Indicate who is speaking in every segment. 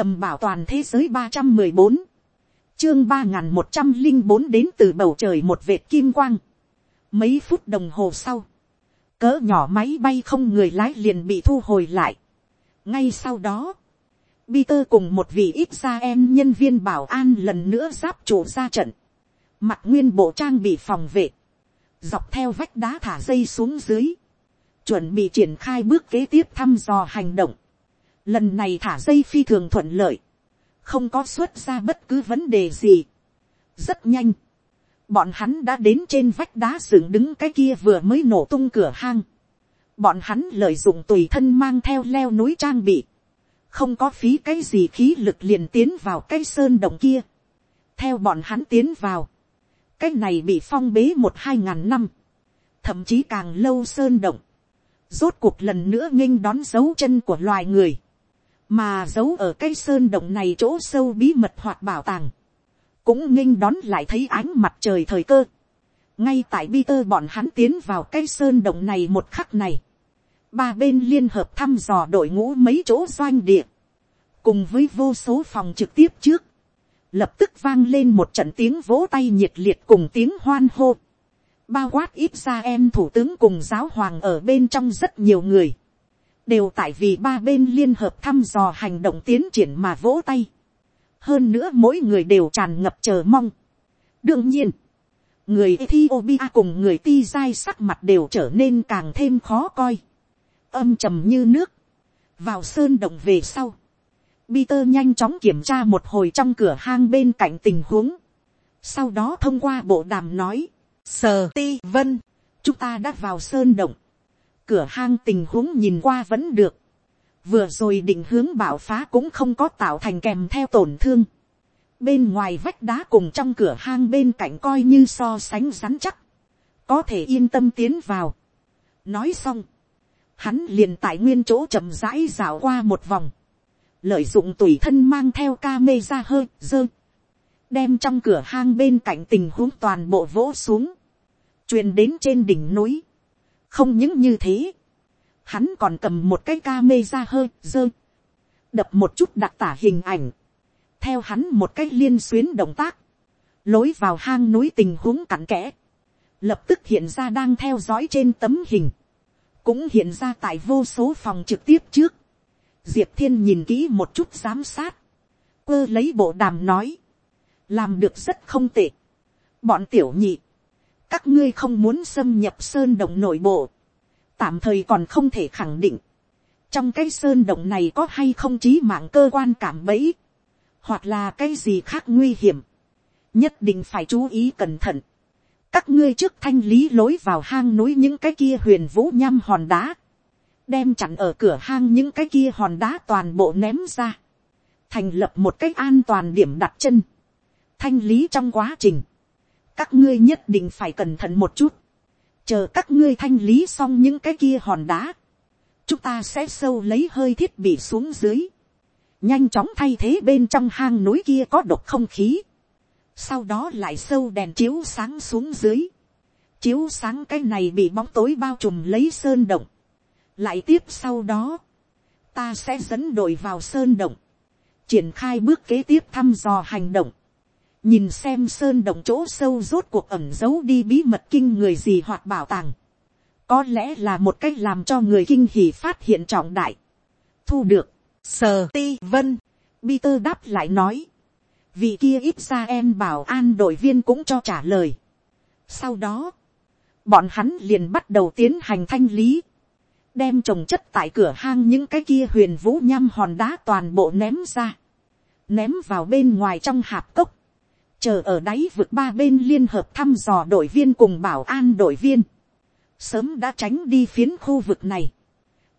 Speaker 1: tầm bảo toàn thế giới ba trăm mười bốn, chương ba n g h n một trăm linh bốn đến từ bầu trời một vệt kim quang. mấy phút đồng hồ sau, cỡ nhỏ máy bay không người lái liền bị thu hồi lại. ngay sau đó, Peter cùng một vị ít ra em nhân viên bảo an lần nữa giáp chủ ra trận, mặt nguyên bộ trang bị phòng vệ, dọc theo vách đá thả dây xuống dưới, chuẩn bị triển khai bước kế tiếp thăm dò hành động. Lần này thả dây phi thường thuận lợi, không có xuất ra bất cứ vấn đề gì. rất nhanh, bọn hắn đã đến trên vách đá dựng đứng cái kia vừa mới nổ tung cửa hang. bọn hắn lợi dụng tùy thân mang theo leo núi trang bị, không có phí cái gì khí lực liền tiến vào cái sơn động kia. theo bọn hắn tiến vào, cái này bị phong bế một hai ngàn năm, thậm chí càng lâu sơn động, rốt cuộc lần nữa nghinh đón dấu chân của loài người mà giấu ở cái sơn động này chỗ sâu bí mật hoặc bảo tàng, cũng nghênh đón lại thấy ánh mặt trời thời cơ. ngay tại bi tơ bọn hắn tiến vào cái sơn động này một khắc này, ba bên liên hợp thăm dò đội ngũ mấy chỗ doanh địa, cùng với vô số phòng trực tiếp trước, lập tức vang lên một trận tiếng vỗ tay nhiệt liệt cùng tiếng hoan hô, bao quát ít ra em thủ tướng cùng giáo hoàng ở bên trong rất nhiều người, đều tại vì ba bên liên hợp thăm dò hành động tiến triển mà vỗ tay. hơn nữa mỗi người đều tràn ngập chờ mong. đương nhiên, người Ethiopia cùng người ti dai sắc mặt đều trở nên càng thêm khó coi. âm trầm như nước. vào sơn động về sau. Peter nhanh chóng kiểm tra một hồi trong cửa hang bên cạnh tình huống. sau đó thông qua bộ đàm nói, sờ ti vân, chúng ta đã vào sơn động cửa hang tình huống nhìn qua vẫn được. Vừa rồi định hướng bảo phá cũng không có tạo thành kèm theo tổn thương. Bên ngoài vách đá cùng trong cửa hang bên cạnh coi như so sánh rắn chắc. Có thể yên tâm tiến vào. Nói xong. Hắn liền tại nguyên chỗ chậm rãi rào qua một vòng. Lợi dụng tùy thân mang theo ca mê ra hơi, dơ. Đem trong cửa hang bên cạnh tình huống toàn bộ vỗ xuống. truyền đến trên đỉnh núi không những như thế, hắn còn cầm một cái ca mê ra hơi dơ, đập một chút đặc tả hình ảnh, theo hắn một cái liên xuyến động tác, lối vào hang núi tình huống cặn kẽ, lập tức hiện ra đang theo dõi trên tấm hình, cũng hiện ra tại vô số phòng trực tiếp trước, diệp thiên nhìn kỹ một chút giám sát, quơ lấy bộ đàm nói, làm được rất không tệ, bọn tiểu nhị, các ngươi không muốn xâm nhập sơn động nội bộ, tạm thời còn không thể khẳng định, trong cái sơn động này có hay không chí mạng cơ quan cảm bẫy, hoặc là cái gì khác nguy hiểm, nhất định phải chú ý cẩn thận. các ngươi trước thanh lý lối vào hang núi những cái kia huyền vũ nhăm hòn đá, đem chặn ở cửa hang những cái kia hòn đá toàn bộ ném ra, thành lập một cái an toàn điểm đặt chân, thanh lý trong quá trình, các ngươi nhất định phải cẩn thận một chút, chờ các ngươi thanh lý xong những cái kia hòn đá, chúng ta sẽ sâu lấy hơi thiết bị xuống dưới, nhanh chóng thay thế bên trong hang núi kia có độc không khí, sau đó lại sâu đèn chiếu sáng xuống dưới, chiếu sáng cái này bị bóng tối bao trùm lấy sơn động, lại tiếp sau đó, ta sẽ dẫn đội vào sơn động, triển khai bước kế tiếp thăm dò hành động, nhìn xem sơn động chỗ sâu rốt cuộc ẩm giấu đi bí mật kinh người gì hoặc bảo tàng, có lẽ là một cách làm cho người kinh hỉ phát hiện trọng đại, thu được, sờ ti vân, Peter đáp lại nói, vì kia ít ra em bảo an đội viên cũng cho trả lời. Sau đó, bọn hắn liền bắt đầu tiến hành thanh lý, đem trồng chất tại cửa hang những cái kia huyền vũ nhăm hòn đá toàn bộ ném ra, ném vào bên ngoài trong hạp cốc, chờ ở đáy vực ba bên liên hợp thăm dò đội viên cùng bảo an đội viên, sớm đã tránh đi phiến khu vực này,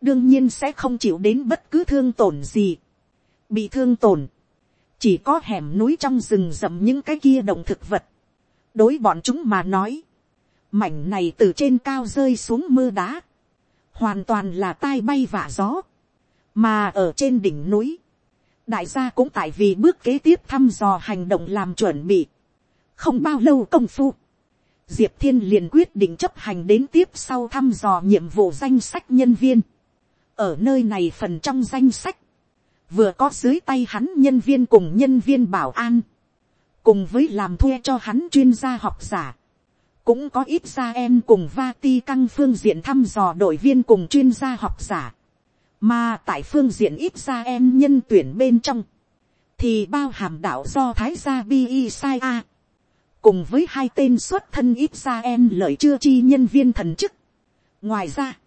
Speaker 1: đương nhiên sẽ không chịu đến bất cứ thương tổn gì, bị thương tổn, chỉ có hẻm núi trong rừng rậm những cái kia động thực vật, đối bọn chúng mà nói, mảnh này từ trên cao rơi xuống mưa đá, hoàn toàn là tai bay vả gió, mà ở trên đỉnh núi, đại gia cũng tại vì bước kế tiếp thăm dò hành động làm chuẩn bị. không bao lâu công phu, diệp thiên liền quyết định chấp hành đến tiếp sau thăm dò nhiệm vụ danh sách nhân viên. ở nơi này phần trong danh sách, vừa có dưới tay hắn nhân viên cùng nhân viên bảo an, cùng với làm thuê cho hắn chuyên gia học giả, cũng có ít ra em cùng va ti căng phương diện thăm dò đội viên cùng chuyên gia học giả, mà tại phương diện ít ra em nhân tuyển bên trong, thì bao hàm đạo do thái gia bi y sai a, cùng với hai tên xuất thân ít ra em lợi chưa chi nhân viên thần chức. ngoài ra,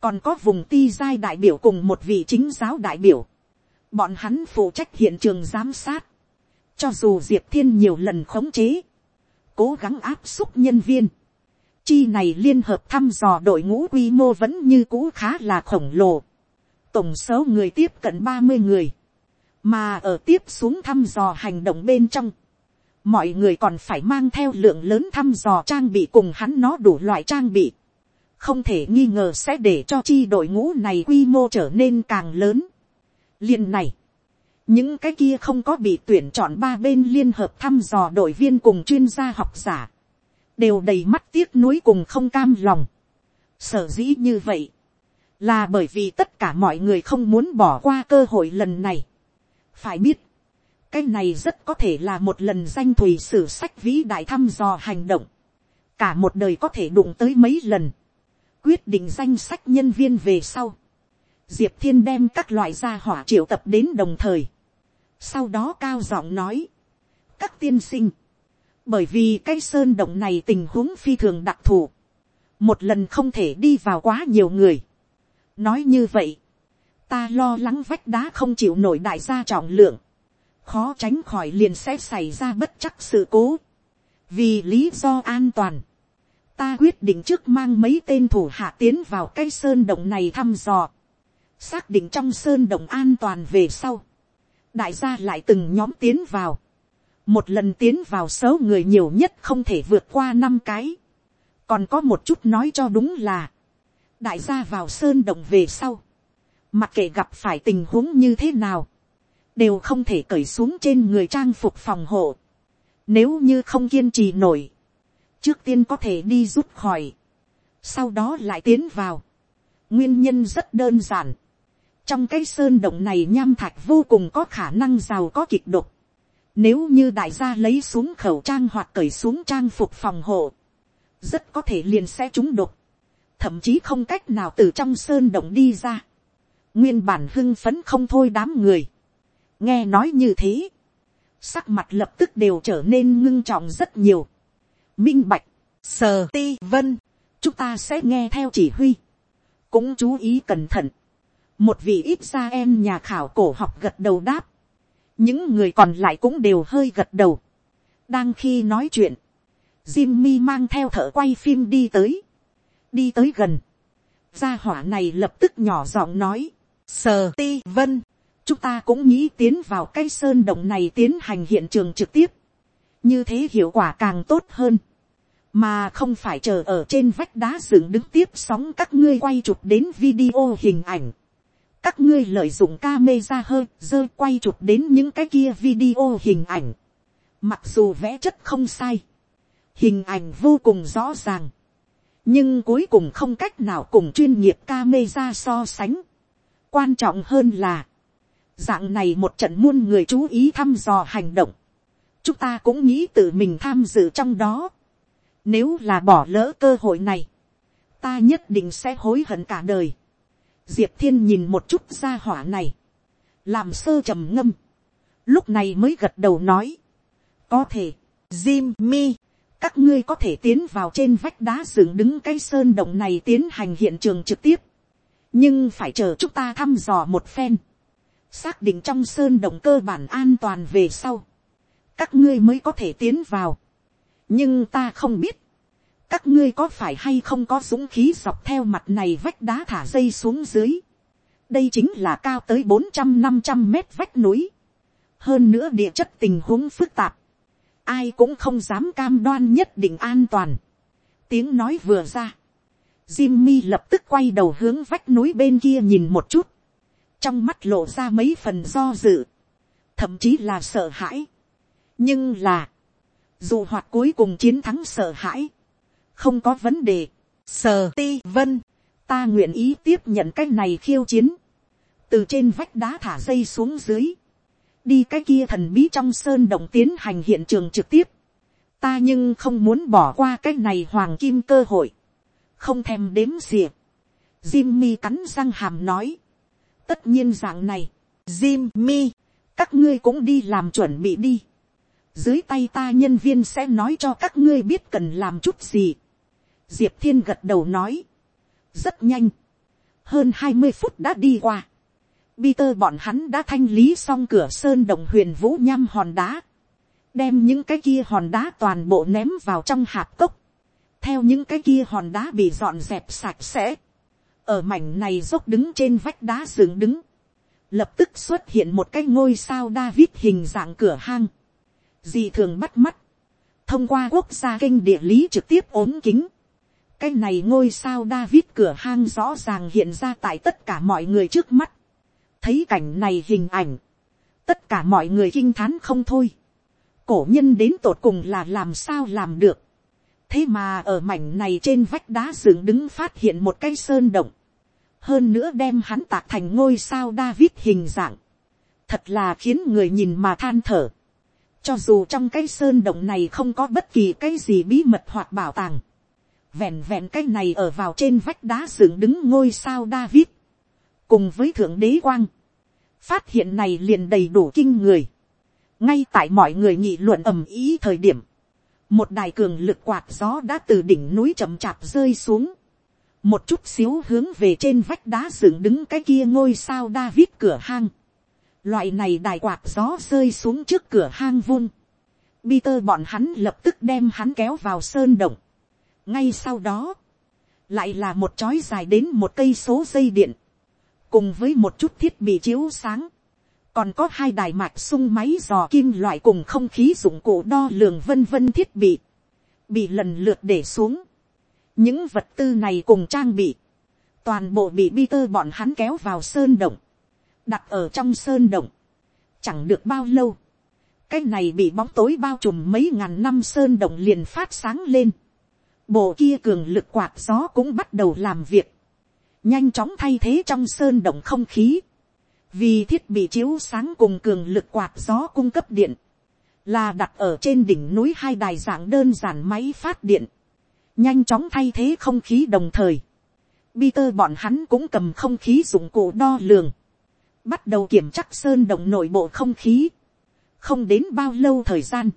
Speaker 1: còn có vùng ti giai đại biểu cùng một vị chính giáo đại biểu, bọn hắn phụ trách hiện trường giám sát, cho dù diệp thiên nhiều lần khống chế, cố gắng áp xúc nhân viên, chi này liên hợp thăm dò đội ngũ quy mô vẫn như cũ khá là khổng lồ, tổng số người tiếp cận ba mươi người, mà ở tiếp xuống thăm dò hành động bên trong, mọi người còn phải mang theo lượng lớn thăm dò trang bị cùng hắn nó đủ loại trang bị, không thể nghi ngờ sẽ để cho chi đội ngũ này quy mô trở nên càng lớn. Liên này, những cái kia không có bị tuyển chọn ba bên liên hợp thăm dò đội viên cùng chuyên gia học giả, đều đầy mắt tiếc nuối cùng không cam lòng. Sở dĩ như vậy, là bởi vì tất cả mọi người không muốn bỏ qua cơ hội lần này. phải biết, cái này rất có thể là một lần danh thùy sử sách vĩ đại thăm dò hành động, cả một đời có thể đụng tới mấy lần, quyết định danh sách nhân viên về sau, diệp thiên đem các loại gia hỏa triệu tập đến đồng thời, sau đó cao giọng nói, các tiên sinh, bởi vì cái sơn động này tình huống phi thường đặc thù, một lần không thể đi vào quá nhiều người nói như vậy, ta lo lắng vách đá không chịu nổi đại gia trọng lượng, khó tránh khỏi liền sẽ xảy ra bất chắc sự cố. vì lý do an toàn, ta quyết định trước mang mấy tên thủ hạ tiến vào cái sơn động này thăm dò, xác định trong sơn động an toàn về sau, đại gia lại từng nhóm tiến vào, một lần tiến vào số người nhiều nhất không thể vượt qua năm cái, còn có một chút nói cho đúng là, đại gia vào sơn động về sau, mặc kệ gặp phải tình huống như thế nào, đều không thể cởi xuống trên người trang phục phòng hộ, nếu như không kiên trì nổi, trước tiên có thể đi rút khỏi, sau đó lại tiến vào. nguyên nhân rất đơn giản, trong cái sơn động này nham thạch vô cùng có khả năng giàu có kịch độc. Nếu như đại gia lấy xuống khẩu trang hoặc cởi xuống trang phục phòng hộ, rất có thể liền sẽ trúng độc, thậm chí không cách nào từ trong sơn động đi ra. Nguyên bản hưng phấn không thôi đám người. nghe nói như thế, sắc mặt lập tức đều trở nên ngưng trọng rất nhiều. Minh bạch, sờ ti vân, chúng ta sẽ nghe theo chỉ huy, cũng chú ý cẩn thận một vị ít ra em nhà khảo cổ học gật đầu đáp, những người còn lại cũng đều hơi gật đầu. đang khi nói chuyện, Jimmy mang theo thợ quay phim đi tới, đi tới gần, gia hỏa này lập tức nhỏ giọng nói, sờ ti vân, chúng ta cũng nghĩ tiến vào cái sơn động này tiến hành hiện trường trực tiếp, như thế hiệu quả càng tốt hơn, mà không phải chờ ở trên vách đá dựng đứng tiếp sóng các ngươi quay chụp đến video hình ảnh. Các ngươi lợi dụng camera hơi dơ quay chụp đến những cái kia video hình ảnh. Mặc dù vẽ chất không sai, hình ảnh vô cùng rõ ràng, nhưng cuối cùng không cách nào cùng chuyên nghiệp ca mê ra so sánh. quan trọng hơn là, dạng này một trận muôn người chú ý thăm dò hành động, chúng ta cũng nghĩ tự mình tham dự trong đó. Nếu là bỏ lỡ cơ hội này, ta nhất định sẽ hối hận cả đời diệp thiên nhìn một chút ra hỏa này, làm sơ trầm ngâm, lúc này mới gật đầu nói, có thể, jimmy các ngươi có thể tiến vào trên vách đá dựng đứng cái sơn động này tiến hành hiện trường trực tiếp, nhưng phải chờ chúng ta thăm dò một phen, xác định trong sơn động cơ bản an toàn về sau, các ngươi mới có thể tiến vào, nhưng ta không biết, các ngươi có phải hay không có dũng khí dọc theo mặt này vách đá thả dây xuống dưới. đây chính là cao tới bốn trăm năm trăm mét vách núi. hơn nữa địa chất tình huống phức tạp ai cũng không dám cam đoan nhất định an toàn. tiếng nói vừa ra. Jimmy lập tức quay đầu hướng vách núi bên kia nhìn một chút. trong mắt lộ ra mấy phần do dự. thậm chí là sợ hãi. nhưng là, dù hoạt cuối cùng chiến thắng sợ hãi không có vấn đề. Sờ ti vân, ta nguyện ý tiếp nhận cách này khiêu chiến. từ trên vách đá thả dây xuống dưới, đi cái kia thần bí trong sơn động tiến hành hiện trường trực tiếp, ta nhưng không muốn bỏ qua cái này hoàng kim cơ hội, không thèm đếm xỉa. Jimmy cắn răng hàm nói, tất nhiên dạng này, Jimmy, các ngươi cũng đi làm chuẩn bị đi. Dưới tay ta nhân viên sẽ nói cho các ngươi biết cần làm chút gì. Diệp thiên gật đầu nói, rất nhanh, hơn hai mươi phút đã đi qua. Peter bọn hắn đã thanh lý xong cửa sơn đồng huyền vũ nham hòn đá. Đem những cái kia hòn đá toàn bộ ném vào trong hạp cốc. Theo những cái kia hòn đá bị dọn dẹp sạch sẽ. Ở mảnh này dốc đứng trên vách đá dựng đứng. Lập tức xuất hiện một cái ngôi sao David hình dạng cửa hang. Dì thường bắt mắt. Thông qua quốc gia kênh địa lý trực tiếp ốm kính cái này ngôi sao David cửa hang rõ ràng hiện ra tại tất cả mọi người trước mắt. Thấy cảnh này hình ảnh. Tất cả mọi người kinh thán không thôi. Cổ nhân đến tột cùng là làm sao làm được. Thế mà ở mảnh này trên vách đá dựng đứng phát hiện một cái sơn động. Hơn nữa đem hắn tạc thành ngôi sao David hình dạng. Thật là khiến người nhìn mà than thở. Cho dù trong cái sơn động này không có bất kỳ cái gì bí mật hoặc bảo tàng vẹn vẹn cái này ở vào trên vách đá dựng đứng ngôi sao David, cùng với thượng đế quang, phát hiện này liền đầy đủ kinh người, ngay tại mọi người nghị luận ầm ý thời điểm, một đài cường lực quạt gió đã từ đỉnh núi chậm chạp rơi xuống, một chút xíu hướng về trên vách đá dựng đứng cái kia ngôi sao David cửa hang, loại này đài quạt gió rơi xuống trước cửa hang vung, Peter bọn hắn lập tức đem hắn kéo vào sơn động. Ngay sau đó, lại là một chói dài đến một cây số dây điện, cùng với một chút thiết bị chiếu sáng, còn có hai đài mạch sung máy dò kim loại cùng không khí dụng cụ đo lường vân vân thiết bị, bị lần lượt để xuống. những vật tư này cùng trang bị, toàn bộ bị Peter bọn hắn kéo vào sơn động, đặt ở trong sơn động, chẳng được bao lâu, cái này bị bóng tối bao trùm mấy ngàn năm sơn động liền phát sáng lên, bộ kia cường lực quạt gió cũng bắt đầu làm việc, nhanh chóng thay thế trong sơn động không khí, vì thiết bị chiếu sáng cùng cường lực quạt gió cung cấp điện, là đặt ở trên đỉnh núi hai đài dạng đơn giản máy phát điện, nhanh chóng thay thế không khí đồng thời. Peter bọn hắn cũng cầm không khí dụng cụ đo lường, bắt đầu kiểm chắc sơn động nội bộ không khí, không đến bao lâu thời gian,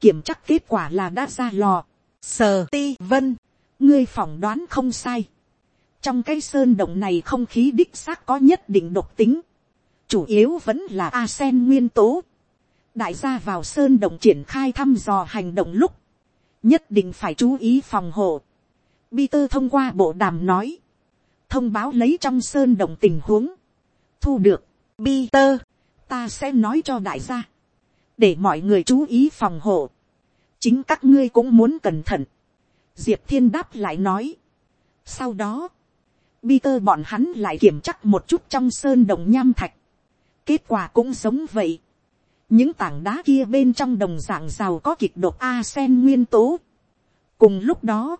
Speaker 1: kiểm chắc kết quả là đã ra lò, Sờ ti vân, ngươi phỏng đoán không sai. Trong cái sơn động này không khí đích xác có nhất định độc tính. Chủ yếu vẫn là arsen nguyên tố. Đại gia vào sơn động triển khai thăm dò hành động lúc. Nhất định phải chú ý phòng hộ. Peter thông qua bộ đàm nói. Thông báo lấy trong sơn động tình huống. Thu được. Peter, ta sẽ nói cho đại gia. Để mọi người chú ý phòng hộ chính các ngươi cũng muốn cẩn thận. diệp thiên đáp lại nói. sau đó, Peter bọn hắn lại kiểm chắc một chút trong sơn đồng nham thạch. kết quả cũng giống vậy. những tảng đá kia bên trong đồng dạng giàu có kịch độc arsen nguyên tố. cùng lúc đó,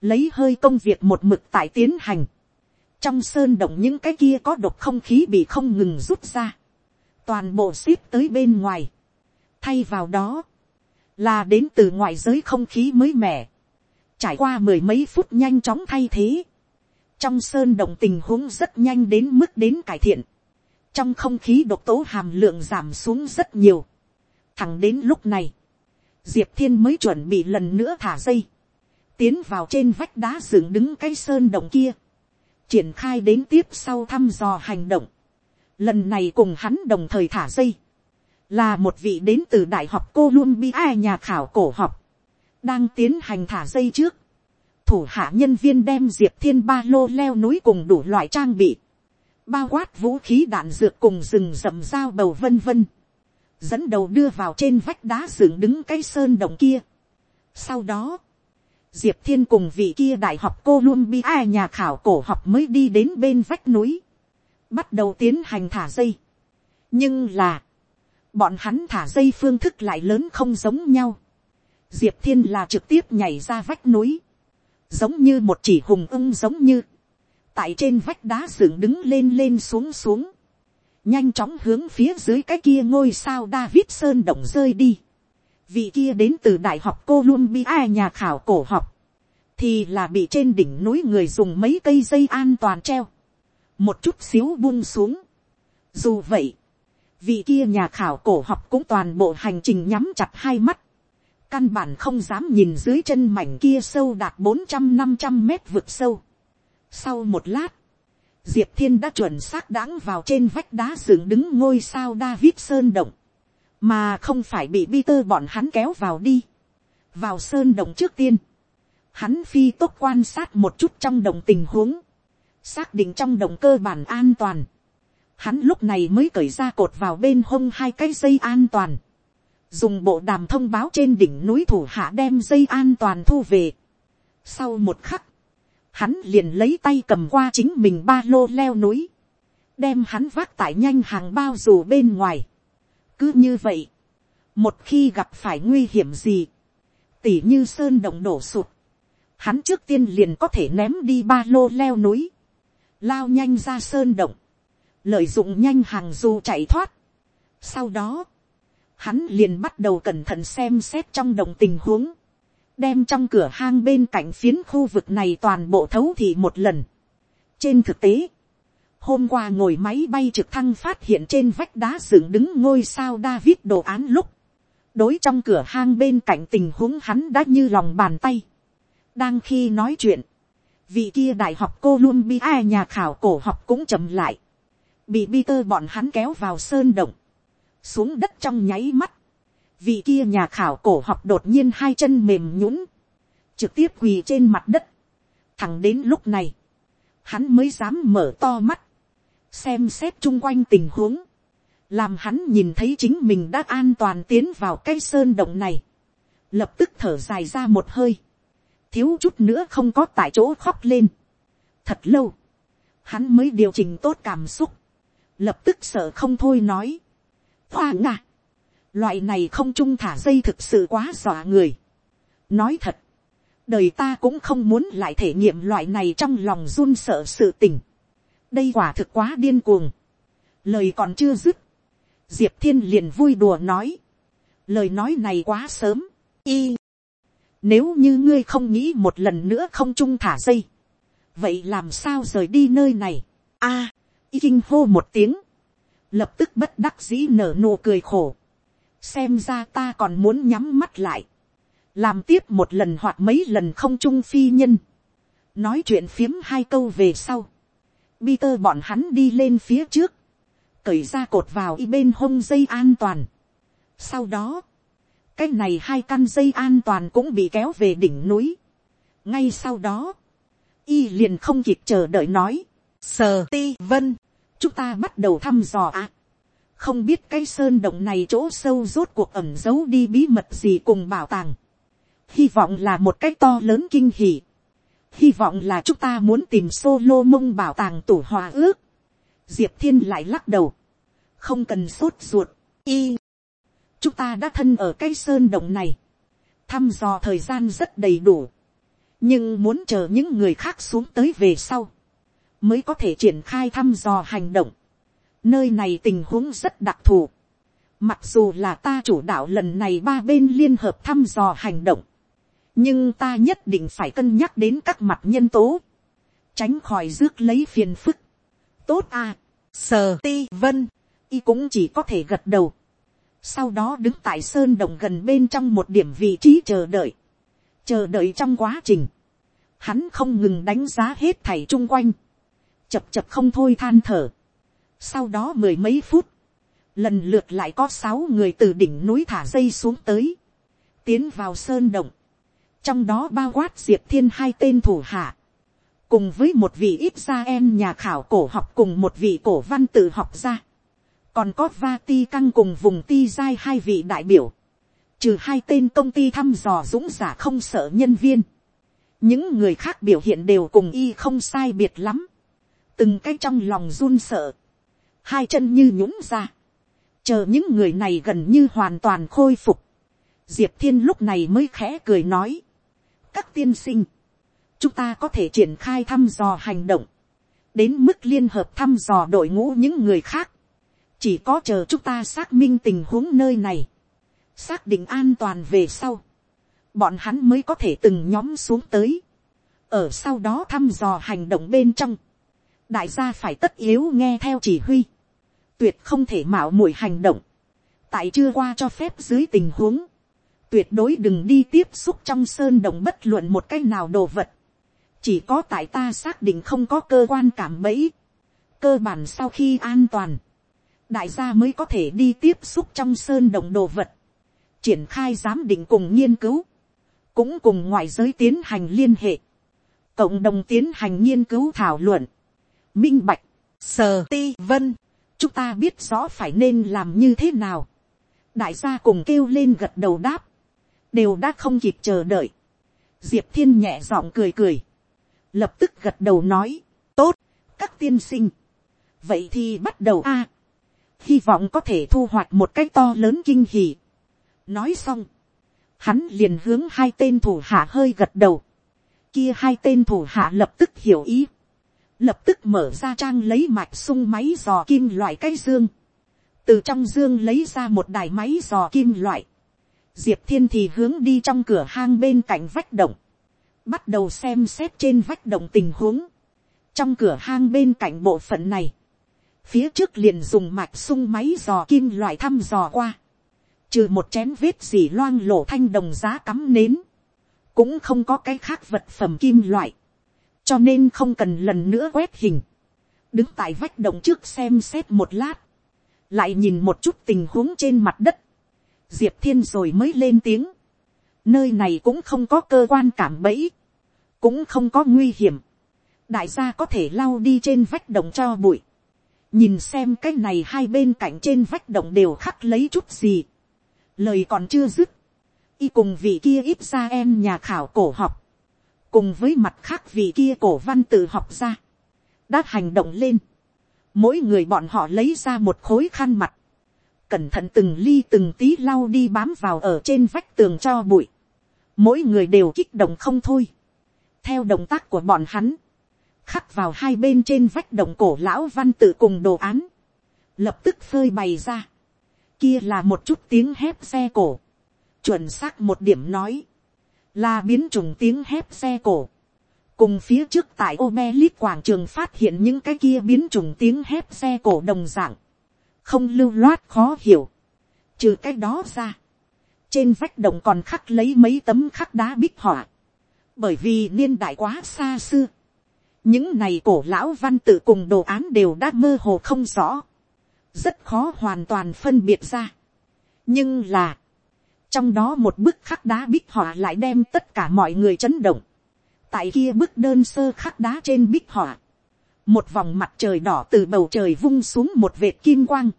Speaker 1: lấy hơi công việc một mực tại tiến hành. trong sơn động những cái kia có độc không khí bị không ngừng rút ra. toàn bộ ship tới bên ngoài. thay vào đó, là đến từ ngoài giới không khí mới mẻ, trải qua mười mấy phút nhanh chóng thay thế, trong sơn động tình huống rất nhanh đến mức đến cải thiện, trong không khí độc tố hàm lượng giảm xuống rất nhiều, thẳng đến lúc này, diệp thiên mới chuẩn bị lần nữa thả dây, tiến vào trên vách đá dựng đứng cái sơn động kia, triển khai đến tiếp sau thăm dò hành động, lần này cùng hắn đồng thời thả dây, là một vị đến từ đại học Columbia nhà khảo cổ học, đang tiến hành thả dây trước, thủ hạ nhân viên đem diệp thiên ba lô leo núi cùng đủ loại trang bị, bao quát vũ khí đạn dược cùng rừng rậm dao bầu vân vân, dẫn đầu đưa vào trên vách đá dựng đứng cái sơn động kia. Sau đó, diệp thiên cùng vị kia đại học Columbia nhà khảo cổ học mới đi đến bên vách núi, bắt đầu tiến hành thả dây. nhưng là, bọn hắn thả dây phương thức lại lớn không giống nhau. diệp thiên là trực tiếp nhảy ra vách núi, giống như một chỉ hùng ưng giống như, tại trên vách đá dựng đứng lên lên xuống xuống, nhanh chóng hướng phía dưới cái kia ngôi sao David Sơn động rơi đi. Vị kia đến từ Đại học Columbia nhà khảo cổ học, thì là bị trên đỉnh núi người dùng mấy cây dây an toàn treo, một chút xíu buông xuống. Dù vậy, vị kia nhà khảo cổ học cũng toàn bộ hành trình nhắm chặt hai mắt, căn bản không dám nhìn dưới chân mảnh kia sâu đạt bốn trăm năm trăm mét vực sâu. Sau một lát, diệp thiên đã chuẩn xác đáng vào trên vách đá dựng đứng ngôi sao david sơn động, mà không phải bị Peter bọn hắn kéo vào đi. vào sơn động trước tiên, hắn phi tốt quan sát một chút trong đồng tình huống, xác định trong động cơ bản an toàn. Hắn lúc này mới cởi ra cột vào bên hông hai cái dây an toàn, dùng bộ đàm thông báo trên đỉnh núi thủ hạ đem dây an toàn thu về. Sau một khắc, hắn liền lấy tay cầm qua chính mình ba lô leo núi, đem hắn vác tải nhanh hàng bao dù bên ngoài. cứ như vậy, một khi gặp phải nguy hiểm gì, tỉ như sơn động đổ sụt, hắn trước tiên liền có thể ném đi ba lô leo núi, lao nhanh ra sơn động, lợi dụng nhanh hàng dù chạy thoát. Sau đó, hắn liền bắt đầu cẩn thận xem xét trong đồng tình huống, đem trong cửa hang bên cạnh phiến khu vực này toàn bộ thấu thị một lần. trên thực tế, hôm qua ngồi máy bay trực thăng phát hiện trên vách đá dựng đứng ngôi sao David đồ án lúc, đối trong cửa hang bên cạnh tình huống hắn đã như lòng bàn tay. đang khi nói chuyện, vị kia đại học Columbia nhà khảo cổ học cũng chậm lại, bị Peter bọn hắn kéo vào sơn động, xuống đất trong nháy mắt, vị kia nhà khảo cổ học đột nhiên hai chân mềm nhũng, trực tiếp quỳ trên mặt đất, thẳng đến lúc này, hắn mới dám mở to mắt, xem xét chung quanh tình huống, làm hắn nhìn thấy chính mình đã an toàn tiến vào cây sơn động này, lập tức thở dài ra một hơi, thiếu chút nữa không có tại chỗ khóc lên. thật lâu, hắn mới điều chỉnh tốt cảm xúc, lập tức sợ không thôi nói, hoa nga. Loại này không trung thả dây thực sự quá dọa người. nói thật, đời ta cũng không muốn lại thể nghiệm loại này trong lòng run sợ sự tình. đây quả thực quá điên cuồng. lời còn chưa dứt, diệp thiên liền vui đùa nói, lời nói này quá sớm, y, nếu như ngươi không nghĩ một lần nữa không trung thả dây, vậy làm sao rời đi nơi này, a, y kinh hô một tiếng, lập tức bất đắc dĩ nở nụ cười khổ, xem ra ta còn muốn nhắm mắt lại, làm tiếp một lần hoặc mấy lần không trung phi nhân, nói chuyện phiếm hai câu về sau, Peter bọn hắn đi lên phía trước, cởi ra cột vào y bên hông dây an toàn. Sau đó, cái này hai căn dây an toàn cũng bị kéo về đỉnh núi. ngay sau đó, y liền không kịp chờ đợi nói, sờ ti vân, chúng ta bắt đầu thăm dò ạ. À không biết cái sơn động này chỗ sâu rốt cuộc ẩm giấu đi bí mật gì cùng bảo tàng. hy vọng là một cái to lớn kinh hỉ. hy vọng là chúng ta muốn tìm solo mông bảo tàng tủ hòa ước. diệp thiên lại lắc đầu. không cần sốt ruột. y. chúng ta đã thân ở cái sơn động này. thăm dò thời gian rất đầy đủ. nhưng muốn chờ những người khác xuống tới về sau mới có thể triển khai thăm dò hành động Nơi này tình huống rất đặc thù. Mặc dù là ta chủ đạo lần này ba bên liên hợp thăm dò hành động. Nhưng ta nhất định phải cân nhắc đến các mặt nhân tố. Tránh khỏi rước lấy phiền phức. Tốt à. Sờ ti vân. Y cũng chỉ có thể gật đầu. Sau đó đứng tại sơn động gần bên trong một điểm vị trí chờ đợi. Chờ đợi trong quá trình. Hắn không ngừng đánh giá hết thảy chung quanh. Chập chập không thôi than thở. Sau đó mười mấy phút, lần lượt lại có sáu người từ đỉnh núi thả dây xuống tới, tiến vào sơn động, trong đó bao quát diệp thiên hai tên thủ hạ, cùng với một vị ít gia em nhà khảo cổ học cùng một vị cổ văn tự học gia, còn có va ti căng cùng vùng ti giai hai vị đại biểu, trừ hai tên công ty thăm dò dũng giả không sợ nhân viên, những người khác biểu hiện đều cùng y không sai biệt lắm, từng cái trong lòng run sợ, hai chân như nhũng ra, chờ những người này gần như hoàn toàn khôi phục, diệp thiên lúc này mới khẽ cười nói, các tiên sinh, chúng ta có thể triển khai thăm dò hành động, đến mức liên hợp thăm dò đội ngũ những người khác, chỉ có chờ chúng ta xác minh tình huống nơi này, xác định an toàn về sau, bọn hắn mới có thể từng nhóm xuống tới, ở sau đó thăm dò hành động bên trong, đại gia phải tất yếu nghe theo chỉ huy, tuyệt không thể mạo muội hành động, tại chưa qua cho phép dưới tình huống, tuyệt đối đừng đi tiếp xúc trong sơn động bất luận một cái nào đồ vật, chỉ có tại ta xác định không có cơ quan cảm bẫy, cơ bản sau khi an toàn, đại gia mới có thể đi tiếp xúc trong sơn động đồ vật, triển khai giám định cùng nghiên cứu, cũng cùng ngoại giới tiến hành liên hệ, cộng đồng tiến hành nghiên cứu thảo luận, minh bạch, sờ ti vân, chúng ta biết rõ phải nên làm như thế nào. đại gia cùng kêu lên gật đầu đáp, đều đã không kịp chờ đợi. diệp thiên nhẹ giọng cười cười, lập tức gật đầu nói, tốt, các tiên sinh, vậy thì bắt đầu a, hy vọng có thể thu hoạch một cách to lớn kinh hỉ. nói xong, hắn liền hướng hai tên thủ hạ hơi gật đầu, kia hai tên thủ hạ lập tức hiểu ý, lập tức mở ra trang lấy mạch sung máy dò kim loại cái dương, từ trong dương lấy ra một đài máy dò kim loại, diệp thiên thì hướng đi trong cửa hang bên cạnh vách động, bắt đầu xem xét trên vách động tình huống, trong cửa hang bên cạnh bộ phận này, phía trước liền dùng mạch sung máy dò kim loại thăm dò qua, trừ một chén vết dỉ loang lổ thanh đồng giá cắm nến, cũng không có cái khác vật phẩm kim loại, cho nên không cần lần nữa quét hình, đứng tại vách động trước xem xét một lát, lại nhìn một chút tình huống trên mặt đất, diệp thiên rồi mới lên tiếng, nơi này cũng không có cơ quan cảm bẫy, cũng không có nguy hiểm, đại gia có thể lau đi trên vách động cho bụi, nhìn xem cái này hai bên cạnh trên vách động đều khắc lấy chút gì, lời còn chưa dứt, y cùng vị kia ít ra em nhà khảo cổ học, cùng với mặt khác vì kia cổ văn tự học ra, đã hành động lên, mỗi người bọn họ lấy ra một khối khăn mặt, cẩn thận từng ly từng tí lau đi bám vào ở trên vách tường cho bụi, mỗi người đều kích động không thôi, theo động tác của bọn hắn, khắc vào hai bên trên vách động cổ lão văn tự cùng đồ án, lập tức phơi bày ra, kia là một chút tiếng hép xe cổ, chuẩn xác một điểm nói, là biến chủng tiếng hép xe cổ. cùng phía trước tại ô quảng trường phát hiện những cái kia biến chủng tiếng hép xe cổ đồng dạng, không lưu loát khó hiểu, trừ cái đó ra, trên vách đồng còn khắc lấy mấy tấm khắc đá bích họa, bởi vì niên đại quá xa xưa, những này cổ lão văn tự cùng đồ án đều đã mơ hồ không rõ, rất khó hoàn toàn phân biệt ra. nhưng là, trong đó một bức khắc đá bích họa lại đem tất cả mọi người chấn động. tại kia bức đơn sơ khắc đá trên bích họa, một vòng mặt trời đỏ từ bầu trời vung xuống một vệt kim quang,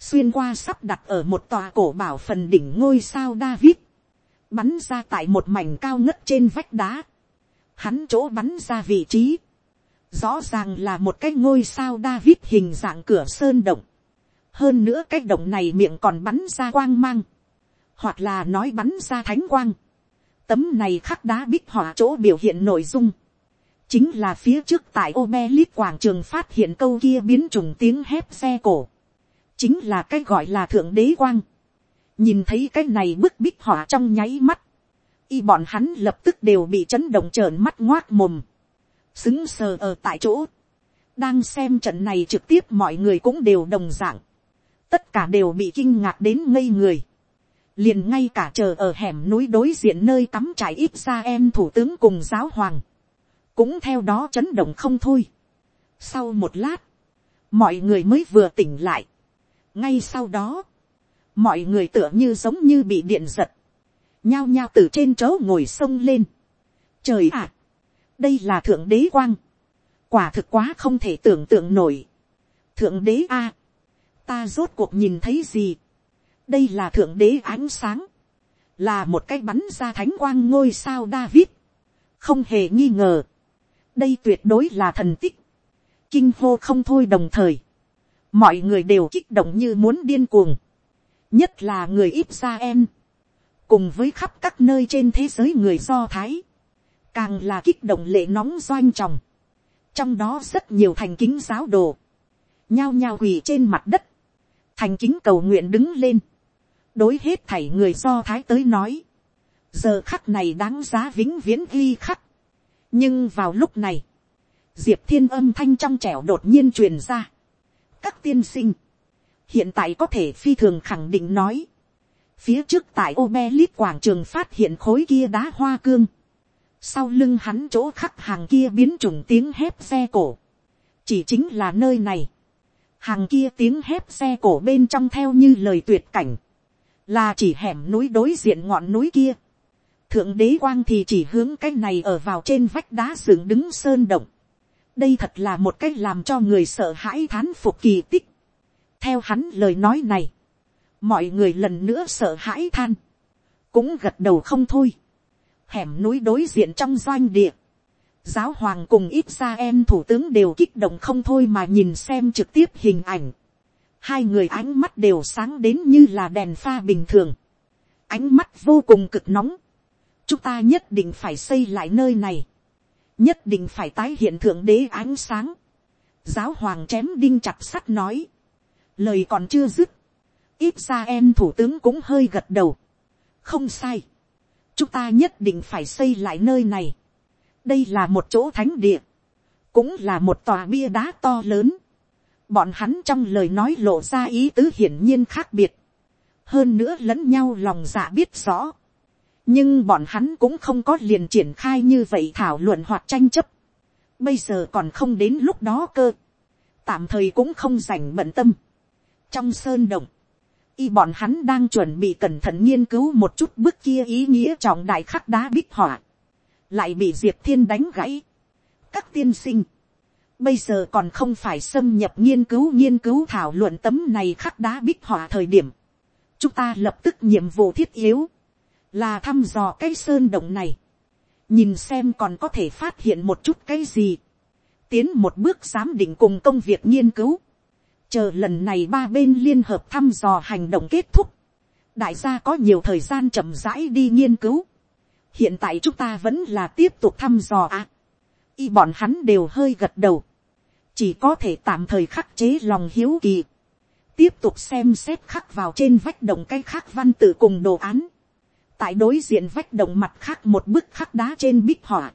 Speaker 1: xuyên qua sắp đặt ở một tòa cổ bảo phần đỉnh ngôi sao David, bắn ra tại một mảnh cao ngất trên vách đá, hắn chỗ bắn ra vị trí, rõ ràng là một cái ngôi sao David hình dạng cửa sơn động, hơn nữa cái động này miệng còn bắn ra quang mang, hoặc là nói bắn ra thánh quang. Tấm này khắc đá bích họa chỗ biểu hiện nội dung. Chính là phía trước tại Obelit quảng trường phát hiện câu kia biến trùng tiếng hép xe cổ. Chính là cái gọi là thượng đế quang. Nhìn thấy cái này bức bích họa trong nháy mắt. Y bọn hắn lập tức đều bị chấn động trợn mắt ngoác mồm. Xứng sờ ở tại chỗ. Đang xem trận này trực tiếp mọi người cũng đều đồng dạng. Tất cả đều bị kinh ngạc đến ngây người liền ngay cả chờ ở hẻm núi đối diện nơi cắm trải ít ra em thủ tướng cùng giáo hoàng, cũng theo đó chấn động không thôi. Sau một lát, mọi người mới vừa tỉnh lại. ngay sau đó, mọi người tựa như giống như bị điện giật, nhao nhao từ trên chỗ ngồi sông lên. trời ạ, đây là thượng đế quang, quả thực quá không thể tưởng tượng nổi. thượng đế a, ta rốt cuộc nhìn thấy gì, đây là thượng đế ánh sáng, là một cái bắn ra thánh quang ngôi sao David, không hề nghi ngờ, đây tuyệt đối là thần tích, kinh hô không thôi đồng thời, mọi người đều kích động như muốn điên cuồng, nhất là người ít ra em, cùng với khắp các nơi trên thế giới người do thái, càng là kích động lệ nóng doanh tròng, trong đó rất nhiều thành kính giáo đồ, nhao nhao quỳ trên mặt đất, thành kính cầu nguyện đứng lên, đối hết thảy người do thái tới nói, giờ khắc này đáng giá vĩnh viễn ghi khắc. nhưng vào lúc này, diệp thiên âm thanh trong trẻo đột nhiên truyền ra. các tiên sinh, hiện tại có thể phi thường khẳng định nói, phía trước tại ô quảng trường phát hiện khối kia đá hoa cương, sau lưng hắn chỗ khắc hàng kia biến chủng tiếng hép xe cổ, chỉ chính là nơi này, hàng kia tiếng hép xe cổ bên trong theo như lời tuyệt cảnh, là chỉ hẻm núi đối diện ngọn núi kia, thượng đế quang thì chỉ hướng cái này ở vào trên vách đá dựng đứng sơn động, đây thật là một cách làm cho người sợ hãi thán phục kỳ tích, theo hắn lời nói này, mọi người lần nữa sợ hãi than, cũng gật đầu không thôi, hẻm núi đối diện trong doanh địa, giáo hoàng cùng ít ra em thủ tướng đều kích động không thôi mà nhìn xem trực tiếp hình ảnh, hai người ánh mắt đều sáng đến như là đèn pha bình thường, ánh mắt vô cùng cực nóng, chúng ta nhất định phải xây lại nơi này, nhất định phải tái hiện thượng đế ánh sáng, giáo hoàng chém đinh chặt sắt nói, lời còn chưa dứt, ít ra em thủ tướng cũng hơi gật đầu, không sai, chúng ta nhất định phải xây lại nơi này, đây là một chỗ thánh địa, cũng là một tòa bia đá to lớn, bọn hắn trong lời nói lộ ra ý tứ hiển nhiên khác biệt, hơn nữa lẫn nhau lòng dạ biết rõ, nhưng bọn hắn cũng không có liền triển khai như vậy thảo luận hoặc tranh chấp, bây giờ còn không đến lúc đó cơ, tạm thời cũng không dành bận tâm. trong sơn động, y bọn hắn đang chuẩn bị cẩn thận nghiên cứu một chút bước kia ý nghĩa trọng đại khắc đá bích họa, lại bị diệp thiên đánh gãy. các tiên sinh, bây giờ còn không phải xâm nhập nghiên cứu nghiên cứu thảo luận tấm này khắc đá bích họa thời điểm, chúng ta lập tức nhiệm vụ thiết yếu, là thăm dò cái sơn động này, nhìn xem còn có thể phát hiện một chút cái gì, tiến một bước giám định cùng công việc nghiên cứu, chờ lần này ba bên liên hợp thăm dò hành động kết thúc, đại gia có nhiều thời gian chậm rãi đi nghiên cứu, hiện tại chúng ta vẫn là tiếp tục thăm dò à. y bọn hắn đều hơi gật đầu, chỉ có thể tạm thời khắc chế lòng hiếu kỳ, tiếp tục xem xét khắc vào trên vách động cái khắc văn tự cùng đồ án, tại đối diện vách động mặt khác một bức khắc đá trên bích họa,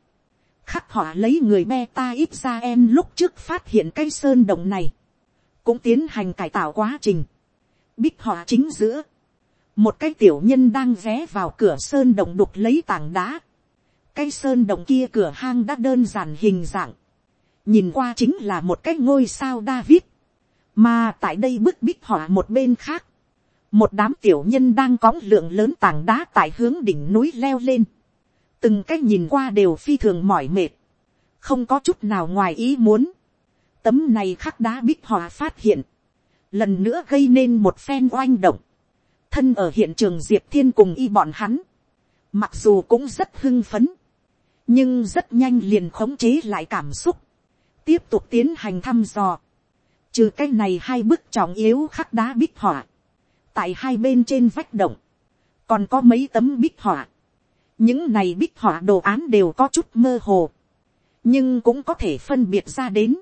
Speaker 1: khắc họa lấy người be ta ít ra em lúc trước phát hiện cây sơn động này, cũng tiến hành cải tạo quá trình, bích họa chính giữa, một cái tiểu nhân đang ghé vào cửa sơn động đục lấy tảng đá, cây sơn động kia cửa hang đã đơn giản hình dạng, nhìn qua chính là một cái ngôi sao David, mà tại đây bức bích họa một bên khác, một đám tiểu nhân đang cõng lượng lớn tảng đá tại hướng đỉnh núi leo lên, từng cái nhìn qua đều phi thường mỏi mệt, không có chút nào ngoài ý muốn, tấm này khắc đá bích họa phát hiện, lần nữa gây nên một phen oanh động, thân ở hiện trường diệp thiên cùng y bọn hắn, mặc dù cũng rất hưng phấn, nhưng rất nhanh liền khống chế lại cảm xúc, tiếp tục tiến hành thăm dò, trừ cái này hai bức trọng yếu khắc đá bích họa, tại hai bên trên vách động, còn có mấy tấm bích họa. những này bích họa đồ án đều có chút mơ hồ, nhưng cũng có thể phân biệt ra đến.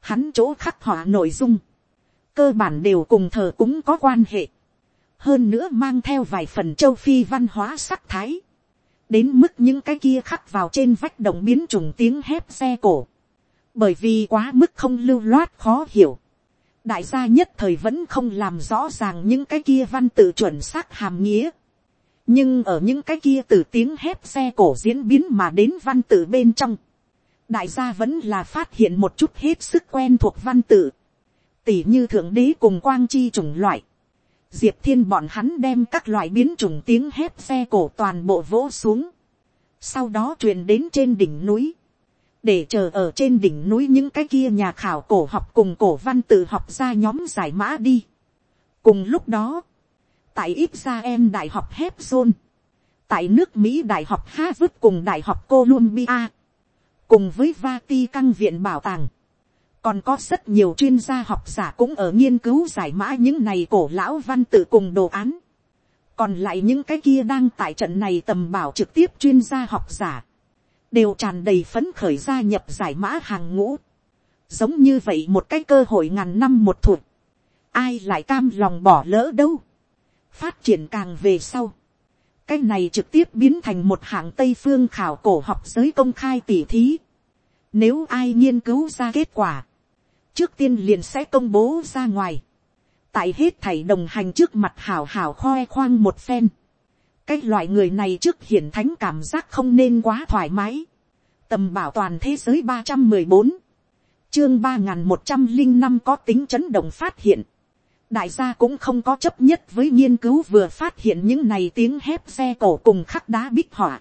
Speaker 1: hắn chỗ khắc họa nội dung, cơ bản đều cùng thờ cũng có quan hệ, hơn nữa mang theo vài phần châu phi văn hóa sắc thái, đến mức những cái kia khắc vào trên vách động biến trùng tiếng hép xe cổ, bởi vì quá mức không lưu loát khó hiểu, đại gia nhất thời vẫn không làm rõ ràng những cái kia văn tự chuẩn xác hàm nghĩa. nhưng ở những cái kia từ tiếng hét xe cổ diễn biến mà đến văn tự bên trong, đại gia vẫn là phát hiện một chút hết sức quen thuộc văn tự, tỉ như thượng đế cùng quang chi chủng loại. diệp thiên bọn hắn đem các loại biến chủng tiếng hét xe cổ toàn bộ vỗ xuống, sau đó truyền đến trên đỉnh núi để chờ ở trên đỉnh núi những cái kia nhà khảo cổ học cùng cổ văn tự học ra nhóm giải mã đi. cùng lúc đó, tại ít ra em đại học Hepzone, tại nước mỹ đại học harvard cùng đại học columbia, cùng với vati căng viện bảo tàng, còn có rất nhiều chuyên gia học giả cũng ở nghiên cứu giải mã những này cổ lão văn tự cùng đồ án. còn lại những cái kia đang tại trận này tầm bảo trực tiếp chuyên gia học giả đều tràn đầy phấn khởi gia nhập giải mã hàng ngũ, giống như vậy một cái cơ hội ngàn năm một thuộc, ai lại cam lòng bỏ lỡ đâu, phát triển càng về sau, cái này trực tiếp biến thành một hạng tây phương khảo cổ học giới công khai tỉ thí, nếu ai nghiên cứu ra kết quả, trước tiên liền sẽ công bố ra ngoài, tại hết thảy đồng hành trước mặt hào hào khoe khoang một phen, cái loại người này trước hiển thánh cảm giác không nên quá thoải mái, tầm bảo toàn thế giới ba trăm mười bốn, chương ba n g h n một trăm linh năm có tính chấn động phát hiện, đại gia cũng không có chấp nhất với nghiên cứu vừa phát hiện những này tiếng hép xe cổ cùng khắc đá bích họa,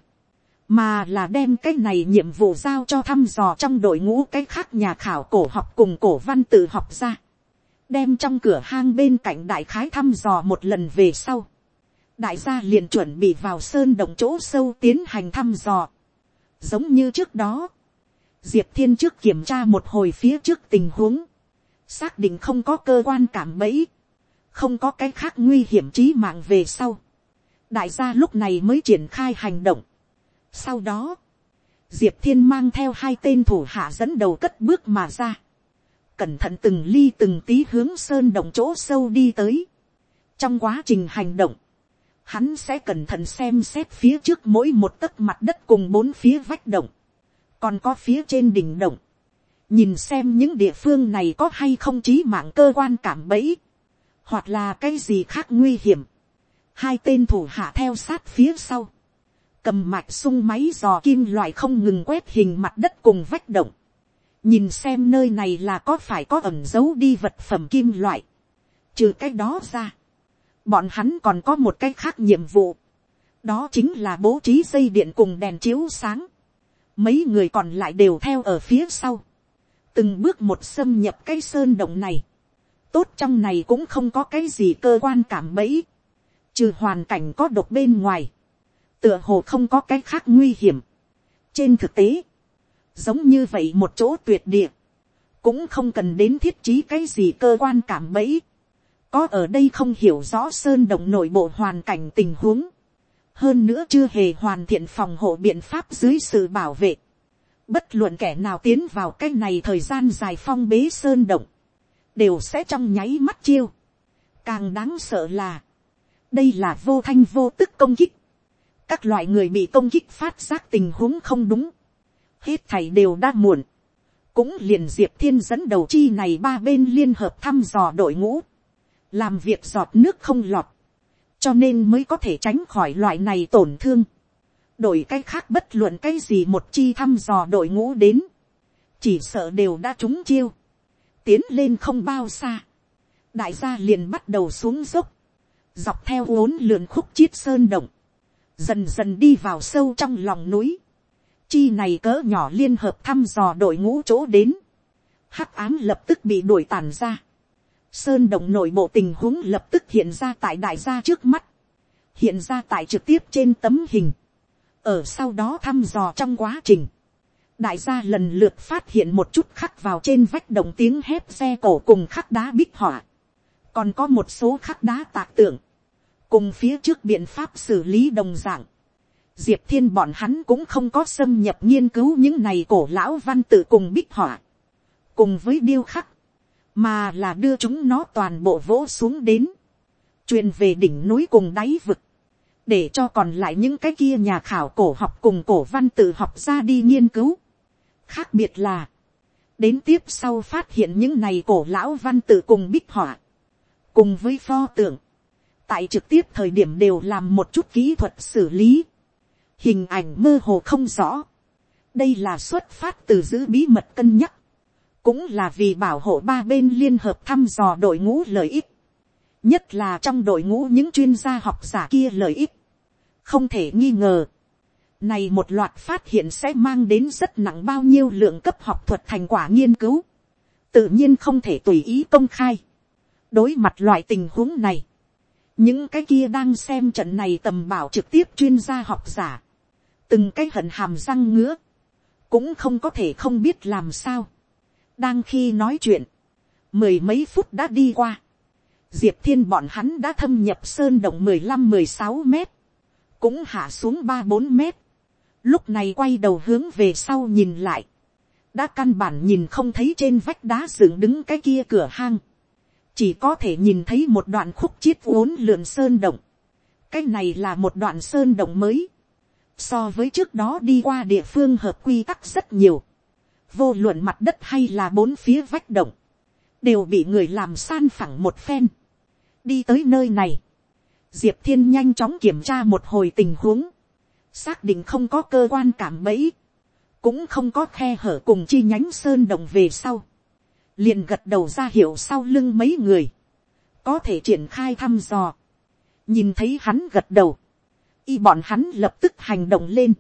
Speaker 1: mà là đem cái này nhiệm vụ giao cho thăm dò trong đội ngũ cái khác nhà khảo cổ học cùng cổ văn tự học ra, đem trong cửa hang bên cạnh đại khái thăm dò một lần về sau, đại gia liền chuẩn bị vào sơn động chỗ sâu tiến hành thăm dò, giống như trước đó, diệp thiên trước kiểm tra một hồi phía trước tình huống, xác định không có cơ quan cảm bẫy, không có cái khác nguy hiểm trí mạng về sau, đại gia lúc này mới triển khai hành động. sau đó, diệp thiên mang theo hai tên thủ hạ dẫn đầu cất bước mà ra, cẩn thận từng ly từng tí hướng sơn động chỗ sâu đi tới. trong quá trình hành động, hắn sẽ cẩn thận xem xét phía trước mỗi một tấc mặt đất cùng bốn phía vách động. Còn có phía trên đỉnh động, nhìn xem những địa phương này có hay không trí mạng cơ quan cảm bẫy, hoặc là cái gì khác nguy hiểm, hai tên thủ hạ theo sát phía sau, cầm mạch sung máy dò kim loại không ngừng quét hình mặt đất cùng vách động, nhìn xem nơi này là có phải có ẩm dấu đi vật phẩm kim loại, trừ cái đó ra, bọn hắn còn có một cái khác nhiệm vụ, đó chính là bố trí dây điện cùng đèn chiếu sáng, mấy người còn lại đều theo ở phía sau, từng bước một xâm nhập cái sơn động này, tốt trong này cũng không có cái gì cơ quan cảm bẫy, trừ hoàn cảnh có độc bên ngoài, tựa hồ không có cái khác nguy hiểm. trên thực tế, giống như vậy một chỗ tuyệt địa, cũng không cần đến thiết trí cái gì cơ quan cảm bẫy, có ở đây không hiểu rõ sơn động nội bộ hoàn cảnh tình huống, hơn nữa chưa hề hoàn thiện phòng hộ biện pháp dưới sự bảo vệ. Bất luận kẻ nào tiến vào cái này thời gian dài phong bế sơn động, đều sẽ trong nháy mắt chiêu. Càng đáng sợ là, đây là vô thanh vô tức công kích. Các loại người bị công kích phát giác tình huống không đúng. Hết thảy đều đã muộn. Cũng liền diệp thiên dẫn đầu chi này ba bên liên hợp thăm dò đội ngũ. Làm việc giọt nước không lọt. Cho nên mới có thể tránh khỏi loại này tổn thương. đổi cái khác bất luận cái gì một chi thăm dò đội ngũ đến, chỉ sợ đều đã trúng chiêu, tiến lên không bao xa, đại gia liền bắt đầu xuống dốc, dọc theo uốn lượn khúc chiết sơn động, dần dần đi vào sâu trong lòng núi, chi này cỡ nhỏ liên hợp thăm dò đội ngũ chỗ đến, hắc ám lập tức bị đuổi tàn ra, Sơn động nội bộ tình huống lập tức hiện ra tại đại gia trước mắt. Hiện ra tại trực tiếp trên tấm hình. Ở sau đó thăm dò trong quá trình. Đại gia lần lượt phát hiện một chút khắc vào trên vách đồng tiếng hét xe cổ cùng khắc đá bích họa. Còn có một số khắc đá tạc tượng. Cùng phía trước biện pháp xử lý đồng dạng. Diệp thiên bọn hắn cũng không có xâm nhập nghiên cứu những này cổ lão văn tự cùng bích họa. Cùng với điêu khắc mà là đưa chúng nó toàn bộ vỗ xuống đến, truyền về đỉnh núi cùng đáy vực, để cho còn lại những cái kia nhà khảo cổ học cùng cổ văn tự học ra đi nghiên cứu. khác biệt là, đến tiếp sau phát hiện những này cổ lão văn tự cùng bích họa, cùng với pho tượng, tại trực tiếp thời điểm đều làm một chút kỹ thuật xử lý, hình ảnh mơ hồ không rõ, đây là xuất phát từ giữ bí mật cân nhắc, cũng là vì bảo hộ ba bên liên hợp thăm dò đội ngũ lợi ích, nhất là trong đội ngũ những chuyên gia học giả kia lợi ích, không thể nghi ngờ, này một loạt phát hiện sẽ mang đến rất nặng bao nhiêu lượng cấp học thuật thành quả nghiên cứu, tự nhiên không thể tùy ý công khai. đối mặt loại tình huống này, những cái kia đang xem trận này tầm bảo trực tiếp chuyên gia học giả, từng cái hận hàm răng ngứa, cũng không có thể không biết làm sao đang khi nói chuyện, mười mấy phút đã đi qua, diệp thiên bọn hắn đã thâm nhập sơn động mười lăm mười sáu mét, cũng hạ xuống ba bốn mét, lúc này quay đầu hướng về sau nhìn lại, đã căn bản nhìn không thấy trên vách đá dựng đứng cái kia cửa hang, chỉ có thể nhìn thấy một đoạn khúc chiết uốn lượn sơn động, cái này là một đoạn sơn động mới, so với trước đó đi qua địa phương hợp quy tắc rất nhiều, vô luận mặt đất hay là bốn phía vách động, đều bị người làm san phẳng một phen. đi tới nơi này, diệp thiên nhanh chóng kiểm tra một hồi tình huống, xác định không có cơ quan cảm bẫy, cũng không có khe hở cùng chi nhánh sơn động về sau, liền gật đầu ra hiệu sau lưng mấy người, có thể triển khai thăm dò, nhìn thấy hắn gật đầu, y bọn hắn lập tức hành động lên.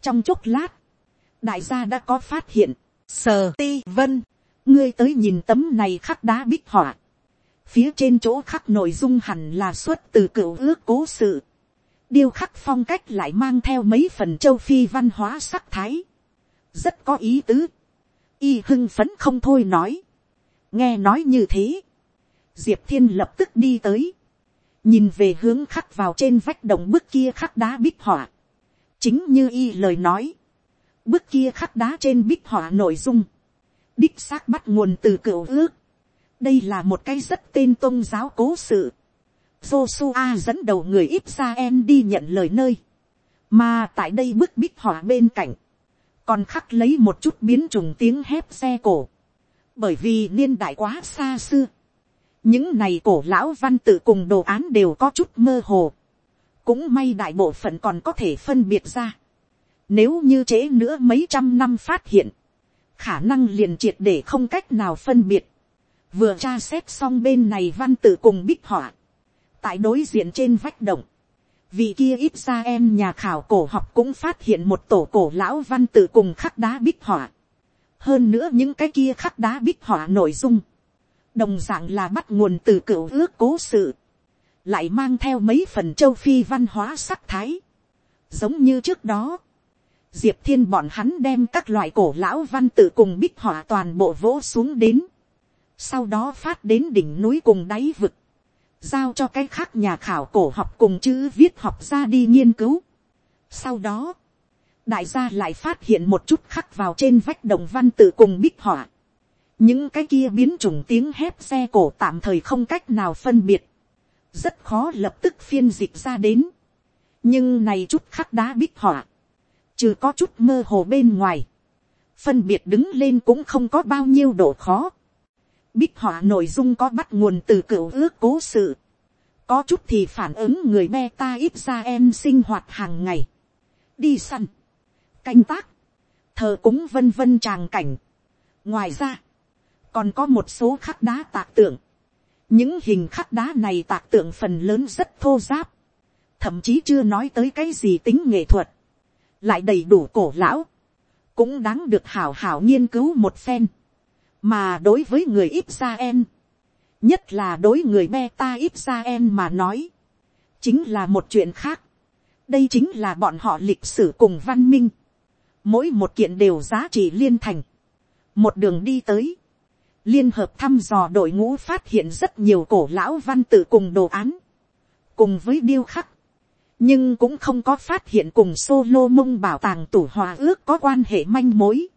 Speaker 1: trong chốc lát, đại gia đã có phát hiện, sờ ti vân, ngươi tới nhìn tấm này khắc đá bích họa, phía trên chỗ khắc nội dung hẳn là xuất từ cựu ước cố sự, điêu khắc phong cách lại mang theo mấy phần châu phi văn hóa sắc thái, rất có ý tứ, y hưng phấn không thôi nói, nghe nói như thế, diệp thiên lập tức đi tới, nhìn về hướng khắc vào trên vách đồng bức kia khắc đá bích họa, chính như y lời nói, bức kia khắc đá trên bích họa nội dung, đích xác bắt nguồn từ cựu ước, đây là một cái rất tên tôn giáo cố sự, Joshua dẫn đầu người ít ra em đi nhận lời nơi, mà tại đây bức bích họa bên cạnh, còn khắc lấy một chút biến trùng tiếng hép xe cổ, bởi vì niên đại quá xa xưa, những này cổ lão văn tự cùng đồ án đều có chút mơ hồ, cũng may đại bộ phận còn có thể phân biệt ra, nếu như trễ nữa mấy trăm năm phát hiện, khả năng liền triệt để không cách nào phân biệt, vừa tra xét xong bên này văn tự cùng bích họa, tại đối diện trên vách động, vì kia ít ra em nhà khảo cổ học cũng phát hiện một tổ cổ lão văn tự cùng khắc đá bích họa, hơn nữa những cái kia khắc đá bích họa nội dung, đồng d ạ n g là bắt nguồn từ cựu ước cố sự, lại mang theo mấy phần châu phi văn hóa sắc thái, giống như trước đó, diệp thiên bọn hắn đem các loại cổ lão văn tự cùng bích họa toàn bộ vỗ xuống đến, sau đó phát đến đỉnh núi cùng đáy vực, giao cho cái khác nhà khảo cổ học cùng chữ viết học ra đi nghiên cứu. Sau đó, đại gia lại phát hiện một chút khắc vào trên vách đồng văn tự cùng bích họa những cái kia biến chủng tiếng hép xe cổ tạm thời không cách nào phân biệt, rất khó lập tức phiên dịch ra đến. nhưng này chút khắc đá bích họa, trừ có chút mơ hồ bên ngoài, phân biệt đứng lên cũng không có bao nhiêu độ khó. Bích họa nội dung có bắt nguồn từ cựu ước cố sự, có chút thì phản ứng người me ta ít ra em sinh hoạt hàng ngày, đi săn, canh tác, thờ cúng vân vân tràng cảnh. ngoài ra, còn có một số khắc đá tạc tượng. những hình khắc đá này tạc tượng phần lớn rất thô giáp, thậm chí chưa nói tới cái gì tính nghệ thuật, lại đầy đủ cổ lão, cũng đáng được hảo hảo nghiên cứu một phen. mà đối với người ít ra em, nhất là đối người beta ít ra em mà nói, chính là một chuyện khác. đây chính là bọn họ lịch sử cùng văn minh. mỗi một kiện đều giá trị liên thành. một đường đi tới, liên hợp thăm dò đội ngũ phát hiện rất nhiều cổ lão văn tự cùng đồ án, cùng với điêu khắc, nhưng cũng không có phát hiện cùng solo mông bảo tàng tủ hòa ước có quan hệ manh mối.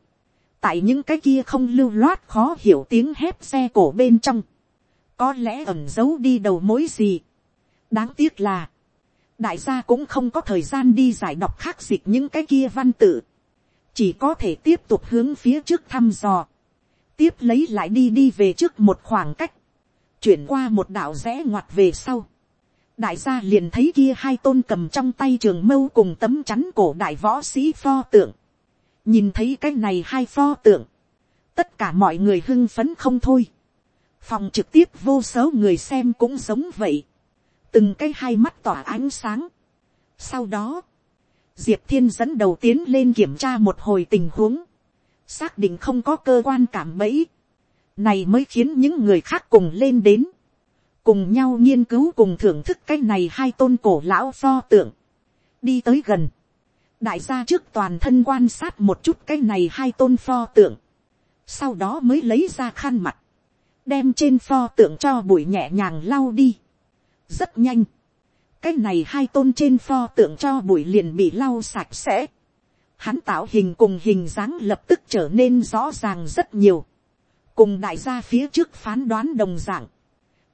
Speaker 1: tại những cái kia không lưu loát khó hiểu tiếng hét xe cổ bên trong, có lẽ ẩm giấu đi đầu mối gì. đáng tiếc là, đại gia cũng không có thời gian đi giải đọc khắc dịch những cái kia văn tự, chỉ có thể tiếp tục hướng phía trước thăm dò tiếp lấy lại đi đi về trước một khoảng cách, chuyển qua một đạo rẽ ngoặt về sau đại gia liền thấy kia hai tôn cầm trong tay trường mâu cùng tấm chắn cổ đại võ sĩ pho tượng. nhìn thấy cái này hai pho tượng, tất cả mọi người hưng phấn không thôi. phòng trực tiếp vô số người xem cũng giống vậy. từng cái hai mắt tỏa ánh sáng. sau đó, diệp thiên dẫn đầu tiến lên kiểm tra một hồi tình huống xác định không có cơ quan cảm bẫy, này mới khiến những người khác cùng lên đến, cùng nhau nghiên cứu cùng thưởng thức cái này hai tôn cổ lão pho tượng, đi tới gần, đại gia trước toàn thân quan sát một chút cái này hai tôn pho tượng, sau đó mới lấy ra khăn mặt, đem trên pho tượng cho bụi nhẹ nhàng lau đi, rất nhanh, cái này hai tôn trên pho tượng cho bụi liền bị lau sạch sẽ, hắn tạo hình cùng hình dáng lập tức trở nên rõ ràng rất nhiều, cùng đại gia phía trước phán đoán đồng d ạ n g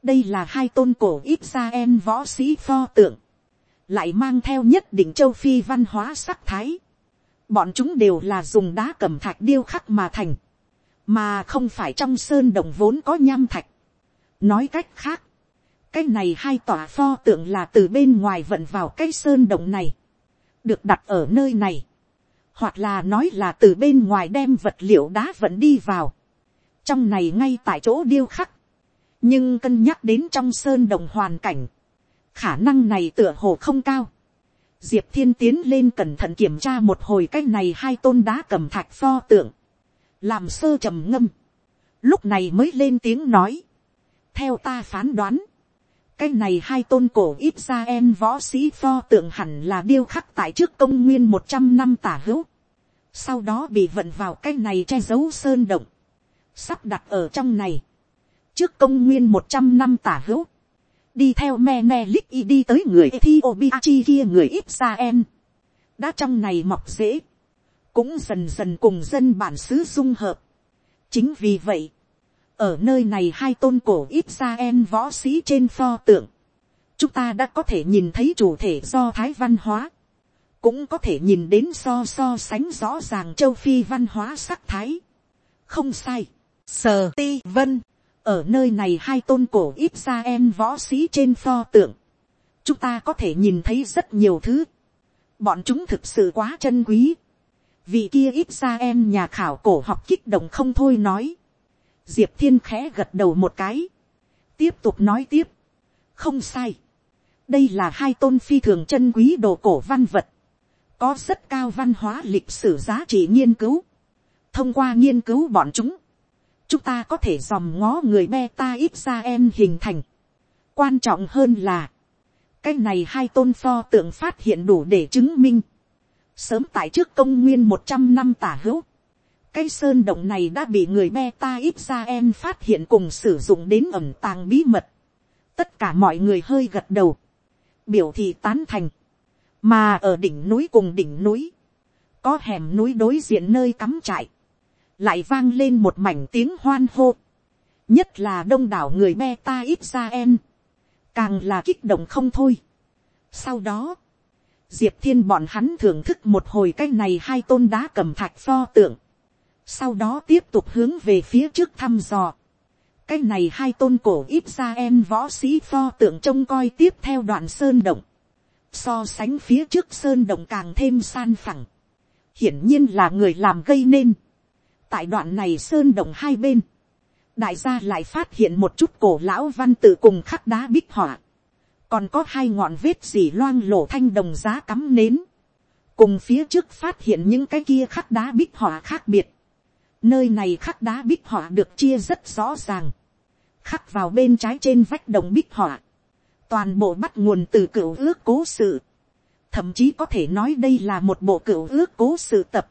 Speaker 1: đây là hai tôn cổ ít ra em võ sĩ pho tượng, lại mang theo nhất định châu phi văn hóa sắc thái, bọn chúng đều là dùng đá cẩm thạch điêu khắc mà thành, mà không phải trong sơn đồng vốn có nham thạch. nói cách khác, cái này hai tòa pho tượng là từ bên ngoài vận vào cái sơn đồng này, được đặt ở nơi này, hoặc là nói là từ bên ngoài đem vật liệu đá vận đi vào, trong này ngay tại chỗ điêu khắc, nhưng cân nhắc đến trong sơn đồng hoàn cảnh, khả năng này tựa hồ không cao. Diệp thiên tiến lên cẩn thận kiểm tra một hồi cái này hai tôn đá cầm thạch pho tượng, làm sơ trầm ngâm, lúc này mới lên tiếng nói, theo ta phán đoán, cái này hai tôn cổ ít ra em võ sĩ pho tượng hẳn là điêu khắc tại trước công nguyên một trăm năm tả hữu. Sau đó bị vận vào cái này che giấu sơn động. Sắp đặt ở trong này. Trước công nguyên một trăm năm tả hữu. Đi theo me y đi tới người Ethiopia chi kia người Israel. Đã trong này mọc dễ. Cũng dần dần cùng dân bản xứ dung hợp. Chính vì vậy ở nơi này hai tôn cổ israel võ sĩ trên pho tượng, chúng ta đã có thể nhìn thấy chủ thể do thái văn hóa, cũng có thể nhìn đến so so sánh rõ ràng châu phi văn hóa sắc thái. không sai, sờ ti vân, ở nơi này hai tôn cổ ít ra em võ sĩ trên pho tượng, chúng ta có thể nhìn thấy rất nhiều thứ, bọn chúng thực sự quá chân quý, vị kia ít ra em nhà khảo cổ học kích động không thôi nói, diệp thiên khẽ gật đầu một cái, tiếp tục nói tiếp, không sai, đây là hai tôn phi thường chân quý đồ cổ văn vật, có rất cao văn hóa lịch sử giá trị nghiên cứu, thông qua nghiên cứu bọn chúng, chúng ta có thể dòm ngó người beta ít ra em hình thành. quan trọng hơn là, cái này hai tôn pho tượng phát hiện đủ để chứng minh, sớm tại trước công nguyên một trăm năm tả hữu, cái sơn động này đã bị người beta ít ra em phát hiện cùng sử dụng đến ẩm tàng bí mật. tất cả mọi người hơi gật đầu, biểu thị tán thành, mà ở đỉnh núi cùng đỉnh núi, có hẻm núi đối diện nơi cắm trại, lại vang lên một mảnh tiếng hoan hô, nhất là đông đảo người Me Ta ít ra em, càng là kích động không thôi. sau đó, diệp thiên bọn hắn thưởng thức một hồi cái này hai tôn đá cầm thạch pho tượng, sau đó tiếp tục hướng về phía trước thăm dò. cái này hai tôn cổ ít ra em võ sĩ pho tượng trông coi tiếp theo đoạn sơn động, so sánh phía trước sơn động càng thêm san phẳng, hiển nhiên là người làm gây nên tại đoạn này sơn động hai bên, đại gia lại phát hiện một chút cổ lão văn tự cùng khắc đá bích họa, còn có hai ngọn vết dì loang lổ thanh đồng giá cắm nến, cùng phía trước phát hiện những cái kia khắc đá bích họa khác biệt, Nơi này khắc đá bích họa được chia rất rõ ràng. Khắc vào bên trái trên vách đồng bích họa. Toàn bộ bắt nguồn từ cựu ước cố sự. Thậm chí có thể nói đây là một bộ cựu ước cố sự tập.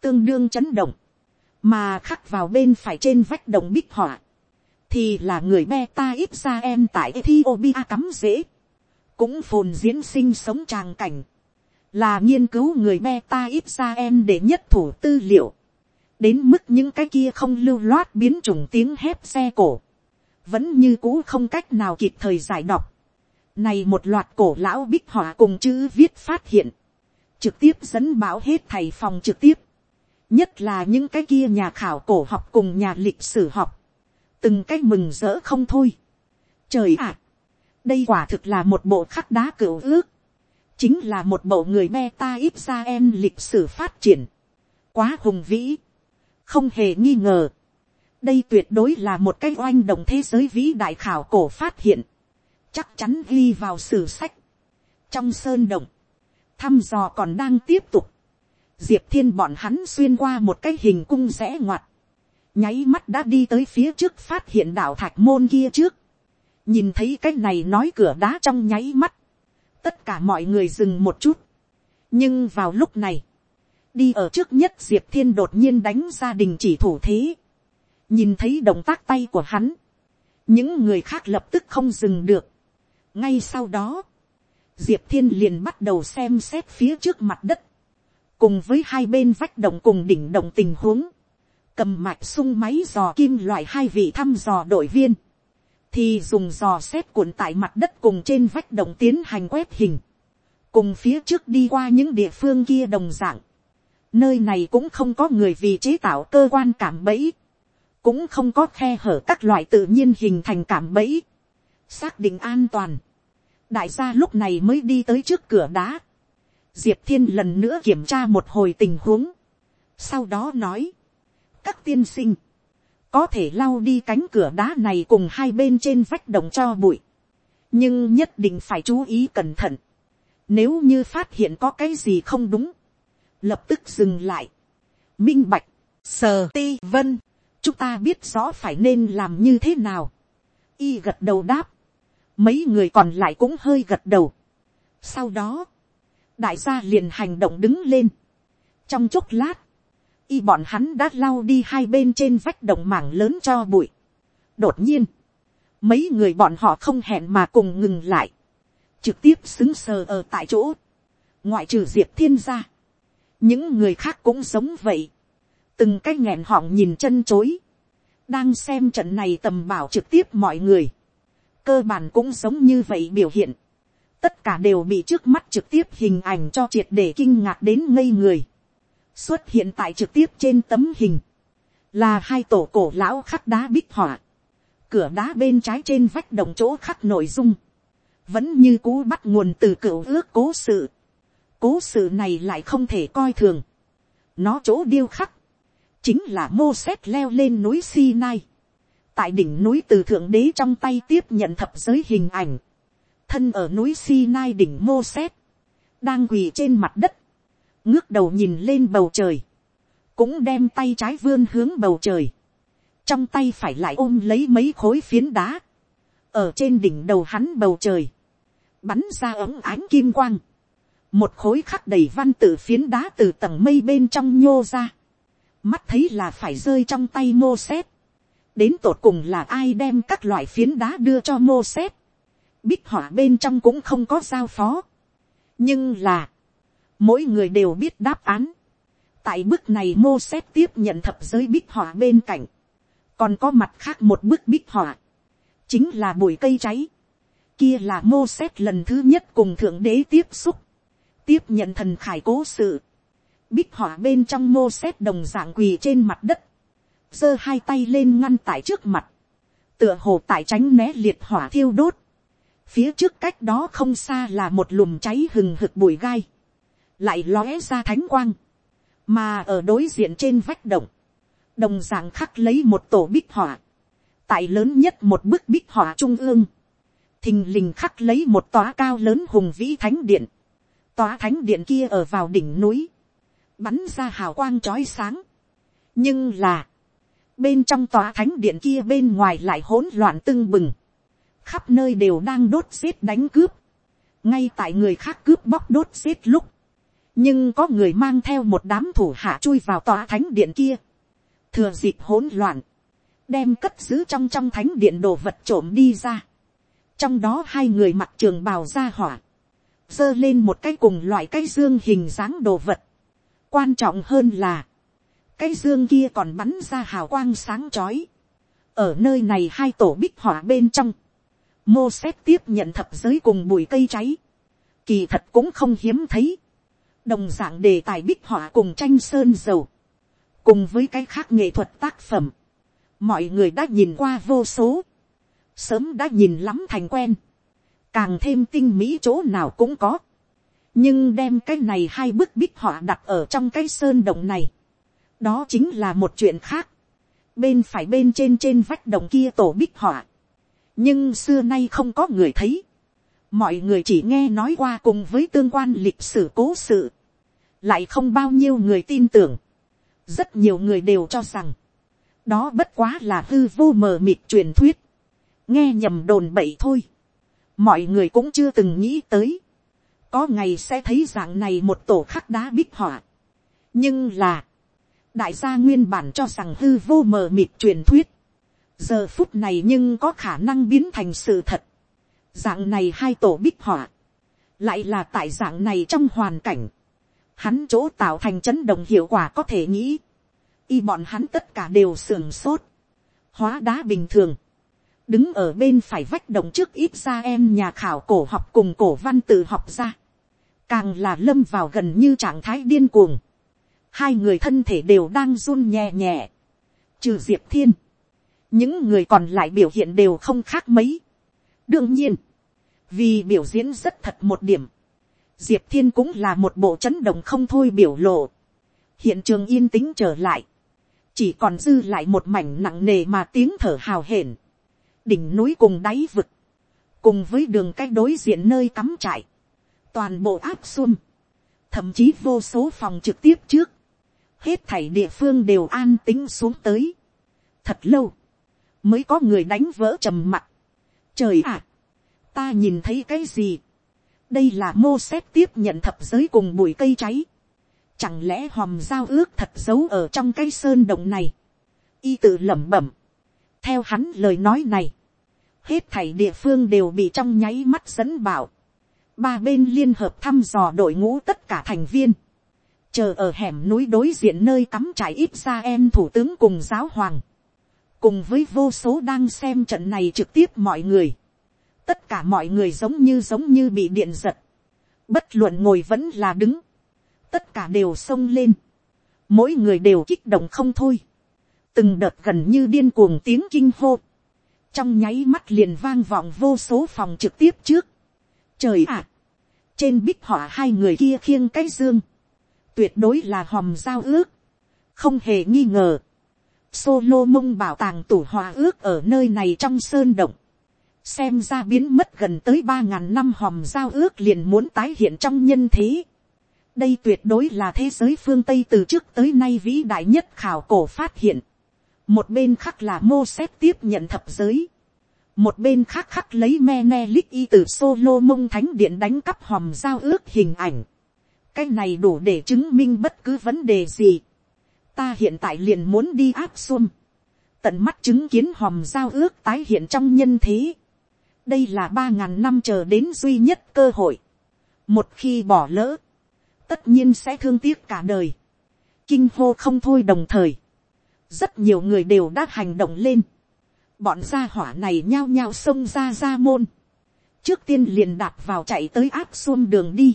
Speaker 1: Tương đương chấn động. Mà khắc vào bên phải trên vách đồng bích họa. Thì là người beta ít ra em tại Ethiopia cắm dễ. Cũng phồn diễn sinh sống tràng cảnh là nghiên cứu người beta ít ra em để nhất thủ tư liệu đến mức những cái kia không lưu loát biến chủng tiếng hép xe cổ, vẫn như cũ không cách nào kịp thời giải đọc. Này một loạt cổ lão bích họa cùng chữ viết phát hiện, trực tiếp dẫn báo hết thầy phòng trực tiếp, nhất là những cái kia nhà khảo cổ học cùng nhà lịch sử học, từng cái mừng rỡ không thôi. Trời ạ, đây quả thực là một bộ khắc đá cửu ước, chính là một bộ người beta ít ra em lịch sử phát triển, quá hùng vĩ, không hề nghi ngờ, đây tuyệt đối là một cái oanh động thế giới vĩ đại khảo cổ phát hiện, chắc chắn ghi vào sử sách. trong sơn động, thăm dò còn đang tiếp tục, diệp thiên bọn hắn xuyên qua một cái hình cung rẽ ngoặt, nháy mắt đã đi tới phía trước phát hiện đảo thạch môn kia trước, nhìn thấy cái này nói cửa đá trong nháy mắt, tất cả mọi người dừng một chút, nhưng vào lúc này, đi ở trước nhất diệp thiên đột nhiên đánh ra đình chỉ thủ thế, nhìn thấy động tác tay của hắn, những người khác lập tức không dừng được. ngay sau đó, diệp thiên liền bắt đầu xem xét phía trước mặt đất, cùng với hai bên vách động cùng đỉnh động tình huống, cầm mạch sung máy dò kim loại hai vị thăm dò đội viên, thì dùng dò xét cuộn tại mặt đất cùng trên vách động tiến hành quét hình, cùng phía trước đi qua những địa phương kia đồng dạng, nơi này cũng không có người vì chế tạo cơ quan cảm bẫy, cũng không có khe hở các loại tự nhiên hình thành cảm bẫy, xác định an toàn, đại gia lúc này mới đi tới trước cửa đá, diệp thiên lần nữa kiểm tra một hồi tình huống, sau đó nói, các tiên sinh, có thể lau đi cánh cửa đá này cùng hai bên trên vách đồng cho bụi, nhưng nhất định phải chú ý cẩn thận, nếu như phát hiện có cái gì không đúng, lập tức dừng lại, minh bạch, sờ ti vân, chúng ta biết rõ phải nên làm như thế nào, y gật đầu đáp, mấy người còn lại cũng hơi gật đầu. sau đó, đại gia liền hành động đứng lên. trong chốc lát, y bọn hắn đã lau đi hai bên trên vách động mảng lớn cho bụi. đột nhiên, mấy người bọn họ không hẹn mà cùng ngừng lại, trực tiếp xứng sờ ở tại chỗ, ngoại trừ diệp thiên gia. những người khác cũng giống vậy, từng cái nghẹn họng nhìn chân chối, đang xem trận này tầm bảo trực tiếp mọi người, cơ bản cũng sống như vậy biểu hiện, tất cả đều bị trước mắt trực tiếp hình ảnh cho triệt để kinh ngạc đến ngây người, xuất hiện tại trực tiếp trên tấm hình, là hai tổ cổ lão khắc đá bích họa, cửa đá bên trái trên vách đồng chỗ khắc nội dung, vẫn như cú bắt nguồn từ cựu ước cố sự, cố sự này lại không thể coi thường, nó chỗ điêu khắc, chính là mô xét leo lên núi Sinai, tại đỉnh núi từ thượng đế trong tay tiếp nhận thập giới hình ảnh, thân ở núi Sinai đỉnh mô xét, đang quỳ trên mặt đất, ngước đầu nhìn lên bầu trời, cũng đem tay trái vươn hướng bầu trời, trong tay phải lại ôm lấy mấy khối phiến đá, ở trên đỉnh đầu hắn bầu trời, bắn ra ống ánh kim quang, một khối khắc đầy văn tự phiến đá từ tầng mây bên trong nhô ra, mắt thấy là phải rơi trong tay mô xét, đến tột cùng là ai đem các loại phiến đá đưa cho mô xét, bích họa bên trong cũng không có giao phó, nhưng là, mỗi người đều biết đáp án, tại bức này mô xét tiếp nhận thập giới bích họa bên cạnh, còn có mặt khác một bức bích họa, chính là bụi cây cháy, kia là mô xét lần thứ nhất cùng thượng đế tiếp xúc, tiếp nhận thần khải cố sự, bích họa bên trong mô xét đồng dạng quỳ trên mặt đất, giơ hai tay lên ngăn tại trước mặt, tựa hồ tại tránh né liệt hỏa thiêu đốt, phía trước cách đó không xa là một lùm cháy hừng hực bụi gai, lại lóe ra thánh quang, mà ở đối diện trên vách động, đồng dạng khắc lấy một tổ bích họa, tại lớn nhất một bức bích họa trung ương, thình lình khắc lấy một tòa cao lớn hùng vĩ thánh điện, tòa thánh điện kia ở vào đỉnh núi, bắn ra hào quang trói sáng, nhưng là, bên trong tòa thánh điện kia bên ngoài lại hỗn loạn tưng bừng, khắp nơi đều đang đốt xếp đánh cướp, ngay tại người khác cướp bóc đốt xếp lúc, nhưng có người mang theo một đám thủ hạ chui vào tòa thánh điện kia, thừa dịp hỗn loạn, đem cất giữ trong trong thánh điện đồ vật trộm đi ra, trong đó hai người mặc trường bào ra hỏa, giơ lên một cái cùng loại cái dương hình dáng đồ vật, quan trọng hơn là, cái dương kia còn bắn ra hào quang sáng chói. ở nơi này hai tổ bích hỏa bên trong, mô xét tiếp nhận thập giới cùng bụi cây cháy, kỳ thật cũng không hiếm thấy, đồng d ạ n g đề tài bích họa cùng tranh sơn dầu, cùng với cái khác nghệ thuật tác phẩm, mọi người đã nhìn qua vô số, sớm đã nhìn lắm thành quen, càng thêm tinh mỹ chỗ nào cũng có, nhưng đem cái này hai bức bích họa đặt ở trong cái sơn động này, đó chính là một chuyện khác. bên phải bên trên trên vách đồng kia tổ bích họa nhưng xưa nay không có người thấy. mọi người chỉ nghe nói qua cùng với tương quan lịch sử cố sự. lại không bao nhiêu người tin tưởng. rất nhiều người đều cho rằng, đó bất quá là hư vô mờ mịt truyền thuyết. nghe nhầm đồn bậy thôi. mọi người cũng chưa từng nghĩ tới. có ngày sẽ thấy dạng này một tổ khắc đá bích họa. nhưng là, đại gia nguyên bản cho rằng hư vô mờ mịt truyền thuyết, giờ phút này nhưng có khả năng biến thành sự thật. dạng này hai tổ bích họa, lại là tại dạng này trong hoàn cảnh, hắn chỗ tạo thành chấn động hiệu quả có thể nghĩ, y bọn hắn tất cả đều sưởng sốt, hóa đá bình thường, đứng ở bên phải vách động trước ít ra em nhà khảo cổ học cùng cổ văn tự học ra, càng là lâm vào gần như trạng thái điên cuồng, hai người thân thể đều đang run nhẹ nhẹ, trừ diệp thiên, những người còn lại biểu hiện đều không khác mấy. đương nhiên, vì biểu diễn rất thật một điểm, diệp thiên cũng là một bộ chấn động không thôi biểu lộ. hiện trường yên tĩnh trở lại, chỉ còn dư lại một mảnh nặng nề mà tiếng thở hào hển, đỉnh núi cùng đáy vực, cùng với đường cách đối diện nơi cắm trại, toàn bộ áp xuân, thậm chí vô số phòng trực tiếp trước, hết thảy địa phương đều an tính xuống tới. thật lâu, mới có người đánh vỡ trầm mặt. trời ạ, ta nhìn thấy cái gì, đây là mô xét tiếp nhận thập giới cùng bụi cây cháy, chẳng lẽ hòm giao ước thật giấu ở trong cái sơn động này, y tự lẩm bẩm, theo hắn lời nói này, hết thảy địa phương đều bị trong nháy mắt dẫn bảo, ba bên liên hợp thăm dò đội ngũ tất cả thành viên, chờ ở hẻm núi đối diện nơi cắm trải ít ra em thủ tướng cùng giáo hoàng, cùng với vô số đang xem trận này trực tiếp mọi người, tất cả mọi người giống như giống như bị điện giật, bất luận ngồi vẫn là đứng, tất cả đều xông lên, mỗi người đều kích động không thôi, từng đợt gần như điên cuồng tiếng kinh hô, trong nháy mắt liền vang vọng vô số phòng trực tiếp trước, trời ạ, trên bích họa hai người kia khiêng cái dương, tuyệt đối là hòm giao ước, không hề nghi ngờ, solo mông bảo tàng tủ hòa ước ở nơi này trong sơn động, xem ra biến mất gần tới ba ngàn năm hòm giao ước liền muốn tái hiện trong nhân thế. đây tuyệt đối là thế giới phương tây từ trước tới nay vĩ đại nhất khảo cổ phát hiện. một bên khác là mô xếp tiếp nhận thập giới. một bên khác khắc lấy me ne lít y từ solo mông thánh điện đánh cắp hòm giao ước hình ảnh cái này đủ để chứng minh bất cứ vấn đề gì ta hiện tại liền muốn đi áp xuông, tận mắt chứng kiến hòm giao ước tái hiện trong nhân thế. đây là ba ngàn năm chờ đến duy nhất cơ hội. một khi bỏ lỡ, tất nhiên sẽ thương tiếc cả đời. kinh hô không thôi đồng thời. rất nhiều người đều đã hành động lên. bọn gia hỏa này nhao nhao xông ra ra môn. trước tiên liền đạp vào chạy tới áp xuông đường đi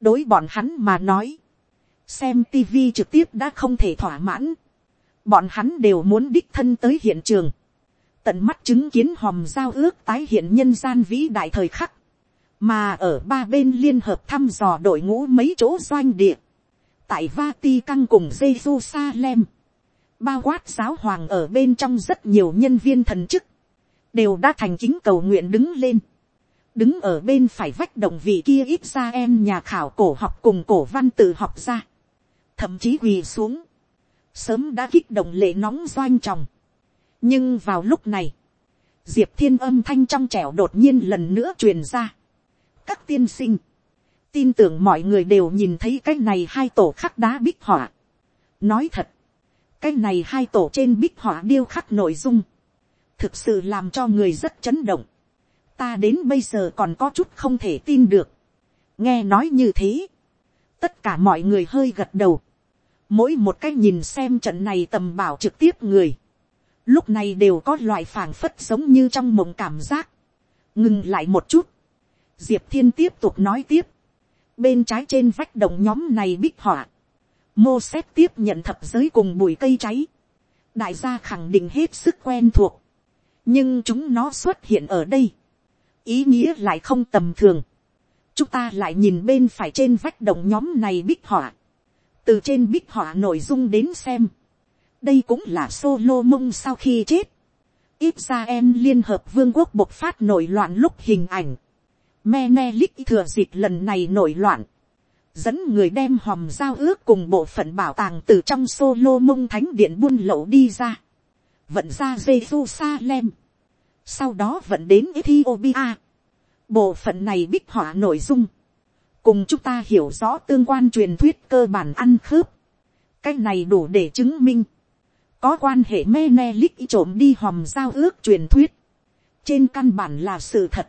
Speaker 1: đối bọn hắn mà nói, xem tv trực tiếp đã không thể thỏa mãn, bọn hắn đều muốn đích thân tới hiện trường, tận mắt chứng kiến hòm giao ước tái hiện nhân gian vĩ đại thời khắc, mà ở ba bên liên hợp thăm dò đội ngũ mấy chỗ doanh địa, tại Vati căng cùng Jerusalem, bao quát giáo hoàng ở bên trong rất nhiều nhân viên thần chức, đều đã thành kính cầu nguyện đứng lên. Đứng ở bên phải vách động vị kia ít ra em nhà khảo cổ học cùng cổ văn tự học ra, thậm chí quỳ xuống, sớm đã kích động lệ nóng doanh tròng. nhưng vào lúc này, diệp thiên âm thanh trong trẻo đột nhiên lần nữa truyền ra. các tiên sinh, tin tưởng mọi người đều nhìn thấy cái này hai tổ khắc đá bích họa. nói thật, cái này hai tổ trên bích họa điêu khắc nội dung, thực sự làm cho người rất chấn động ta đến bây giờ còn có chút không thể tin được. nghe nói như thế, tất cả mọi người hơi gật đầu, mỗi một cái nhìn xem trận này tầm bảo trực tiếp người, lúc này đều có loại phảng phất giống như trong mộng cảm giác, ngừng lại một chút, diệp thiên tiếp tục nói tiếp, bên trái trên vách động nhóm này bích họa, mô xét tiếp nhận thập giới cùng bụi cây cháy, đại gia khẳng định hết sức quen thuộc, nhưng chúng nó xuất hiện ở đây, ý nghĩa lại không tầm thường. chúng ta lại nhìn bên phải trên vách động nhóm này bích họa từ trên bích họa nội dung đến xem. đây cũng là solo mông sau khi chết. ít ra em liên hợp vương quốc bộc phát nổi loạn lúc hình ảnh. Menelik thừa dịp lần này nổi loạn. Dẫn người đem hòm giao ước cùng bộ phận bảo tàng từ trong solo mông thánh điện buôn lậu đi ra. Vận ra Jerusalem sau đó vận đến Ethiopia. Bộ phận này bích họa nội dung, cùng chúng ta hiểu rõ tương quan truyền thuyết cơ bản ăn khớp. cái này đủ để chứng minh, có quan hệ me ne lích trộm đi hòm giao ước truyền thuyết, trên căn bản là sự thật.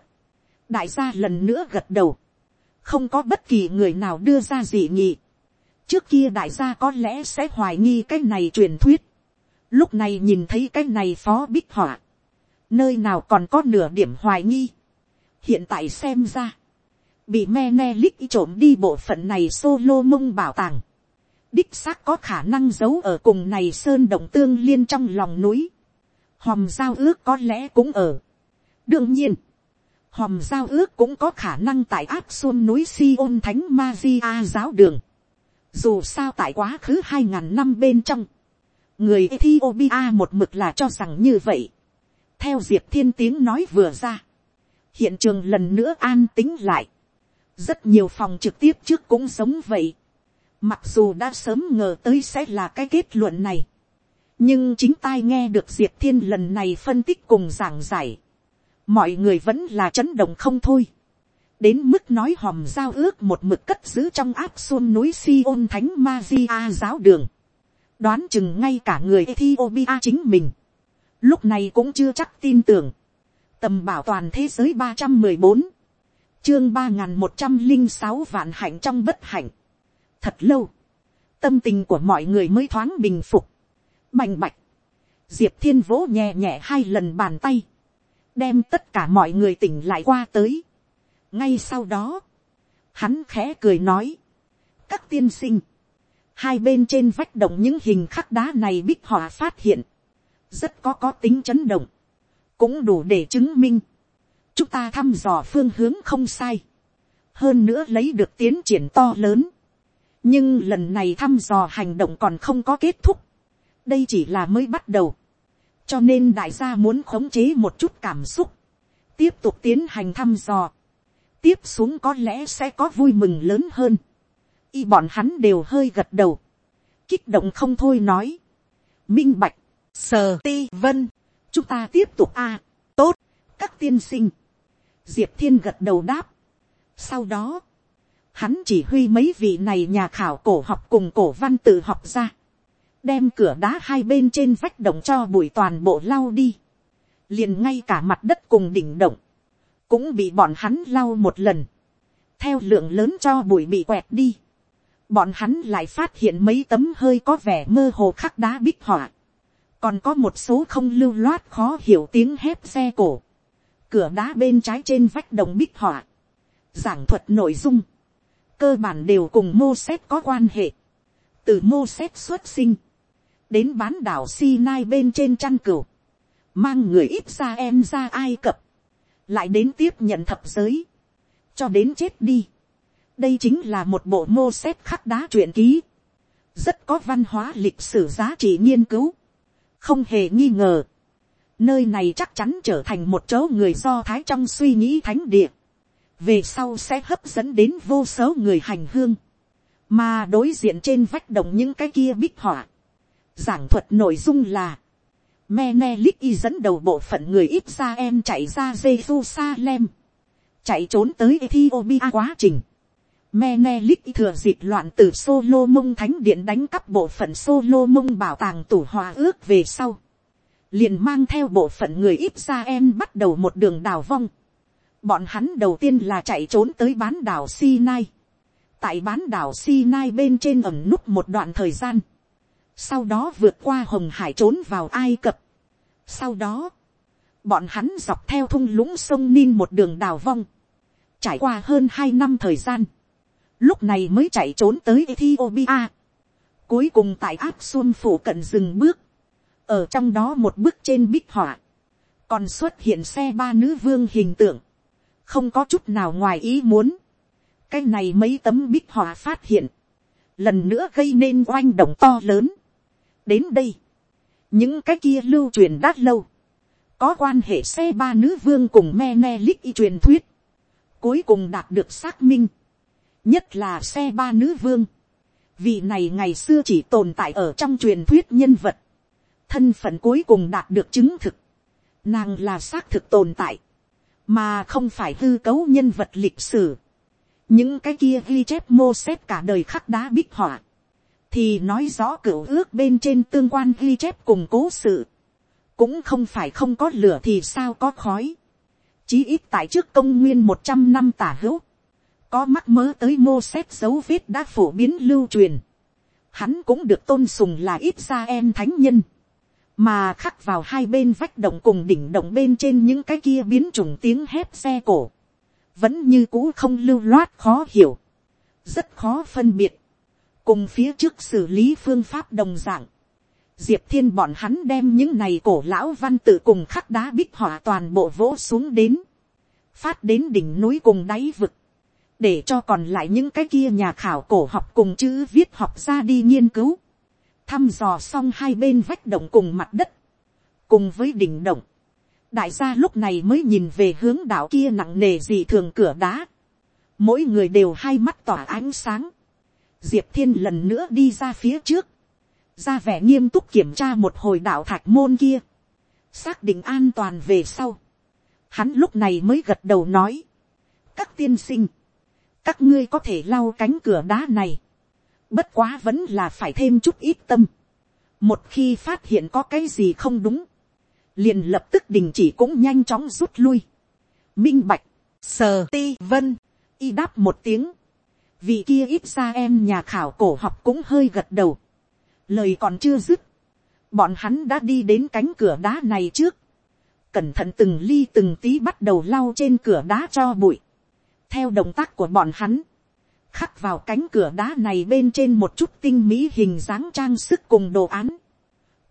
Speaker 1: đại gia lần nữa gật đầu, không có bất kỳ người nào đưa ra gì nhị. trước kia đại gia có lẽ sẽ hoài nghi cái này truyền thuyết, lúc này nhìn thấy cái này phó bích họa, nơi nào còn có nửa điểm hoài nghi, hiện tại xem ra, bị me ne trộm đi bộ phận này solo mông bảo tàng, đích xác có khả năng giấu ở cùng này sơn động tương liên trong lòng núi, hòm giao ước có lẽ cũng ở. đương nhiên, hòm giao ước cũng có khả năng tại áp xuân núi si ôn thánh ma di a giáo đường. dù sao tại quá khứ hai ngàn năm bên trong, người Ethiopia một mực là cho rằng như vậy. theo diệp thiên tiếng nói vừa ra, hiện trường lần nữa an tính lại rất nhiều phòng trực tiếp trước cũng giống vậy. mặc dù đã sớm ngờ tới sẽ là cái kết luận này. nhưng chính tai nghe được diệp thiên lần này phân tích cùng giảng giải. mọi người vẫn là chấn động không thôi. đến mức nói hòm giao ước một mực cất giữ trong áp xuân núi si ôn thánh ma di a giáo đường. đoán chừng ngay cả người Ethiopia chính mình. lúc này cũng chưa chắc tin tưởng tầm bảo toàn thế giới ba trăm mười bốn, chương ba n một trăm linh sáu vạn hạnh trong bất hạnh. thật lâu, tâm tình của mọi người mới thoáng bình phục, bành bạch, diệp thiên vỗ nhẹ nhẹ hai lần bàn tay, đem tất cả mọi người tỉnh lại qua tới. ngay sau đó, hắn khẽ cười nói, các tiên sinh, hai bên trên vách động những hình khắc đá này bích họa phát hiện, rất có có tính chấn động, cũng đủ để chứng minh, chúng ta thăm dò phương hướng không sai, hơn nữa lấy được tiến triển to lớn, nhưng lần này thăm dò hành động còn không có kết thúc, đây chỉ là mới bắt đầu, cho nên đại gia muốn khống chế một chút cảm xúc, tiếp tục tiến hành thăm dò, tiếp xuống có lẽ sẽ có vui mừng lớn hơn, y bọn hắn đều hơi gật đầu, kích động không thôi nói, minh bạch, sờ ti vân, chúng ta tiếp tục a, tốt, các tiên sinh, diệp thiên gật đầu đáp. sau đó, hắn chỉ huy mấy vị này nhà khảo cổ học cùng cổ văn tự học ra, đem cửa đá hai bên trên vách động cho bụi toàn bộ lau đi, liền ngay cả mặt đất cùng đỉnh động, cũng bị bọn hắn lau một lần, theo lượng lớn cho bụi bị quẹt đi, bọn hắn lại phát hiện mấy tấm hơi có vẻ mơ hồ khắc đá bích họa, còn có một số không lưu loát khó hiểu tiếng hét xe cổ, cửa đá bên trái trên vách đồng bích họa, giảng thuật nội dung, cơ bản đều cùng mô xét có quan hệ, từ mô xét xuất sinh, đến bán đảo Sinai bên trên chăn cừu, mang người ít ra em ra ai cập, lại đến tiếp nhận thập giới, cho đến chết đi. đây chính là một bộ mô xét khắc đá truyện ký, rất có văn hóa lịch sử giá trị nghiên cứu, không hề nghi ngờ, nơi này chắc chắn trở thành một chỗ người do thái trong suy nghĩ thánh địa, về sau sẽ hấp dẫn đến vô số người hành hương, mà đối diện trên vách đồng những cái kia bích họa, giảng thuật nội dung là, Menelik y dẫn đầu bộ phận người ít ra em chạy ra Jerusalem, chạy trốn tới Ethiopia quá trình. Menelik thừa dịp loạn từ Solomon Thánh Điện đánh cắp bộ phận Solomon bảo tàng tủ hòa ước về sau. Liền mang theo bộ phận người ít ra em bắt đầu một đường đào vong. Bọn hắn đầu tiên là chạy trốn tới bán đảo Sinai. Tại bán đảo Sinai bên trên ẩm núp một đoạn thời gian. Sau đó vượt qua Hồng Hải trốn vào Ai Cập. Sau đó, bọn hắn dọc theo thung lũng sông Nin một đường đào vong. Trải qua hơn hai năm thời gian lúc này mới chạy trốn tới Ethiopia. Cuối cùng tại áp xuân phủ cận dừng bước, ở trong đó một bức trên bích họa, còn xuất hiện xe ba nữ vương hình tượng, không có chút nào ngoài ý muốn. cái này mấy tấm bích họa phát hiện, lần nữa gây nên oanh động to lớn. đến đây, những cái kia lưu truyền đã lâu, có quan hệ xe ba nữ vương cùng me ne lít y truyền thuyết, cuối cùng đạt được xác minh. Nhất là xe ba nữ vương, vì này ngày xưa chỉ tồn tại ở trong truyền thuyết nhân vật, thân phận cuối cùng đạt được chứng thực, nàng là xác thực tồn tại, mà không phải hư cấu nhân vật lịch sử. những cái kia ghi chép mô xếp cả đời khắc đá bích họa, thì nói rõ cửu ước bên trên tương quan ghi chép cùng cố sự, cũng không phải không có lửa thì sao có khói, chí ít tại trước công nguyên một trăm năm tả hữu, có mắc mớ tới mô xếp dấu vết đã phổ biến lưu truyền. hắn cũng được tôn sùng là ít ra em thánh nhân, mà khắc vào hai bên vách động cùng đỉnh động bên trên những cái kia biến chủng tiếng hét xe cổ, vẫn như cũ không lưu loát khó hiểu, rất khó phân biệt, cùng phía trước xử lý phương pháp đồng d ạ n g diệp thiên bọn hắn đem những này cổ lão văn tự cùng khắc đá bích họa toàn bộ vỗ xuống đến, phát đến đỉnh núi cùng đáy vực, để cho còn lại những cái kia nhà khảo cổ học cùng chữ viết học ra đi nghiên cứu, thăm dò xong hai bên vách động cùng mặt đất, cùng với đỉnh động, đại gia lúc này mới nhìn về hướng đảo kia nặng nề gì thường cửa đá, mỗi người đều hai mắt tỏa ánh sáng, diệp thiên lần nữa đi ra phía trước, ra vẻ nghiêm túc kiểm tra một hồi đảo thạch môn kia, xác định an toàn về sau. Hắn lúc này mới gật đầu nói, các tiên sinh, các ngươi có thể lau cánh cửa đá này, bất quá vẫn là phải thêm chút ít tâm. một khi phát hiện có cái gì không đúng, liền lập tức đình chỉ cũng nhanh chóng rút lui. minh bạch, sờ ti vân, y đáp một tiếng, vì kia ít ra em nhà khảo cổ học cũng hơi gật đầu. lời còn chưa dứt, bọn hắn đã đi đến cánh cửa đá này trước, cẩn thận từng ly từng tí bắt đầu lau trên cửa đá cho bụi. theo động tác của bọn hắn, khắc vào cánh cửa đá này bên trên một chút tinh mỹ hình dáng trang sức cùng đồ án,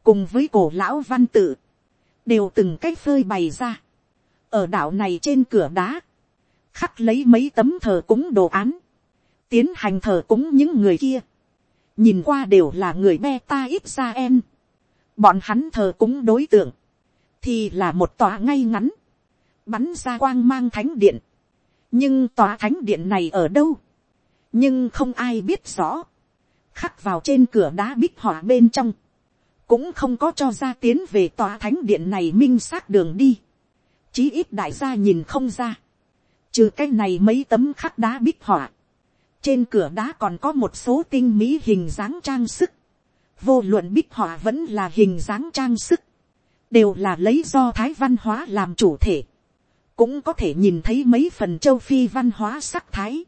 Speaker 1: cùng với cổ lão văn tự, đều từng cái phơi bày ra. ở đảo này trên cửa đá, khắc lấy mấy tấm thờ cúng đồ án, tiến hành thờ cúng những người kia, nhìn qua đều là người be ta ít ra em, bọn hắn thờ cúng đối tượng, thì là một tòa ngay ngắn, bắn ra quang mang thánh điện, nhưng tòa thánh điện này ở đâu, nhưng không ai biết rõ, khắc vào trên cửa đá bích họa bên trong, cũng không có cho ra tiến về tòa thánh điện này minh xác đường đi, chí ít đại gia nhìn không ra, trừ cái này mấy tấm khắc đá bích họa, trên cửa đá còn có một số tinh mỹ hình dáng trang sức. Vô luận bích họa vẫn là hình dáng trang sức. Đều là lấy do thái văn hóa làm chủ thể. Cũng có thể nhìn thấy mấy phần châu Phi văn hóa sắc thái.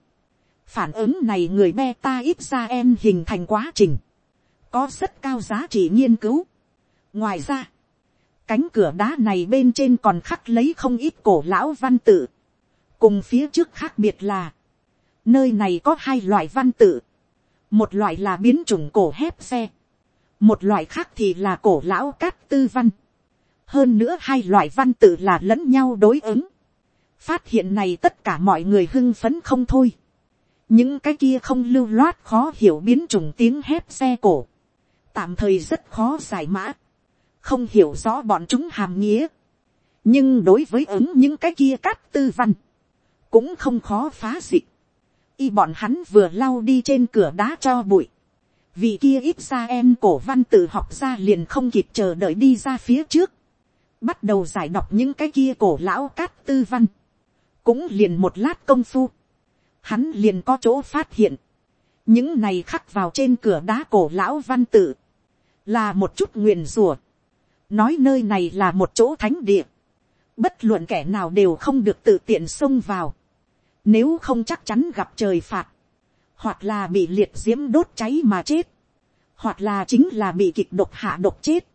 Speaker 1: Phản ứng này người beta ít ra em hình thành quá trình. Có rất cao giá trị nghiên cứu. Ngoài ra, cánh cửa đá này bên trên còn khắc lấy không ít cổ lão văn tự. Cùng phía trước khác biệt là, Nơi này có hai loại văn tự. Một loại là biến chủng cổ hép xe. Một loại khác thì là cổ lão cát tư văn. Hơn nữa hai loại văn tự là lẫn nhau đối ứng. Phát hiện này tất cả mọi người hưng phấn không thôi. Những cái kia không lưu loát khó hiểu biến chủng tiếng hép xe cổ. Tạm thời rất khó giải mã. Không hiểu rõ bọn chúng hàm nghĩa. Nhưng đối với ứng những cái kia cát tư văn. Cũng không khó phá dị y bọn hắn vừa lau đi trên cửa đá cho bụi. Vì kia ít ra em cổ văn tự học ra liền không kịp chờ đợi đi ra phía trước. Bắt đầu giải đọc những cái kia cổ lão cát tư văn. Cũng liền một lát công phu. Hắn liền có chỗ phát hiện. Những này khắc vào trên cửa đá cổ lão văn tự. Là một chút nguyền rùa. Nói nơi này là một chỗ thánh địa. Bất luận kẻ nào đều không được tự tiện xông vào nếu không chắc chắn gặp trời phạt. Hoặc là bị liệt diễm đốt cháy mà chết. Hoặc là chính là bị kịch độc hạ độc chết.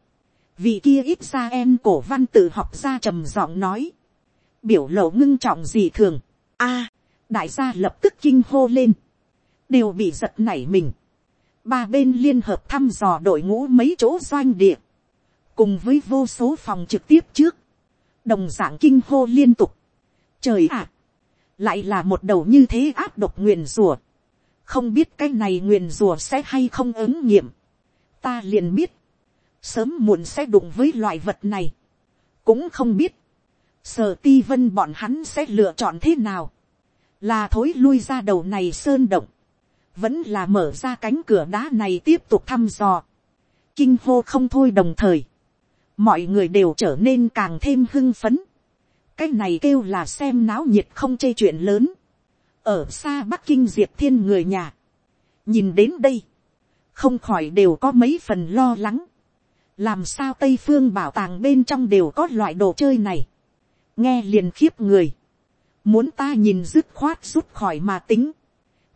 Speaker 1: Vì kia ít ra em cổ văn tự học ra trầm giọng nói. Biểu lộ ngưng trọng gì thường. a đại gia lập tức kinh hô lên. Đều bị giật nảy mình. Ba bên liên hợp thăm dò đội ngũ mấy chỗ doanh địa. Cùng với vô số phòng trực tiếp trước. Đồng dạng kinh hô liên tục. Trời ạ! lại là một đầu như thế áp độc nguyền rùa, không biết cái này nguyền rùa sẽ hay không ứng nghiệm, ta liền biết, sớm muộn sẽ đụng với loại vật này, cũng không biết, sở ti vân bọn hắn sẽ lựa chọn thế nào, là thối lui ra đầu này sơn động, vẫn là mở ra cánh cửa đá này tiếp tục thăm dò, kinh hô không thôi đồng thời, mọi người đều trở nên càng thêm hưng phấn, cái này kêu là xem náo nhiệt không chê chuyện lớn. ở xa bắc kinh diệp thiên người nhà, nhìn đến đây, không khỏi đều có mấy phần lo lắng. làm sao tây phương bảo tàng bên trong đều có loại đồ chơi này. nghe liền khiếp người muốn ta nhìn dứt khoát rút khỏi mà tính.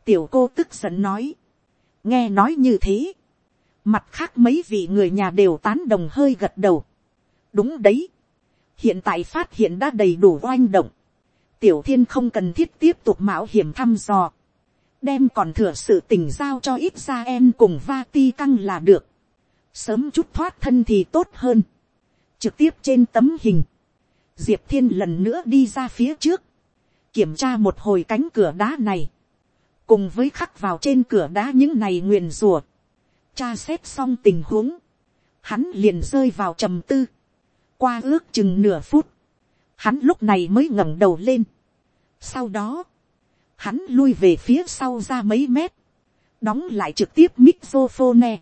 Speaker 1: tiểu cô tức giận nói. nghe nói như thế. mặt khác mấy vị người nhà đều tán đồng hơi gật đầu. đúng đấy. hiện tại phát hiện đã đầy đủ oanh động. tiểu thiên không cần thiết tiếp tục mạo hiểm thăm dò. đem còn thừa sự tình giao cho ít ra em cùng va ti căng là được. sớm chút thoát thân thì tốt hơn. trực tiếp trên tấm hình. diệp thiên lần nữa đi ra phía trước kiểm tra một hồi cánh cửa đá này. cùng với khắc vào trên cửa đá những này nguyền rùa. Tra xét xong tình huống, hắn liền rơi vào trầm tư, qua ước chừng nửa phút, hắn lúc này mới ngẩng đầu lên. sau đó, hắn lui về phía sau ra mấy mét, đóng lại trực tiếp mixophone.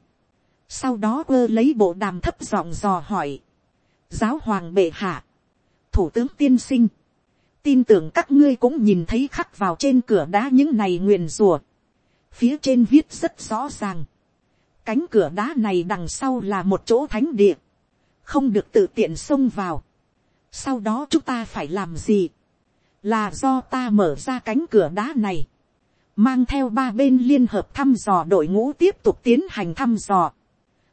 Speaker 1: sau đó quơ lấy bộ đàm thấp giọng dò hỏi, giáo hoàng bệ hạ, thủ tướng tiên sinh, tin tưởng các ngươi cũng nhìn thấy khắc vào trên cửa đá những này nguyền rùa, phía trên viết rất rõ ràng, Cánh cửa đá này đằng sau là một chỗ thánh địa. Không được tự tiện xông vào. Sau đó chúng ta phải làm gì? Là do ta mở ra cánh cửa đá này. Mang theo ba bên liên hợp thăm dò đội ngũ tiếp tục tiến hành thăm dò.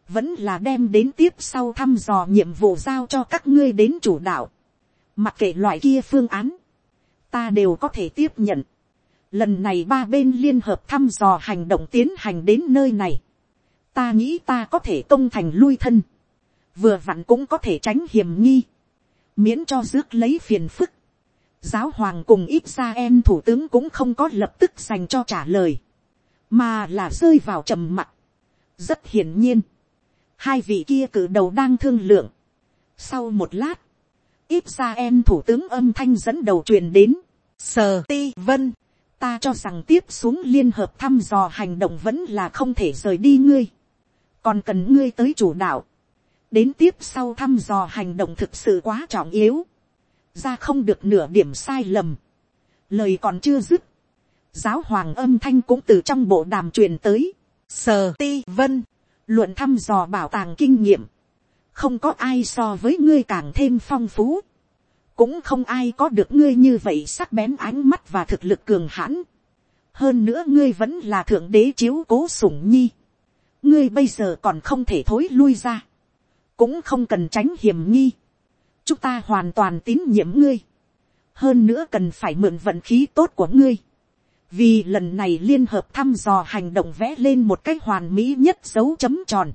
Speaker 1: Vẫn là đem đến tiếp sau thăm dò nhiệm vụ giao cho các ngươi đến chủ đạo. Mặc kệ loại kia phương án. Ta đều có thể tiếp nhận lần này ba bên liên hợp thăm dò hành động tiến hành đến nơi này ta nghĩ ta có thể công thành lui thân, vừa vặn cũng có thể tránh hiểm nghi, miễn cho rước lấy phiền phức. giáo hoàng cùng ít ra em thủ tướng cũng không có lập tức dành cho trả lời, mà là rơi vào trầm mặc. rất hiển nhiên, hai vị kia cử đầu đang thương lượng. sau một lát, ít ra em thủ tướng âm thanh dẫn đầu truyền đến, sờ ti vân, ta cho rằng tiếp xuống liên hợp thăm dò hành động vẫn là không thể rời đi ngươi. Còn cần ngươi tới chủ đạo, đến tiếp sau thăm dò hành động thực sự quá trọng yếu, ra không được nửa điểm sai lầm, lời còn chưa dứt, giáo hoàng âm thanh cũng từ trong bộ đàm truyền tới, sờ ti vân, luận thăm dò bảo tàng kinh nghiệm, không có ai so với ngươi càng thêm phong phú, cũng không ai có được ngươi như vậy sắc bén ánh mắt và thực lực cường hãn, hơn nữa ngươi vẫn là thượng đế chiếu cố sủng nhi, ngươi bây giờ còn không thể thối lui ra, cũng không cần tránh hiểm nghi, chúng ta hoàn toàn tín nhiệm ngươi, hơn nữa cần phải mượn vận khí tốt của ngươi, vì lần này liên hợp thăm dò hành động vẽ lên một cách hoàn mỹ nhất dấu chấm tròn,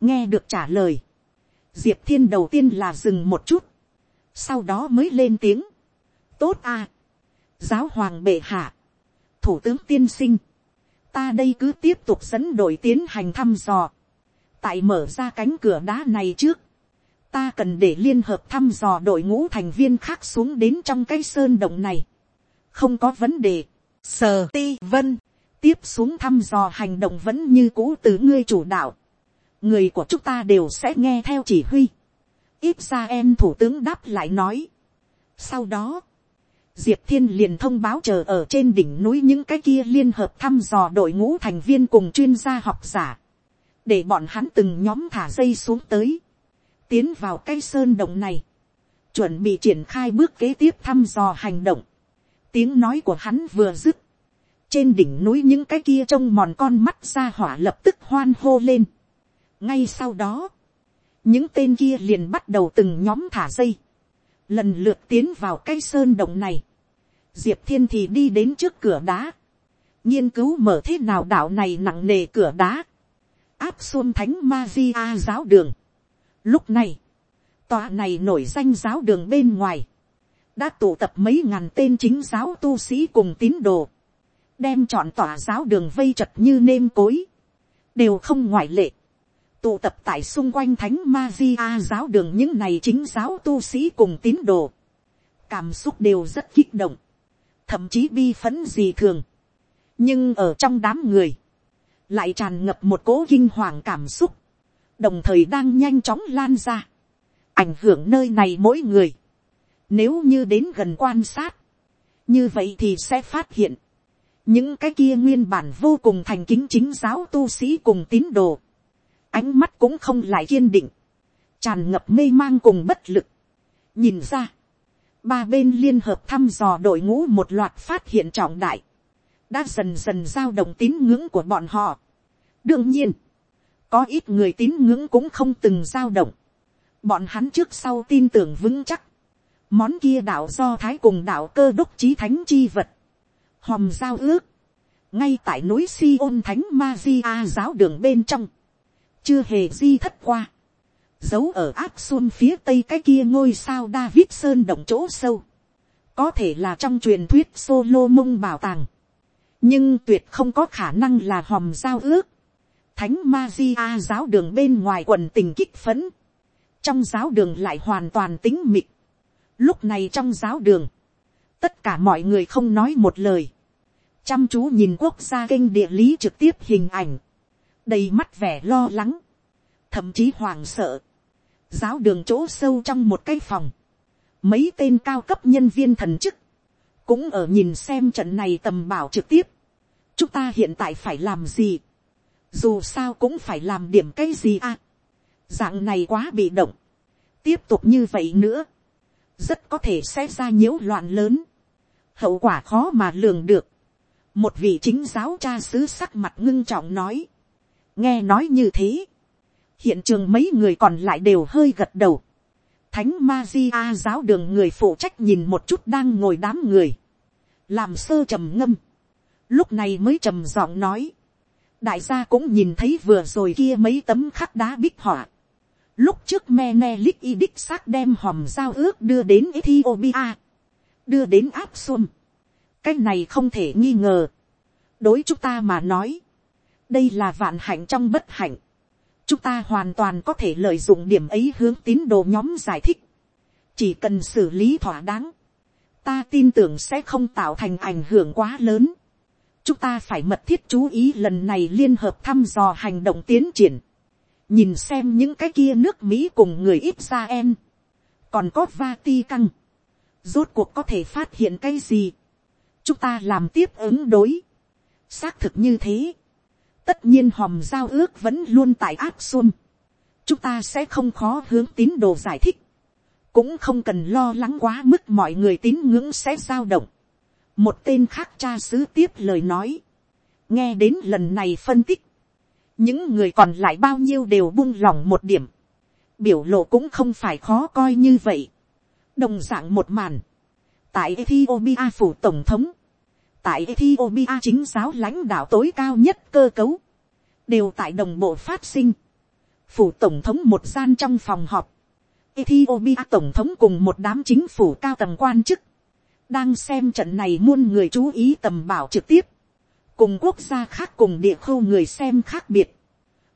Speaker 1: nghe được trả lời, diệp thiên đầu tiên là dừng một chút, sau đó mới lên tiếng, tốt à, giáo hoàng bệ hạ, thủ tướng tiên sinh, ta đây cứ tiếp tục dẫn đội tiến hành thăm dò. tại mở ra cánh cửa đá này trước, ta cần để liên hợp thăm dò đội ngũ thành viên khác xuống đến trong cái sơn động này. không có vấn đề. sờ ti vân, tiếp xuống thăm dò hành động vẫn như cũ từ ngươi chủ đạo người của chúng ta đều sẽ nghe theo chỉ huy. ít ra em thủ tướng đáp lại nói. sau đó, diệp thiên liền thông báo chờ ở trên đỉnh núi những cái kia liên hợp thăm dò đội ngũ thành viên cùng chuyên gia học giả, để bọn hắn từng nhóm thả dây xuống tới, tiến vào cái sơn động này, chuẩn bị triển khai bước kế tiếp thăm dò hành động. tiếng nói của hắn vừa dứt, trên đỉnh núi những cái kia trông mòn con mắt ra hỏa lập tức hoan hô lên ngay sau đó, những tên kia liền bắt đầu từng nhóm thả dây, lần lượt tiến vào cái sơn động này, diệp thiên thì đi đến trước cửa đá, nghiên cứu mở thế nào đạo này nặng nề cửa đá, áp xuân thánh ma di a giáo đường. Lúc này, tòa này nổi danh giáo đường bên ngoài, đã tụ tập mấy ngàn tên chính giáo tu sĩ cùng tín đồ, đem chọn tòa giáo đường vây chật như nêm cối, đều không ngoại lệ, tụ tập tại xung quanh thánh ma di a giáo đường những này chính giáo tu sĩ cùng tín đồ, cảm xúc đều rất kích động, thậm chí bi phấn gì thường. nhưng ở trong đám người, lại tràn ngập một cố kinh hoàng cảm xúc, đồng thời đang nhanh chóng lan ra, ảnh hưởng nơi này mỗi người. Nếu như đến gần quan sát, như vậy thì sẽ phát hiện, những cái kia nguyên bản vô cùng thành kính chính giáo tu sĩ cùng tín đồ, ánh mắt cũng không lại kiên định, tràn ngập mê mang cùng bất lực. nhìn ra, ba bên liên hợp thăm dò đội ngũ một loạt phát hiện trọng đại, đã dần dần giao động tín ngưỡng của bọn họ. đương nhiên, có ít người tín ngưỡng cũng không từng dao động, bọn hắn trước sau tin tưởng vững chắc, món kia đạo do thái cùng đạo cơ đốc chí thánh chi vật, hòm giao ước, ngay tại núi si ôn thánh ma di a giáo đường bên trong, chưa hề di thất qua, giấu ở áp xuân phía tây cái kia ngôi sao David Sơn động chỗ sâu. Có thể là trong truyền thuyết solo mông bảo tàng. Nhưng tuyệt không có khả năng là hòm giao ước. Thánh Maria giáo đường bên ngoài quần tình kích phấn. Trong giáo đường lại hoàn toàn tính mịt. Lúc này trong giáo đường. Tất cả mọi người không nói một lời. Chăm chú nhìn quốc gia kênh địa lý trực tiếp hình ảnh. Đầy mắt vẻ lo lắng. Thậm chí hoàng sợ. Giáo đường chỗ sâu trong một cái phòng, mấy tên cao cấp nhân viên thần chức, cũng ở nhìn xem trận này tầm bảo trực tiếp, chúng ta hiện tại phải làm gì, dù sao cũng phải làm điểm cái gì à, dạng này quá bị động, tiếp tục như vậy nữa, rất có thể sẽ ra nhiễu loạn lớn, hậu quả khó mà lường được, một vị chính giáo cha sứ sắc mặt ngưng trọng nói, nghe nói như thế, hiện trường mấy người còn lại đều hơi gật đầu. thánh ma di a giáo đường người phụ trách nhìn một chút đang ngồi đám người, làm sơ trầm ngâm, lúc này mới trầm giọng nói, đại gia cũng nhìn thấy vừa rồi kia mấy tấm khắc đá bích họa, lúc trước me ne lít y đích xác đem hòm giao ước đưa đến Ethiopia, đưa đến áp xuân, cái này không thể nghi ngờ, đối chúng ta mà nói, đây là vạn hạnh trong bất hạnh, chúng ta hoàn toàn có thể lợi dụng điểm ấy hướng tín đồ nhóm giải thích. chỉ cần xử lý thỏa đáng, ta tin tưởng sẽ không tạo thành ảnh hưởng quá lớn. chúng ta phải mật thiết chú ý lần này liên hợp thăm dò hành động tiến triển. nhìn xem những cái kia nước mỹ cùng người ít ra còn có vati căng. rốt cuộc có thể phát hiện cái gì. chúng ta làm tiếp ứng đối. xác thực như thế tất nhiên hòm giao ước vẫn luôn tại áp xuân. chúng ta sẽ không khó hướng tín đồ giải thích. cũng không cần lo lắng quá mức mọi người tín ngưỡng sẽ dao động. một tên khác cha sứ tiếp lời nói. nghe đến lần này phân tích. những người còn lại bao nhiêu đều buông lỏng một điểm. biểu lộ cũng không phải khó coi như vậy. đồng d ạ n g một màn. tại ethiopia phủ tổng thống tại Ethiopia chính giáo lãnh đạo tối cao nhất cơ cấu, đều tại đồng bộ phát sinh. Phủ tổng thống một gian trong phòng họp, Ethiopia tổng thống cùng một đám chính phủ cao tầng quan chức, đang xem trận này muôn người chú ý tầm bảo trực tiếp, cùng quốc gia khác cùng địa khu người xem khác biệt.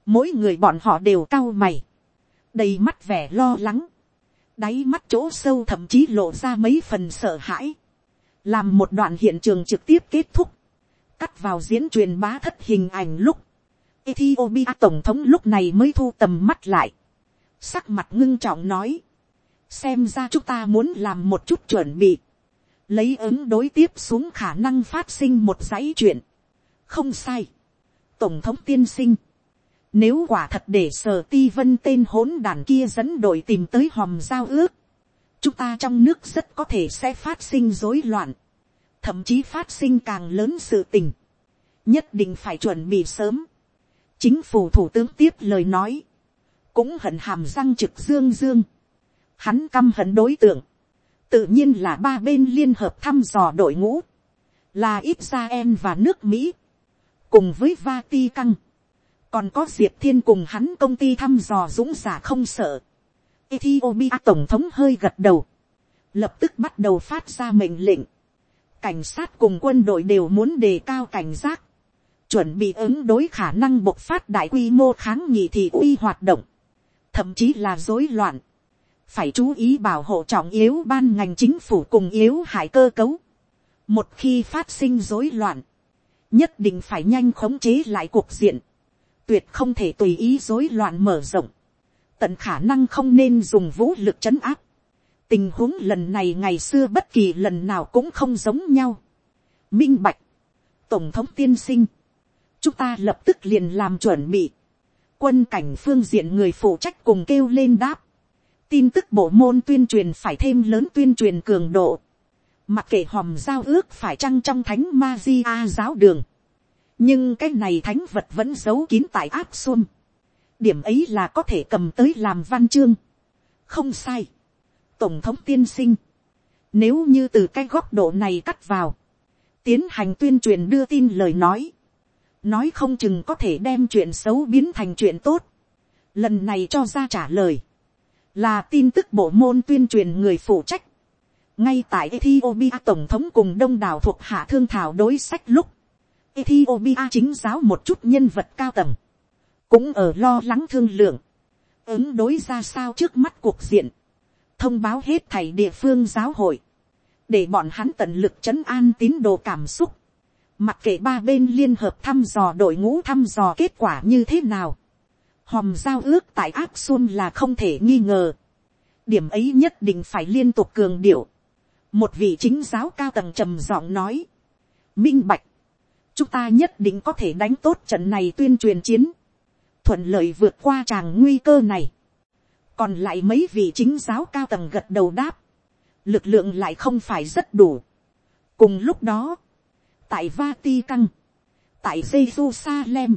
Speaker 1: Mỗi người bọn họ đều cao mày, đầy mắt vẻ lo lắng, đáy mắt chỗ sâu thậm chí lộ ra mấy phần sợ hãi làm một đoạn hiện trường trực tiếp kết thúc, cắt vào diễn truyền bá thất hình ảnh lúc, Ethiopia tổng thống lúc này mới thu tầm mắt lại, sắc mặt ngưng trọng nói, xem ra chúng ta muốn làm một chút chuẩn bị, lấy ứng đối tiếp xuống khả năng phát sinh một dãy chuyện, không sai, tổng thống tiên sinh, nếu quả thật để sở ti vân tên hỗn đàn kia dẫn đội tìm tới hòm giao ước, chúng ta trong nước rất có thể sẽ phát sinh rối loạn, thậm chí phát sinh càng lớn sự tình, nhất định phải chuẩn bị sớm. chính phủ thủ tướng tiếp lời nói, cũng hận hàm răng trực dương dương, hắn căm hận đối tượng, tự nhiên là ba bên liên hợp thăm dò đội ngũ, là Israel và nước Mỹ, cùng với Vatican, còn có diệp thiên cùng hắn công ty thăm dò dũng giả không sợ, Ethiopia tổng thống hơi gật đầu. Lập tức bắt đầu phát ra mệnh lệnh. Cảnh sát cùng quân đội đều muốn đề cao cảnh giác. Chuẩn bị ứng đối khả năng bộc phát đại quy mô kháng nghị thị uy hoạt động. Thậm chí là rối loạn. Phải chú ý bảo hộ trọng yếu ban ngành chính phủ cùng yếu hại cơ cấu. Một khi phát sinh rối loạn. Nhất định phải nhanh khống chế lại cuộc diện. Tuyệt không thể tùy ý rối loạn mở rộng tận khả năng không nên dùng vũ lực trấn áp. tình huống lần này ngày xưa bất kỳ lần nào cũng không giống nhau. minh bạch, tổng thống tiên sinh, chúng ta lập tức liền làm chuẩn bị. quân cảnh phương diện người phụ trách cùng kêu lên đáp. tin tức bộ môn tuyên truyền phải thêm lớn tuyên truyền cường độ. mặc kệ hòm giao ước phải chăng trong thánh ma di a giáo đường. nhưng cái này thánh vật vẫn giấu kín tại áp xuân điểm ấy là có thể cầm tới làm văn chương. không sai. tổng thống tiên sinh. nếu như từ cái góc độ này cắt vào, tiến hành tuyên truyền đưa tin lời nói, nói không chừng có thể đem chuyện xấu biến thành chuyện tốt. lần này cho ra trả lời, là tin tức bộ môn tuyên truyền người phụ trách. ngay tại Ethiopia tổng thống cùng đông đảo thuộc hạ thương thảo đối sách lúc, Ethiopia chính giáo một chút nhân vật cao tầng, cũng ở lo lắng thương lượng, ứng đối ra sao trước mắt cuộc diện, thông báo hết thầy địa phương giáo hội, để bọn hắn tận lực chấn an tín đồ cảm xúc, mặc kệ ba bên liên hợp thăm dò đội ngũ thăm dò kết quả như thế nào, hòm giao ước tại áp xuân là không thể nghi ngờ, điểm ấy nhất định phải liên tục cường điệu, một vị chính giáo cao tầng trầm giọng nói, minh bạch, chúng ta nhất định có thể đánh tốt trận này tuyên truyền chiến, thuận lợi vượt qua tràng nguy cơ này. còn lại mấy vị chính giáo cao tầng gật đầu đáp, lực lượng lại không phải rất đủ. cùng lúc đó, tại Vatican, tại Jerusalem,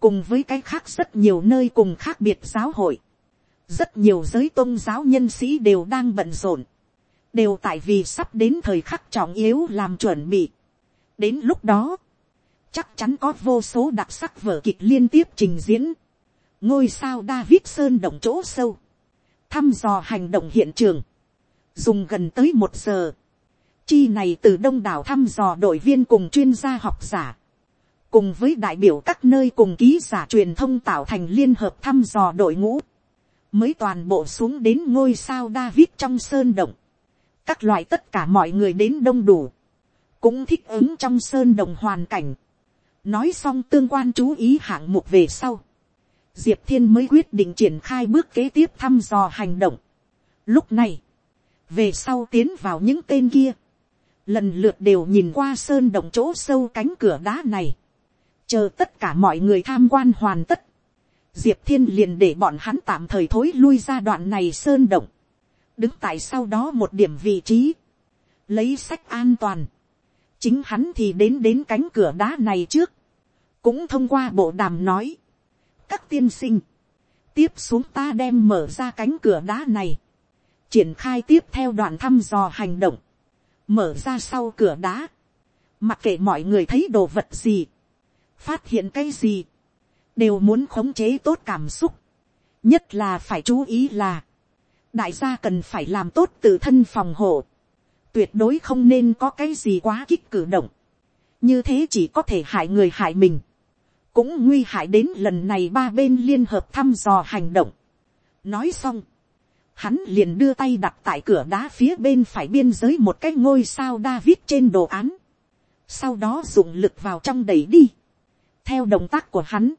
Speaker 1: cùng với cái khác rất nhiều nơi cùng khác biệt giáo hội, rất nhiều giới tôn giáo nhân sĩ đều đang bận rộn, đều tại vì sắp đến thời khắc trọng yếu làm chuẩn bị. đến lúc đó, chắc chắn có vô số đặc sắc vở kịch liên tiếp trình diễn. ngôi sao David Sơn động chỗ sâu, thăm dò hành động hiện trường, dùng gần tới một giờ. Chi này từ đông đảo thăm dò đội viên cùng chuyên gia học giả, cùng với đại biểu các nơi cùng ký giả truyền thông tạo thành liên hợp thăm dò đội ngũ, mới toàn bộ xuống đến ngôi sao David trong sơn động. Các loại tất cả mọi người đến đông đủ, cũng thích ứng trong sơn đồng hoàn cảnh nói xong tương quan chú ý hạng mục về sau, diệp thiên mới quyết định triển khai bước kế tiếp thăm dò hành động. lúc này, về sau tiến vào những tên kia, lần lượt đều nhìn qua sơn động chỗ sâu cánh cửa đá này, chờ tất cả mọi người tham quan hoàn tất, diệp thiên liền để bọn hắn tạm thời thối lui ra đoạn này sơn động, đứng tại sau đó một điểm vị trí, lấy sách an toàn, chính hắn thì đến đến cánh cửa đá này trước, cũng thông qua bộ đàm nói, các tiên sinh, tiếp xuống ta đem mở ra cánh cửa đá này, triển khai tiếp theo đoạn thăm dò hành động, mở ra sau cửa đá, mặc kệ mọi người thấy đồ vật gì, phát hiện cái gì, đều muốn khống chế tốt cảm xúc, nhất là phải chú ý là, đại gia cần phải làm tốt tự thân phòng hộ, tuyệt đối không nên có cái gì quá kích cử động, như thế chỉ có thể hại người hại mình, cũng nguy hại đến lần này ba bên liên hợp thăm dò hành động. nói xong, hắn liền đưa tay đặt tại cửa đá phía bên phải biên giới một cái ngôi sao David trên đồ án. Sau đó dùng lực vào trong đẩy đi. Theo động tác của hắn,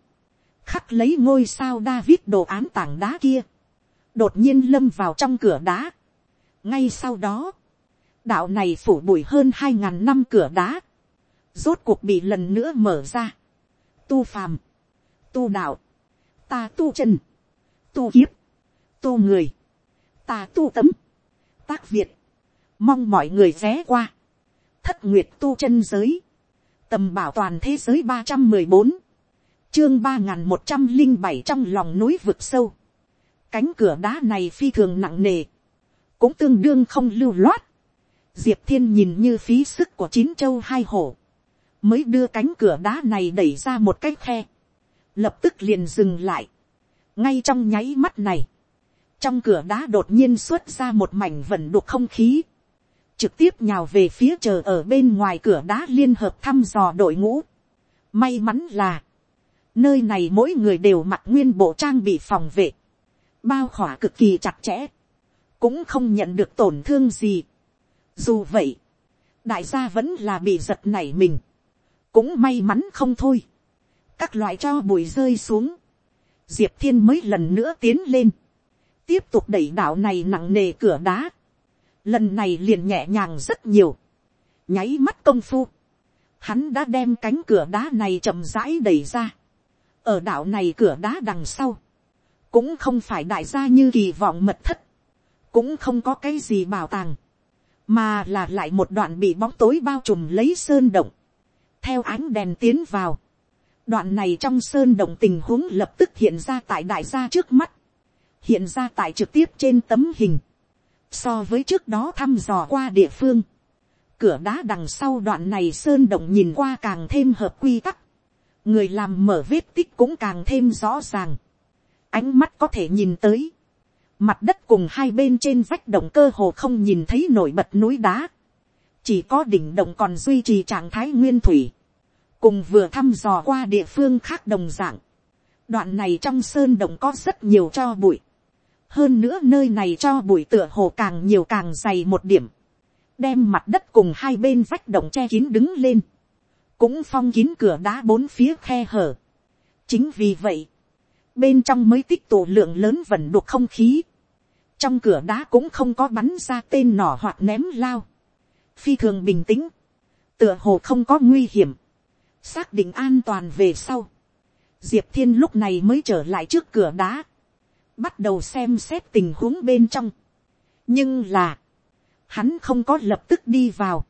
Speaker 1: khắc lấy ngôi sao David đồ án tảng đá kia. Đột nhiên lâm vào trong cửa đá. Ngay sau đó, đạo này phủ bụi hơn hai ngàn năm cửa đá. Rốt cuộc bị lần nữa mở ra tu phàm, tu đạo, ta tu chân, tu kiếp, tu người, ta tu tấm, tác việt, mong mọi người ghé qua, thất nguyệt tu chân giới, tầm bảo toàn thế giới ba trăm mười bốn, chương ba n g h n một trăm linh bảy trong lòng núi vực sâu, cánh cửa đá này phi thường nặng nề, cũng tương đương không lưu loát, diệp thiên nhìn như phí sức của chín châu hai hổ, mới đưa cánh cửa đá này đẩy ra một cái khe, lập tức liền dừng lại, ngay trong nháy mắt này, trong cửa đá đột nhiên xuất ra một mảnh vẩn đục không khí, trực tiếp nhào về phía chờ ở bên ngoài cửa đá liên hợp thăm dò đội ngũ. May mắn là, nơi này mỗi người đều mặc nguyên bộ trang bị phòng vệ, bao khỏa cực kỳ chặt chẽ, cũng không nhận được tổn thương gì. Dù vậy, đại gia vẫn là bị giật nảy mình, cũng may mắn không thôi, các loại cho bụi rơi xuống, diệp thiên mới lần nữa tiến lên, tiếp tục đẩy đạo này nặng nề cửa đá, lần này liền nhẹ nhàng rất nhiều, nháy mắt công phu, hắn đã đem cánh cửa đá này chậm rãi đẩy ra, ở đạo này cửa đá đằng sau, cũng không phải đại gia như kỳ vọng mật thất, cũng không có cái gì bảo tàng, mà là lại một đoạn bị bóng tối bao trùm lấy sơn động, theo ánh đèn tiến vào, Đoạn này trong sơn động tình huống lập tức hiện ra tại đại gia trước mắt. Hiện ra tại trực tiếp trên tấm hình. So với trước đó thăm dò qua địa phương. Cửa đá đằng sau đoạn này sơn động nhìn qua càng thêm hợp quy tắc. Người làm mở vết tích cũng càng thêm rõ ràng. Ánh mắt có thể nhìn tới. Mặt đất cùng hai bên trên vách động cơ hồ không nhìn thấy nổi bật núi đá. Chỉ có đỉnh động còn duy trì trạng thái nguyên thủy cùng vừa thăm dò qua địa phương khác đồng dạng. đoạn này trong sơn động có rất nhiều cho bụi. hơn nữa nơi này cho bụi tựa hồ càng nhiều càng dày một điểm. đem mặt đất cùng hai bên vách động che kín đứng lên. cũng phong kín cửa đá bốn phía khe hở. chính vì vậy, bên trong mới tích tụ lượng lớn vẩn đục không khí. trong cửa đá cũng không có bắn ra tên nỏ hoặc ném lao. phi thường bình tĩnh, tựa hồ không có nguy hiểm xác định an toàn về sau, diệp thiên lúc này mới trở lại trước cửa đá, bắt đầu xem xét tình huống bên trong. nhưng là, hắn không có lập tức đi vào,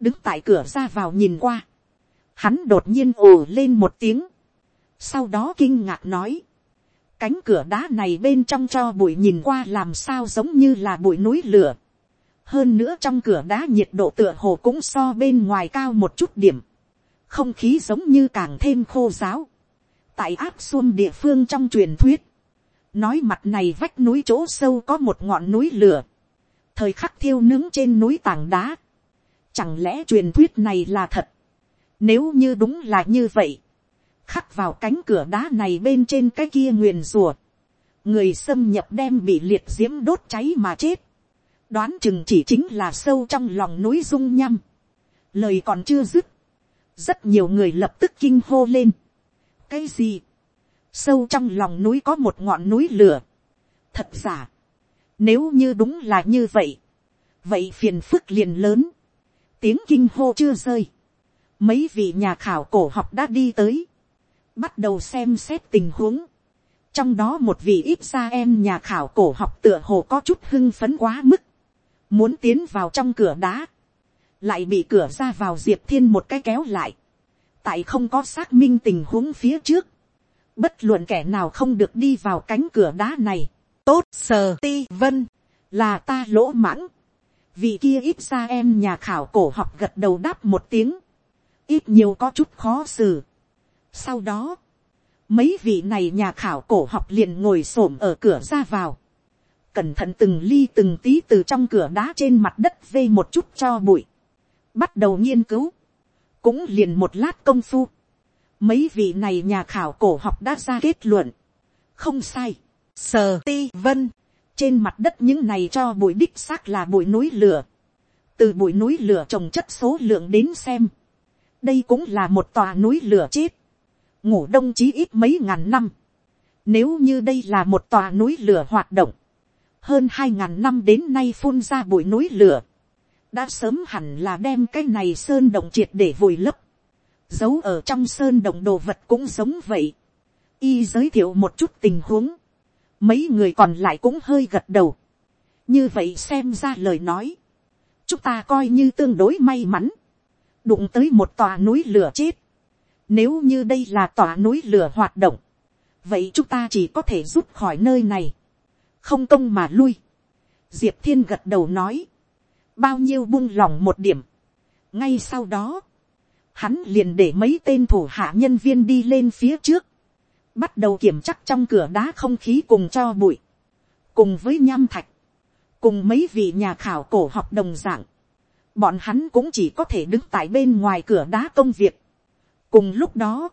Speaker 1: đứng tại cửa ra vào nhìn qua, hắn đột nhiên ồ lên một tiếng, sau đó kinh ngạc nói, cánh cửa đá này bên trong cho bụi nhìn qua làm sao giống như là bụi núi lửa. hơn nữa trong cửa đá nhiệt độ tựa hồ cũng so bên ngoài cao một chút điểm không khí giống như càng thêm khô giáo. tại áp xuông địa phương trong truyền thuyết, nói mặt này vách núi chỗ sâu có một ngọn núi lửa, thời khắc thiêu nướng trên núi tảng đá. Chẳng lẽ truyền thuyết này là thật? Nếu như đúng là như vậy, khắc vào cánh cửa đá này bên trên cái kia nguyền rùa, người xâm nhập đem bị liệt diễm đốt cháy mà chết. đoán chừng chỉ chính là sâu trong lòng núi dung nhăm. lời còn chưa dứt, rất nhiều người lập tức kinh hô lên. cái gì, sâu trong lòng núi có một ngọn núi lửa. thật giả, nếu như đúng là như vậy, vậy phiền phức liền lớn, tiếng kinh hô chưa rơi, mấy vị nhà khảo cổ học đã đi tới, bắt đầu xem xét tình huống, trong đó một vị ít ra em nhà khảo cổ học tựa hồ có chút hưng phấn quá mức, muốn tiến vào trong cửa đá, lại bị cửa ra vào diệp thiên một cái kéo lại, tại không có xác minh tình huống phía trước, bất luận kẻ nào không được đi vào cánh cửa đá này, tốt sờ ti vân, là ta lỗ mãng, vì kia ít ra em nhà khảo cổ học gật đầu đáp một tiếng, ít nhiều có chút khó xử. sau đó, mấy vị này nhà khảo cổ học liền ngồi s ổ m ở cửa ra vào, cẩn thận từng ly từng tí từ trong cửa đá trên mặt đất vê một chút cho bụi, bắt đầu nghiên cứu, cũng liền một lát công phu, mấy vị này nhà khảo cổ học đã ra kết luận, không sai, sờ ti vân, trên mặt đất những này cho bụi đích xác là bụi núi lửa, từ bụi núi lửa trồng chất số lượng đến xem, đây cũng là một tòa núi lửa chết, ngủ đông chí ít mấy ngàn năm, nếu như đây là một tòa núi lửa hoạt động, hơn hai ngàn năm đến nay phun ra bụi núi lửa, đã sớm hẳn là đem cái này sơn động triệt để vùi lấp, giấu ở trong sơn động đồ vật cũng giống vậy, y giới thiệu một chút tình huống, mấy người còn lại cũng hơi gật đầu, như vậy xem ra lời nói, chúng ta coi như tương đối may mắn, đụng tới một tòa núi lửa chết, nếu như đây là tòa núi lửa hoạt động, vậy chúng ta chỉ có thể rút khỏi nơi này, không công mà lui. Diệp thiên gật đầu nói, bao nhiêu buông lỏng một điểm. ngay sau đó, hắn liền để mấy tên thủ hạ nhân viên đi lên phía trước, bắt đầu kiểm chắc trong cửa đá không khí cùng cho bụi, cùng với nham thạch, cùng mấy vị nhà khảo cổ học đồng dạng, bọn hắn cũng chỉ có thể đứng tại bên ngoài cửa đá công việc. cùng lúc đó,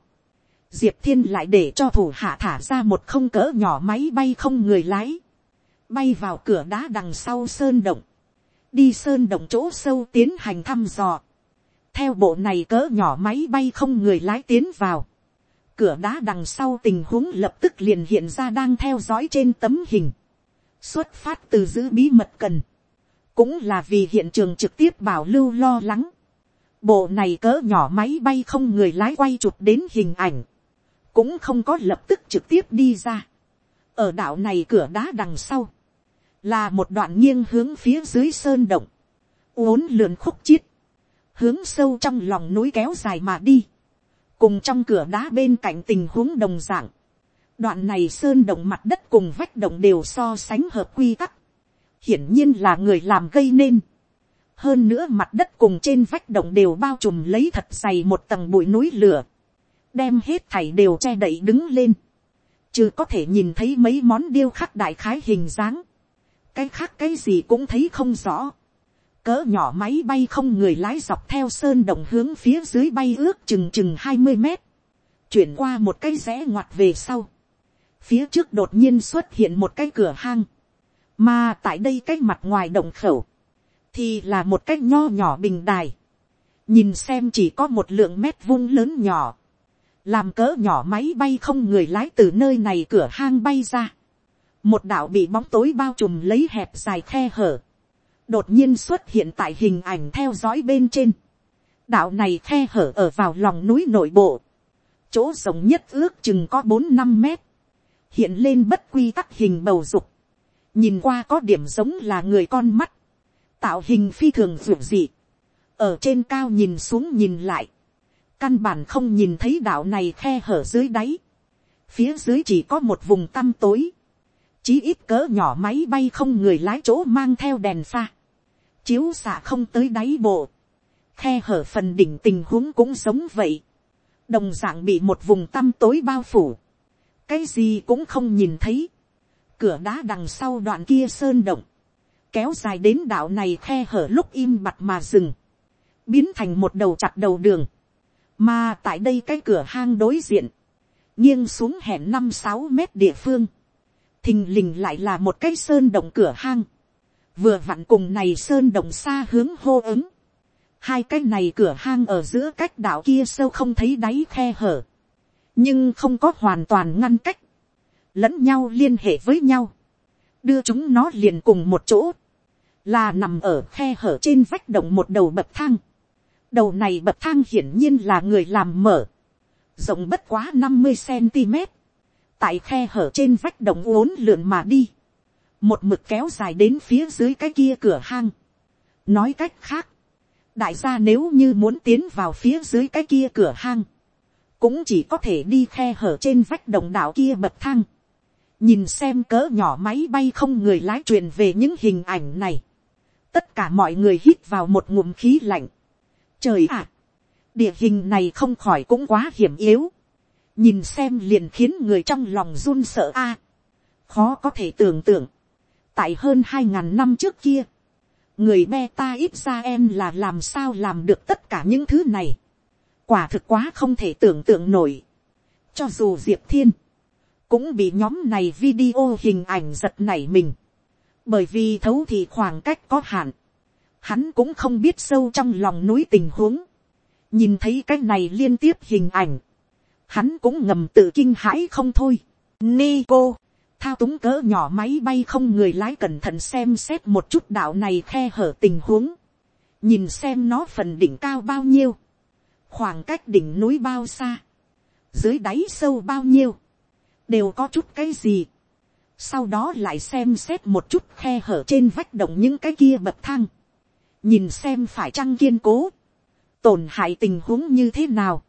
Speaker 1: diệp thiên lại để cho thủ hạ thả ra một không cỡ nhỏ máy bay không người lái, bay vào cửa đá đằng sau sơn động, đi sơn động chỗ sâu tiến hành thăm dò. theo bộ này cỡ nhỏ máy bay không người lái tiến vào. cửa đá đằng sau tình huống lập tức liền hiện ra đang theo dõi trên tấm hình. xuất phát từ giữ bí mật cần. cũng là vì hiện trường trực tiếp bảo lưu lo lắng. bộ này cỡ nhỏ máy bay không người lái quay chụp đến hình ảnh. cũng không có lập tức trực tiếp đi ra. ở đảo này cửa đá đằng sau là một đoạn nghiêng hướng phía dưới sơn động, uốn lượn khúc chiết, hướng sâu trong lòng núi kéo dài mà đi, cùng trong cửa đá bên cạnh tình huống đồng dạng, đoạn này sơn động mặt đất cùng vách động đều so sánh hợp quy tắc, hiển nhiên là người làm gây nên. hơn nữa mặt đất cùng trên vách động đều bao trùm lấy thật dày một tầng bụi núi lửa, đem hết thảy đều che đậy đứng lên, chứ có thể nhìn thấy mấy món điêu khắc đại khái hình dáng, cái khác cái gì cũng thấy không rõ, cỡ nhỏ máy bay không người lái dọc theo sơn động hướng phía dưới bay ước chừng chừng hai mươi mét, chuyển qua một cái rẽ ngoặt về sau, phía trước đột nhiên xuất hiện một cái cửa hang, mà tại đây cái mặt ngoài động khẩu, thì là một cái nho nhỏ bình đài, nhìn xem chỉ có một lượng mét vuông lớn nhỏ, làm cỡ nhỏ máy bay không người lái từ nơi này cửa hang bay ra, một đạo bị bóng tối bao trùm lấy hẹp dài khe hở, đột nhiên xuất hiện tại hình ảnh theo dõi bên trên, đạo này khe hở ở vào lòng núi nội bộ, chỗ rộng nhất ước chừng có bốn năm mét, hiện lên bất quy tắc hình bầu dục, nhìn qua có điểm giống là người con mắt, tạo hình phi thường ruột dị, ở trên cao nhìn xuống nhìn lại, căn bản không nhìn thấy đạo này khe hở dưới đáy, phía dưới chỉ có một vùng tăm tối, chí ít cỡ nhỏ máy bay không người lái chỗ mang theo đèn pha, chiếu xạ không tới đáy bộ, khe hở phần đỉnh tình huống cũng giống vậy, đồng d ạ n g bị một vùng tăm tối bao phủ, cái gì cũng không nhìn thấy, cửa đá đằng sau đoạn kia sơn động, kéo dài đến đạo này khe hở lúc im bặt mà dừng, biến thành một đầu chặt đầu đường, mà tại đây cái cửa hang đối diện, nghiêng xuống hẻm năm sáu mét địa phương, thình lình lại là một cái sơn động cửa hang, vừa vặn cùng này sơn động xa hướng hô ứng, hai cái này cửa hang ở giữa cách đảo kia sâu không thấy đáy khe hở, nhưng không có hoàn toàn ngăn cách, lẫn nhau liên hệ với nhau, đưa chúng nó liền cùng một chỗ, là nằm ở khe hở trên vách động một đầu bậc thang, đầu này bậc thang hiển nhiên là người làm mở, rộng bất quá năm mươi cm, tại khe hở trên vách động uốn lượn mà đi, một mực kéo dài đến phía dưới cái kia cửa hang. nói cách khác, đại gia nếu như muốn tiến vào phía dưới cái kia cửa hang, cũng chỉ có thể đi khe hở trên vách đồng đảo kia bậc thang, nhìn xem cỡ nhỏ máy bay không người lái truyền về những hình ảnh này, tất cả mọi người hít vào một ngụm khí lạnh. trời ạ, địa hình này không khỏi cũng quá hiểm yếu, nhìn xem liền khiến người trong lòng run sợ a, khó có thể tưởng tượng, tại hơn hai ngàn năm trước kia, người beta ít ra em là làm sao làm được tất cả những thứ này. quả thực quá không thể tưởng tượng nổi. cho dù diệp thiên, cũng bị nhóm này video hình ảnh giật nảy mình. bởi vì thấu thì khoảng cách có hạn. hắn cũng không biết sâu trong lòng núi tình huống. nhìn thấy cái này liên tiếp hình ảnh hắn cũng ngầm tự kinh hãi không thôi. Nico thao túng cỡ nhỏ máy bay không người lái cẩn thận xem xét một chút đạo này khe hở tình huống, nhìn xem nó phần đỉnh cao bao nhiêu, khoảng cách đỉnh núi bao xa, dưới đáy sâu bao nhiêu, đều có chút cái gì, sau đó lại xem xét một chút khe hở trên vách động những cái kia bậc thang, nhìn xem phải chăng kiên cố, tổn hại tình huống như thế nào,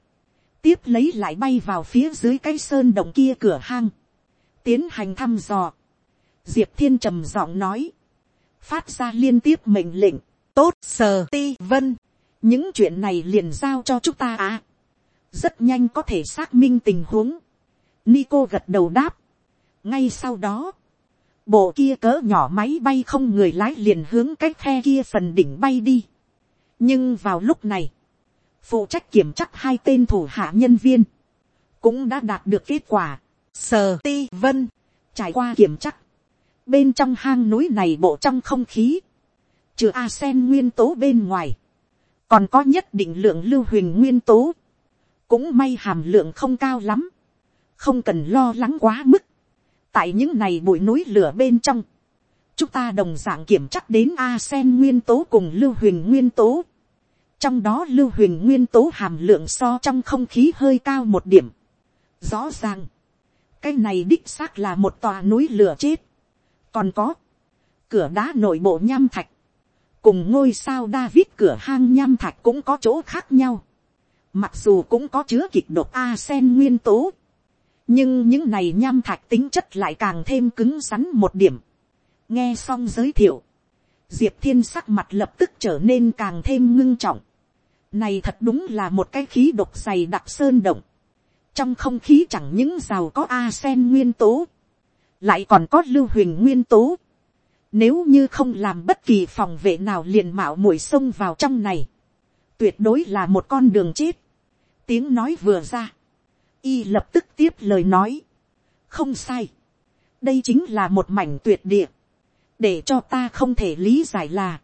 Speaker 1: tiếp lấy lại bay vào phía dưới cái sơn động kia cửa hang, tiến hành thăm dò. diệp thiên trầm giọng nói, phát ra liên tiếp mệnh lệnh, tốt sờ ti vân, những chuyện này liền giao cho chúng ta à. rất nhanh có thể xác minh tình huống. Nico gật đầu đáp. ngay sau đó, bộ kia cỡ nhỏ máy bay không người lái liền hướng cái khe kia phần đỉnh bay đi. nhưng vào lúc này, phụ trách kiểm chắc hai tên thủ hạ nhân viên, cũng đã đạt được kết quả. Sờ ti vân, trải qua kiểm chắc, bên trong hang núi này bộ trong không khí, trừ a sen nguyên tố bên ngoài, còn có nhất định lượng lưu huỳnh nguyên tố, cũng may hàm lượng không cao lắm, không cần lo lắng quá mức, tại những này bụi núi lửa bên trong, chúng ta đồng d ạ n g kiểm chắc đến a sen nguyên tố cùng lưu huỳnh nguyên tố, trong đó lưu huỳnh nguyên tố hàm lượng so trong không khí hơi cao một điểm, rõ ràng, cái này đích xác là một tòa núi lửa chết. còn có, cửa đá nội bộ nham thạch, cùng ngôi sao David cửa hang nham thạch cũng có chỗ khác nhau. mặc dù cũng có chứa kịch độc a sen nguyên tố, nhưng những này nham thạch tính chất lại càng thêm cứng rắn một điểm. nghe xong giới thiệu, diệp thiên sắc mặt lập tức trở nên càng thêm ngưng trọng này thật đúng là một cái khí độc dày đặc sơn động. trong không khí chẳng những giàu có a sen nguyên tố, lại còn có lưu huỳnh nguyên tố. Nếu như không làm bất kỳ phòng vệ nào liền mạo mũi sông vào trong này, tuyệt đối là một con đường chết. Tiếng nói vừa ra, y lập tức tiếp lời nói, không sai, đây chính là một mảnh tuyệt địa, để cho ta không thể lý giải là,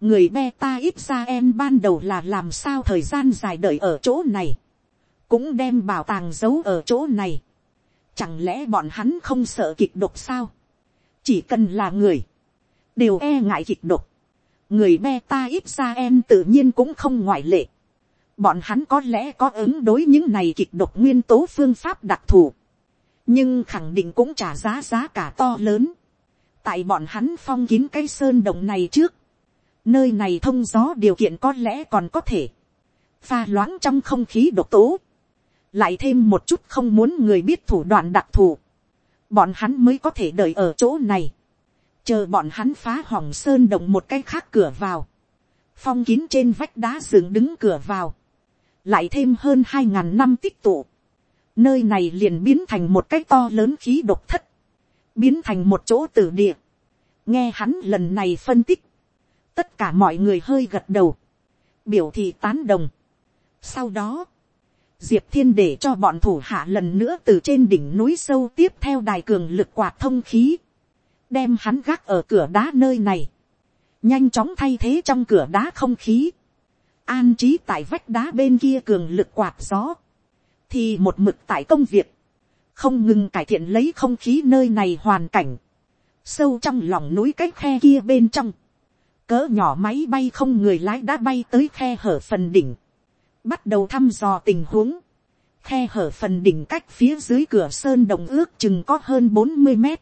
Speaker 1: người be ta ít ra em ban đầu là làm sao thời gian dài đợi ở chỗ này, cũng đem bảo tàng giấu ở chỗ này, chẳng lẽ bọn hắn không sợ kịch độc sao, chỉ cần là người, đều e ngại kịch độc, người be ta ít ra em tự nhiên cũng không ngoại lệ, bọn hắn có lẽ có ứng đối những này kịch độc nguyên tố phương pháp đặc thù, nhưng khẳng định cũng trả giá giá cả to lớn. tại bọn hắn phong kín cái sơn đồng này trước, nơi này thông gió điều kiện có lẽ còn có thể, pha loãng trong không khí độc tố, lại thêm một chút không muốn người biết thủ đoạn đặc thù, bọn hắn mới có thể đợi ở chỗ này, chờ bọn hắn phá hỏng sơn động một cái khác cửa vào, phong kín trên vách đá dựng đứng cửa vào, lại thêm hơn hai ngàn năm tích tụ, nơi này liền biến thành một cái to lớn khí độc thất, biến thành một chỗ tử địa. nghe hắn lần này phân tích, tất cả mọi người hơi gật đầu, biểu thị tán đồng. sau đó, diệp thiên để cho bọn thủ hạ lần nữa từ trên đỉnh núi sâu tiếp theo đài cường lực quạt thông khí, đem hắn gác ở cửa đá nơi này, nhanh chóng thay thế trong cửa đá không khí, an trí tại vách đá bên kia cường lực quạt gió, thì một mực tại công việc, không ngừng cải thiện lấy không khí nơi này hoàn cảnh, sâu trong lòng núi cái khe kia bên trong, cỡ nhỏ máy bay không người lái đã bay tới khe hở phần đỉnh, bắt đầu thăm dò tình huống, khe hở phần đỉnh cách phía dưới cửa sơn đồng ước chừng có hơn bốn mươi mét,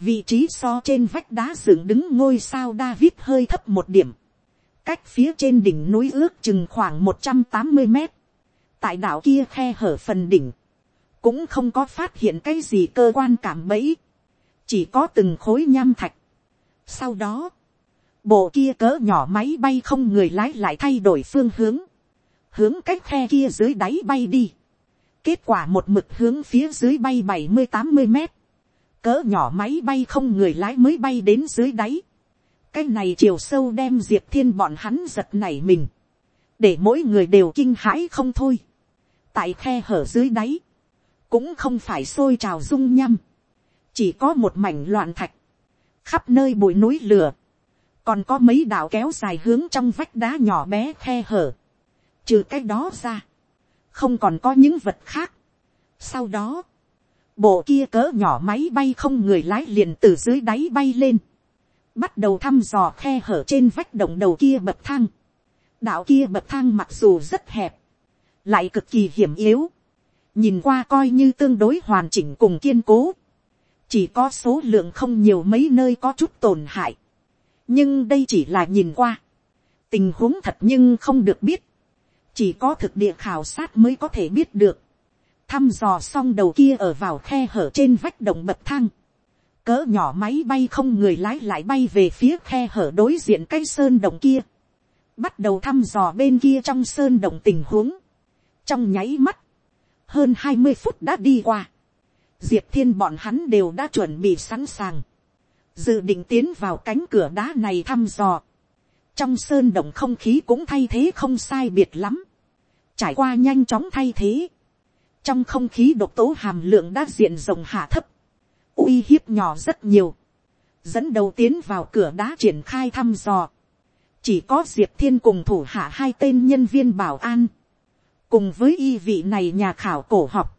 Speaker 1: vị trí so trên vách đá dựng đứng ngôi sao David hơi thấp một điểm, cách phía trên đỉnh núi ước chừng khoảng một trăm tám mươi mét, tại đảo kia khe hở phần đỉnh, cũng không có phát hiện cái gì cơ quan cảm bẫy, chỉ có từng khối nham thạch. Sau đó, bộ kia cỡ nhỏ máy bay không người lái lại thay đổi phương hướng, hướng cách khe kia dưới đáy bay đi. Kết quả một mực hướng phía dưới bay bảy mươi tám mươi mét, cỡ nhỏ máy bay không người lái mới bay đến dưới đáy. Cái này chiều sâu đem diệp thiên bọn hắn giật nảy mình, để mỗi người đều kinh hãi không thôi. tại khe hở dưới đáy, cũng không phải xôi trào rung nhăm, chỉ có một mảnh loạn thạch, khắp nơi bụi núi lửa, còn có mấy đạo kéo dài hướng trong vách đá nhỏ bé khe hở, trừ cái đó ra, không còn có những vật khác. sau đó, bộ kia cỡ nhỏ máy bay không người lái liền từ dưới đáy bay lên, bắt đầu thăm dò khe hở trên vách động đầu kia bậc thang. đạo kia bậc thang mặc dù rất hẹp, lại cực kỳ hiểm yếu, nhìn qua coi như tương đối hoàn chỉnh cùng kiên cố, chỉ có số lượng không nhiều mấy nơi có chút tổn hại, nhưng đây chỉ là nhìn qua, tình huống thật nhưng không được biết, chỉ có thực địa khảo sát mới có thể biết được, thăm dò xong đầu kia ở vào khe hở trên vách động bậc thang, cỡ nhỏ máy bay không người lái lại bay về phía khe hở đối diện cái sơn động kia, bắt đầu thăm dò bên kia trong sơn động tình huống, trong nháy mắt, hơn hai mươi phút đã đi qua, diệp thiên bọn hắn đều đã chuẩn bị sẵn sàng, dự định tiến vào cánh cửa đá này thăm dò, trong sơn động không khí cũng thay thế không sai biệt lắm, trải qua nhanh chóng thay thế, trong không khí độc tố hàm lượng đã diện rộng hạ thấp, uy hiếp nhỏ rất nhiều, dẫn đầu tiến vào cửa đá triển khai thăm dò, chỉ có diệp thiên cùng thủ hạ hai tên nhân viên bảo an, cùng với y vị này nhà khảo cổ học,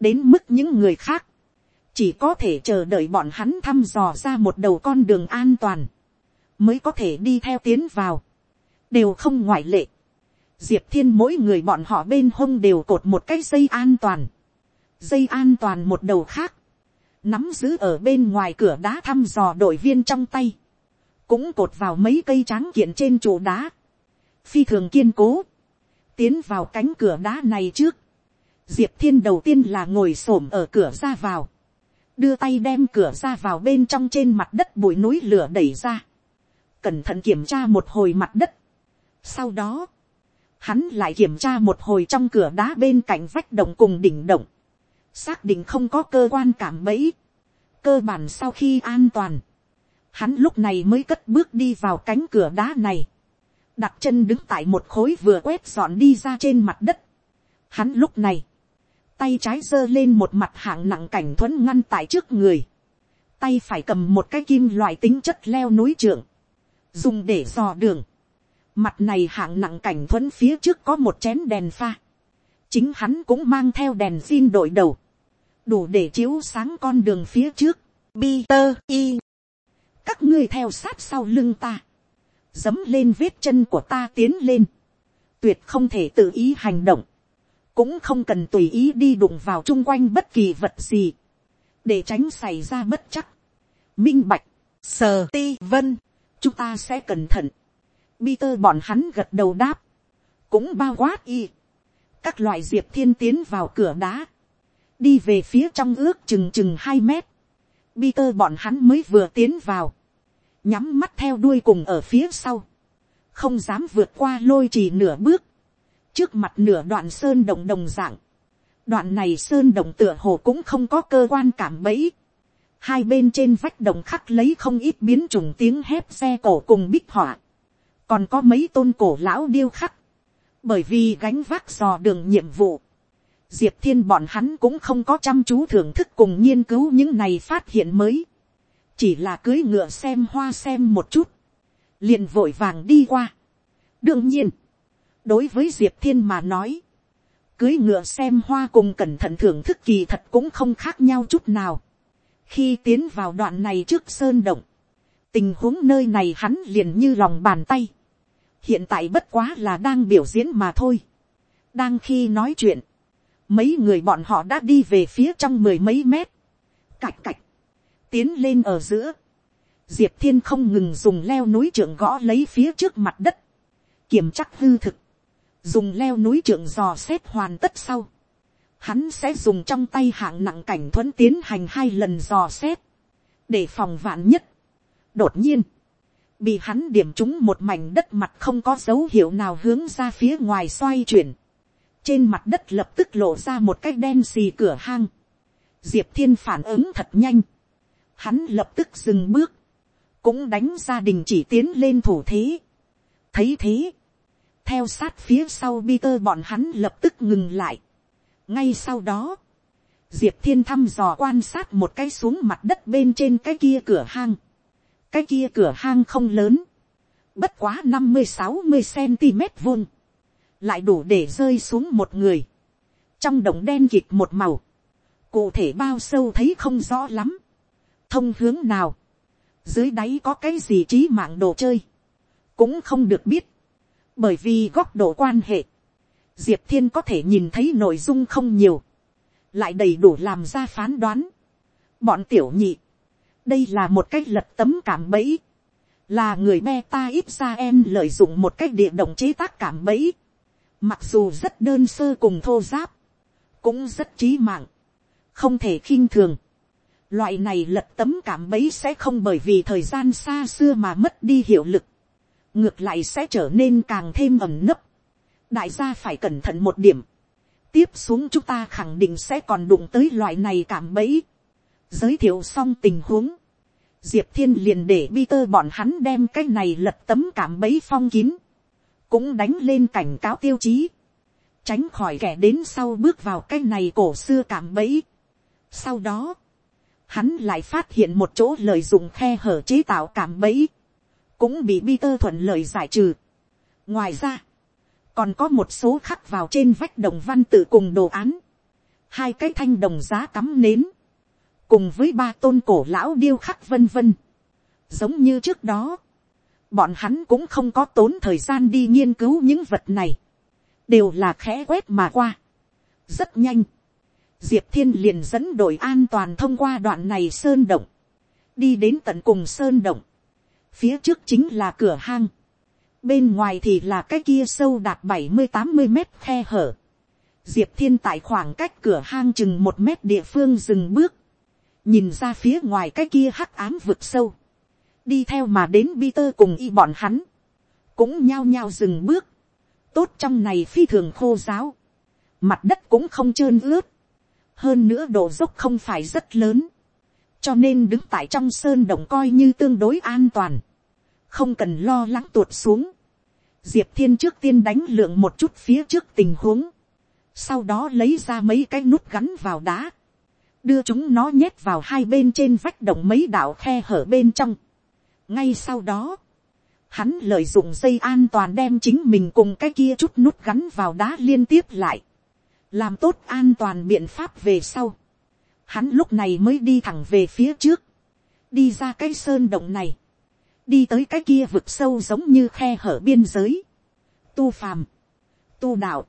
Speaker 1: đến mức những người khác, chỉ có thể chờ đợi bọn hắn thăm dò ra một đầu con đường an toàn, mới có thể đi theo tiến vào, đều không ngoại lệ. Diệp thiên mỗi người bọn họ bên hông đều cột một cái dây an toàn, dây an toàn một đầu khác, nắm giữ ở bên ngoài cửa đá thăm dò đội viên trong tay, cũng cột vào mấy cây tráng kiện trên trụ đá, phi thường kiên cố, tiến vào cánh cửa đá này trước, diệp thiên đầu tiên là ngồi s ổ m ở cửa ra vào, đưa tay đem cửa ra vào bên trong trên mặt đất bụi núi lửa đẩy ra, cẩn thận kiểm tra một hồi mặt đất. Sau đó, hắn lại kiểm tra một hồi trong cửa đá bên cạnh vách động cùng đỉnh động, xác định không có cơ quan cảm bẫy, cơ bản sau khi an toàn, hắn lúc này mới cất bước đi vào cánh cửa đá này, đặt chân đứng tại một khối vừa quét dọn đi ra trên mặt đất. Hắn lúc này, tay trái giơ lên một mặt hạng nặng cảnh thuẫn ngăn tại trước người, tay phải cầm một cái kim loại tính chất leo núi trượng, dùng để dò đường. Mặt này hạng nặng cảnh thuẫn phía trước có một chén đèn pha, chính hắn cũng mang theo đèn xin đội đầu, đủ để chiếu sáng con đường phía trước. Peter y, các ngươi theo sát sau lưng ta, dấm lên vết chân của ta tiến lên, tuyệt không thể tự ý hành động, cũng không cần tùy ý đi đụng vào chung quanh bất kỳ vật gì, để tránh xảy ra bất chắc. Minh bạch, sờ ti vân, chúng ta sẽ cẩn thận. Peter bọn hắn gật đầu đáp, cũng bao quát y. các loại diệp thiên tiến vào cửa đá, đi về phía trong ước chừng chừng hai mét. Peter bọn hắn mới vừa tiến vào, nhắm mắt theo đuôi cùng ở phía sau, không dám vượt qua lôi chỉ nửa bước, trước mặt nửa đoạn sơn động đồng dạng, đoạn này sơn động tựa hồ cũng không có cơ quan cảm bẫy, hai bên trên vách đồng khắc lấy không ít biến chủng tiếng hép xe cổ cùng bích họa, còn có mấy tôn cổ lão điêu khắc, bởi vì gánh vác dò đường nhiệm vụ, diệp thiên bọn hắn cũng không có chăm chú thưởng thức cùng nghiên cứu những này phát hiện mới, chỉ là cưới ngựa xem hoa xem một chút, liền vội vàng đi qua. đương nhiên, đối với diệp thiên mà nói, cưới ngựa xem hoa cùng cẩn thận thưởng thức kỳ thật cũng không khác nhau chút nào. khi tiến vào đoạn này trước sơn động, tình huống nơi này hắn liền như lòng bàn tay. hiện tại bất quá là đang biểu diễn mà thôi. đang khi nói chuyện, mấy người bọn họ đã đi về phía trong mười mấy mét. cạch cạch, tiến lên ở giữa, diệp thiên không ngừng dùng leo núi trượng gõ lấy phía trước mặt đất, kiểm chắc hư thực, dùng leo núi trượng dò xét hoàn tất sau, hắn sẽ dùng trong tay hạng nặng cảnh thuẫn tiến hành hai lần dò xét, để phòng vạn nhất. đột nhiên, bị hắn điểm trúng một mảnh đất mặt không có dấu hiệu nào hướng ra phía ngoài xoay chuyển, trên mặt đất lập tức lộ ra một cái đen xì cửa hang, diệp thiên phản ứng thật nhanh, hắn lập tức dừng bước, cũng đánh ra đình chỉ tiến lên thủ thế. thấy thế, theo sát phía sau Peter bọn hắn lập tức ngừng lại. ngay sau đó, diệp thiên thăm dò quan sát một cái xuống mặt đất bên trên cái kia cửa hang. cái kia cửa hang không lớn, bất quá năm mươi sáu mươi cm vuông, lại đủ để rơi xuống một người. trong đồng đen kịt một màu, cụ thể bao sâu thấy không rõ lắm thông hướng nào, dưới đáy có cái gì trí mạng đồ chơi, cũng không được biết, bởi vì góc độ quan hệ, diệp thiên có thể nhìn thấy nội dung không nhiều, lại đầy đủ làm ra phán đoán. bọn tiểu nhị, đây là một cái lật tấm cảm bẫy, là người me ta ít ra em lợi dụng một cái địa động chế tác cảm bẫy, mặc dù rất đơn sơ cùng thô giáp, cũng rất trí mạng, không thể khinh thường. Loại này lật tấm cảm bấy sẽ không bởi vì thời gian xa xưa mà mất đi hiệu lực. Ngược lại sẽ trở nên càng thêm ẩm nấp. Đại gia phải cẩn thận một điểm. Tiếp xuống chúng ta khẳng định sẽ còn đụng tới loại này cảm bẫy. Giới thiệu xong tình huống. Diệp Thiên liền để Peter bọn hắn đem cái này lật tấm cảm bẫy phong kín. Cũng đánh lên cảnh cáo tiêu chí. Tránh khỏi kẻ đến sau bước vào cái này cổ xưa cảm bẫy. Sau đó hắn lại phát hiện một chỗ lợi dụng khe hở chế tạo cảm bẫy, cũng bị Peter thuận lợi giải trừ. ngoài ra, còn có một số khắc vào trên vách đồng văn tự cùng đồ án, hai cái thanh đồng giá cắm nến, cùng với ba tôn cổ lão điêu khắc vân vân. giống như trước đó, bọn hắn cũng không có tốn thời gian đi nghiên cứu những vật này, đều là khẽ quét mà qua. rất nhanh, diệp thiên liền dẫn đội an toàn thông qua đoạn này sơn động, đi đến tận cùng sơn động, phía trước chính là cửa hang, bên ngoài thì là cái kia sâu đạt bảy mươi tám mươi mét khe hở. diệp thiên tại khoảng cách cửa hang chừng một mét địa phương dừng bước, nhìn ra phía ngoài cái kia hắc ám vực sâu, đi theo mà đến bi tơ cùng y bọn hắn, cũng nhao nhao dừng bước, tốt trong này phi thường khô giáo, mặt đất cũng không trơn ướt, hơn nữa độ dốc không phải rất lớn, cho nên đứng tại trong sơn động coi như tương đối an toàn, không cần lo lắng tuột xuống. Diệp thiên trước tiên đánh lượng một chút phía trước tình huống, sau đó lấy ra mấy cái nút gắn vào đá, đưa chúng nó nhét vào hai bên trên vách động mấy đạo khe hở bên trong. ngay sau đó, hắn lợi dụng dây an toàn đem chính mình cùng cái kia chút nút gắn vào đá liên tiếp lại, làm tốt an toàn biện pháp về sau, hắn lúc này mới đi thẳng về phía trước, đi ra cái sơn động này, đi tới cái kia vực sâu giống như khe hở biên giới, tu phàm, tu đạo,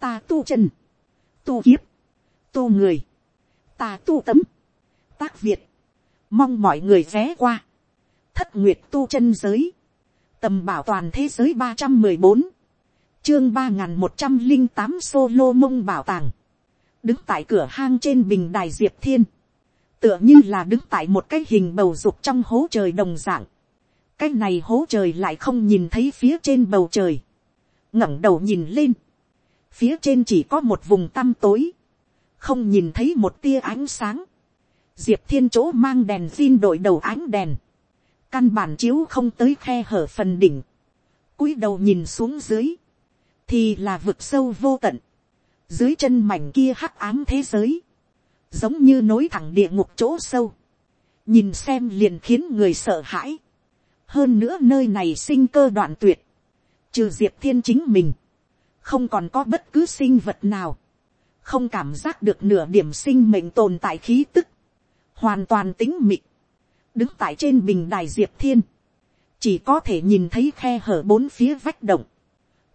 Speaker 1: ta tu chân, tu kiếp, tu người, ta tu tấm, tác việt, mong mọi người ghé qua, thất nguyệt tu chân giới, tầm bảo toàn thế giới ba trăm mười bốn, chương ba n g h n một trăm linh tám solo mông bảo tàng, đứng tại cửa hang trên bình đài diệp thiên, tựa như là đứng tại một cái hình bầu dục trong hố trời đồng dạng, cái này hố trời lại không nhìn thấy phía trên bầu trời, ngẩng đầu nhìn lên, phía trên chỉ có một vùng tăm tối, không nhìn thấy một tia ánh sáng, diệp thiên chỗ mang đèn xin đội đầu ánh đèn, căn bản chiếu không tới khe hở phần đỉnh, cúi đầu nhìn xuống dưới, thì là vực sâu vô tận, dưới chân mảnh kia hắc ám thế giới, giống như nối thẳng địa ngục chỗ sâu, nhìn xem liền khiến người sợ hãi, hơn nữa nơi này sinh cơ đoạn tuyệt, trừ diệp thiên chính mình, không còn có bất cứ sinh vật nào, không cảm giác được nửa điểm sinh mệnh tồn tại khí tức, hoàn toàn tính mịt, đứng tại trên bình đài diệp thiên, chỉ có thể nhìn thấy khe hở bốn phía vách động,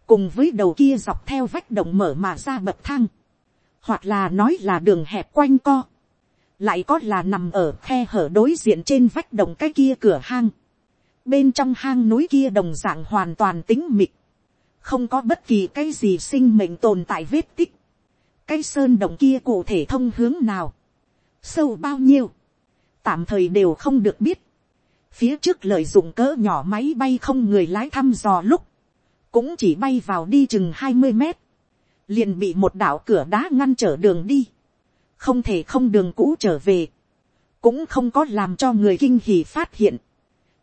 Speaker 1: cùng với đầu kia dọc theo vách động mở mà ra bậc thang, hoặc là nói là đường hẹp quanh co, lại có là nằm ở khe hở đối diện trên vách động cái kia cửa hang, bên trong hang núi kia đồng dạng hoàn toàn tính mịt, không có bất kỳ cái gì sinh mệnh tồn tại vết tích, cái sơn động kia cụ thể thông hướng nào, sâu bao nhiêu, tạm thời đều không được biết. Phía trước lợi dụng cỡ nhỏ máy bay không người lái thăm dò lúc, cũng chỉ bay vào đi chừng hai mươi mét, liền bị một đảo cửa đá ngăn trở đường đi, không thể không đường cũ trở về, cũng không có làm cho người kinh hỉ phát hiện.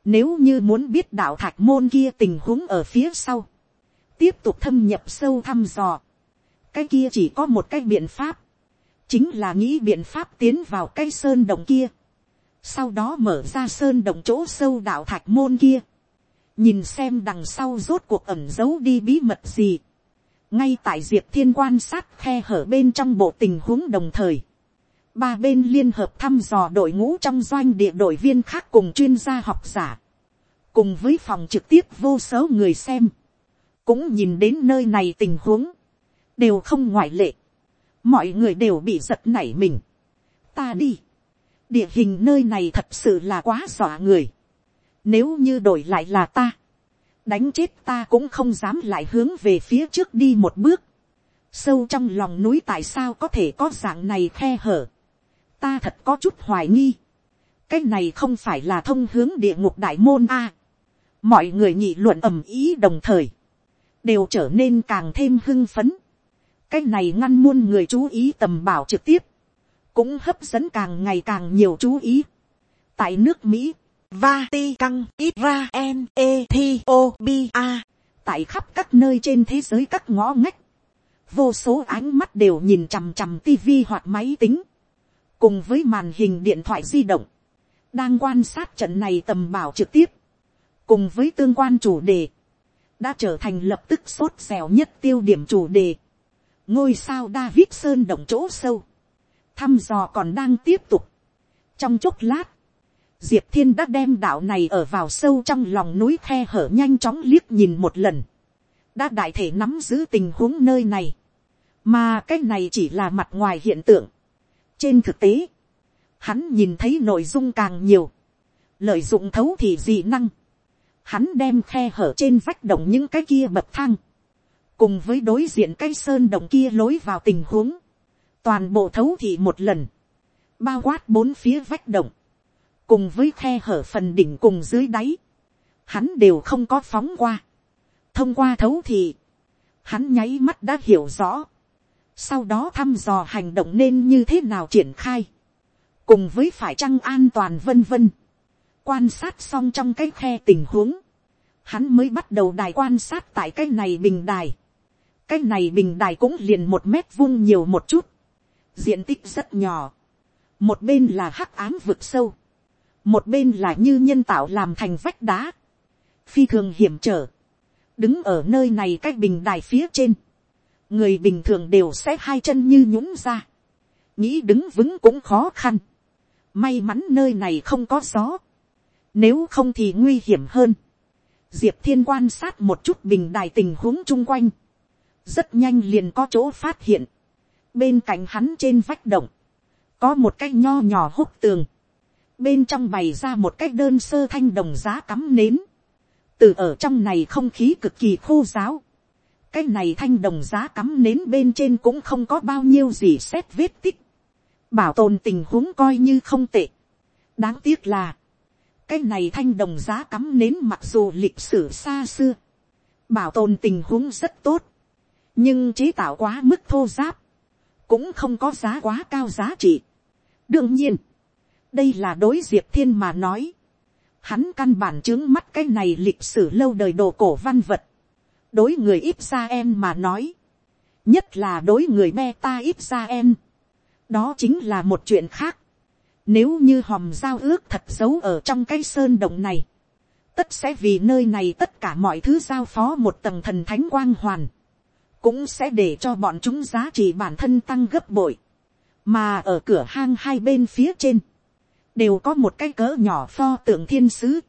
Speaker 1: Nếu như muốn biết đạo thạch môn kia tình huống ở phía sau, tiếp tục thâm nhập sâu thăm dò, cái kia chỉ có một cái biện pháp, chính là nghĩ biện pháp tiến vào cái sơn động kia. Sau đó mở ra sơn động chỗ sâu đạo thạch môn kia, nhìn xem đằng sau rốt cuộc ẩm giấu đi bí mật gì, ngay tại diệp thiên quan sát khe hở bên trong bộ tình huống đồng thời, ba bên liên hợp thăm dò đội ngũ trong doanh địa đội viên khác cùng chuyên gia học giả, cùng với phòng trực tiếp vô số người xem, cũng nhìn đến nơi này tình huống, đều không ngoại lệ, mọi người đều bị giật nảy mình, ta đi, địa hình nơi này thật sự là quá dọa người. Nếu như đổi lại là ta, đánh chết ta cũng không dám lại hướng về phía trước đi một bước. Sâu trong lòng núi tại sao có thể có dạng này khe hở. Ta thật có chút hoài nghi. Cái này không phải là thông hướng địa ngục đại môn a. Mọi người nhị luận ầm ý đồng thời. Đều trở nên càng thêm hưng phấn. Cái này ngăn muôn người chú ý tầm bảo trực tiếp cũng hấp dẫn càng ngày càng nhiều chú ý. tại nước mỹ, Vatican, Israel, Ethiopia, tại khắp các nơi trên thế giới các ngõ ngách, vô số ánh mắt đều nhìn chằm chằm tivi hoặc máy tính, cùng với màn hình điện thoại di động, đang quan sát trận này tầm bảo trực tiếp, cùng với tương quan chủ đề, đã trở thành lập tức sốt xèo nhất tiêu điểm chủ đề. ngôi sao David Sơn động chỗ sâu, thăm dò còn đang tiếp tục. trong chốc lát, diệp thiên đã đem đạo này ở vào sâu trong lòng núi khe hở nhanh chóng liếc nhìn một lần, đã đại thể nắm giữ tình huống nơi này, mà cái này chỉ là mặt ngoài hiện tượng. trên thực tế, hắn nhìn thấy nội dung càng nhiều, lợi dụng thấu thì dị năng, hắn đem khe hở trên vách động những cái kia bậc thang, cùng với đối diện cái sơn động kia lối vào tình huống, toàn bộ thấu thị một lần, bao quát bốn phía vách động, cùng với khe hở phần đỉnh cùng dưới đáy, hắn đều không có phóng qua. thông qua thấu thị, hắn nháy mắt đã hiểu rõ, sau đó thăm dò hành động nên như thế nào triển khai, cùng với phải chăng an toàn vân vân, quan sát xong trong cái khe tình huống, hắn mới bắt đầu đài quan sát tại cái này bình đài, cái này bình đài cũng liền một mét vuông nhiều một chút, diện tích rất nhỏ, một bên là hắc ám vực sâu, một bên là như nhân tạo làm thành vách đá, phi thường hiểm trở, đứng ở nơi này cách bình đài phía trên, người bình thường đều sẽ hai chân như nhũng ra, nghĩ đứng vững cũng khó khăn, may mắn nơi này không có gió, nếu không thì nguy hiểm hơn, diệp thiên quan sát một chút bình đài tình huống chung quanh, rất nhanh liền có chỗ phát hiện, bên cạnh hắn trên vách động, có một cái nho nhỏ húc tường, bên trong bày ra một cái đơn sơ thanh đồng giá cắm nến, từ ở trong này không khí cực kỳ khô giáo, cái này thanh đồng giá cắm nến bên trên cũng không có bao nhiêu gì xét vết tích, bảo tồn tình huống coi như không tệ. đáng tiếc là, cái này thanh đồng giá cắm nến mặc dù lịch sử xa xưa, bảo tồn tình huống rất tốt, nhưng chế tạo quá mức thô giáp, cũng không có giá quá cao giá trị. đương nhiên, đây là đối diệp thiên mà nói, hắn căn bản chứng mắt cái này lịch sử lâu đời đồ cổ văn vật, đối người ít ra em mà nói, nhất là đối người me ta ít ra em, đó chính là một chuyện khác. Nếu như hòm giao ước thật giấu ở trong cái sơn động này, tất sẽ vì nơi này tất cả mọi thứ giao phó một tầng thần thánh quang hoàn, cũng sẽ để cho bọn chúng giá trị bản thân tăng gấp bội, mà ở cửa hang hai bên phía trên, đều có một cái cỡ nhỏ pho tượng thiên sứ.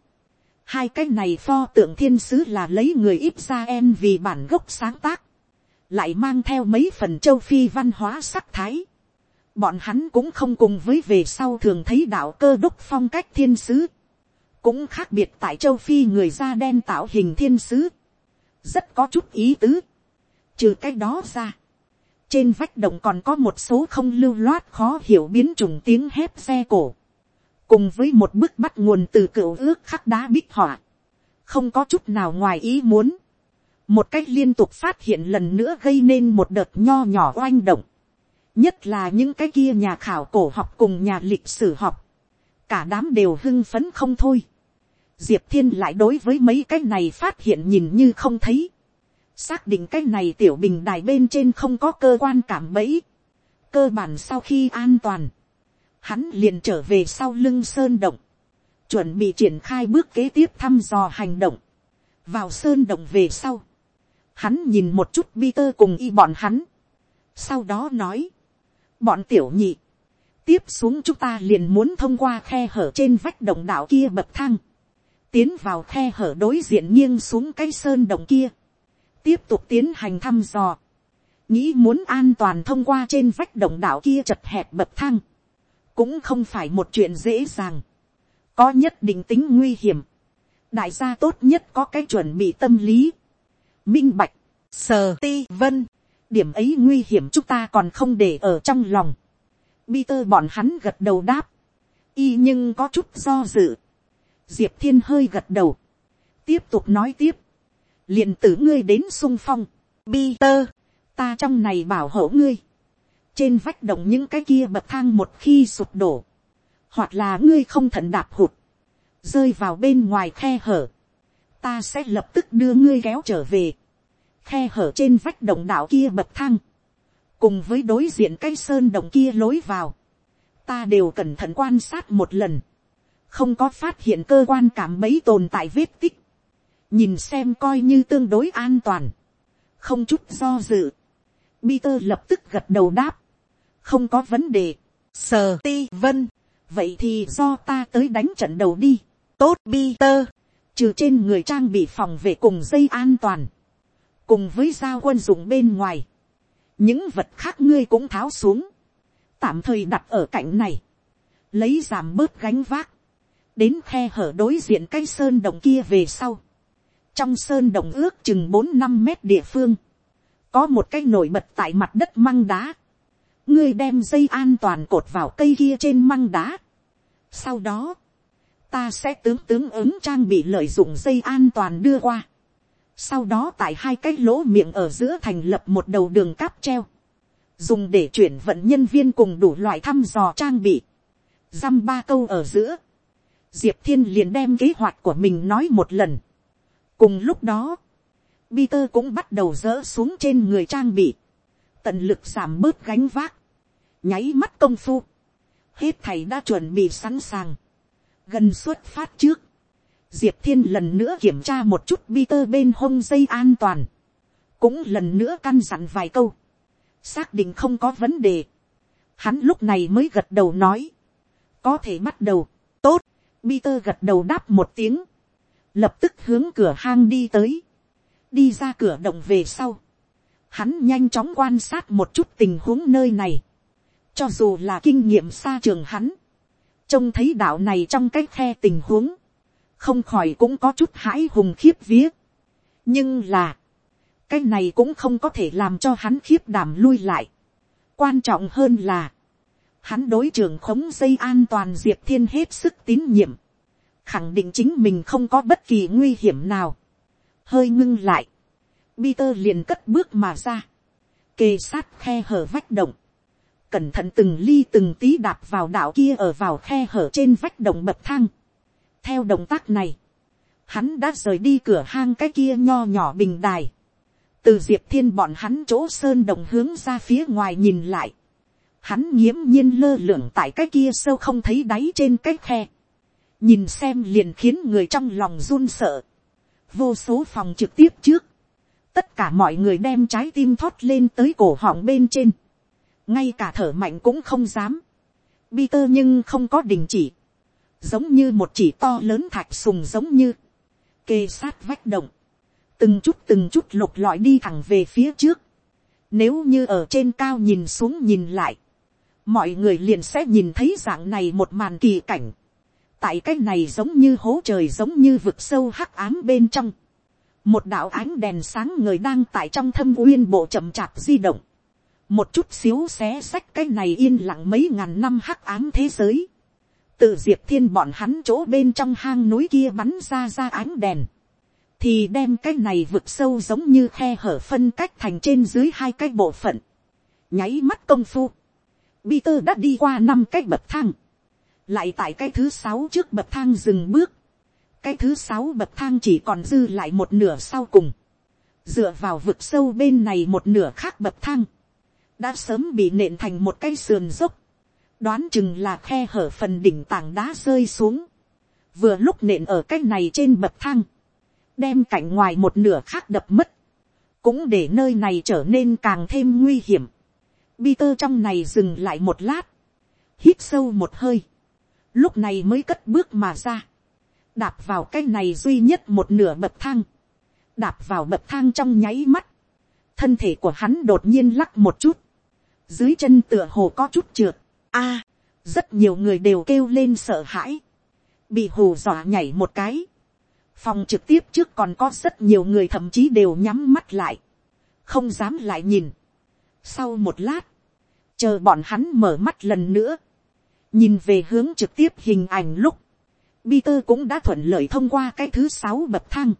Speaker 1: Hai cái này pho tượng thiên sứ là lấy người ít ra em vì bản gốc sáng tác, lại mang theo mấy phần châu phi văn hóa sắc thái. Bọn hắn cũng không cùng với về sau thường thấy đạo cơ đúc phong cách thiên sứ. Cũng khác biệt tại châu phi người da đen tạo hình thiên sứ. Rất có chút ý tứ. Trừ cái đó ra. Trên vách động còn có một số không lưu loát khó hiểu biến chủng tiếng hép xe cổ cùng với một bức bắt nguồn từ cựu ước khắc đá bích họa, không có chút nào ngoài ý muốn, một cách liên tục phát hiện lần nữa gây nên một đợt nho nhỏ oanh động, nhất là những cái kia nhà khảo cổ học cùng nhà lịch sử học, cả đám đều hưng phấn không thôi, diệp thiên lại đối với mấy cái này phát hiện nhìn như không thấy, xác định cái này tiểu bình đài bên trên không có cơ quan cảm bẫy, cơ bản sau khi an toàn, hắn liền trở về sau lưng sơn động, chuẩn bị triển khai bước kế tiếp thăm dò hành động, vào sơn động về sau, hắn nhìn một chút Peter cùng y bọn hắn, sau đó nói, bọn tiểu nhị, tiếp xuống chúng ta liền muốn thông qua khe hở trên vách động đạo kia bậc thang, tiến vào khe hở đối diện nghiêng xuống cái sơn động kia, tiếp tục tiến hành thăm dò, nghĩ muốn an toàn thông qua trên vách động đạo kia chật hẹp bậc thang, cũng không phải một chuyện dễ dàng, có nhất định tính nguy hiểm, đại gia tốt nhất có cái chuẩn bị tâm lý, minh bạch, sờ ti vân, điểm ấy nguy hiểm chúng ta còn không để ở trong lòng, Peter bọn hắn gật đầu đáp, y nhưng có chút do dự, diệp thiên hơi gật đầu, tiếp tục nói tiếp, liền tử ngươi đến sung phong, Peter, ta trong này bảo hộ ngươi, trên vách động những cái kia bậc thang một khi sụp đổ, hoặc là ngươi không thận đạp hụt, rơi vào bên ngoài khe hở, ta sẽ lập tức đưa ngươi kéo trở về, khe hở trên vách động đạo kia bậc thang, cùng với đối diện cái sơn động kia lối vào, ta đều cẩn thận quan sát một lần, không có phát hiện cơ quan cảm mấy tồn tại vết tích, nhìn xem coi như tương đối an toàn, không chút do dự, Peter lập tức gật đầu đáp, không có vấn đề, sờ ti vân, vậy thì do ta tới đánh trận đầu đi, tốt bi tơ, trừ trên người trang bị phòng vệ cùng dây an toàn, cùng với giao quân dụng bên ngoài, những vật khác ngươi cũng tháo xuống, tạm thời đặt ở cạnh này, lấy giảm bớt gánh vác, đến khe hở đối diện cây sơn đồng kia về sau, trong sơn động ước chừng bốn năm mét địa phương, có một cái nổi bật tại mặt đất măng đá, ngươi đem dây an toàn cột vào cây kia trên măng đá. sau đó, ta sẽ tướng tướng ứng trang bị lợi dụng dây an toàn đưa qua. sau đó tại hai cái lỗ miệng ở giữa thành lập một đầu đường cáp treo, dùng để chuyển vận nhân viên cùng đủ loại thăm dò trang bị. dăm ba câu ở giữa, diệp thiên liền đem kế hoạch của mình nói một lần. cùng lúc đó, Peter cũng bắt đầu dỡ xuống trên người trang bị, tận lực giảm bớt gánh vác, nháy mắt công phu, hết thầy đã chuẩn bị sẵn sàng, gần xuất phát trước, diệp thiên lần nữa kiểm tra một chút Peter bên hông dây an toàn, cũng lần nữa căn dặn vài câu, xác định không có vấn đề, hắn lúc này mới gật đầu nói, có thể bắt đầu, tốt, Peter gật đầu đáp một tiếng, lập tức hướng cửa hang đi tới, đi ra cửa động về sau, hắn nhanh chóng quan sát một chút tình huống nơi này, cho dù là kinh nghiệm xa trường hắn, trông thấy đạo này trong cái khe tình huống, không khỏi cũng có chút hãi hùng khiếp vía. nhưng là, cái này cũng không có thể làm cho hắn khiếp đảm lui lại. quan trọng hơn là, hắn đối trường khống dây an toàn diệp thiên hết sức tín nhiệm, khẳng định chính mình không có bất kỳ nguy hiểm nào, hơi ngưng lại, Peter liền cất bước mà ra, kề sát khe hở vách động, cẩn thận từng ly từng tí đạp vào đảo kia ở vào khe hở trên vách động bậc thang. theo động tác này, hắn đã rời đi cửa hang cái kia nho nhỏ bình đài, từ diệp thiên bọn hắn chỗ sơn đồng hướng ra phía ngoài nhìn lại, hắn nghiễm nhiên lơ lửng tại cái kia sâu không thấy đáy trên cái khe, nhìn xem liền khiến người trong lòng run sợ, vô số phòng trực tiếp trước, tất cả mọi người đem trái tim thoát lên tới cổ họng bên trên, ngay cả thở mạnh cũng không dám. Peter nhưng không có đình chỉ, giống như một chỉ to lớn thạch sùng giống như, kê sát vách động, từng chút từng chút lục lọi đi thẳng về phía trước. Nếu như ở trên cao nhìn xuống nhìn lại, mọi người liền sẽ nhìn thấy dạng này một màn kỳ cảnh. tại cái này giống như hố trời giống như vực sâu hắc ám bên trong một đạo ánh đèn sáng người đang tại trong thâm uyên bộ chậm chạp di động. Một chút xíu xé xách cái này yên lặng mấy ngàn năm hắc ám thế giới, từ diệp thiên bọn hắn chỗ bên trong hang núi kia bắn ra ra ánh đèn, thì đem cái này vực sâu giống như khe hở phân cách thành trên dưới hai cái bộ phận, nháy mắt công phu, Peter đã đi qua năm cái bậc thang, lại tại cái thứ sáu trước bậc thang dừng bước, cái thứ sáu bậc thang chỉ còn dư lại một nửa sau cùng, dựa vào vực sâu bên này một nửa khác bậc thang, đã sớm bị nện thành một cái sườn dốc, đoán chừng là khe hở phần đỉnh tảng đá rơi xuống, vừa lúc nện ở cái này trên bậc thang, đem cạnh ngoài một nửa khác đập mất, cũng để nơi này trở nên càng thêm nguy hiểm. Peter trong này dừng lại một lát, hít sâu một hơi, lúc này mới cất bước mà ra, đạp vào cái này duy nhất một nửa bậc thang, đạp vào bậc thang trong nháy mắt, thân thể của hắn đột nhiên lắc một chút, dưới chân tựa hồ có chút trượt, a, rất nhiều người đều kêu lên sợ hãi, bị hù dọa nhảy một cái, phòng trực tiếp trước còn có rất nhiều người thậm chí đều nhắm mắt lại, không dám lại nhìn. sau một lát, chờ bọn hắn mở mắt lần nữa, nhìn về hướng trực tiếp hình ảnh lúc, Peter cũng đã thuận lợi thông qua cái thứ sáu bậc thang,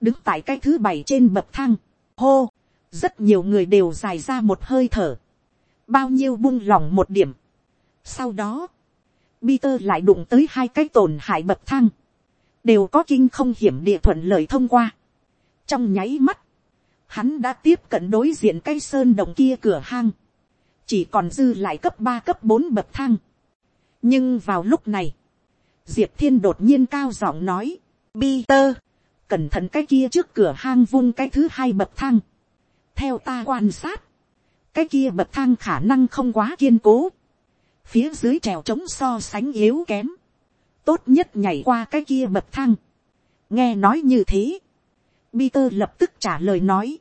Speaker 1: đứng tại cái thứ bảy trên bậc thang, hô, rất nhiều người đều dài ra một hơi thở, bao nhiêu buông lỏng một điểm. Sau đó, Peter lại đụng tới hai cái tổn hại bậc thang, đều có kinh không hiểm địa thuận lợi thông qua. Trong nháy mắt, hắn đã tiếp cận đối diện cây sơn đồng kia cửa hang, chỉ còn dư lại cấp ba cấp bốn bậc thang. nhưng vào lúc này, diệp thiên đột nhiên cao giọng nói, Peter, cẩn thận cái kia trước cửa hang vung cái thứ hai bậc thang. theo ta quan sát, cái kia bậc thang khả năng không quá kiên cố, phía dưới trèo trống so sánh yếu kém, tốt nhất nhảy qua cái kia bậc thang. nghe nói như thế, Peter lập tức trả lời nói,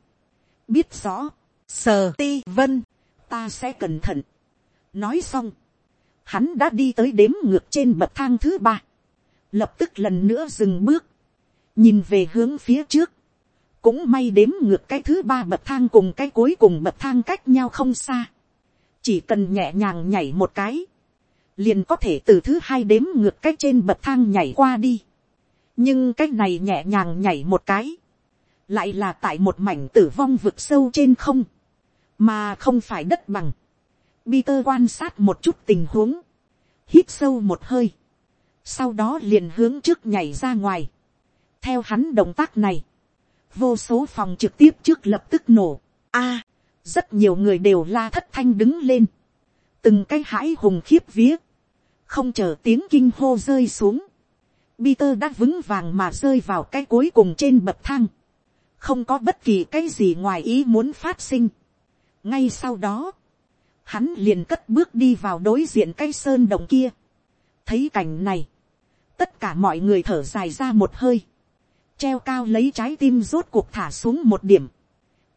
Speaker 1: biết rõ, sờ ti vân, ta sẽ cẩn thận. nói xong, hắn đã đi tới đếm ngược trên bậc thang thứ ba, lập tức lần nữa dừng bước, nhìn về hướng phía trước, cũng may đếm ngược cái thứ ba bậc thang cùng cái cuối cùng bậc thang cách nhau không xa, chỉ cần nhẹ nhàng nhảy một cái, liền có thể từ thứ hai đếm ngược cái trên bậc thang nhảy qua đi. nhưng cái này nhẹ nhàng nhảy một cái, lại là tại một mảnh tử vong vực sâu trên không, mà không phải đất bằng. Peter quan sát một chút tình huống, hít sâu một hơi, sau đó liền hướng trước nhảy ra ngoài. theo hắn động tác này, vô số phòng trực tiếp trước lập tức nổ. a, rất nhiều người đều la thất thanh đứng lên, từng cái hãi hùng khiếp vía, không chờ tiếng kinh hô rơi xuống, Peter đã vững vàng mà rơi vào cái cuối cùng trên bậc thang, không có bất kỳ cái gì ngoài ý muốn phát sinh. ngay sau đó, hắn liền cất bước đi vào đối diện cái sơn động kia. thấy cảnh này, tất cả mọi người thở dài ra một hơi, treo cao lấy trái tim rốt cuộc thả xuống một điểm,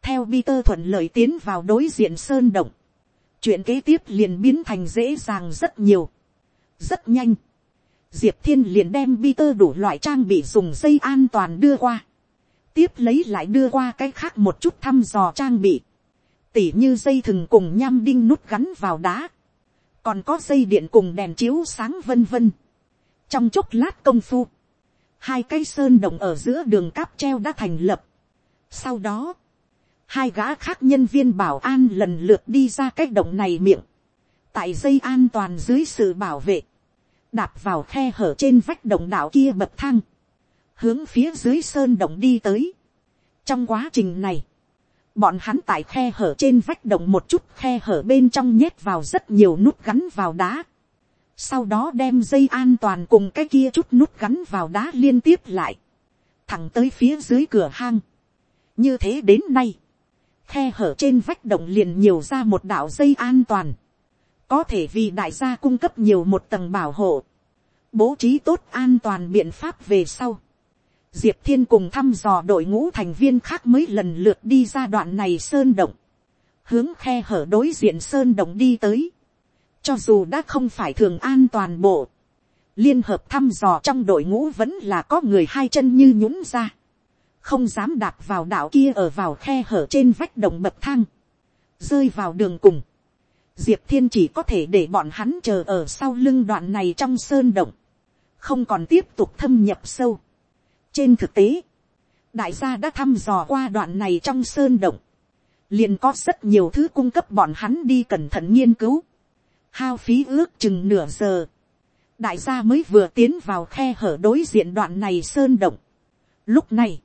Speaker 1: theo Peter thuận lợi tiến vào đối diện sơn động, chuyện kế tiếp liền biến thành dễ dàng rất nhiều, rất nhanh, diệp thiên liền đem Peter đủ loại trang bị dùng dây an toàn đưa qua, tiếp lấy lại đưa qua cái khác một chút thăm dò trang bị, tỉ như dây thừng cùng nham đinh nút gắn vào đá, còn có dây điện cùng đèn chiếu sáng vân vân. trong chốc lát công phu, hai cây sơn động ở giữa đường cáp treo đã thành lập. sau đó, hai gã khác nhân viên bảo an lần lượt đi ra cái động này miệng, tại dây an toàn dưới sự bảo vệ, đạp vào khe hở trên vách động đảo kia bậc thang, hướng phía dưới sơn động đi tới. trong quá trình này, bọn hắn tại khe hở trên vách động một chút khe hở bên trong nhét vào rất nhiều nút gắn vào đá. sau đó đem dây an toàn cùng cái kia chút nút gắn vào đá liên tiếp lại, thẳng tới phía dưới cửa hang. như thế đến nay, khe hở trên vách động liền nhiều ra một đạo dây an toàn, có thể vì đại gia cung cấp nhiều một tầng bảo hộ, bố trí tốt an toàn biện pháp về sau. Diệp thiên cùng thăm dò đội ngũ thành viên khác mới lần lượt đi ra đoạn này sơn động, hướng khe hở đối diện sơn động đi tới, cho dù đã không phải thường an toàn bộ, liên hợp thăm dò trong đội ngũ vẫn là có người hai chân như nhũng ra, không dám đạp vào đảo kia ở vào khe hở trên vách động bậc thang, rơi vào đường cùng, diệp thiên chỉ có thể để bọn hắn chờ ở sau lưng đoạn này trong sơn động, không còn tiếp tục thâm nhập sâu trên thực tế, đại gia đã thăm dò qua đoạn này trong sơn động, liền có rất nhiều thứ cung cấp bọn hắn đi cẩn thận nghiên cứu, hao phí ước chừng nửa giờ, đại gia mới vừa tiến vào khe hở đối diện đoạn này sơn động. Lúc này,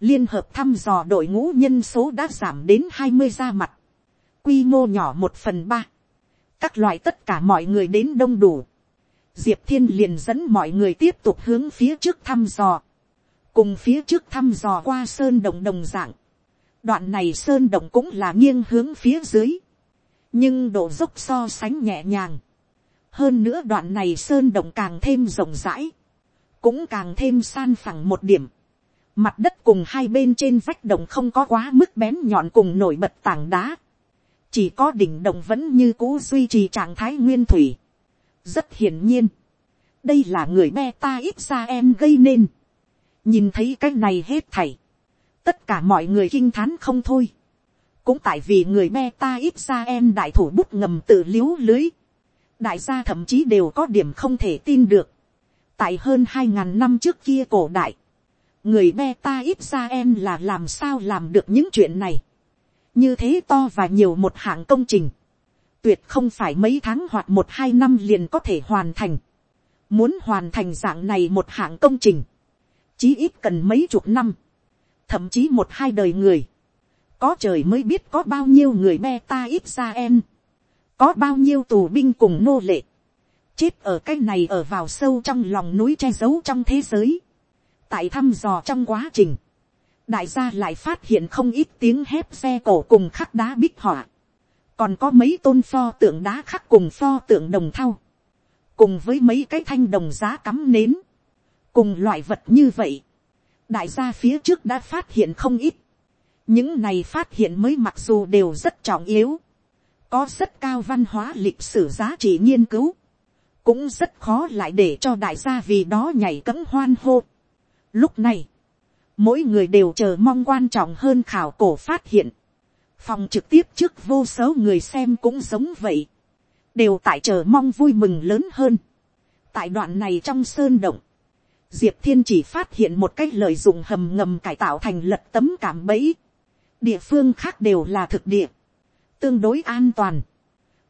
Speaker 1: liên hợp thăm dò đội ngũ nhân số đã giảm đến hai mươi ra mặt, quy mô nhỏ một phần ba, các loại tất cả mọi người đến đông đủ, diệp thiên liền dẫn mọi người tiếp tục hướng phía trước thăm dò, cùng phía trước thăm dò qua sơn động đồng dạng, đoạn này sơn động cũng là nghiêng hướng phía dưới, nhưng độ dốc so sánh nhẹ nhàng, hơn nữa đoạn này sơn động càng thêm rộng rãi, cũng càng thêm san phẳng một điểm, mặt đất cùng hai bên trên vách động không có quá mức bén nhọn cùng nổi bật tảng đá, chỉ có đỉnh động vẫn như cũ duy trì trạng thái nguyên thủy, rất hiển nhiên, đây là người beta ít ra em gây nên nhìn thấy cái này hết thảy, tất cả mọi người kinh thán không thôi. cũng tại vì người me ta ít ra em đại thủ bút ngầm tự l i ế u lưới. đại gia thậm chí đều có điểm không thể tin được. tại hơn hai ngàn năm trước kia cổ đại, người me ta ít ra em là làm sao làm được những chuyện này. như thế to và nhiều một hạng công trình tuyệt không phải mấy tháng hoặc một hai năm liền có thể hoàn thành. Muốn hoàn thành dạng này một hạng công trình, chí ít cần mấy chục năm, thậm chí một hai đời người. Có trời mới biết có bao nhiêu người beta ít ra em, có bao nhiêu tù binh cùng nô lệ, chết ở cái này ở vào sâu trong lòng núi che giấu trong thế giới. Tại thăm dò trong quá trình, đại gia lại phát hiện không ít tiếng hép xe cổ cùng khắc đá bích họa. Còn có mấy tôn pho tượng đá khắc cùng pho tượng đồng thau, cùng với mấy cái thanh đồng giá cắm nến, cùng loại vật như vậy, đại gia phía trước đã phát hiện không ít, những này phát hiện mới mặc dù đều rất trọng yếu, có rất cao văn hóa lịch sử giá trị nghiên cứu, cũng rất khó lại để cho đại gia vì đó nhảy cấm hoan hô. Lúc này, mỗi người đều chờ mong quan trọng hơn khảo cổ phát hiện, phòng trực tiếp trước vô số người xem cũng giống vậy, đều tại chờ mong vui mừng lớn hơn. tại đoạn này trong sơn động, diệp thiên chỉ phát hiện một cách lợi dụng hầm ngầm cải tạo thành lật tấm cảm bẫy, địa phương khác đều là thực địa, tương đối an toàn,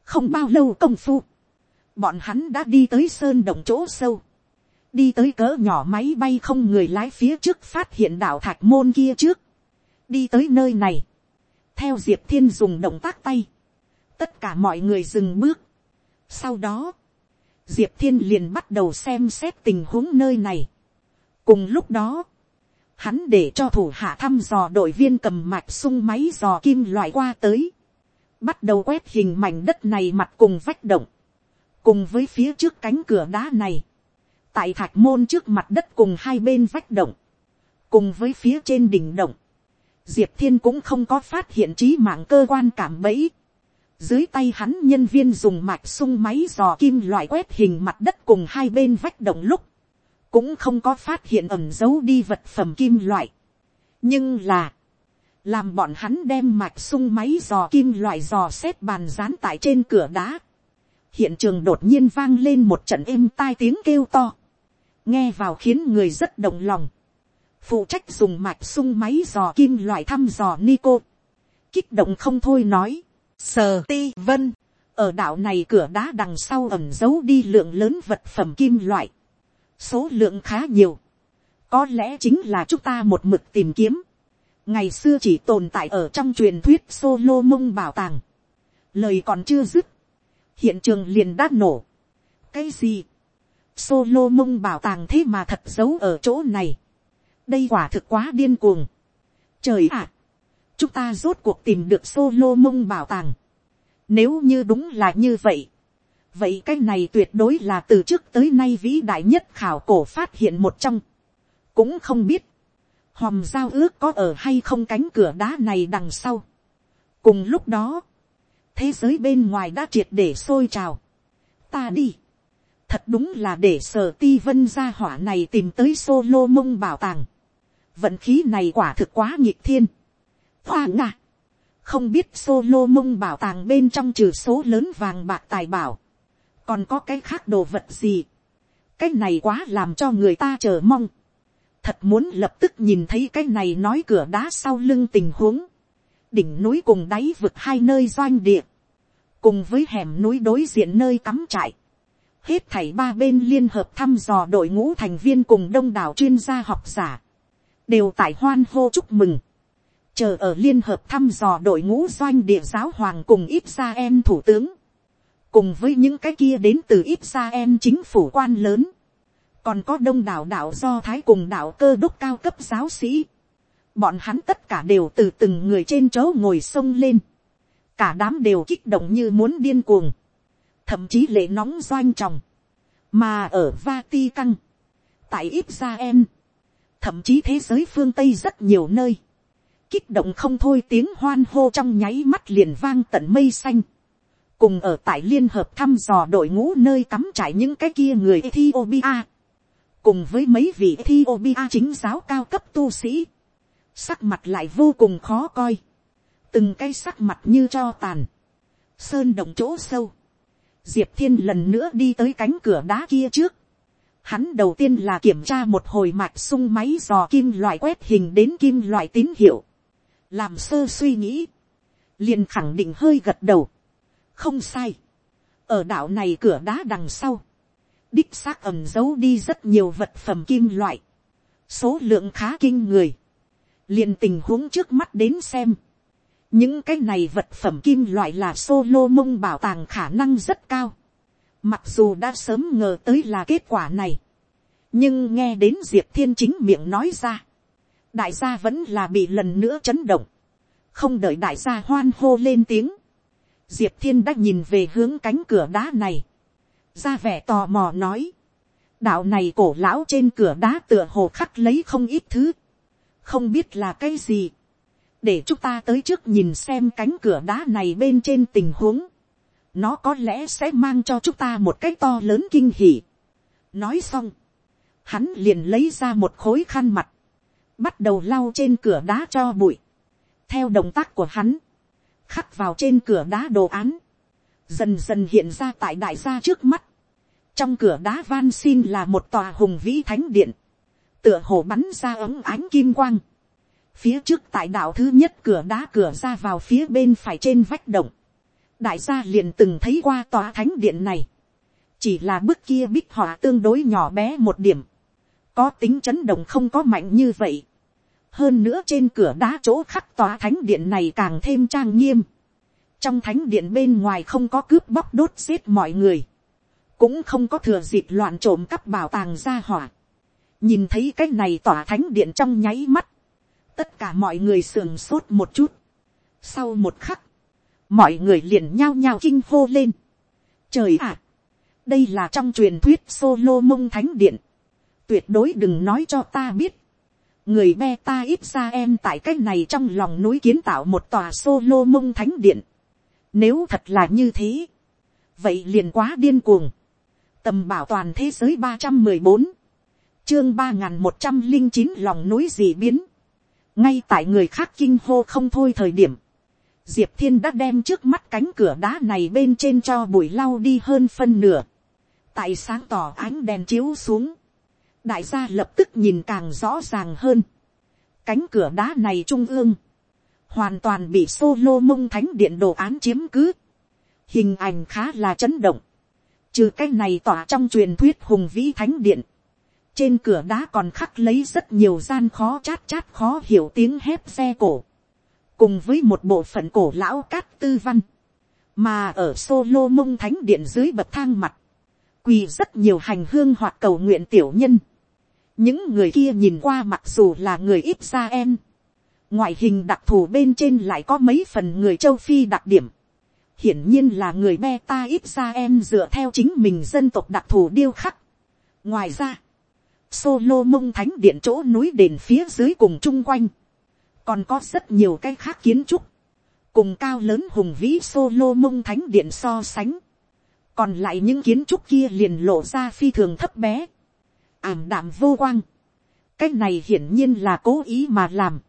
Speaker 1: không bao lâu công phu, bọn hắn đã đi tới sơn động chỗ sâu, đi tới cỡ nhỏ máy bay không người lái phía trước phát hiện đảo thạch môn kia trước, đi tới nơi này, theo diệp thiên dùng động tác tay, tất cả mọi người dừng bước. sau đó, diệp thiên liền bắt đầu xem xét tình huống nơi này cùng lúc đó, hắn để cho thủ hạ thăm dò đội viên cầm mạch sung máy dò kim loại qua tới, bắt đầu quét hình mảnh đất này mặt cùng vách động, cùng với phía trước cánh cửa đá này, tại thạch môn trước mặt đất cùng hai bên vách động, cùng với phía trên đỉnh động, diệp thiên cũng không có phát hiện trí mạng cơ quan cảm bẫy. dưới tay hắn nhân viên dùng mạch sung máy dò kim loại quét hình mặt đất cùng hai bên vách động lúc, cũng không có phát hiện ẩm dấu đi vật phẩm kim loại. nhưng là, làm bọn hắn đem mạch sung máy dò kim loại dò xét bàn dán tại trên cửa đá. hiện trường đột nhiên vang lên một trận êm tai tiếng kêu to, nghe vào khiến người rất động lòng phụ trách dùng mạch sung máy dò kim loại thăm dò Nico. Kích động không thôi nói. Sờ ti vân. Ở đảo này cửa đá đằng sau ẩm giấu đi lượng lớn vật phẩm kim loại. Số lượng khá nhiều. Có lẽ chính là chúng ta một mực tìm kiếm. Ngày xưa chỉ tồn tại ở trong truyền thuyết solo mông bảo tàng. Lời còn chưa dứt. Hiện trường liền đã nổ. Cái gì? Solo mông bảo tàng thế mà thật giấu ở chỗ này đây quả thực quá điên cuồng. trời ạ, chúng ta rốt cuộc tìm được solo mông bảo tàng. nếu như đúng là như vậy, vậy cái này tuyệt đối là từ trước tới nay vĩ đại nhất khảo cổ phát hiện một trong. cũng không biết, hòm giao ước có ở hay không cánh cửa đá này đằng sau. cùng lúc đó, thế giới bên ngoài đã triệt để sôi trào. ta đi thật đúng là để sở ti vân gia hỏa này tìm tới solo mông bảo tàng vận khí này quả thực quá nhịp thiên. hoa ngạ, không biết solo mông bảo tàng bên trong trừ số lớn vàng bạc tài bảo, còn có cái khác đồ vật gì. cái này quá làm cho người ta chờ mong. thật muốn lập tức nhìn thấy cái này nói cửa đá sau lưng tình huống. đỉnh núi cùng đáy vực hai nơi doanh địa, cùng với hẻm núi đối diện nơi cắm trại. hết thảy ba bên liên hợp thăm dò đội ngũ thành viên cùng đông đảo chuyên gia học giả đều tại hoan hô chúc mừng, chờ ở liên hợp thăm dò đội ngũ doanh địa giáo hoàng cùng ít ra em thủ tướng, cùng với những cái kia đến từ ít ra em chính phủ quan lớn, còn có đông đảo đạo do thái cùng đạo cơ đốc cao cấp giáo sĩ, bọn hắn tất cả đều từ từng người trên chỗ ngồi sông lên, cả đám đều kích động như muốn điên cuồng, thậm chí lệ nóng doanh tròng, mà ở Vati Căng, tại ít ra em, thậm chí thế giới phương tây rất nhiều nơi, kích động không thôi tiếng hoan hô trong nháy mắt liền vang tận mây xanh, cùng ở tại liên hợp thăm dò đội ngũ nơi cắm trải những cái kia người Ethiopia, cùng với mấy vị Ethiopia chính giáo cao cấp tu sĩ, sắc mặt lại vô cùng khó coi, từng cái sắc mặt như cho tàn, sơn động chỗ sâu, diệp thiên lần nữa đi tới cánh cửa đá kia trước, Hắn đầu tiên là kiểm tra một hồi mạch sung máy dò kim loại quét hình đến kim loại tín hiệu. Làm sơ suy nghĩ. Liền khẳng định hơi gật đầu. Không sai. Ở đảo này cửa đá đằng sau. Đích xác ẩm giấu đi rất nhiều vật phẩm kim loại. Số lượng khá kinh người. Liền tình huống trước mắt đến xem. Những cái này vật phẩm kim loại là solo mông bảo tàng khả năng rất cao Mặc dù đã sớm ngờ tới là kết quả này. Nhưng nghe đến Diệp Thiên chính miệng nói ra. Đại gia vẫn là bị lần nữa chấn động. Không đợi đại gia hoan hô lên tiếng. Diệp Thiên đã nhìn về hướng cánh cửa đá này. Ra vẻ tò mò nói. Đạo này cổ lão trên cửa đá tựa hồ khắc lấy không ít thứ. Không biết là cái gì. Để chúng ta tới trước nhìn xem cánh cửa đá này bên trên tình huống nó có lẽ sẽ mang cho chúng ta một cái to lớn kinh hỉ. nói xong, hắn liền lấy ra một khối khăn mặt, bắt đầu lau trên cửa đá cho bụi, theo động tác của hắn, khắc vào trên cửa đá đồ án, dần dần hiện ra tại đại gia trước mắt, trong cửa đá van xin là một tòa hùng vĩ thánh điện, tựa hồ bắn ra ấm ánh kim quang, phía trước tại đạo thứ nhất cửa đá cửa ra vào phía bên phải trên vách động, đại gia liền từng thấy qua tòa thánh điện này, chỉ là bức kia bích họa tương đối nhỏ bé một điểm, có tính chấn động không có mạnh như vậy hơn nữa trên cửa đá chỗ khắc tòa thánh điện này càng thêm trang nghiêm. trong thánh điện bên ngoài không có cướp bóc đốt giết mọi người, cũng không có thừa dịp loạn trộm cắp bảo tàng ra hỏa. nhìn thấy cái này tòa thánh điện trong nháy mắt, tất cả mọi người sườn sốt một chút. sau một khắc, mọi người liền nhao nhao kinh hô lên. trời ạ, đây là trong truyền thuyết solo mông thánh điện tuyệt đối đừng nói cho ta biết người Beta ít ra em tại cái này trong lòng núi kiến tạo một tòa solo mông thánh điện. nếu thật là như thế, vậy liền quá điên cuồng. tầm bảo toàn thế giới ba trăm mười bốn, chương ba n g h n một trăm linh chín lòng núi gì biến. ngay tại người khác kinh hô không thôi thời điểm, diệp thiên đã đem trước mắt cánh cửa đá này bên trên cho bụi lau đi hơn phân nửa. tại sáng tỏ ánh đèn chiếu xuống, đại gia lập tức nhìn càng rõ ràng hơn. cánh cửa đá này trung ương, hoàn toàn bị solo mông thánh điện đồ án chiếm cứ. hình ảnh khá là chấn động. trừ cái này tỏa trong truyền thuyết hùng vĩ thánh điện. trên cửa đá còn khắc lấy rất nhiều gian khó chát chát khó hiểu tiếng hét xe cổ. cùng với một bộ phận cổ lão cát tư văn. mà ở solo mông thánh điện dưới bậc thang mặt quỳ rất nhiều hành hương hoặc cầu nguyện tiểu nhân những người kia nhìn qua mặc dù là người ít ra em, ngoại hình đặc thù bên trên lại có mấy phần người châu phi đặc điểm, hiển nhiên là người beta ít ra em dựa theo chính mình dân tộc đặc thù điêu khắc. ngoài ra, solo mông thánh điện chỗ núi đền phía dưới cùng chung quanh, còn có rất nhiều cái khác kiến trúc, cùng cao lớn hùng vĩ solo mông thánh điện so sánh, còn lại những kiến trúc kia liền lộ ra phi thường thấp bé, ảm đạm vô quang. cái này hiển nhiên là cố ý mà làm.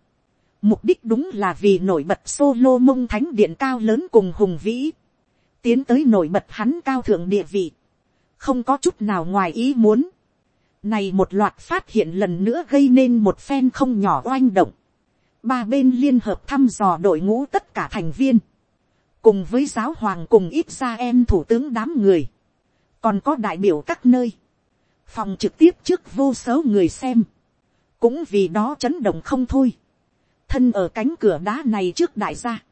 Speaker 1: mục đích đúng là vì nổi bật solo mông thánh điện cao lớn cùng hùng vĩ. tiến tới nổi bật hắn cao thượng địa vị. không có chút nào ngoài ý muốn. này một loạt phát hiện lần nữa gây nên một phen không nhỏ oanh động. ba bên liên hợp thăm dò đội ngũ tất cả thành viên. cùng với giáo hoàng cùng ít ra em thủ tướng đám người. còn có đại biểu các nơi phòng trực tiếp trước vô số người xem, cũng vì đó chấn động không thôi, thân ở cánh cửa đá này trước đại gia,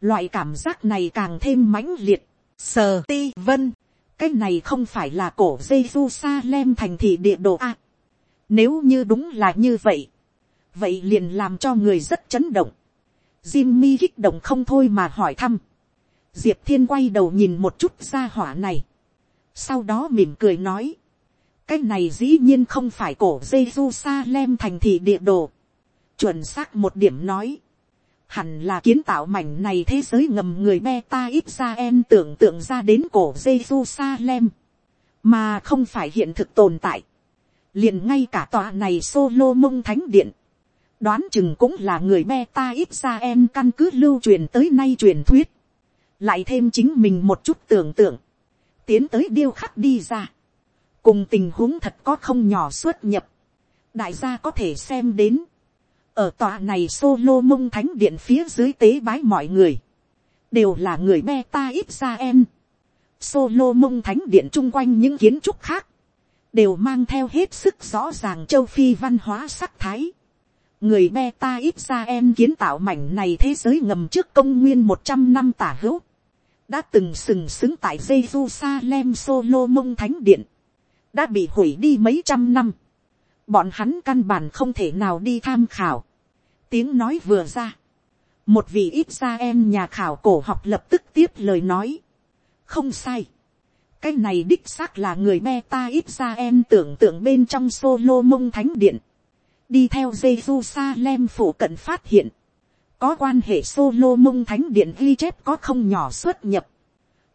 Speaker 1: loại cảm giác này càng thêm mãnh liệt, sờ ti vân, cái này không phải là cổ dây du sa lem thành thị địa đồ a. nếu như đúng là như vậy, vậy liền làm cho người rất chấn động. Jimmy kích động không thôi mà hỏi thăm. Diệp thiên quay đầu nhìn một chút ra hỏa này. sau đó mỉm cười nói cái này dĩ nhiên không phải cổ dây du sa lem thành thị địa đồ. chuẩn xác một điểm nói. hẳn là kiến tạo mảnh này thế giới ngầm người beta ít ra em tưởng tượng ra đến cổ dây du sa lem. mà không phải hiện thực tồn tại. liền ngay cả tòa này solo mông thánh điện. đoán chừng cũng là người beta ít ra em căn cứ lưu truyền tới nay truyền thuyết. lại thêm chính mình một chút tưởng tượng. tiến tới điêu khắc đi ra cùng tình huống thật có không nhỏ xuất nhập, đại gia có thể xem đến, ở tòa này solo mông thánh điện phía dưới tế bái mọi người, đều là người beta ít ra em, solo mông thánh điện chung quanh những kiến trúc khác, đều mang theo hết sức rõ ràng châu phi văn hóa sắc thái. người beta ít ra em kiến tạo mảnh này thế giới ngầm trước công nguyên một trăm năm tả hữu, đã từng sừng sững tại Jerusalem solo mông thánh điện, đã bị hủy đi mấy trăm năm, bọn hắn căn bản không thể nào đi tham khảo. tiếng nói vừa ra, một vị ít ra em nhà khảo cổ học lập tức tiếp lời nói, không sai, cái này đích xác là người me ta ít ra em tưởng tượng bên trong solo mông thánh điện, đi theo Jerusalem phủ cận phát hiện, có quan hệ solo mông thánh điện ghi chép có không nhỏ xuất nhập,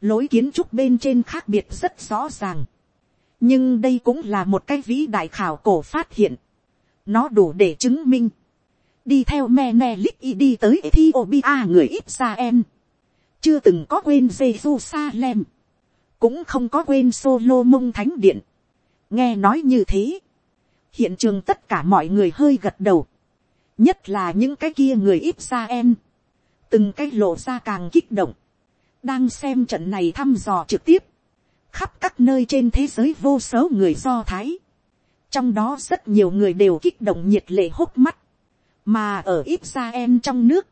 Speaker 1: lối kiến trúc bên trên khác biệt rất rõ ràng, nhưng đây cũng là một cái vĩ đại khảo cổ phát hiện. nó đủ để chứng minh, đi theo me ne lít y đi tới Ethiopia người Israel, chưa từng có quên Jerusalem, cũng không có quên solo mông thánh điện. nghe nói như thế, hiện trường tất cả mọi người hơi gật đầu, nhất là những cái kia người Israel, từng cái lộ ra càng kích động, đang xem trận này thăm dò trực tiếp, khắp các nơi trên thế giới vô số người do thái, trong đó rất nhiều người đều kích động nhiệt lệ hốc mắt, mà ở Israel trong nước,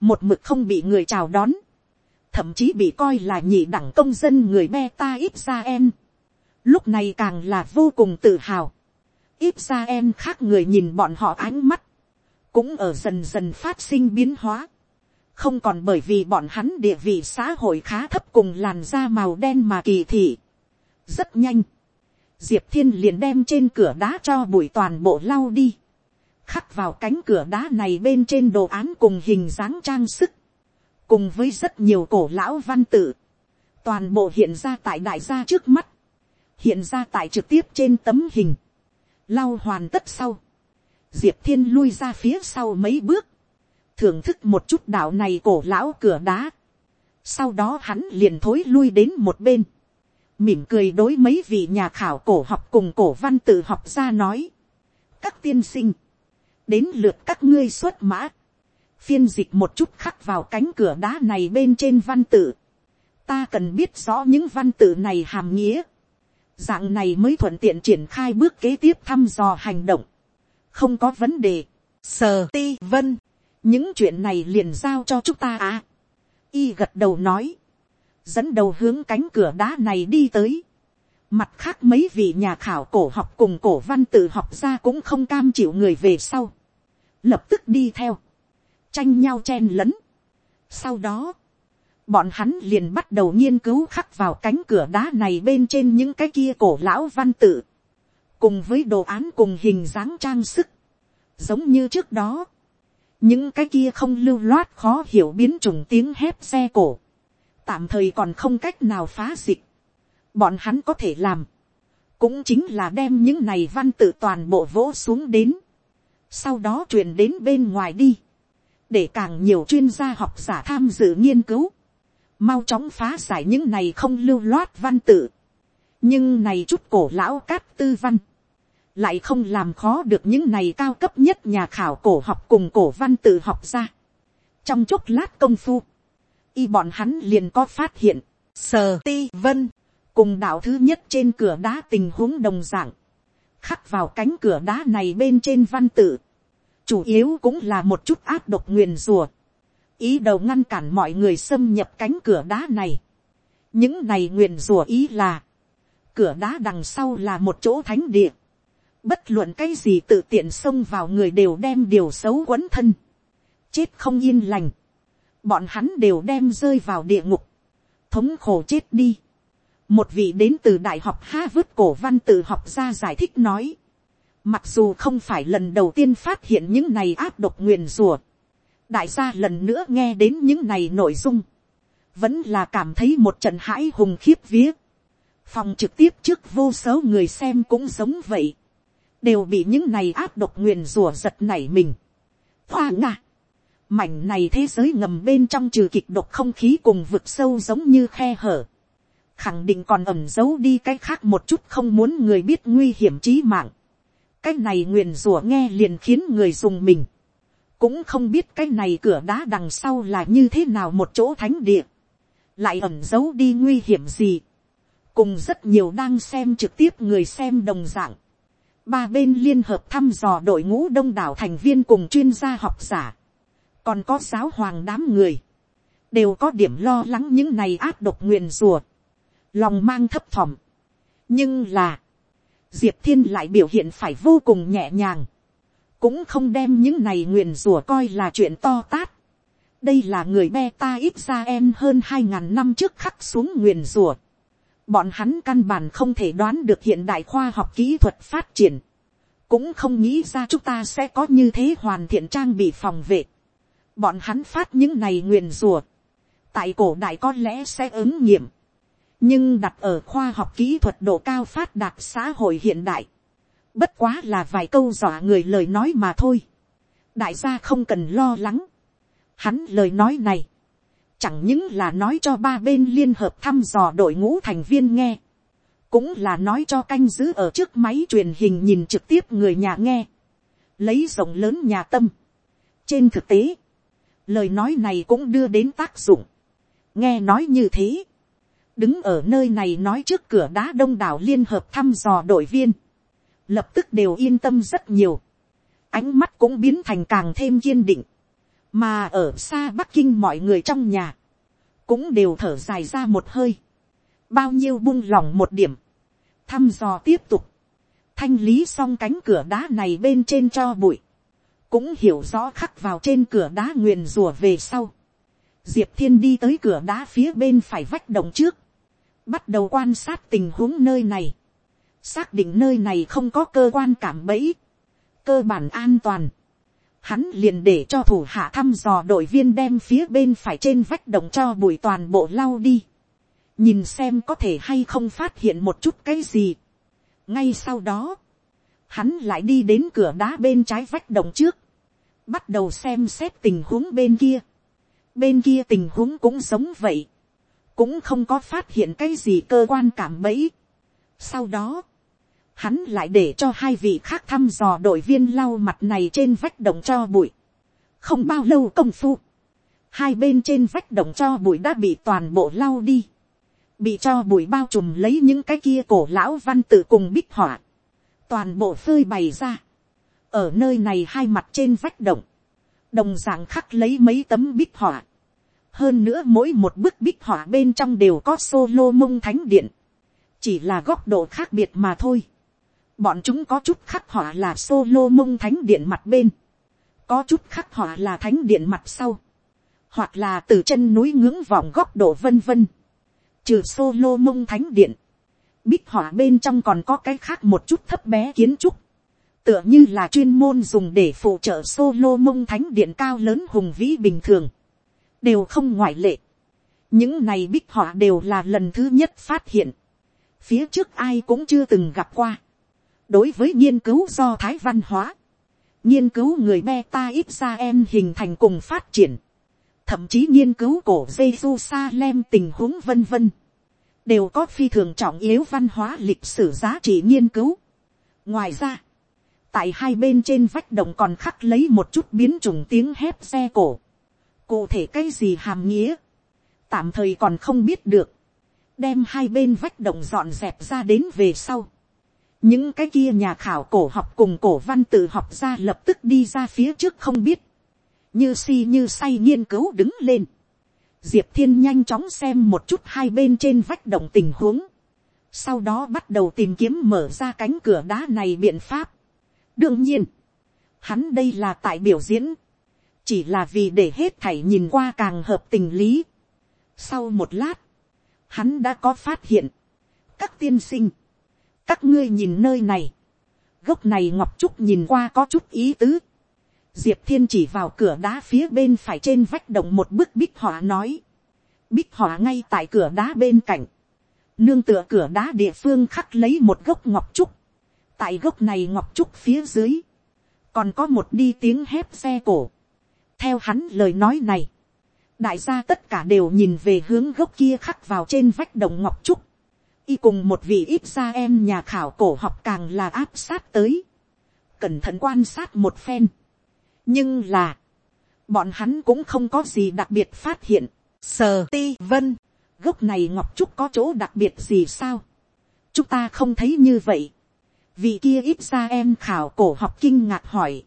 Speaker 1: một mực không bị người chào đón, thậm chí bị coi là nhị đẳng công dân người beta Israel. Lúc này càng là vô cùng tự hào. Israel khác người nhìn bọn họ ánh mắt, cũng ở dần dần phát sinh biến hóa. Không còn bởi vì bọn hắn địa vị xã hội khá thấp cùng làn da màu đen mà kỳ thị. Rất nhanh. Diệp Thiên liền đem trên cửa đá cho bụi toàn bộ lau đi. Khắc vào cánh cửa đá này bên trên đồ án cùng hình dáng trang sức cùng với rất nhiều cổ lão văn tự, toàn bộ hiện ra tại đại gia trước mắt, hiện ra tại trực tiếp trên tấm hình, lau hoàn tất sau, diệp thiên lui ra phía sau mấy bước, thưởng thức một chút đạo này cổ lão cửa đá, sau đó hắn liền thối lui đến một bên, mỉm cười đối mấy vị nhà khảo cổ học cùng cổ văn tự học ra nói, các tiên sinh, đến lượt các ngươi xuất mã, phiên dịch một chút khắc vào cánh cửa đá này bên trên văn tự. Ta cần biết rõ những văn tự này hàm nghĩa. Dạng này mới thuận tiện triển khai bước kế tiếp thăm dò hành động. Không có vấn đề. Sờ ti vân. Những chuyện này liền giao cho chúng ta à. Y gật đầu nói. Dẫn đầu hướng cánh cửa đá này đi tới. Mặt khác mấy vị nhà khảo cổ học cùng cổ văn tự học ra cũng không cam chịu người về sau. Lập tức đi theo tranh nhau chen lẫn. Sau đó, bọn hắn liền bắt đầu nghiên cứu khắc vào cánh cửa đá này bên trên những cái kia cổ lão văn tự, cùng với đồ án cùng hình dáng trang sức, giống như trước đó, những cái kia không lưu loát khó hiểu biến chủng tiếng hép xe cổ, tạm thời còn không cách nào phá dịch, bọn hắn có thể làm, cũng chính là đem những này văn tự toàn bộ vỗ xuống đến, sau đó truyền đến bên ngoài đi, để càng nhiều chuyên gia học giả tham dự nghiên cứu, mau chóng phá giải những này không lưu loát văn tự. nhưng này chút cổ lão cát tư văn, lại không làm khó được những này cao cấp nhất nhà khảo cổ học cùng cổ văn tự học ra. trong chốc lát công phu, y bọn hắn liền có phát hiện, sờ ti vân, cùng đạo thứ nhất trên cửa đá tình huống đồng dạng, khắc vào cánh cửa đá này bên trên văn tự, chủ yếu cũng là một chút áp độc nguyền rùa, ý đầu ngăn cản mọi người xâm nhập cánh cửa đá này. những này nguyền rùa ý là, cửa đá đằng sau là một chỗ thánh địa, bất luận cái gì tự tiện xông vào người đều đem điều xấu quấn thân, chết không yên lành, bọn hắn đều đem rơi vào địa ngục, thống khổ chết đi. một vị đến từ đại học ha vứt cổ văn tự học ra giải thích nói, Mặc dù không phải lần đầu tiên phát hiện những này áp độc nguyền rùa. Đại gia lần nữa nghe đến những này nội dung. Vẫn là cảm thấy một trận hãi hùng khiếp vía. Phòng trực tiếp trước vô số người xem cũng giống vậy. Đều bị những này áp độc nguyền rùa giật nảy mình. Hoa ngạ. Mảnh này thế giới ngầm bên trong trừ kịch độc không khí cùng vực sâu giống như khe hở. Khẳng định còn ẩm giấu đi cái khác một chút không muốn người biết nguy hiểm trí mạng cái này nguyền rủa nghe liền khiến người dùng mình. cũng không biết cái này cửa đá đằng sau là như thế nào một chỗ thánh địa. lại ẩn giấu đi nguy hiểm gì. cùng rất nhiều đang xem trực tiếp người xem đồng dạng ba bên liên hợp thăm dò đội ngũ đông đảo thành viên cùng chuyên gia học giả. còn có giáo hoàng đám người. đều có điểm lo lắng những này áp độc nguyền rùa. lòng mang thấp thỏm. nhưng là, diệp thiên lại biểu hiện phải vô cùng nhẹ nhàng, cũng không đem những này nguyền rủa coi là chuyện to tát. đây là người beta ít ra em hơn hai ngàn năm trước khắc xuống nguyền rủa bọn hắn căn bản không thể đoán được hiện đại khoa học kỹ thuật phát triển, cũng không nghĩ ra chúng ta sẽ có như thế hoàn thiện trang bị phòng vệ. bọn hắn phát những này nguyền rủa, tại cổ đại có lẽ sẽ ứng nghiệm. Nhưng đặt ở khoa học kỹ thuật độ cao phát đạt xã hội hiện đại, bất quá là vài câu dọa người lời nói mà thôi, đại gia không cần lo lắng, hắn lời nói này, chẳng những là nói cho ba bên liên hợp thăm dò đội ngũ thành viên nghe, cũng là nói cho canh giữ ở trước máy truyền hình nhìn trực tiếp người nhà nghe, lấy rộng lớn nhà tâm. trên thực tế, lời nói này cũng đưa đến tác dụng, nghe nói như thế, đứng ở nơi này nói trước cửa đá đông đảo liên hợp thăm dò đội viên, lập tức đều yên tâm rất nhiều, ánh mắt cũng biến thành càng thêm kiên định, mà ở xa bắc kinh mọi người trong nhà, cũng đều thở dài ra một hơi, bao nhiêu buông lỏng một điểm, thăm dò tiếp tục, thanh lý xong cánh cửa đá này bên trên cho bụi, cũng hiểu rõ khắc vào trên cửa đá nguyền rùa về sau, diệp thiên đi tới cửa đá phía bên phải vách động trước, bắt đầu quan sát tình huống nơi này, xác định nơi này không có cơ quan cảm bẫy, cơ bản an toàn, hắn liền để cho thủ hạ thăm dò đội viên đem phía bên phải trên vách động cho bụi toàn bộ lau đi, nhìn xem có thể hay không phát hiện một chút cái gì. ngay sau đó, hắn lại đi đến cửa đá bên trái vách động trước, bắt đầu xem xét tình huống bên kia. bên kia tình huống cũng giống vậy, cũng không có phát hiện cái gì cơ quan cảm bẫy. sau đó, hắn lại để cho hai vị khác thăm dò đội viên lau mặt này trên vách động cho bụi. không bao lâu công phu, hai bên trên vách động cho bụi đã bị toàn bộ lau đi, bị cho bụi bao trùm lấy những cái kia cổ lão văn tự cùng bích họa, toàn bộ phơi bày ra, ở nơi này hai mặt trên vách động, đồng d ạ n g khắc lấy mấy tấm bích họa, hơn nữa mỗi một bức bích họa bên trong đều có solo mông thánh điện, chỉ là góc độ khác biệt mà thôi bọn chúng có chút khắc họa là solo mông thánh điện mặt bên, có chút khắc họa là thánh điện mặt sau, hoặc là từ chân núi ngưỡng vòng góc độ vân vân, trừ solo mông thánh điện, bích họa bên trong còn có cái khác một chút thấp bé kiến trúc, tựa như là chuyên môn dùng để phụ trợ solo mông thánh điện cao lớn hùng vĩ bình thường, đều không ngoại lệ. những này bích họa đều là lần thứ nhất phát hiện, phía trước ai cũng chưa từng gặp qua đối với nghiên cứu do thái văn hóa, nghiên cứu người beta ít ra em hình thành cùng phát triển, thậm chí nghiên cứu cổ Jerusalem tình huống vân vân, đều có phi thường trọng yếu văn hóa lịch sử giá trị nghiên cứu. ngoài ra, tại hai bên trên vách đồng còn khắc lấy một chút biến chủng tiếng hét xe cổ. cụ thể cái gì hàm nghĩa, tạm thời còn không biết được, đem hai bên vách đồng dọn dẹp ra đến về sau, những cái kia nhà khảo cổ học cùng cổ văn tự học ra lập tức đi ra phía trước không biết, như si như say nghiên cứu đứng lên, diệp thiên nhanh chóng xem một chút hai bên trên vách động tình huống, sau đó bắt đầu tìm kiếm mở ra cánh cửa đá này biện pháp. đương nhiên, hắn đây là tại biểu diễn, chỉ là vì để hết thảy nhìn qua càng hợp tình lý. sau một lát, hắn đã có phát hiện, các tiên sinh, các ngươi nhìn nơi này, gốc này ngọc trúc nhìn qua có chút ý tứ. diệp thiên chỉ vào cửa đá phía bên phải trên vách động một bức bích họa nói. bích họa ngay tại cửa đá bên cạnh. nương tựa cửa đá địa phương khắc lấy một gốc ngọc trúc. tại gốc này ngọc trúc phía dưới, còn có một đi tiếng hép xe cổ. theo hắn lời nói này, đại gia tất cả đều nhìn về hướng gốc kia khắc vào trên vách động ngọc trúc y cùng một vị ít ra em nhà khảo cổ học càng là áp sát tới, cẩn thận quan sát một phen. nhưng là, bọn hắn cũng không có gì đặc biệt phát hiện, sờ ti vân, gốc này ngọc trúc có chỗ đặc biệt gì sao, chúng ta không thấy như vậy, vị kia ít ra em khảo cổ học kinh ngạc hỏi,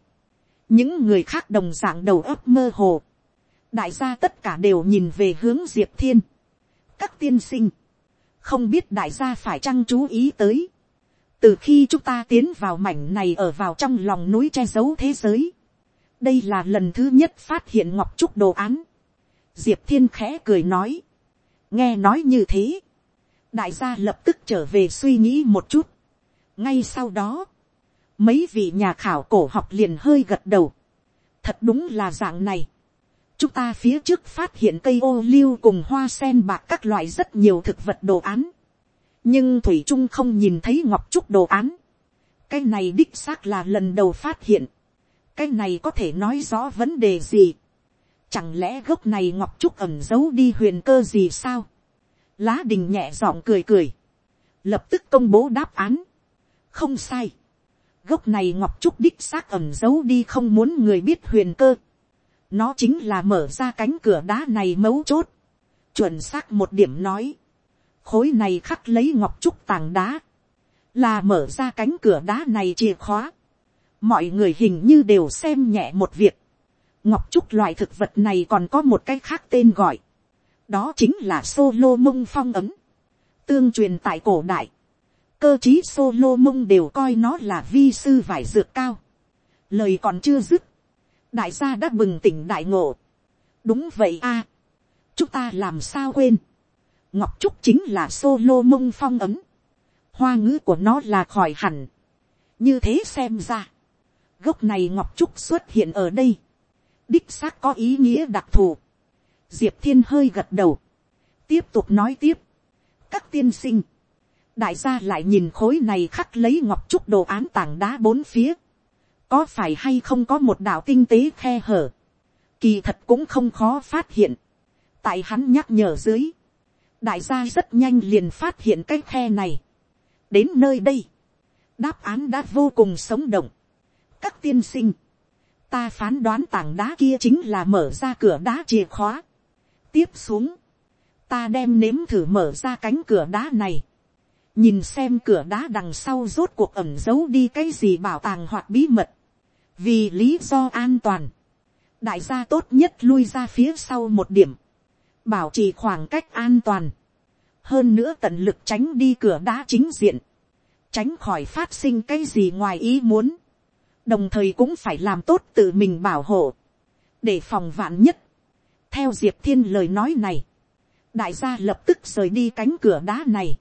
Speaker 1: những người khác đồng d ạ n g đầu óc mơ hồ, đại gia tất cả đều nhìn về hướng diệp thiên, các tiên sinh, không biết đại gia phải chăng chú ý tới. từ khi chúng ta tiến vào mảnh này ở vào trong lòng núi che giấu thế giới, đây là lần thứ nhất phát hiện ngọc trúc đồ án. diệp thiên khẽ cười nói, nghe nói như thế, đại gia lập tức trở về suy nghĩ một chút. ngay sau đó, mấy vị nhà khảo cổ học liền hơi gật đầu. thật đúng là dạng này chúng ta phía trước phát hiện cây ô liu cùng hoa sen bạc các loại rất nhiều thực vật đồ án. nhưng thủy trung không nhìn thấy ngọc trúc đồ án. cái này đích xác là lần đầu phát hiện, cái này có thể nói rõ vấn đề gì, chẳng lẽ gốc này ngọc trúc ẩm giấu đi huyền cơ gì sao, lá đình nhẹ giọng cười cười, lập tức công bố đáp án, không sai, gốc này ngọc trúc đích xác ẩm giấu đi không muốn người biết huyền cơ, nó chính là mở ra cánh cửa đá này mấu chốt, chuẩn xác một điểm nói, khối này khắc lấy ngọc trúc tàng đá, là mở ra cánh cửa đá này chìa khóa. mọi người hình như đều xem nhẹ một việc. ngọc trúc loại thực vật này còn có một cái khác tên gọi. đó chính là solo mông phong ấm. tương truyền tại cổ đại. cơ chí solo mông đều coi nó là vi sư vải dược cao. lời còn chưa dứt đại gia đã bừng tỉnh đại ngộ. đúng vậy a. chúng ta làm sao quên. ngọc trúc chính là solo mông phong ấm hoa ngữ của nó là khỏi hẳn. như thế xem ra, gốc này ngọc trúc xuất hiện ở đây, đích xác có ý nghĩa đặc thù. diệp thiên hơi gật đầu, tiếp tục nói tiếp, các tiên sinh, đại gia lại nhìn khối này khắc lấy ngọc trúc đồ án tảng đá bốn phía, có phải hay không có một đạo tinh tế khe hở, kỳ thật cũng không khó phát hiện, tại hắn nhắc nhở dưới, đại gia rất nhanh liền phát hiện cái khe này, đến nơi đây, đáp án đã vô cùng sống động. các tiên sinh, ta phán đoán tảng đá kia chính là mở ra cửa đá chìa khóa. tiếp xuống, ta đem nếm thử mở ra cánh cửa đá này, nhìn xem cửa đá đằng sau rốt cuộc ẩm giấu đi cái gì bảo tàng hoặc bí mật, vì lý do an toàn, đại gia tốt nhất lui ra phía sau một điểm, bảo trì khoảng cách an toàn, hơn nữa tận lực tránh đi cửa đá chính diện, tránh khỏi phát sinh cái gì ngoài ý muốn, đồng thời cũng phải làm tốt tự mình bảo hộ, để phòng vạn nhất. theo diệp thiên lời nói này, đại gia lập tức rời đi cánh cửa đá này,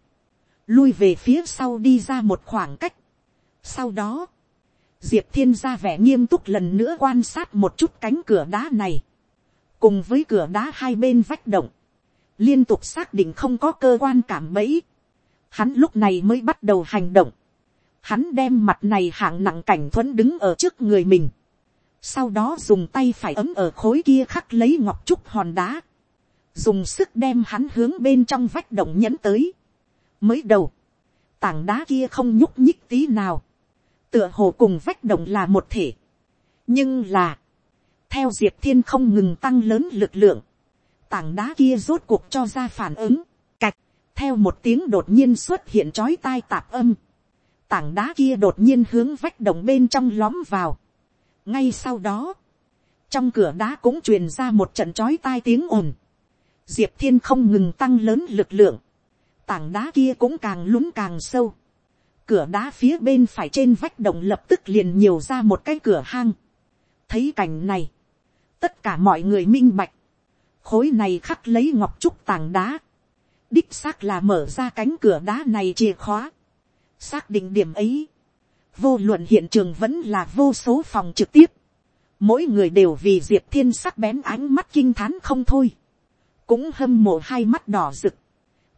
Speaker 1: lui về phía sau đi ra một khoảng cách. sau đó, diệp thiên ra vẻ nghiêm túc lần nữa quan sát một chút cánh cửa đá này, cùng với cửa đá hai bên vách động, liên tục xác định không có cơ quan cảm bẫy. Hắn lúc này mới bắt đầu hành động. Hắn đem mặt này hạng nặng cảnh thuẫn đứng ở trước người mình. Sau đó dùng tay phải ấm ở khối kia khắc lấy ngọc trúc hòn đá. Dùng sức đem hắn hướng bên trong vách động nhẫn tới. Mới đầu. Tảng đá kia không nhúc nhích tí nào. Tựa hồ cùng vách động là một thể. Nhưng là. Theo Diệp Thiên không ngừng tăng lớn lực lượng tảng đá kia rốt cuộc cho ra phản ứng, cạch, theo một tiếng đột nhiên xuất hiện chói tai tạp âm, tảng đá kia đột nhiên hướng vách động bên trong lóm vào. ngay sau đó, trong cửa đá cũng truyền ra một trận chói tai tiếng ồn, diệp thiên không ngừng tăng lớn lực lượng, tảng đá kia cũng càng lún càng sâu, cửa đá phía bên phải trên vách động lập tức liền nhiều ra một cái cửa hang. thấy cảnh này, tất cả mọi người minh bạch, khối này khắc lấy ngọc trúc tàng đá, đích xác là mở ra cánh cửa đá này chìa khóa, xác định điểm ấy, vô luận hiện trường vẫn là vô số phòng trực tiếp, mỗi người đều vì diệp thiên sắc bén ánh mắt kinh thán không thôi, cũng hâm mộ hai mắt đỏ rực,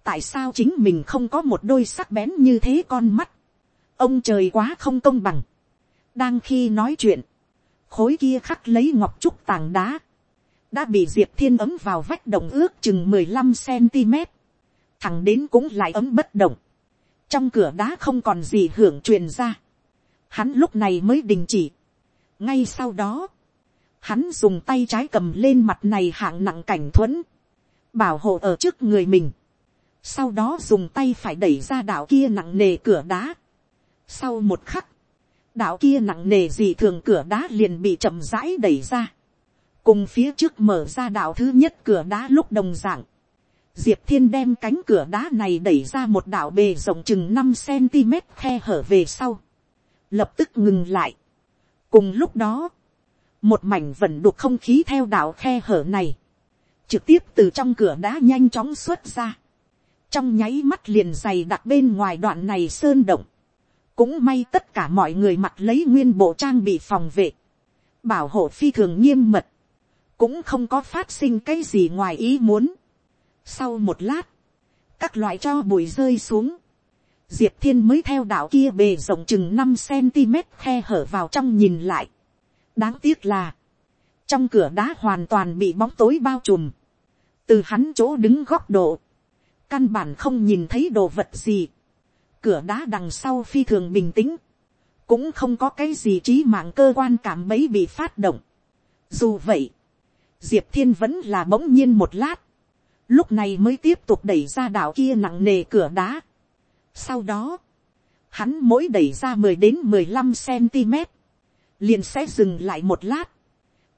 Speaker 1: tại sao chính mình không có một đôi sắc bén như thế con mắt, ông trời quá không công bằng, đang khi nói chuyện, khối kia khắc lấy ngọc trúc tàng đá, đã bị diệp thiên ấm vào vách động ước chừng mười lăm cm, thẳng đến cũng lại ấm bất động, trong cửa đá không còn gì hưởng truyền ra, hắn lúc này mới đình chỉ, ngay sau đó, hắn dùng tay trái cầm lên mặt này hạng nặng cảnh thuẫn, bảo hộ ở trước người mình, sau đó dùng tay phải đẩy ra đạo kia nặng nề cửa đá. Sau một khắc, đạo kia nặng nề gì thường cửa đá liền bị chậm rãi đẩy ra. Cùng phía trước mở ra đạo thứ nhất cửa đá lúc đồng dạng, diệp thiên đem cánh cửa đá này đẩy ra một đạo bề rộng chừng năm cm khe hở về sau, lập tức ngừng lại. cùng lúc đó, một mảnh vẩn đục không khí theo đạo khe hở này, trực tiếp từ trong cửa đá nhanh chóng xuất ra, trong nháy mắt liền dày đặt bên ngoài đoạn này sơn động, cũng may tất cả mọi người mặc lấy nguyên bộ trang bị phòng vệ, bảo hộ phi thường nghiêm mật, cũng không có phát sinh cái gì ngoài ý muốn. Sau một lát, các loại cho bụi rơi xuống, diệp thiên mới theo đạo kia bề rộng chừng năm cm khe hở vào trong nhìn lại. đáng tiếc là, trong cửa đá hoàn toàn bị bóng tối bao trùm, từ hắn chỗ đứng góc độ, căn bản không nhìn thấy đồ vật gì, cửa đá đằng sau phi thường bình tĩnh, cũng không có cái gì trí mạng cơ quan cảm bấy bị phát động. Dù vậy, diệp thiên vẫn là bỗng nhiên một lát, lúc này mới tiếp tục đẩy ra đảo kia nặng nề cửa đá. Sau đó, hắn mỗi đẩy ra mười đến mười lăm cm, liền sẽ dừng lại một lát,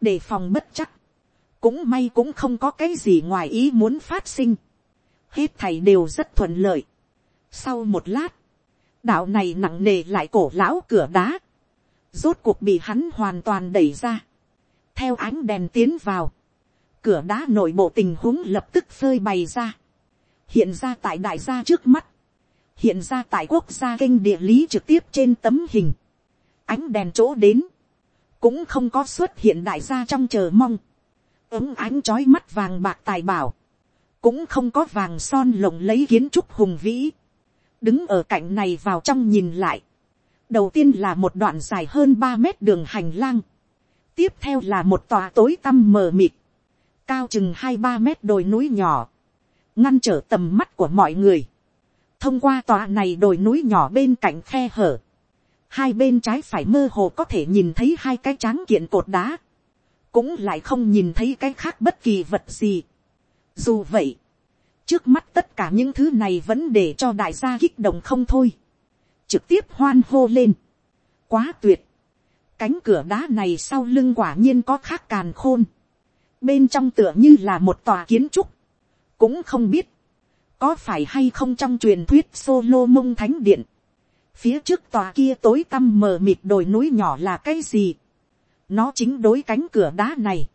Speaker 1: để phòng bất chắc. cũng may cũng không có cái gì ngoài ý muốn phát sinh. hết thầy đều rất thuận lợi sau một lát, đạo này nặng nề lại cổ lão cửa đá, rốt cuộc bị hắn hoàn toàn đẩy ra, theo ánh đèn tiến vào, cửa đá nội bộ tình huống lập tức phơi bày ra, hiện ra tại đại gia trước mắt, hiện ra tại quốc gia kênh địa lý trực tiếp trên tấm hình, ánh đèn chỗ đến, cũng không có xuất hiện đại gia trong chờ mong, ứng ánh trói mắt vàng bạc tài bảo, cũng không có vàng son lộng lấy kiến trúc hùng vĩ, đứng ở cạnh này vào trong nhìn lại, đầu tiên là một đoạn dài hơn ba mét đường hành lang, tiếp theo là một tòa tối tăm mờ mịt, cao chừng hai ba mét đồi núi nhỏ, ngăn trở tầm mắt của mọi người. thông qua tòa này đồi núi nhỏ bên cạnh khe hở, hai bên trái phải mơ hồ có thể nhìn thấy hai cái tráng kiện cột đá, cũng lại không nhìn thấy cái khác bất kỳ vật gì. dù vậy, trước mắt tất cả những thứ này vẫn để cho đại gia kích động không thôi, trực tiếp hoan hô lên, quá tuyệt, cánh cửa đá này sau lưng quả nhiên có khác càn khôn, bên trong tựa như là một tòa kiến trúc, cũng không biết, có phải hay không trong truyền thuyết solo mông thánh điện, phía trước tòa kia tối tăm mờ mịt đồi núi nhỏ là cái gì, nó chính đối cánh cửa đá này,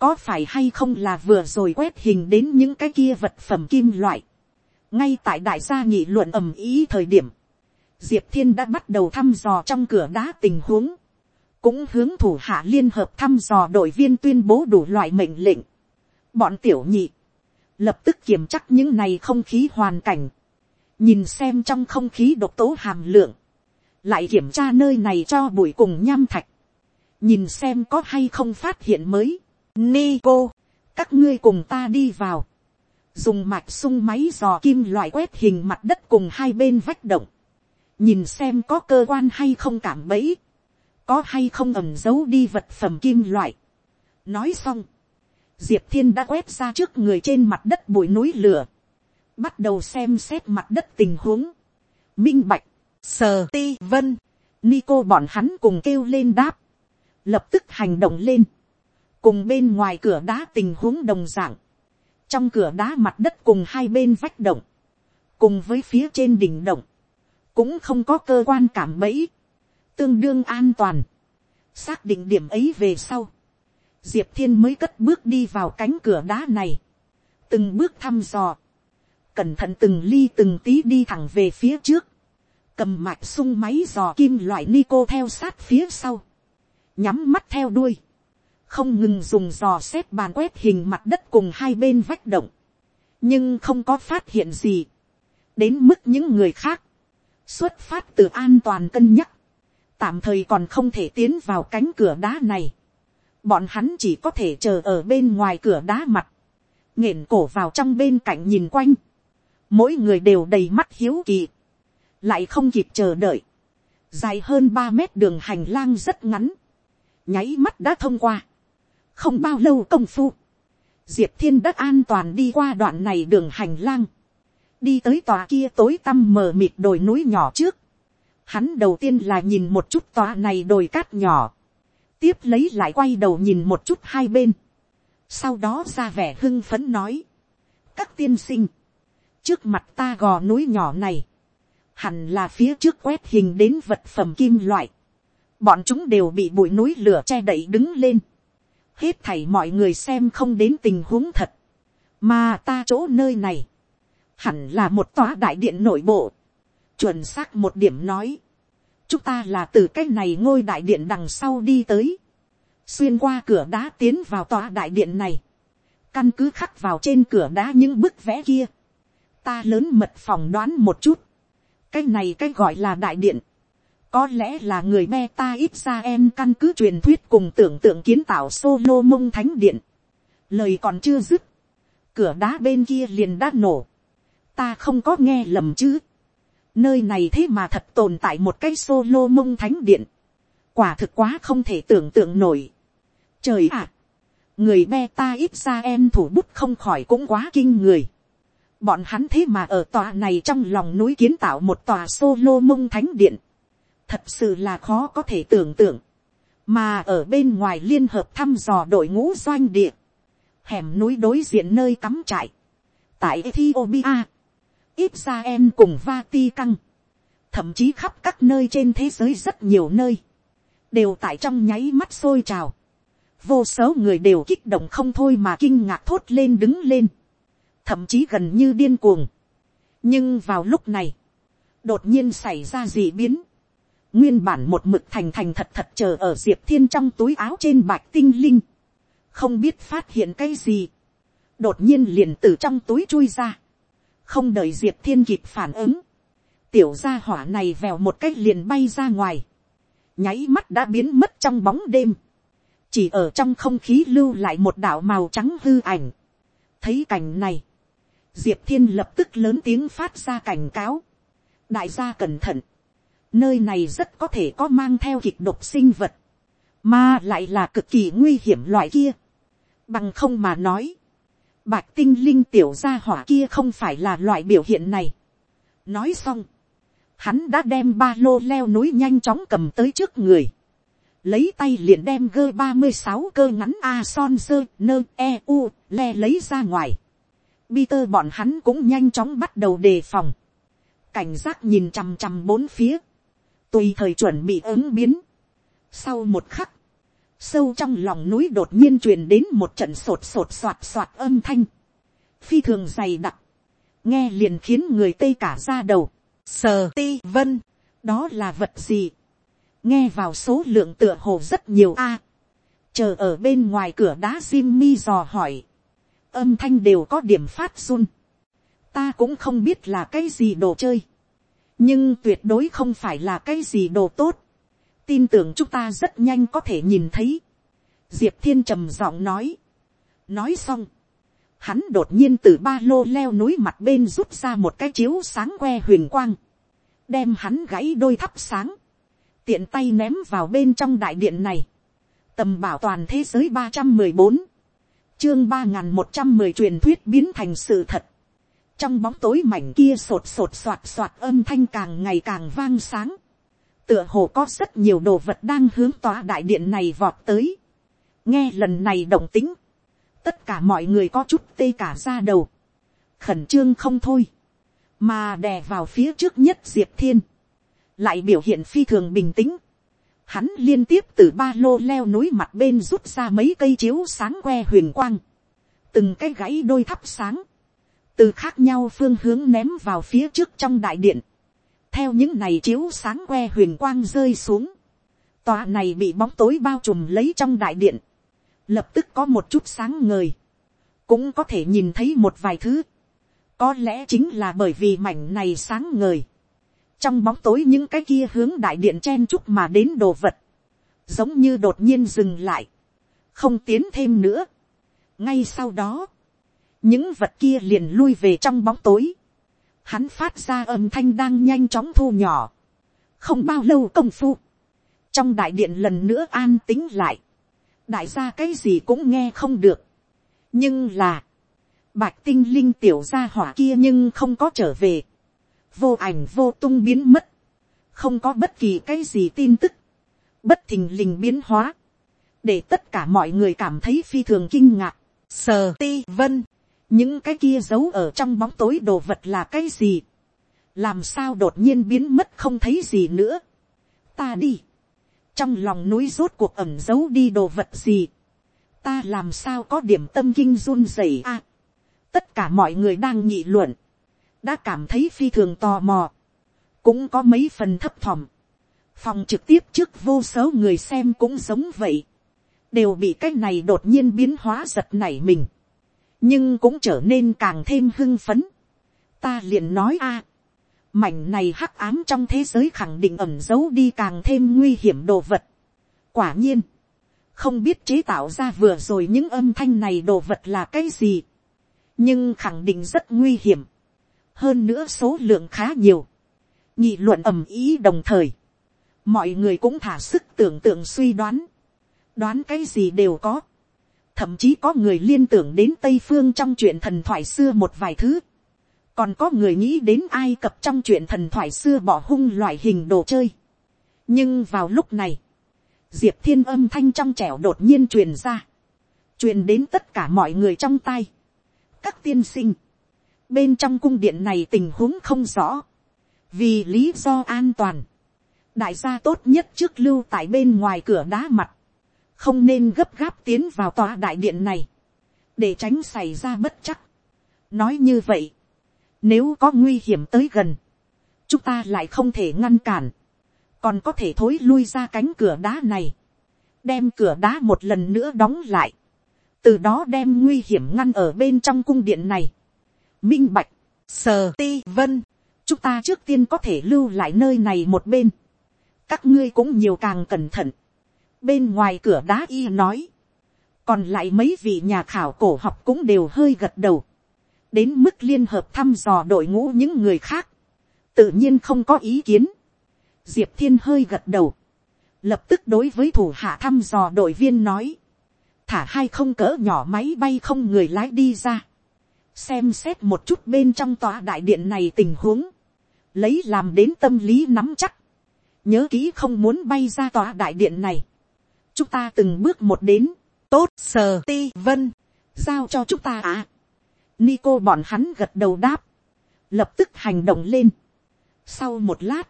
Speaker 1: có phải hay không là vừa rồi quét hình đến những cái kia vật phẩm kim loại, ngay tại đại gia nghị luận ầm ý thời điểm, diệp thiên đã bắt đầu thăm dò trong cửa đá tình huống, cũng hướng thủ hạ liên hợp thăm dò đội viên tuyên bố đủ loại mệnh lệnh. Bọn tiểu nhị, lập tức kiểm chắc những này không khí hoàn cảnh, nhìn xem trong không khí độc tố hàm lượng, lại kiểm tra nơi này cho bụi cùng nham thạch, nhìn xem có hay không phát hiện mới. Nico, các ngươi cùng ta đi vào, dùng mạch sung máy dò kim loại quét hình mặt đất cùng hai bên vách động, nhìn xem có cơ quan hay không cảm bẫy, có hay không ẩm giấu đi vật phẩm kim loại. nói xong, diệp thiên đã quét ra trước người trên mặt đất bụi núi lửa, bắt đầu xem xét mặt đất tình huống, minh bạch, sờ ti vân, nico bọn hắn cùng kêu lên đáp, lập tức hành động lên, cùng bên ngoài cửa đá tình huống đồng dạng, trong cửa đá mặt đất cùng hai bên vách động, cùng với phía trên đỉnh động, cũng không có cơ quan cảm bẫy, tương đương an toàn. xác định điểm ấy về sau, diệp thiên mới cất bước đi vào cánh cửa đá này, từng bước thăm dò, cẩn thận từng ly từng tí đi thẳng về phía trước, cầm mạch sung máy dò kim loại nico theo sát phía sau, nhắm mắt theo đuôi, không ngừng dùng dò xét bàn quét hình mặt đất cùng hai bên vách động, nhưng không có phát hiện gì, đến mức những người khác, xuất phát từ an toàn cân nhắc, tạm thời còn không thể tiến vào cánh cửa đá này. Bọn hắn chỉ có thể chờ ở bên ngoài cửa đá mặt. nghển cổ vào trong bên cạnh nhìn quanh. Mỗi người đều đầy mắt hiếu kỳ. Lại không kịp chờ đợi. Dài hơn ba mét đường hành lang rất ngắn. Nháy mắt đã thông qua. Không bao lâu công phu. Diệp thiên đất an toàn đi qua đoạn này đường hành lang. Đi tới tòa kia tối tăm mờ mịt đồi núi nhỏ trước Hắn đầu tiên là nhìn một chút tòa này đồi cát nhỏ. Tiếp lấy lại quay đầu nhìn một chút hai bên. Sau đó ra vẻ hưng phấn nói. Các tiên sinh. Trước mặt ta gò núi nhỏ này. Hẳn là phía trước quét hình đến vật phẩm kim loại. Bọn chúng đều bị bụi núi lửa che đậy đứng lên. Hết thảy mọi người xem không đến tình huống thật. Mà ta chỗ nơi này. Hẳn là một tòa đại điện nội bộ. Chuẩn xác một điểm nói, chúng ta là từ cái này ngôi đại điện đằng sau đi tới, xuyên qua cửa đá tiến vào tòa đại điện này, căn cứ khắc vào trên cửa đá những bức vẽ kia, ta lớn mật phòng đoán một chút, cái này cái gọi là đại điện, có lẽ là người me ta ít ra em căn cứ truyền thuyết cùng tưởng tượng kiến tạo solo mông thánh điện, lời còn chưa dứt, cửa đá bên kia liền đã nổ, ta không có nghe lầm chứ, nơi này thế mà thật tồn tại một cái solo mông thánh điện, quả thực quá không thể tưởng tượng nổi. Trời ạ, người beta ít ra em thủ bút không khỏi cũng quá kinh người. Bọn hắn thế mà ở tòa này trong lòng núi kiến tạo một tòa solo mông thánh điện. Thật sự là khó có thể tưởng tượng. Mà ở bên ngoài liên hợp thăm dò đội ngũ doanh địa. Hẻm núi đối diện nơi cắm trại. Tại Ethiopia. Israel cùng Vatican, Thậm chí khắp các nơi trên thế giới rất nhiều nơi đều tại trong nháy mắt sôi trào. vô số người đều kích động không thôi mà kinh ngạc thốt lên đứng lên, thậm chí gần như điên cuồng. nhưng vào lúc này, đột nhiên xảy ra dị biến, nguyên bản một mực thành thành thật thật chờ ở diệp thiên trong túi áo trên bạch tinh linh, không biết phát hiện cái gì, đột nhiên liền từ trong túi chui ra, không đợi diệp thiên kịp phản ứng, tiểu gia hỏa này vèo một cách liền bay ra ngoài, nháy mắt đã biến mất trong bóng đêm, chỉ ở trong không khí lưu lại một đạo màu trắng hư ảnh. thấy cảnh này, diệp thiên lập tức lớn tiếng phát ra cảnh cáo, đại gia cẩn thận, nơi này rất có thể có mang theo kịch độc sinh vật, mà lại là cực kỳ nguy hiểm loại kia, bằng không mà nói, bạch tinh linh tiểu gia hỏa kia không phải là loại biểu hiện này. nói xong, hắn đã đem ba lô leo núi nhanh chóng cầm tới trước người, lấy tay liền đem gơ ba mươi sáu cơ ngắn a son sơ nơ e u le lấy ra ngoài. Peter bọn hắn cũng nhanh chóng bắt đầu đề phòng, cảnh giác nhìn chằm chằm bốn phía, tùy thời chuẩn bị ứng biến. Sau một khắc, sâu trong lòng núi đột nhiên truyền đến một trận sột sột soạt soạt âm thanh, phi thường dày đặc, nghe liền khiến người tây cả ra đầu Sờ ti vân. Đó là vật gì? Nghe vào số lượng tựa hồ rất nhiều a. chờ ở bên ngoài cửa đá Jimmy dò hỏi. Âm thanh đều có điểm phát run. Ta cũng không biết là cái gì đồ chơi. Nhưng tuyệt đối không phải là cái gì đồ tốt. Tin tưởng chúng ta rất nhanh có thể nhìn thấy. Diệp Thiên trầm giọng nói. Nói xong hắn đột nhiên từ ba lô leo núi mặt bên rút ra một cái chiếu sáng que huyền quang, đem hắn gãy đôi thắp sáng, tiện tay ném vào bên trong đại điện này, tầm bảo toàn thế giới ba trăm mười bốn, chương ba n g h n một trăm mười truyền thuyết biến thành sự thật, trong bóng tối mảnh kia sột sột soạt soạt âm thanh càng ngày càng vang sáng, tựa hồ có rất nhiều đồ vật đang hướng tòa đại điện này vọt tới, nghe lần này động tính, tất cả mọi người có chút tê cả ra đầu, khẩn trương không thôi, mà đè vào phía trước nhất diệp thiên, lại biểu hiện phi thường bình tĩnh, hắn liên tiếp từ ba lô leo núi mặt bên rút ra mấy cây chiếu sáng que huyền quang, từng cái gãy đôi thắp sáng, từ khác nhau phương hướng ném vào phía trước trong đại điện, theo những này chiếu sáng que huyền quang rơi xuống, tòa này bị bóng tối bao trùm lấy trong đại điện, lập tức có một chút sáng ngời, cũng có thể nhìn thấy một vài thứ, có lẽ chính là bởi vì mảnh này sáng ngời, trong bóng tối những cái kia hướng đại điện chen chúc mà đến đồ vật, giống như đột nhiên dừng lại, không tiến thêm nữa. ngay sau đó, những vật kia liền lui về trong bóng tối, hắn phát ra âm thanh đang nhanh chóng thu nhỏ, không bao lâu công phu, trong đại điện lần nữa an tính lại, đại gia cái gì cũng nghe không được. nhưng là, bạch tinh linh tiểu gia hỏa kia nhưng không có trở về. vô ảnh vô tung biến mất. không có bất kỳ cái gì tin tức. bất thình lình biến hóa. để tất cả mọi người cảm thấy phi thường kinh ngạc. sờ ti vân những cái kia giấu ở trong bóng tối đồ vật là cái gì. làm sao đột nhiên biến mất không thấy gì nữa. ta đi. Trong lòng núi rốt cuộc ẩm giấu đi đồ vật gì, ta làm sao có điểm tâm kinh run rẩy a. tất cả mọi người đang nhị luận, đã cảm thấy phi thường tò mò, cũng có mấy phần thấp thỏm, phòng trực tiếp trước vô số người xem cũng giống vậy, đều bị cái này đột nhiên biến hóa giật nảy mình, nhưng cũng trở nên càng thêm hưng phấn. ta liền nói a, mảnh này hắc ám trong thế giới khẳng định ẩm giấu đi càng thêm nguy hiểm đồ vật. quả nhiên, không biết chế tạo ra vừa rồi những âm thanh này đồ vật là cái gì, nhưng khẳng định rất nguy hiểm, hơn nữa số lượng khá nhiều, nhị luận ầm ý đồng thời, mọi người cũng thả sức tưởng tượng suy đoán, đoán cái gì đều có, thậm chí có người liên tưởng đến tây phương trong chuyện thần thoại xưa một vài thứ, còn có người nghĩ đến ai cập trong chuyện thần thoại xưa bỏ hung loại hình đồ chơi. nhưng vào lúc này, diệp thiên âm thanh trong trẻo đột nhiên truyền ra, truyền đến tất cả mọi người trong tay. các tiên sinh, bên trong cung điện này tình huống không rõ, vì lý do an toàn, đại gia tốt nhất trước lưu tại bên ngoài cửa đá mặt, không nên gấp gáp tiến vào tòa đại điện này, để tránh xảy ra bất chắc. nói như vậy, nếu có nguy hiểm tới gần, chúng ta lại không thể ngăn cản, còn có thể thối lui ra cánh cửa đá này, đem cửa đá một lần nữa đóng lại, từ đó đem nguy hiểm ngăn ở bên trong cung điện này. Minh bạch, sờ ti vân, chúng ta trước tiên có thể lưu lại nơi này một bên, các ngươi cũng nhiều càng cẩn thận, bên ngoài cửa đá y nói, còn lại mấy vị nhà khảo cổ học cũng đều hơi gật đầu, đến mức liên hợp thăm dò đội ngũ những người khác, tự nhiên không có ý kiến. Diệp thiên hơi gật đầu, lập tức đối với thủ hạ thăm dò đội viên nói, thả hai không cỡ nhỏ máy bay không người lái đi ra, xem xét một chút bên trong tòa đại điện này tình huống, lấy làm đến tâm lý nắm chắc, nhớ kỹ không muốn bay ra tòa đại điện này, chúng ta từng bước một đến, tốt sờ ti vân, giao cho chúng ta à. Nico bọn hắn gật đầu đáp. Lập tức hành động lên. Sau một lát.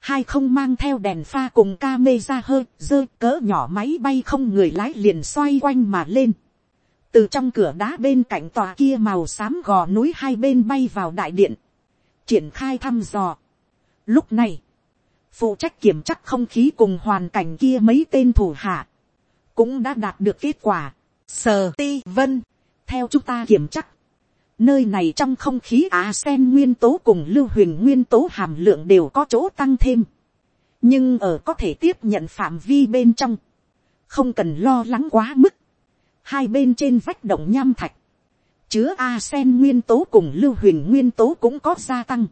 Speaker 1: Hai không mang theo đèn pha cùng ca mê ra hơi dơ cỡ nhỏ máy bay không người lái liền xoay quanh mà lên. Từ trong cửa đá bên cạnh tòa kia màu xám gò núi hai bên bay vào đại điện. Triển khai thăm dò. Lúc này. Phụ trách kiểm chắc không khí cùng hoàn cảnh kia mấy tên thủ hạ. Cũng đã đạt được kết quả. Sờ ti vân. Theo chúng ta kiểm chắc Nơi này trong không khí á sen nguyên tố cùng lưu huyền nguyên tố hàm lượng đều có chỗ tăng thêm. Nhưng ở có thể tiếp nhận phạm vi bên trong. Không cần lo lắng quá mức. Hai bên trên vách động nham thạch. Chứa a sen nguyên tố cùng lưu huyền nguyên tố cũng có gia tăng.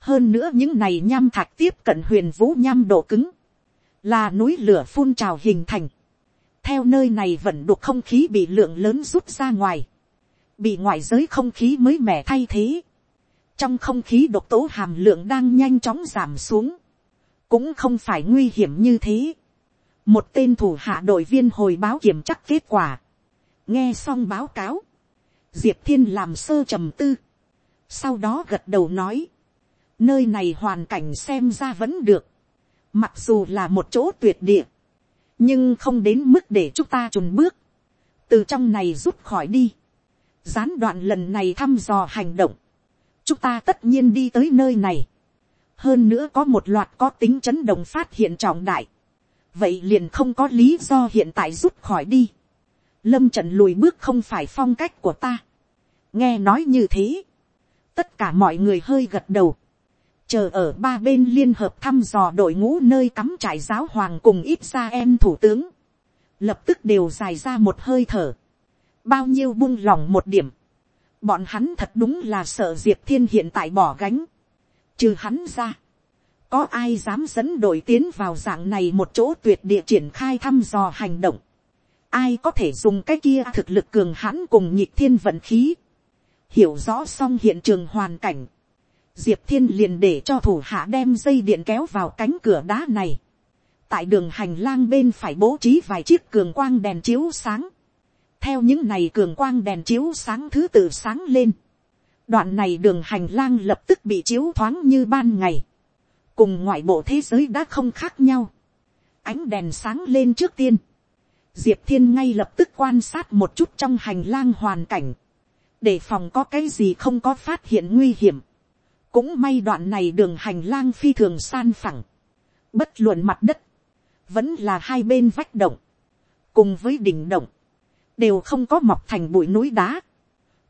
Speaker 1: Hơn nữa những này nham thạch tiếp cận huyền vũ nham độ cứng. Là núi lửa phun trào hình thành. Theo nơi này vẫn đục không khí bị lượng lớn rút ra ngoài bị ngoại giới không khí mới mẻ thay thế. Trong không khí độc tố hàm lượng đang nhanh chóng giảm xuống. Cũng không phải nguy hiểm như thế. Một tên thủ hạ đội viên hồi báo kiểm chắc kết quả. Nghe xong báo cáo. Diệp Thiên làm sơ trầm tư. Sau đó gật đầu nói. Nơi này hoàn cảnh xem ra vẫn được. Mặc dù là một chỗ tuyệt địa. Nhưng không đến mức để chúng ta trùn bước. Từ trong này rút khỏi đi gián đoạn lần này thăm dò hành động, chúng ta tất nhiên đi tới nơi này. hơn nữa có một loạt có tính chấn động phát hiện trọng đại. vậy liền không có lý do hiện tại rút khỏi đi. lâm trận lùi bước không phải phong cách của ta. nghe nói như thế. tất cả mọi người hơi gật đầu chờ ở ba bên liên hợp thăm dò đội ngũ nơi cắm trại giáo hoàng cùng ít ra em thủ tướng. lập tức đều dài ra một hơi thở. Bao nhiêu buông lòng một điểm, bọn hắn thật đúng là sợ diệp thiên hiện tại bỏ gánh, trừ hắn ra, có ai dám dẫn đội tiến vào dạng này một chỗ tuyệt địa triển khai thăm dò hành động, ai có thể dùng cái kia thực lực cường hãn cùng nhịp thiên vận khí, hiểu rõ xong hiện trường hoàn cảnh, diệp thiên liền để cho thủ hạ đem dây điện kéo vào cánh cửa đá này, tại đường hành lang bên phải bố trí vài chiếc cường quang đèn chiếu sáng, theo những này cường quang đèn chiếu sáng thứ tự sáng lên, đoạn này đường hành lang lập tức bị chiếu thoáng như ban ngày, cùng ngoại bộ thế giới đã không khác nhau, ánh đèn sáng lên trước tiên, diệp thiên ngay lập tức quan sát một chút trong hành lang hoàn cảnh, để phòng có cái gì không có phát hiện nguy hiểm, cũng may đoạn này đường hành lang phi thường san phẳng, bất luận mặt đất, vẫn là hai bên vách động, cùng với đỉnh động, đều không có mọc thành bụi núi đá,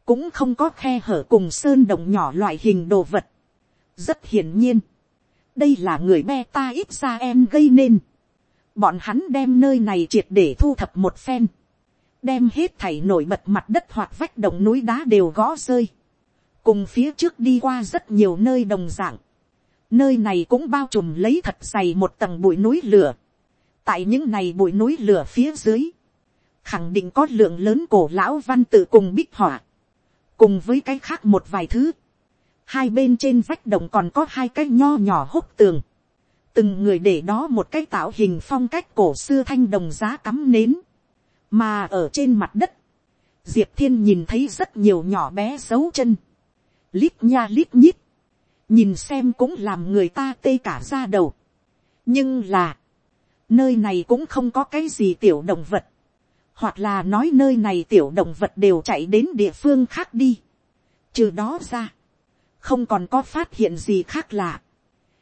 Speaker 1: cũng không có khe hở cùng sơn đồng nhỏ loại hình đồ vật, rất hiển nhiên, đây là người be ta ít ra em gây nên, bọn hắn đem nơi này triệt để thu thập một phen, đem hết thảy nổi bật mặt đất hoặc vách động núi đá đều gõ rơi, cùng phía trước đi qua rất nhiều nơi đồng dạng, nơi này cũng bao trùm lấy thật dày một tầng bụi núi lửa, tại những này bụi núi lửa phía dưới, khẳng định có lượng lớn cổ lão văn tự cùng bích họa, cùng với cái khác một vài thứ, hai bên trên vách động còn có hai cái nho nhỏ hốc tường, từng người để đó một cái tạo hình phong cách cổ xưa thanh đồng giá cắm nến, mà ở trên mặt đất, diệp thiên nhìn thấy rất nhiều nhỏ bé dấu chân, lít nha lít nhít, nhìn xem cũng làm người ta tê cả ra đầu. nhưng là, nơi này cũng không có cái gì tiểu động vật, hoặc là nói nơi này tiểu động vật đều chạy đến địa phương khác đi. trừ đó ra, không còn có phát hiện gì khác lạ.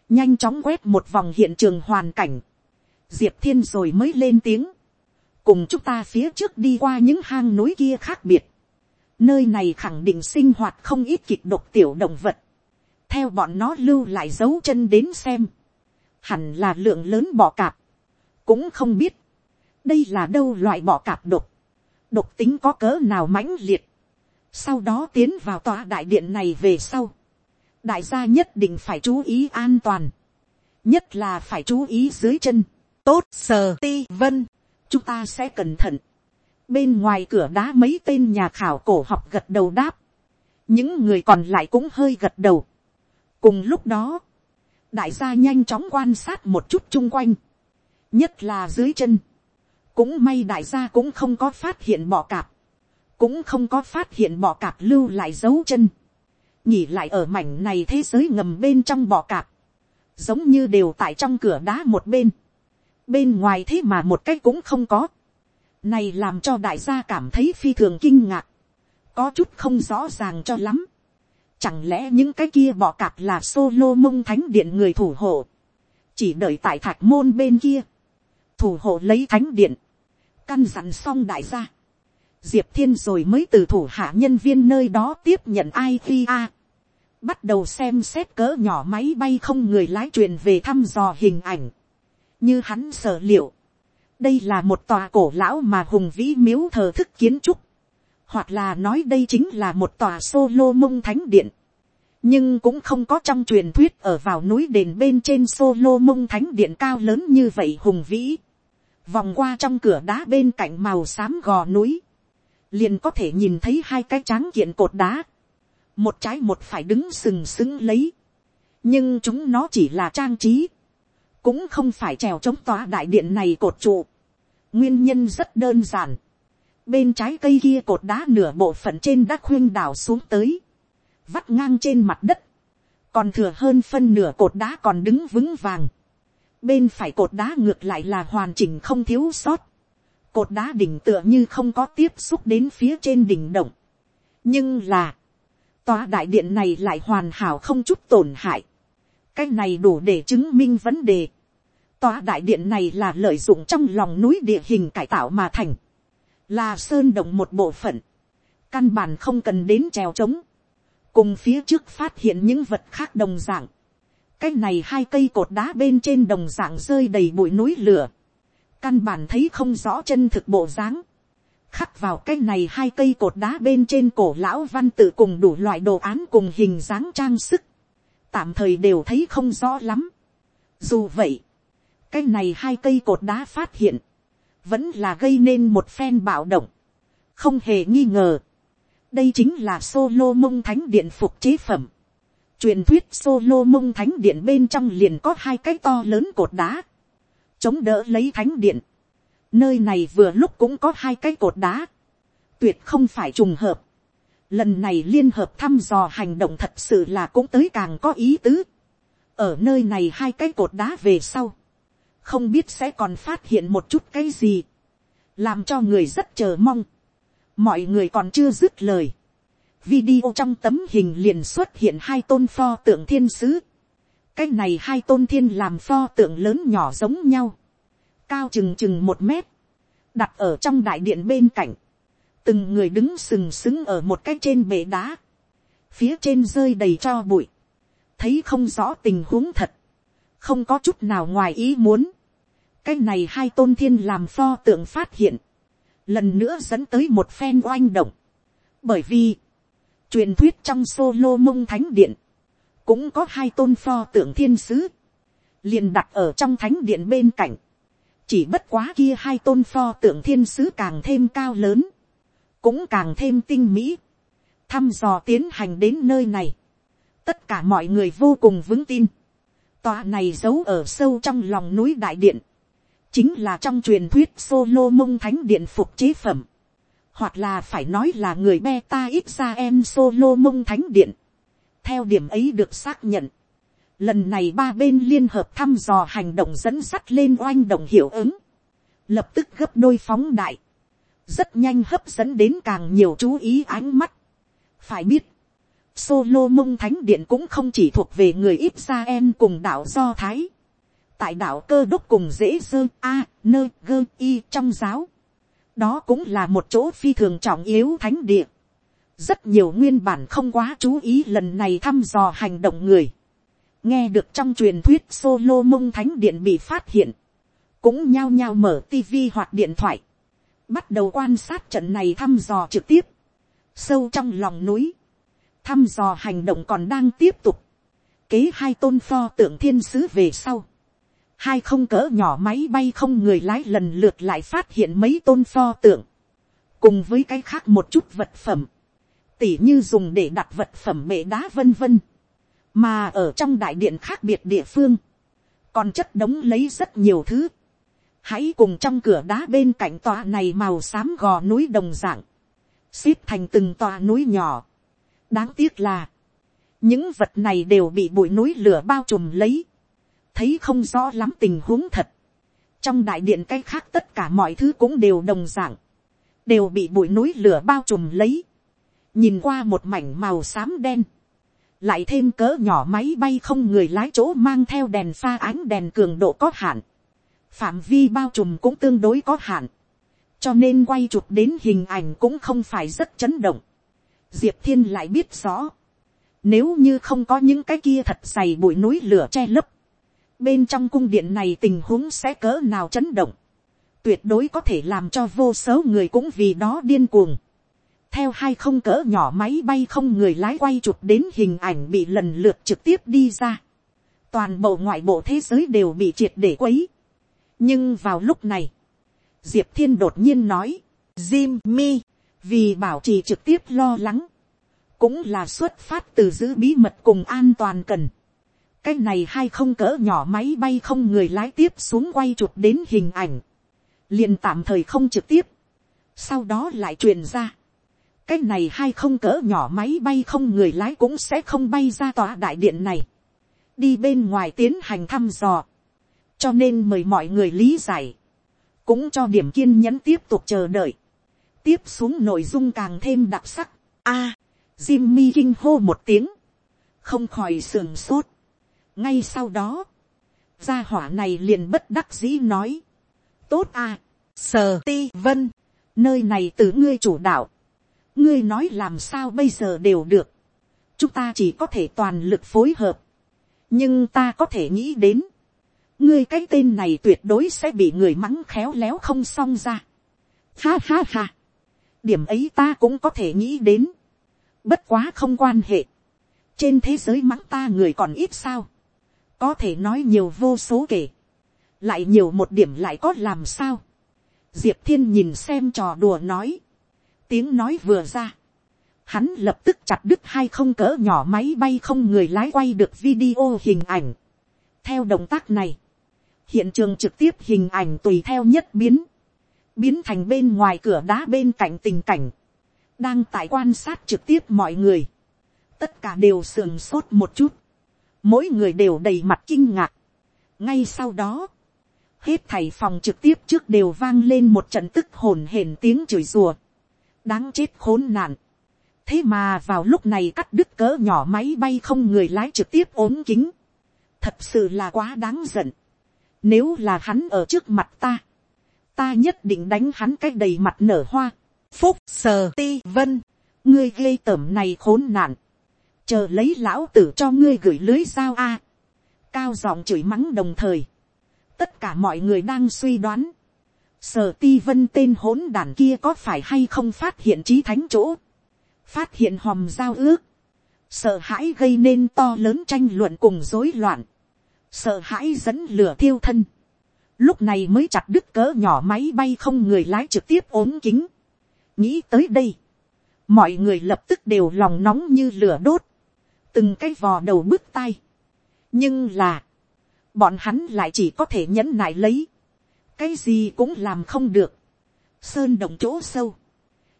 Speaker 1: nhanh chóng quét một vòng hiện trường hoàn cảnh, diệp thiên rồi mới lên tiếng, cùng chúng ta phía trước đi qua những hang núi kia khác biệt nơi này khẳng định sinh hoạt không ít kịch độc tiểu động vật, theo bọn nó lưu lại dấu chân đến xem, hẳn là lượng lớn bọ cạp, cũng không biết, đây là đâu loại bọ cạp độc, độc tính có cỡ nào mãnh liệt, sau đó tiến vào tòa đại điện này về sau, đại gia nhất định phải chú ý an toàn, nhất là phải chú ý dưới chân, tốt sờ ti vân, chúng ta sẽ cẩn thận, bên ngoài cửa đá mấy tên nhà khảo cổ học gật đầu đáp, những người còn lại cũng hơi gật đầu, cùng lúc đó, đại gia nhanh chóng quan sát một chút chung quanh, nhất là dưới chân, cũng may đại gia cũng không có phát hiện bọ cạp, cũng không có phát hiện bọ cạp lưu lại dấu chân, nhỉ lại ở mảnh này thế giới ngầm bên trong bọ cạp, giống như đều tại trong cửa đá một bên, bên ngoài thế mà một cái cũng không có, này làm cho đại gia cảm thấy phi thường kinh ngạc, có chút không rõ ràng cho lắm, Chẳng lẽ những cái kia bọ cạp là solo mông thánh điện người thủ hộ. Chỉ đợi tại thạch môn bên kia. Thủ hộ lấy thánh điện. Căn dặn xong đại gia. Diệp thiên rồi mới từ thủ hạ nhân viên nơi đó tiếp nhận IVA. Bắt đầu xem xét cỡ nhỏ máy bay không người lái truyền về thăm dò hình ảnh. Như hắn sở liệu. Đây là một tòa cổ lão mà hùng vĩ miếu thờ thức kiến trúc hoặc là nói đây chính là một tòa solo mông thánh điện. nhưng cũng không có trong truyền thuyết ở vào núi đền bên trên solo mông thánh điện cao lớn như vậy hùng vĩ. vòng qua trong cửa đá bên cạnh màu xám gò núi, liền có thể nhìn thấy hai cái tráng kiện cột đá, một trái một phải đứng sừng sững lấy, nhưng chúng nó chỉ là trang trí, cũng không phải trèo chống tòa đại điện này cột trụ nguyên nhân rất đơn giản, bên trái cây kia cột đá nửa bộ phận trên đã khuyên đảo xuống tới, vắt ngang trên mặt đất, còn thừa hơn phân nửa cột đá còn đứng vững vàng, bên phải cột đá ngược lại là hoàn chỉnh không thiếu sót, cột đá đỉnh tựa như không có tiếp xúc đến phía trên đỉnh động, nhưng là, tòa đại điện này lại hoàn hảo không chút tổn hại, cái này đủ để chứng minh vấn đề, tòa đại điện này là lợi dụng trong lòng núi địa hình cải tạo mà thành, là sơn động một bộ phận, căn bản không cần đến trèo trống, cùng phía trước phát hiện những vật khác đồng dạng. cách cái này hai cây cột đá bên trên đồng dạng rơi đầy bụi núi lửa, căn bản thấy không rõ chân thực bộ dáng, khắc vào cái này hai cây cột đá bên trên cổ lão văn tự cùng đủ loại đồ án cùng hình dáng trang sức, tạm thời đều thấy không rõ lắm. Dù vậy, cái này hai cây cột đá phát hiện, vẫn là gây nên một phen bạo động, không hề nghi ngờ. đây chính là solo mông thánh điện phục chế phẩm. truyền thuyết solo mông thánh điện bên trong liền có hai cái to lớn cột đá, chống đỡ lấy thánh điện. nơi này vừa lúc cũng có hai cái cột đá, tuyệt không phải trùng hợp. lần này liên hợp thăm dò hành động thật sự là cũng tới càng có ý tứ. ở nơi này hai cái cột đá về sau, không biết sẽ còn phát hiện một chút cái gì, làm cho người rất chờ mong. mọi người còn chưa dứt lời. video trong tấm hình liền xuất hiện hai tôn pho tượng thiên sứ. cái này hai tôn thiên làm pho tượng lớn nhỏ giống nhau, cao chừng chừng một mét, đặt ở trong đại điện bên cạnh, từng người đứng sừng sững ở một cái trên bệ đá, phía trên rơi đầy cho bụi, thấy không rõ tình huống thật, không có chút nào ngoài ý muốn, cái này hai tôn thiên làm pho tượng phát hiện, lần nữa dẫn tới một phen oanh động, bởi vì, truyền thuyết trong solo mông thánh điện, cũng có hai tôn pho tượng thiên sứ, liền đặt ở trong thánh điện bên cạnh, chỉ bất quá kia hai tôn pho tượng thiên sứ càng thêm cao lớn, cũng càng thêm tinh mỹ, thăm dò tiến hành đến nơi này, tất cả mọi người vô cùng vững tin, tòa này giấu ở sâu trong lòng núi đại điện, chính là trong truyền thuyết solo mông thánh điện phục chế phẩm, hoặc là phải nói là người beta ít ra em solo mông thánh điện. theo điểm ấy được xác nhận, lần này ba bên liên hợp thăm dò hành động dẫn sắt lên oanh động hiệu ứng, lập tức gấp đôi phóng đại, rất nhanh hấp dẫn đến càng nhiều chú ý ánh mắt. phải biết, solo mông thánh điện cũng không chỉ thuộc về người ít ra em cùng đạo do thái, tại đạo cơ đốc cùng dễ dơ, a, nơ, gơ, y trong giáo. đó cũng là một chỗ phi thường trọng yếu thánh địa. rất nhiều nguyên bản không quá chú ý lần này thăm dò hành động người. nghe được trong truyền thuyết solo mông thánh điện bị phát hiện. cũng nhao nhao mở tivi hoặc điện thoại. bắt đầu quan sát trận này thăm dò trực tiếp. sâu trong lòng núi. thăm dò hành động còn đang tiếp tục. kế hai tôn pho tượng thiên sứ về sau hai không cỡ nhỏ máy bay không người lái lần lượt lại phát hiện mấy tôn pho tượng, cùng với cái khác một chút vật phẩm, tỉ như dùng để đặt vật phẩm mệ đá vân vân, mà ở trong đại điện khác biệt địa phương, còn chất đống lấy rất nhiều thứ, hãy cùng trong cửa đá bên cạnh tòa này màu xám gò núi đồng dạng, xếp thành từng tòa núi nhỏ. đáng tiếc là, những vật này đều bị bụi núi lửa bao trùm lấy, thấy không rõ lắm tình huống thật. trong đại điện cái khác tất cả mọi thứ cũng đều đồng dạng, đều bị bụi núi lửa bao trùm lấy, nhìn qua một mảnh màu xám đen, lại thêm cỡ nhỏ máy bay không người lái chỗ mang theo đèn pha ánh đèn cường độ có hạn, phạm vi bao trùm cũng tương đối có hạn, cho nên quay chụp đến hình ảnh cũng không phải rất chấn động. Diệp thiên lại biết rõ, nếu như không có những cái kia thật dày bụi núi lửa che lấp, bên trong cung điện này tình huống sẽ cỡ nào chấn động, tuyệt đối có thể làm cho vô số người cũng vì đó điên cuồng. theo hai không cỡ nhỏ máy bay không người lái quay chụp đến hình ảnh bị lần lượt trực tiếp đi ra. toàn bộ ngoại bộ thế giới đều bị triệt để quấy. nhưng vào lúc này, diệp thiên đột nhiên nói, Jimmy, vì bảo trì trực tiếp lo lắng, cũng là xuất phát từ giữ bí mật cùng an toàn cần cái này hai không cỡ nhỏ máy bay không người lái tiếp xuống quay chụp đến hình ảnh, liền tạm thời không trực tiếp, sau đó lại truyền ra, cái này hai không cỡ nhỏ máy bay không người lái cũng sẽ không bay ra tòa đại điện này, đi bên ngoài tiến hành thăm dò, cho nên mời mọi người lý giải, cũng cho điểm kiên nhẫn tiếp tục chờ đợi, tiếp xuống nội dung càng thêm đặc sắc, a, Jimmy kinh hô một tiếng, không khỏi sườn sốt, ngay sau đó, gia hỏa này liền bất đắc dĩ nói, tốt à, sờ ti vân, nơi này từ ngươi chủ đạo, ngươi nói làm sao bây giờ đều được, chúng ta chỉ có thể toàn lực phối hợp, nhưng ta có thể nghĩ đến, ngươi cái tên này tuyệt đối sẽ bị người mắng khéo léo không xong ra. Ha ha ha, điểm ấy ta cũng có thể nghĩ đến, bất quá không quan hệ, trên thế giới mắng ta người còn ít sao, có thể nói nhiều vô số kể, lại nhiều một điểm lại có làm sao. diệp thiên nhìn xem trò đùa nói, tiếng nói vừa ra, hắn lập tức chặt đứt hai không cỡ nhỏ máy bay không người lái quay được video hình ảnh. theo động tác này, hiện trường trực tiếp hình ảnh tùy theo nhất biến, biến thành bên ngoài cửa đá bên cạnh tình cảnh, đang tại quan sát trực tiếp mọi người, tất cả đều sườn sốt một chút, mỗi người đều đầy mặt kinh ngạc. ngay sau đó, hết thầy phòng trực tiếp trước đều vang lên một trận tức hồn hển tiếng chửi rùa. đáng chết khốn nạn. thế mà vào lúc này cắt đứt cỡ nhỏ máy bay không người lái trực tiếp ốm kính. thật sự là quá đáng giận. nếu là hắn ở trước mặt ta, ta nhất định đánh hắn cái đầy mặt nở hoa. phúc sờ ti vân, ngươi gây tởm này khốn nạn chờ lấy lão tử cho ngươi gửi lưới sao a, cao giọng chửi mắng đồng thời, tất cả mọi người đang suy đoán, sở ti vân tên hỗn đàn kia có phải hay không phát hiện trí thánh chỗ, phát hiện hòm giao ước, sợ hãi gây nên to lớn tranh luận cùng rối loạn, sợ hãi dẫn lửa thiêu thân, lúc này mới chặt đứt cỡ nhỏ máy bay không người lái trực tiếp ốm kính, nghĩ tới đây, mọi người lập tức đều lòng nóng như lửa đốt, từng cái vò đầu bước tay, nhưng là, bọn hắn lại chỉ có thể nhẫn nại lấy, cái gì cũng làm không được, sơn động chỗ sâu,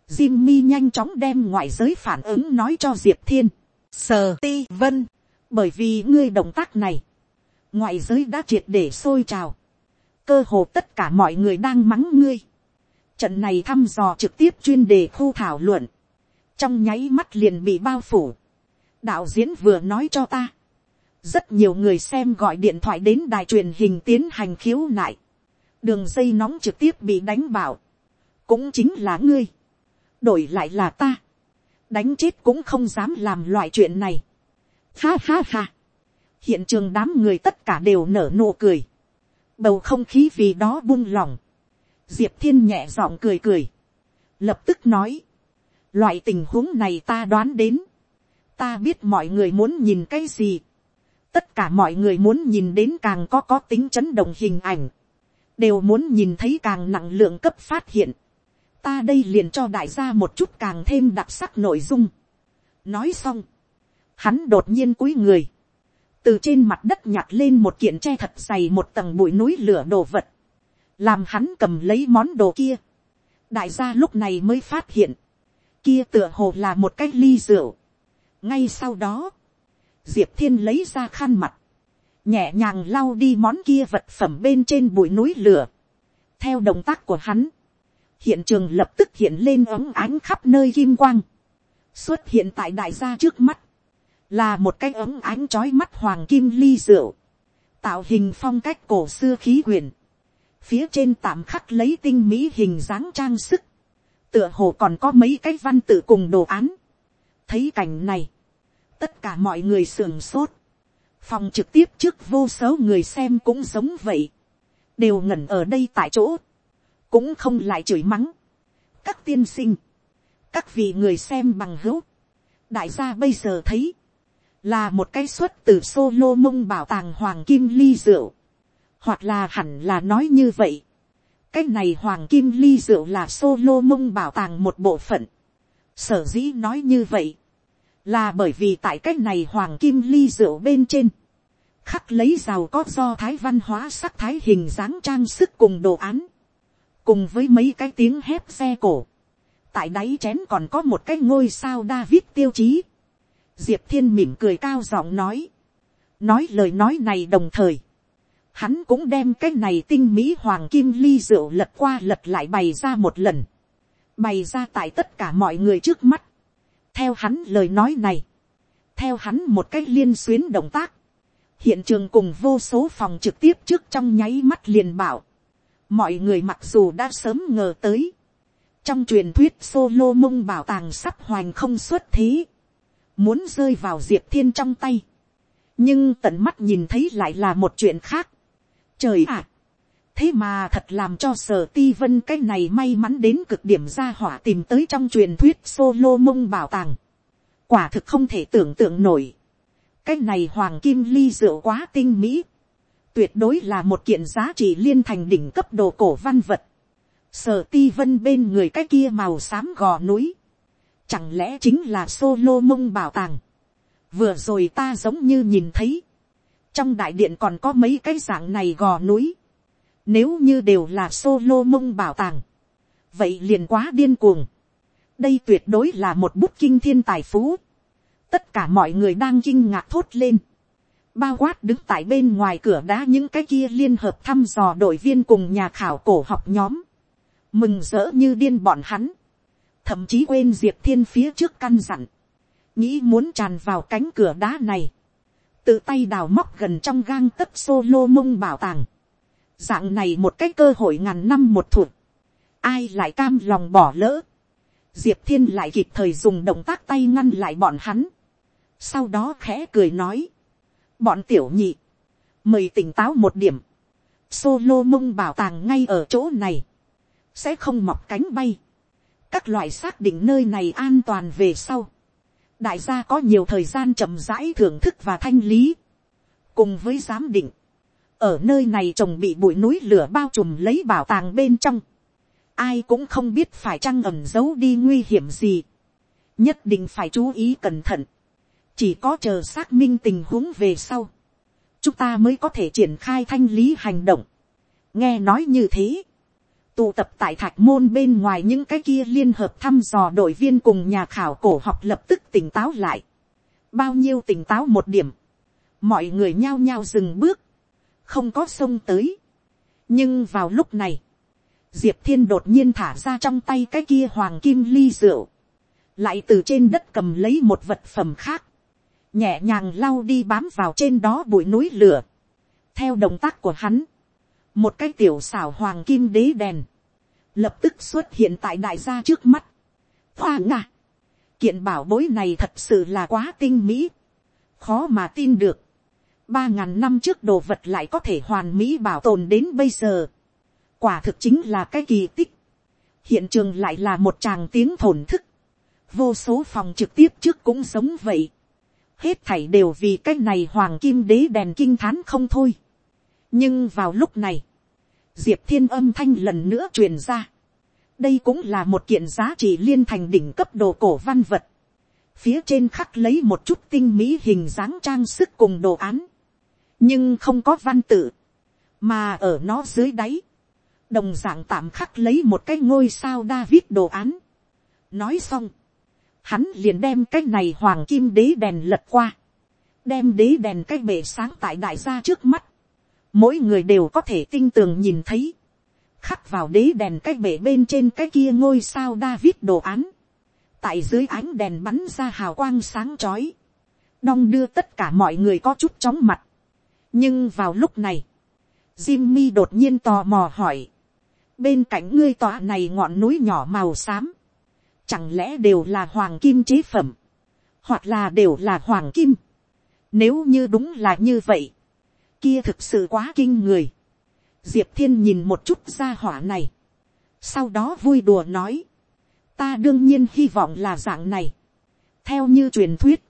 Speaker 1: Jimmy nhanh chóng đem ngoại giới phản ứng nói cho Diệp Thiên. Sờ ti vân. Bởi vì ngươi động tác này. Ngoại giới đã triệt để sôi trào. Cơ hồ tất cả mọi người đang mắng ngươi. Trận này thăm dò trực tiếp chuyên đề khu thảo luận. Trong nháy mắt liền bị bao phủ. Đạo diễn vừa nói cho ta. Rất nhiều người xem gọi điện thoại đến đài truyền hình tiến hành khiếu nại. Đường dây nóng trực tiếp bị đánh bảo. Cũng chính là ngươi đổi lại là ta, đánh chết cũng không dám làm loại chuyện này. Ha ha ha, hiện trường đám người tất cả đều nở nụ cười, bầu không khí vì đó buông lỏng, diệp thiên nhẹ giọng cười cười, lập tức nói, loại tình huống này ta đoán đến, ta biết mọi người muốn nhìn cái gì, tất cả mọi người muốn nhìn đến càng có có tính chấn động hình ảnh, đều muốn nhìn thấy càng nặng lượng cấp phát hiện, ta đây liền cho đại gia một chút càng thêm đặc sắc nội dung. nói xong, hắn đột nhiên cúi người, từ trên mặt đất nhặt lên một kiện tre thật dày một tầng bụi núi lửa đồ vật, làm hắn cầm lấy món đồ kia. đại gia lúc này mới phát hiện, kia tựa hồ là một cái ly rượu ngay sau đó, diệp thiên lấy ra khăn mặt, nhẹ nhàng lau đi món kia vật phẩm bên trên bụi núi lửa. theo động tác của hắn, hiện trường lập tức hiện lên ấm ánh khắp nơi kim quang, xuất hiện tại đại gia trước mắt, là một cái ấm ánh trói mắt hoàng kim ly rượu, tạo hình phong cách cổ xưa khí quyển, phía trên tạm khắc lấy tinh mỹ hình dáng trang sức, tựa hồ còn có mấy cái văn tự cùng đồ án thấy cảnh này, tất cả mọi người sưởng sốt, phòng trực tiếp trước vô số người xem cũng giống vậy, đều ngẩn ở đây tại chỗ, cũng không lại chửi mắng. các tiên sinh, các vị người xem bằng hữu, đại gia bây giờ thấy, là một cái xuất từ solo mông bảo tàng hoàng kim ly rượu, hoặc là hẳn là nói như vậy. cái này hoàng kim ly rượu là solo mông bảo tàng một bộ phận sở dĩ nói như vậy, là bởi vì tại cái này hoàng kim ly rượu bên trên, khắc lấy giàu có do thái văn hóa sắc thái hình dáng trang sức cùng đồ án cùng với mấy cái tiếng hép xe cổ, tại đáy chén còn có một cái ngôi sao David tiêu chí. Diệp thiên mỉm cười cao giọng nói, nói lời nói này đồng thời, hắn cũng đem cái này tinh mỹ hoàng kim ly rượu lật qua lật lại bày ra một lần, bày ra tại tất cả mọi người trước mắt. theo hắn lời nói này, theo hắn một cách liên xuyến động tác, hiện trường cùng vô số phòng trực tiếp trước trong nháy mắt liền bảo, mọi người mặc dù đã sớm ngờ tới, trong truyền thuyết solo mông bảo tàng sắp hoành không xuất thế, muốn rơi vào diệp thiên trong tay, nhưng tận mắt nhìn thấy lại là một chuyện khác. Trời ạ! Thế mà thật làm cho sở ti vân cái này may mắn đến cực điểm ra hỏa tìm tới trong truyền thuyết solo mông bảo tàng. quả thực không thể tưởng tượng nổi. cái này hoàng kim ly rượu quá tinh mỹ tuyệt đối là một kiện giá trị liên thành đỉnh cấp đồ cổ văn vật. Sở ti vân bên người cái kia màu xám gò núi. Chẳng lẽ chính là solo mông bảo tàng. Vừa rồi ta giống như nhìn thấy. Trong đại điện còn có mấy cái dạng này gò núi. Nếu như đều là solo mông bảo tàng. Vậy liền quá điên cuồng. Đây tuyệt đối là một bút kinh thiên tài phú. Tất cả mọi người đang kinh ngạc thốt lên bao quát đứng tại bên ngoài cửa đá những cái kia liên hợp thăm dò đội viên cùng nhà khảo cổ học nhóm, mừng rỡ như điên bọn hắn, thậm chí quên diệp thiên phía trước căn dặn, nghĩ muốn tràn vào cánh cửa đá này, tự tay đào móc gần trong gang tấc solo mông bảo tàng, dạng này một cái cơ hội ngàn năm một thuộc, ai lại cam lòng bỏ lỡ, diệp thiên lại kịp thời dùng động tác tay ngăn lại bọn hắn, sau đó khẽ cười nói, bọn tiểu nhị, mời tỉnh táo một điểm, solo mông bảo tàng ngay ở chỗ này, sẽ không mọc cánh bay, các loại xác định nơi này an toàn về sau, đại gia có nhiều thời gian chậm rãi thưởng thức và thanh lý, cùng với giám định, ở nơi này trồng bị bụi núi lửa bao trùm lấy bảo tàng bên trong, ai cũng không biết phải chăng ẩm giấu đi nguy hiểm gì, nhất định phải chú ý cẩn thận, chỉ có chờ xác minh tình huống về sau, chúng ta mới có thể triển khai thanh lý hành động. nghe nói như thế, tụ tập tại thạch môn bên ngoài những cái kia liên hợp thăm dò đội viên cùng nhà khảo cổ học lập tức tỉnh táo lại. bao nhiêu tỉnh táo một điểm, mọi người nhao nhao dừng bước, không có sông tới. nhưng vào lúc này, diệp thiên đột nhiên thả ra trong tay cái kia hoàng kim ly rượu, lại từ trên đất cầm lấy một vật phẩm khác, nhẹ nhàng lau đi bám vào trên đó bụi núi lửa. theo động tác của hắn, một cái tiểu xảo hoàng kim đế đèn, lập tức xuất hiện tại đại gia trước mắt. Hoa nga, kiện bảo bối này thật sự là quá tinh mỹ, khó mà tin được ba ngàn năm trước đồ vật lại có thể hoàn mỹ bảo tồn đến bây giờ. quả thực chính là cái kỳ tích. hiện trường lại là một tràng tiếng thổn thức. vô số phòng trực tiếp trước cũng giống vậy. hết thảy đều vì cái này hoàng kim đế đèn kinh thán không thôi. nhưng vào lúc này, diệp thiên âm thanh lần nữa truyền ra. đây cũng là một kiện giá trị liên thành đỉnh cấp đồ cổ văn vật. phía trên khắc lấy một chút tinh mỹ hình dáng trang sức cùng đồ án nhưng không có văn tự. mà ở nó dưới đáy. đồng d ạ n g tạm khắc lấy một cái ngôi sao david đồ án. nói xong. hắn liền đem cái này hoàng kim đế đèn lật qua. đem đế đèn cái bể sáng tại đại gia trước mắt mỗi người đều có thể tinh tường nhìn thấy, khắc vào đế đèn cái bể bên trên cái kia ngôi sao David đồ án, tại dưới ánh đèn bắn ra hào quang sáng chói, đong đưa tất cả mọi người có chút chóng mặt nhưng vào lúc này, Jimmy đột nhiên tò mò hỏi, bên cạnh ngươi tọa này ngọn núi nhỏ màu xám, chẳng lẽ đều là hoàng kim chế phẩm, hoặc là đều là hoàng kim. Nếu như đúng là như vậy, kia thực sự quá kinh người. diệp thiên nhìn một chút ra hỏa này. sau đó vui đùa nói. ta đương nhiên hy vọng là dạng này. theo như truyền thuyết,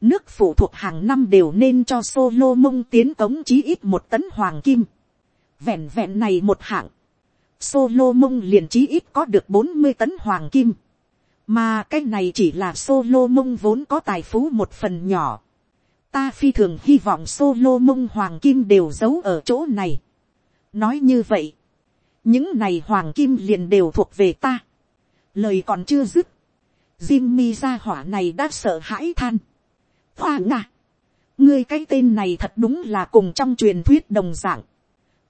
Speaker 1: nước phụ thuộc hàng năm đều nên cho solo mông tiến cống chí ít một tấn hoàng kim. vẹn vẹn này một hạng. solo mông liền chí ít có được bốn mươi tấn hoàng kim. mà cái này chỉ là solo mông vốn có tài phú một phần nhỏ ta phi thường hy vọng solo mông hoàng kim đều giấu ở chỗ này. nói như vậy, những này hoàng kim liền đều thuộc về ta. lời còn chưa dứt, Jimmy ra hỏa này đã sợ hãi than hoa nga, ngươi cái tên này thật đúng là cùng trong truyền thuyết đồng dạng,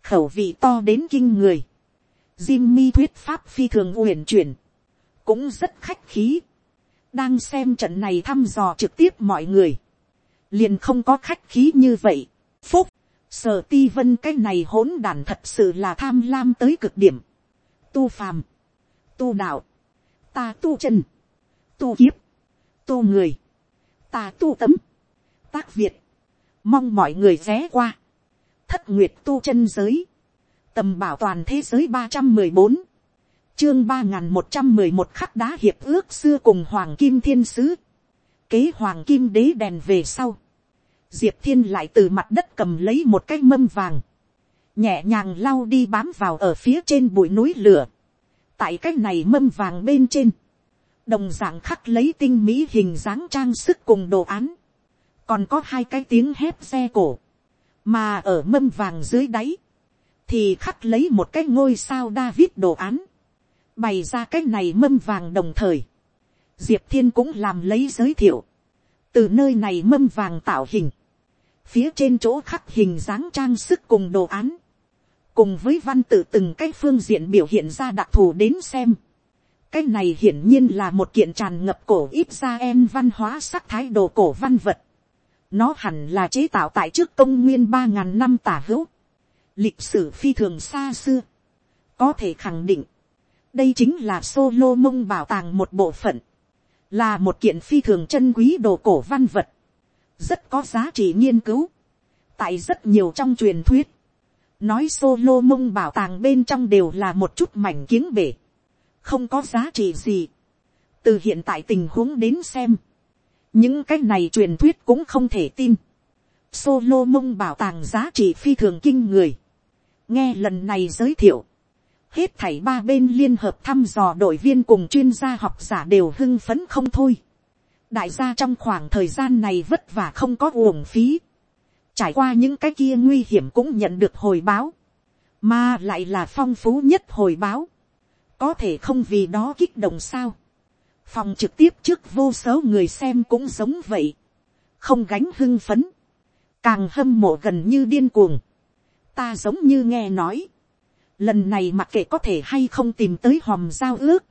Speaker 1: khẩu vị to đến kinh người. Jimmy thuyết pháp phi thường uyển chuyển, cũng rất khách khí. đang xem trận này thăm dò trực tiếp mọi người liền không có khách khí như vậy. phúc, sở ti vân cái này hỗn đàn thật sự là tham lam tới cực điểm. tu phàm, tu đạo, ta tu chân, tu kiếp, tu người, ta tu tấm, tác việt, mong mọi người ghé qua, thất nguyệt tu chân giới, tầm bảo toàn thế giới ba trăm mười bốn, chương ba n g h n một trăm mười một khắc đá hiệp ước xưa cùng hoàng kim thiên sứ, kế hoàng kim đế đèn về sau, diệp thiên lại từ mặt đất cầm lấy một cái mâm vàng, nhẹ nhàng lau đi bám vào ở phía trên bụi núi lửa, tại cái này mâm vàng bên trên, đồng dạng khắc lấy tinh mỹ hình dáng trang sức cùng đồ án, còn có hai cái tiếng hét xe cổ, mà ở mâm vàng dưới đáy, thì khắc lấy một cái ngôi sao David đồ án, bày ra cái này mâm vàng đồng thời, diệp thiên cũng làm lấy giới thiệu, từ nơi này mâm vàng tạo hình, phía trên chỗ khắc hình dáng trang sức cùng đồ án, cùng với văn tự từng cái phương diện biểu hiện ra đặc thù đến xem cái này hiển nhiên là một kiện tràn ngập cổ ít ra em văn hóa sắc thái đồ cổ văn vật. nó hẳn là chế tạo tại trước công nguyên ba ngàn năm tả hữu. lịch sử phi thường xa xưa. có thể khẳng định, đây chính là solo mông bảo tàng một bộ phận là một kiện phi thường chân quý đồ cổ văn vật. rất có giá trị nghiên cứu, tại rất nhiều trong truyền thuyết, nói solo mông bảo tàng bên trong đều là một chút mảnh kiếng bể, không có giá trị gì. từ hiện tại tình huống đến xem, những cái này truyền thuyết cũng không thể tin. solo mông bảo tàng giá trị phi thường kinh người. nghe lần này giới thiệu, hết thảy ba bên liên hợp thăm dò đội viên cùng chuyên gia học giả đều hưng phấn không thôi. đại gia trong khoảng thời gian này vất vả không có uổng phí trải qua những cái kia nguy hiểm cũng nhận được hồi báo, mà lại là phong phú nhất hồi báo, có thể không vì đó kích động sao, phòng trực tiếp trước vô số người xem cũng giống vậy, không gánh hưng phấn, càng hâm mộ gần như điên cuồng, ta giống như nghe nói, lần này mặc kệ có thể hay không tìm tới hòm giao ước,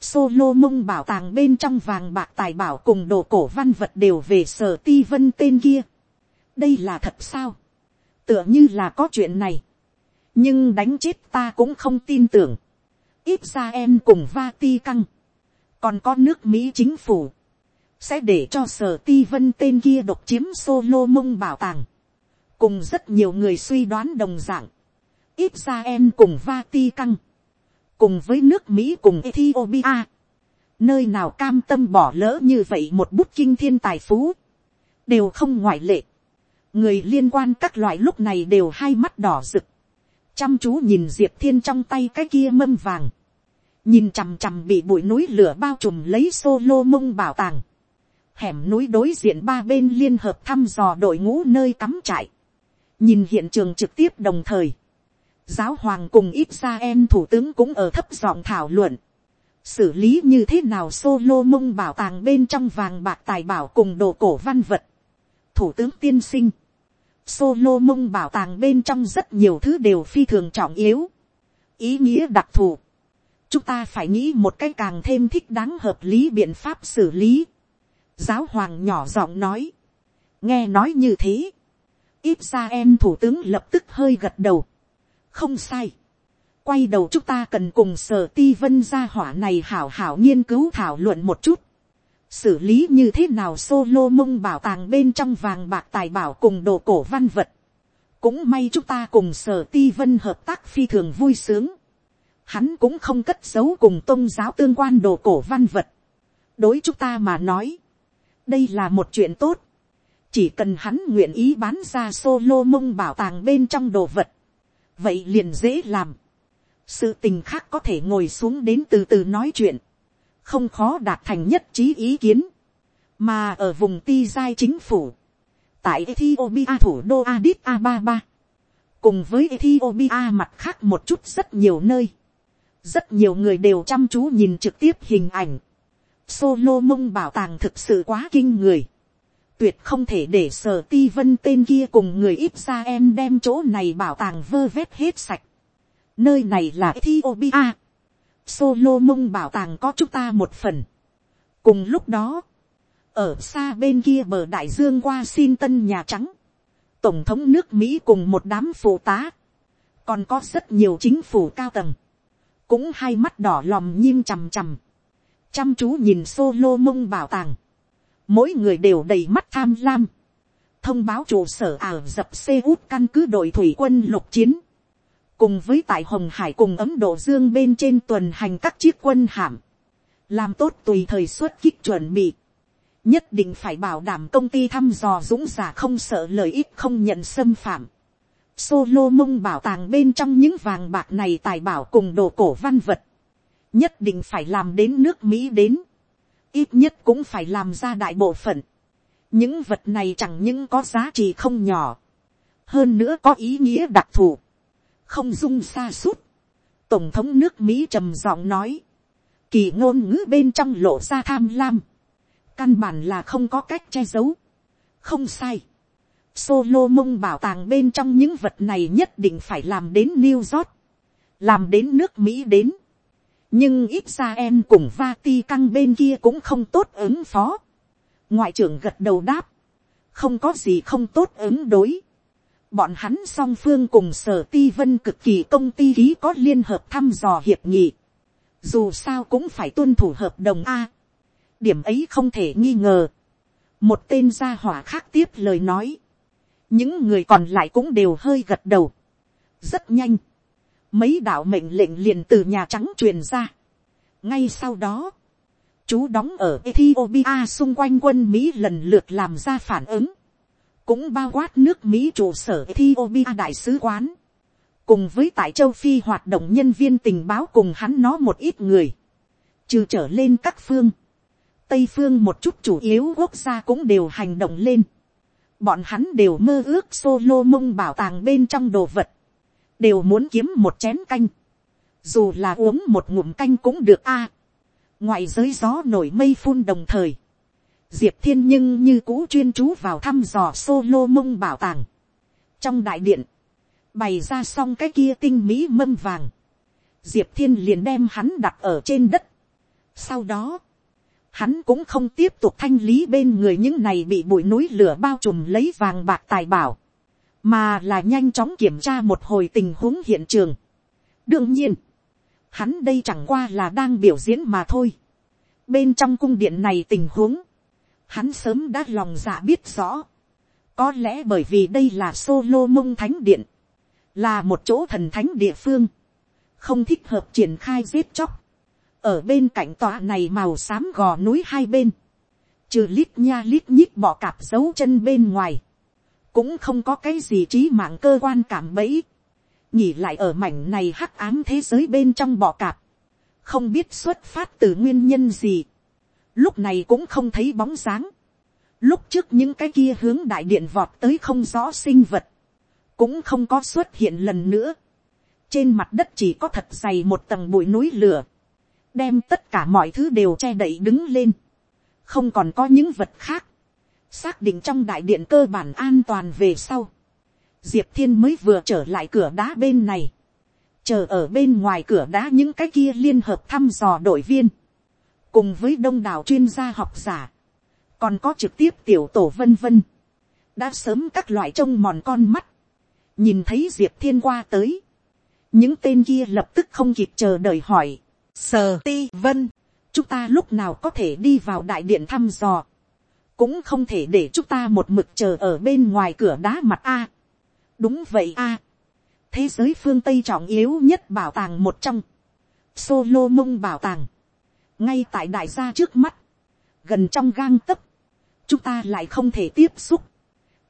Speaker 1: solo mông bảo tàng bên trong vàng bạc tài bảo cùng đồ cổ văn vật đều về sở ti vân tên kia. Đây là thật sao, tựa như là có chuyện này, nhưng đánh chết ta cũng không tin tưởng, ít ra em cùng va ti căng, còn có nước mỹ chính phủ, sẽ để cho sở ti vân tên kia độc chiếm solo mông bảo tàng, cùng rất nhiều người suy đoán đồng d ạ n g ít ra em cùng va ti căng, cùng với nước mỹ cùng ethiopia, nơi nào cam tâm bỏ lỡ như vậy một bút kinh thiên tài phú, đều không ngoại lệ. Người liên quan các loại lúc này đều hai mắt đỏ rực, chăm chú nhìn diệp thiên trong tay cái kia mâm vàng, nhìn chằm chằm bị bụi núi lửa bao trùm lấy solo mông bảo tàng, hẻm núi đối diện ba bên liên hợp thăm dò đội ngũ nơi cắm trại, nhìn hiện trường trực tiếp đồng thời, giáo hoàng cùng ít ra em thủ tướng cũng ở thấp giọng thảo luận, xử lý như thế nào solo mông bảo tàng bên trong vàng bạc tài bảo cùng đồ cổ văn vật, thủ tướng tiên sinh, Solo mông bảo tàng bên trong rất nhiều thứ đều phi thường trọng yếu. Ý nghĩa đặc thù. Chúng ta phải nghĩ một cái càng thêm thích đáng hợp lý biện pháp xử lý. Giáo hoàng nhỏ giọng nói. Nghe nói như thế. Ít ra em thủ tướng lập tức hơi gật đầu. Không sai. Quay đầu chúng ta cần cùng sở ti vân gia hỏa này hảo hảo nghiên cứu thảo luận một chút xử lý như thế nào solo mông bảo tàng bên trong vàng bạc tài bảo cùng đồ cổ văn vật. cũng may chúng ta cùng sở ti vân hợp tác phi thường vui sướng. hắn cũng không cất giấu cùng tôn giáo tương quan đồ cổ văn vật. đối chúng ta mà nói, đây là một chuyện tốt. chỉ cần hắn nguyện ý bán ra solo mông bảo tàng bên trong đồ vật. vậy liền dễ làm. sự tình khác có thể ngồi xuống đến từ từ nói chuyện không khó đạt thành nhất trí ý kiến, mà ở vùng ti giai chính phủ, tại Ethiopia thủ đô Addis Ababa, cùng với Ethiopia mặt khác một chút rất nhiều nơi, rất nhiều người đều chăm chú nhìn trực tiếp hình ảnh, solo mông bảo tàng thực sự quá kinh người, tuyệt không thể để sở ti vân tên kia cùng người ít ra em đem chỗ này bảo tàng vơ vét hết sạch. Nơi này là Ethiopia. Solo mông bảo tàng có chúng ta một phần. Cùng lúc đó, ở xa bên kia bờ đại dương qua xin tân nhà trắng, tổng thống nước mỹ cùng một đám phụ tá, còn có rất nhiều chính phủ cao tầng, cũng hai mắt đỏ lòm nhim chằm chằm, chăm chú nhìn solo mông bảo tàng, mỗi người đều đầy mắt tham lam, thông báo trụ sở ả dập xe út căn cứ đội thủy quân lục chiến, cùng với tại hồng hải cùng ấm độ dương bên trên tuần hành các chiếc quân hạm, làm tốt tùy thời xuất kích chuẩn bị, nhất định phải bảo đảm công ty thăm dò dũng giả không sợ lợi ích không nhận xâm phạm. Solo mông bảo tàng bên trong những vàng bạc này tài bảo cùng đồ cổ văn vật, nhất định phải làm đến nước mỹ đến, ít nhất cũng phải làm ra đại bộ phận. những vật này chẳng những có giá trị không nhỏ, hơn nữa có ý nghĩa đặc thù không dung xa suốt. tổng thống nước mỹ trầm giọng nói, kỳ ngôn ngữ bên trong lộ ra tham lam, căn bản là không có cách che giấu, không sai. Solo mông bảo tàng bên trong những vật này nhất định phải làm đến New York, làm đến nước Mỹ đến. nhưng ít ra em cùng vatican bên kia cũng không tốt ứng phó. ngoại trưởng gật đầu đáp, không có gì không tốt ứng đối bọn hắn song phương cùng sở ti vân cực kỳ công ty ký có liên hợp thăm dò hiệp nghị. Dù sao cũng phải tuân thủ hợp đồng A. Điểm ấy không thể nghi ngờ. một tên gia hỏa khác tiếp lời nói, những người còn lại cũng đều hơi gật đầu, rất nhanh, mấy đạo mệnh lệnh liền từ nhà trắng truyền ra. ngay sau đó, chú đóng ở Ethiopia xung quanh quân Mỹ lần lượt làm ra phản ứng, cũng bao quát nước Mỹ trụ sở Ethiopia đại sứ quán, cùng với tại châu Phi hoạt động nhân viên tình báo cùng hắn nó một ít người, trừ trở lên các phương, Tây phương một chút chủ yếu quốc gia cũng đều hành động lên, bọn hắn đều mơ ước solo mông bảo tàng bên trong đồ vật, đều muốn kiếm một chén canh, dù là uống một ngụm canh cũng được a. ngoại giới gió nổi mây phun đồng thời, diệp thiên nhưng như cũ chuyên chú vào thăm dò solo mông bảo tàng. trong đại điện, bày ra xong cái kia tinh mỹ mâm vàng, diệp thiên liền đem hắn đặt ở trên đất. sau đó, hắn cũng không tiếp tục thanh lý bên người những này bị bụi núi lửa bao trùm lấy vàng bạc tài bảo, mà là nhanh chóng kiểm tra một hồi tình huống hiện trường. đương nhiên, hắn đây chẳng qua là đang biểu diễn mà thôi. bên trong cung điện này tình huống, hắn sớm đã lòng dạ biết rõ. có lẽ bởi vì đây là solo mông thánh điện, là một chỗ thần thánh địa phương, không thích hợp triển khai giết chóc. ở bên cạnh tòa này màu xám gò núi hai bên, trừ lít nha lít nhít bọ cạp dấu chân bên ngoài, cũng không có cái gì trí mạng cơ quan cảm bẫy, nhỉ lại ở mảnh này hắc ám thế giới bên trong bọ cạp, không biết xuất phát từ nguyên nhân gì, lúc này cũng không thấy bóng dáng, lúc trước những cái kia hướng đại điện vọt tới không rõ sinh vật, cũng không có xuất hiện lần nữa, trên mặt đất chỉ có thật dày một tầng bụi núi lửa, đem tất cả mọi thứ đều che đậy đứng lên, không còn có những vật khác, xác định trong đại điện cơ bản an toàn về sau, diệp thiên mới vừa trở lại cửa đá bên này, chờ ở bên ngoài cửa đá những cái kia liên hợp thăm dò đội viên, cùng với đông đảo chuyên gia học giả, còn có trực tiếp tiểu tổ vân vân, đã sớm các loại trông mòn con mắt, nhìn thấy diệp thiên qua tới, những tên kia lập tức không kịp chờ đợi hỏi, sờ ti vân, chúng ta lúc nào có thể đi vào đại điện thăm dò, cũng không thể để chúng ta một mực chờ ở bên ngoài cửa đá mặt a. đúng vậy a. thế giới phương tây trọng yếu nhất bảo tàng một trong, solo mông bảo tàng, ngay tại đại gia trước mắt, gần trong gang tấc, chúng ta lại không thể tiếp xúc,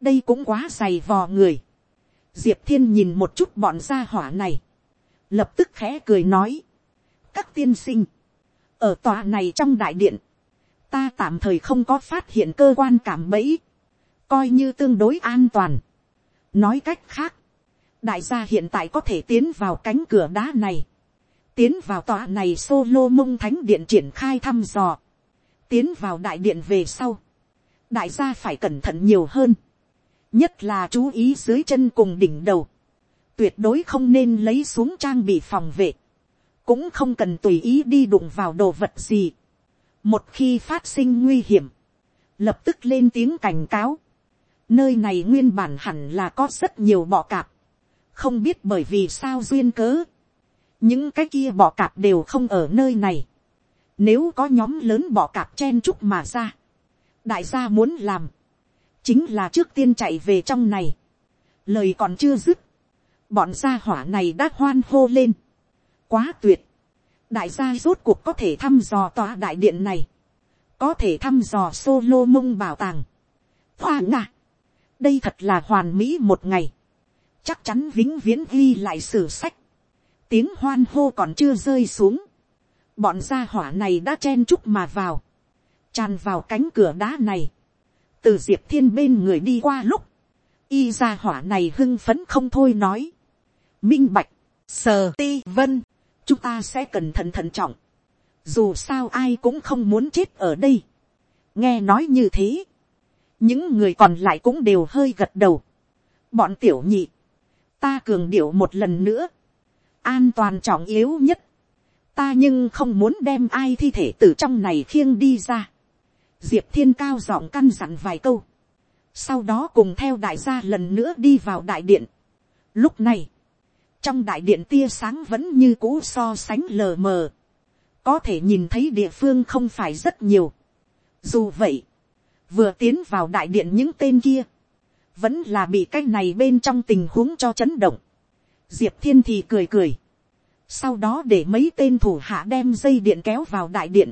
Speaker 1: đây cũng quá dày vò người. diệp thiên nhìn một chút bọn gia hỏa này, lập tức khẽ cười nói, các tiên sinh, ở tòa này trong đại điện, ta tạm thời không có phát hiện cơ quan cảm bẫy, coi như tương đối an toàn. nói cách khác, đại gia hiện tại có thể tiến vào cánh cửa đá này, tiến vào tòa này solo mông thánh điện triển khai thăm dò, tiến vào đại điện về sau, đại gia phải cẩn thận nhiều hơn, nhất là chú ý dưới chân cùng đỉnh đầu, tuyệt đối không nên lấy xuống trang bị phòng vệ, cũng không cần tùy ý đi đụng vào đồ vật gì, một khi phát sinh nguy hiểm, lập tức lên tiếng cảnh cáo, nơi này nguyên bản hẳn là có rất nhiều bọ cạp, không biết bởi vì sao duyên cớ, những cái kia bọ cạp đều không ở nơi này, nếu có nhóm lớn bọ cạp chen chúc mà ra, đại gia muốn làm, chính là trước tiên chạy về trong này, lời còn chưa dứt, bọn gia hỏa này đã hoan hô lên, quá tuyệt, đại gia rốt cuộc có thể thăm dò tòa đại điện này, có thể thăm dò solo mông bảo tàng. Hoa ngạ, đây thật là hoàn mỹ một ngày, chắc chắn vĩnh viễn ghi lại sử sách, tiếng hoan hô còn chưa rơi xuống, bọn gia hỏa này đã chen chúc mà vào, tràn vào cánh cửa đá này, từ diệp thiên bên người đi qua lúc, y gia hỏa này hưng phấn không thôi nói, minh bạch, sờ ti vân, chúng ta sẽ cẩn thận thận trọng, dù sao ai cũng không muốn chết ở đây. nghe nói như thế, những người còn lại cũng đều hơi gật đầu. bọn tiểu nhị, ta cường điệu một lần nữa, an toàn trọng yếu nhất, ta nhưng không muốn đem ai thi thể từ trong này khiêng đi ra. diệp thiên cao giọng căn dặn vài câu, sau đó cùng theo đại gia lần nữa đi vào đại điện. lúc này, trong đại điện tia sáng vẫn như cũ so sánh lờ mờ, có thể nhìn thấy địa phương không phải rất nhiều. Dù vậy, vừa tiến vào đại điện những tên kia, vẫn là bị cái này bên trong tình huống cho chấn động diệp thiên thì cười cười, sau đó để mấy tên thủ hạ đem dây điện kéo vào đại điện,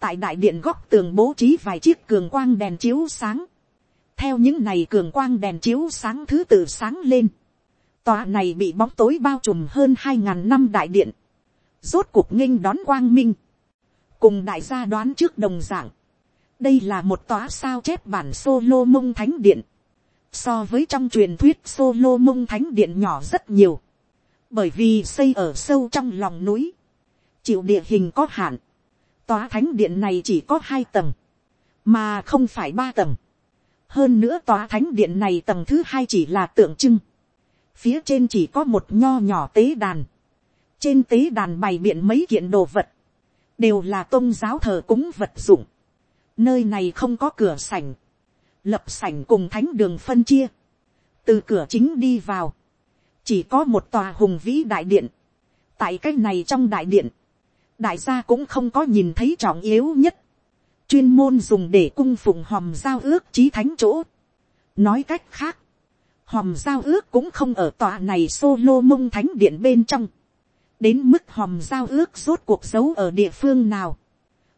Speaker 1: tại đại điện góc tường bố trí vài chiếc cường quang đèn chiếu sáng, theo những này cường quang đèn chiếu sáng thứ tự sáng lên, tòa này bị bóng tối bao trùm hơn hai ngàn năm đại điện, rốt cuộc nghênh đón quang minh, cùng đại gia đoán trước đồng dạng, đây là một tòa sao chép bản solo mông thánh điện, so với trong truyền thuyết solo mông thánh điện nhỏ rất nhiều, bởi vì xây ở sâu trong lòng núi, chịu địa hình có hạn, tòa thánh điện này chỉ có hai tầng, mà không phải ba tầng. hơn nữa tòa thánh điện này tầng thứ hai chỉ là tượng trưng, phía trên chỉ có một nho nhỏ tế đàn, trên tế đàn bày biện mấy kiện đồ vật, đều là tôn giáo thờ cúng vật dụng, nơi này không có cửa sảnh, lập sảnh cùng thánh đường phân chia, từ cửa chính đi vào, chỉ có một tòa hùng vĩ đại điện, tại cái này trong đại điện, đại gia cũng không có nhìn thấy trọng yếu nhất, chuyên môn dùng để cung phụng hòm giao ước trí thánh chỗ. nói cách khác, hòm giao ước cũng không ở tòa này solo mông thánh điện bên trong, đến mức hòm giao ước rốt cuộc giấu ở địa phương nào,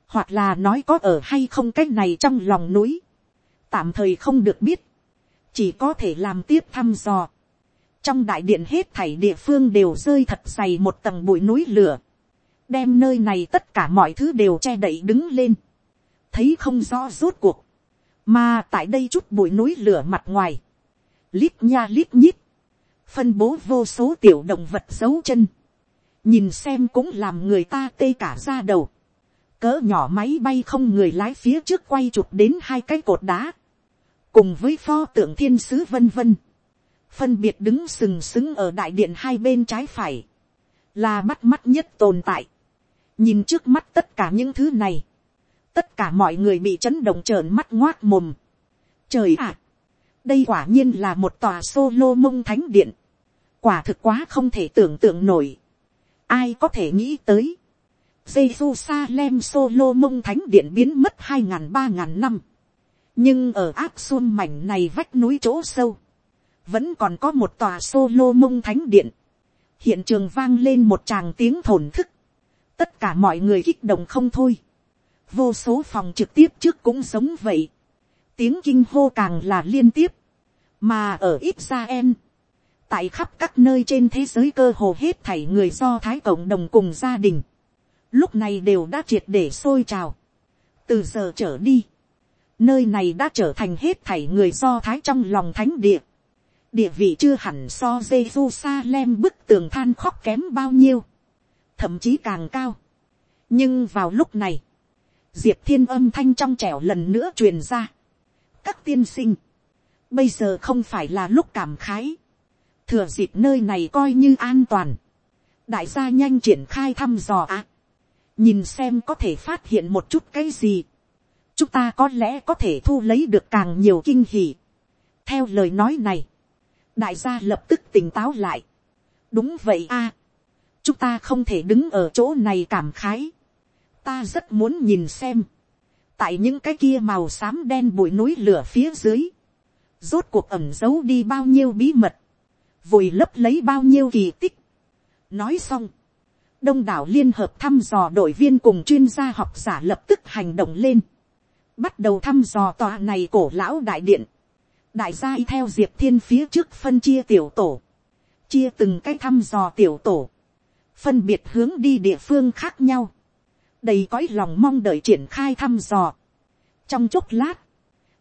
Speaker 1: hoặc là nói có ở hay không cái này trong lòng núi, tạm thời không được biết, chỉ có thể làm tiếp thăm dò. trong đại điện hết thảy địa phương đều rơi thật dày một tầng bụi núi lửa, đem nơi này tất cả mọi thứ đều che đậy đứng lên, thấy không rõ rốt cuộc, mà tại đây chút bụi núi lửa mặt ngoài, lít nha lít nhít, phân bố vô số tiểu động vật dấu chân, nhìn xem cũng làm người ta tê cả ra đầu, cỡ nhỏ máy bay không người lái phía trước quay chụp đến hai cái cột đá, cùng với pho tượng thiên sứ vân vân, phân biệt đứng sừng sững ở đại điện hai bên trái phải, là bắt mắt nhất tồn tại. nhìn trước mắt tất cả những thứ này, tất cả mọi người bị chấn động trợn mắt ngoác mồm. trời ạ, đây quả nhiên là một tòa solo mông thánh điện, quả thực quá không thể tưởng tượng nổi. ai có thể nghĩ tới, Jerusalem solo mông thánh điện biến mất hai ngàn ba ngàn năm nhưng ở áp xuân mảnh này vách núi chỗ sâu, vẫn còn có một tòa solo mông thánh điện, hiện trường vang lên một tràng tiếng thổn thức, tất cả mọi người kích động không thôi, vô số phòng trực tiếp trước cũng giống vậy, tiếng kinh hô càng là liên tiếp, mà ở Israel, tại khắp các nơi trên thế giới cơ hồ hết thảy người do thái cộng đồng cùng gia đình, lúc này đều đã triệt để sôi trào, từ giờ trở đi, Nơi này đã trở thành hết thảy người do thái trong lòng thánh địa. Địa vị chưa hẳn so Jerusalem bức tường than khóc kém bao nhiêu. Thậm chí càng cao. Nhưng vào lúc này, Diệp thiên âm thanh trong trẻo lần nữa truyền ra. Các tiên sinh, bây giờ không phải là lúc cảm khái. Thừa dịp nơi này coi như an toàn. Đại gia nhanh triển khai thăm dò ạ. nhìn xem có thể phát hiện một chút cái gì chúng ta có lẽ có thể thu lấy được càng nhiều kinh hỉ. theo lời nói này, đại gia lập tức tỉnh táo lại. đúng vậy a. chúng ta không thể đứng ở chỗ này cảm khái. ta rất muốn nhìn xem. tại những cái kia màu xám đen bụi núi lửa phía dưới. rốt cuộc ẩm giấu đi bao nhiêu bí mật. vùi lấp lấy bao nhiêu kỳ tích. nói xong. đông đảo liên hợp thăm dò đội viên cùng chuyên gia học giả lập tức hành động lên bắt đầu thăm dò tòa này cổ lão đại điện, đại gia y theo diệp thiên phía trước phân chia tiểu tổ, chia từng cái thăm dò tiểu tổ, phân biệt hướng đi địa phương khác nhau, đầy cõi lòng mong đợi triển khai thăm dò. trong chốc lát,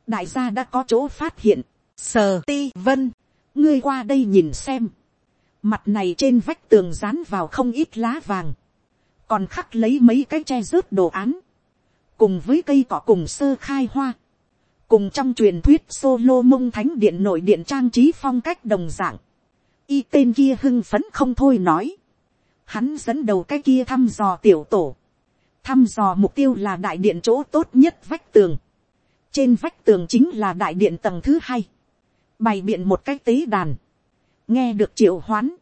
Speaker 1: đại gia đã có chỗ phát hiện, sờ ti vân, ngươi qua đây nhìn xem, mặt này trên vách tường dán vào không ít lá vàng, còn khắc lấy mấy cái che rớt đồ án, cùng với cây cỏ cùng sơ khai hoa, cùng trong truyền thuyết solo mông thánh điện nội điện trang trí phong cách đồng dạng, y tên kia hưng phấn không thôi nói, hắn dẫn đầu cái kia thăm dò tiểu tổ, thăm dò mục tiêu là đại điện chỗ tốt nhất vách tường, trên vách tường chính là đại điện tầng thứ hai, bày biện một cái tế đàn, nghe được triệu hoán,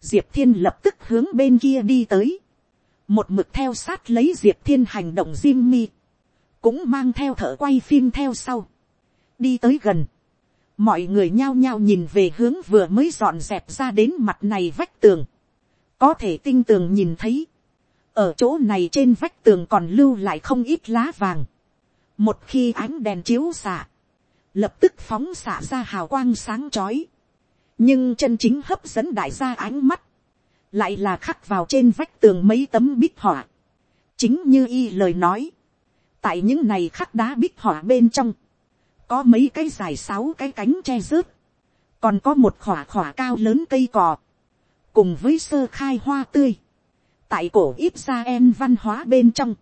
Speaker 1: diệp thiên lập tức hướng bên kia đi tới, một mực theo sát lấy diệp thiên hành động Jimmy, cũng mang theo thợ quay phim theo sau, đi tới gần, mọi người nhao nhao nhìn về hướng vừa mới dọn dẹp ra đến mặt này vách tường, có thể tinh tường nhìn thấy, ở chỗ này trên vách tường còn lưu lại không ít lá vàng, một khi ánh đèn chiếu xạ, lập tức phóng xạ ra hào quang sáng chói, nhưng chân chính hấp dẫn đại gia ánh mắt, lại là khắc vào trên vách tường mấy tấm bích họa, chính như y lời nói, tại những này khắc đá bích họa bên trong, có mấy cái dài sáu cái cánh che rớt, còn có một khỏa khỏa cao lớn cây cò, cùng với sơ khai hoa tươi, tại cổ ít ra em văn hóa bên trong,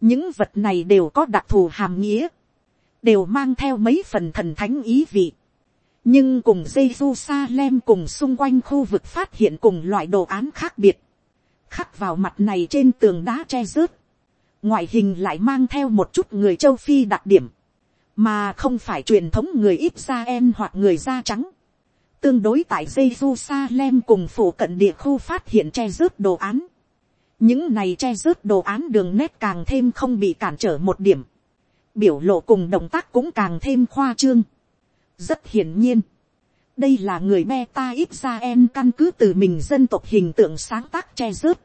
Speaker 1: những vật này đều có đặc thù hàm nghĩa, đều mang theo mấy phần thần thánh ý vị, nhưng cùng dây du sa lem cùng xung quanh khu vực phát hiện cùng loại đồ án khác biệt, khắc vào mặt này trên tường đá che rớt, ngoại hình lại mang theo một chút người châu phi đặc điểm, mà không phải truyền thống người ít da em hoặc người da trắng. Tương đối tại dây Judalem cùng phủ cận địa khu phát hiện che rớt đồ án. Những này che rớt đồ án đường nét càng thêm không bị cản trở một điểm. Biểu lộ cùng động tác cũng càng thêm khoa trương. Rất hiển nhiên. Đây là người beta ít ra em căn cứ từ mình dân tộc hình tượng sáng tác che rớt.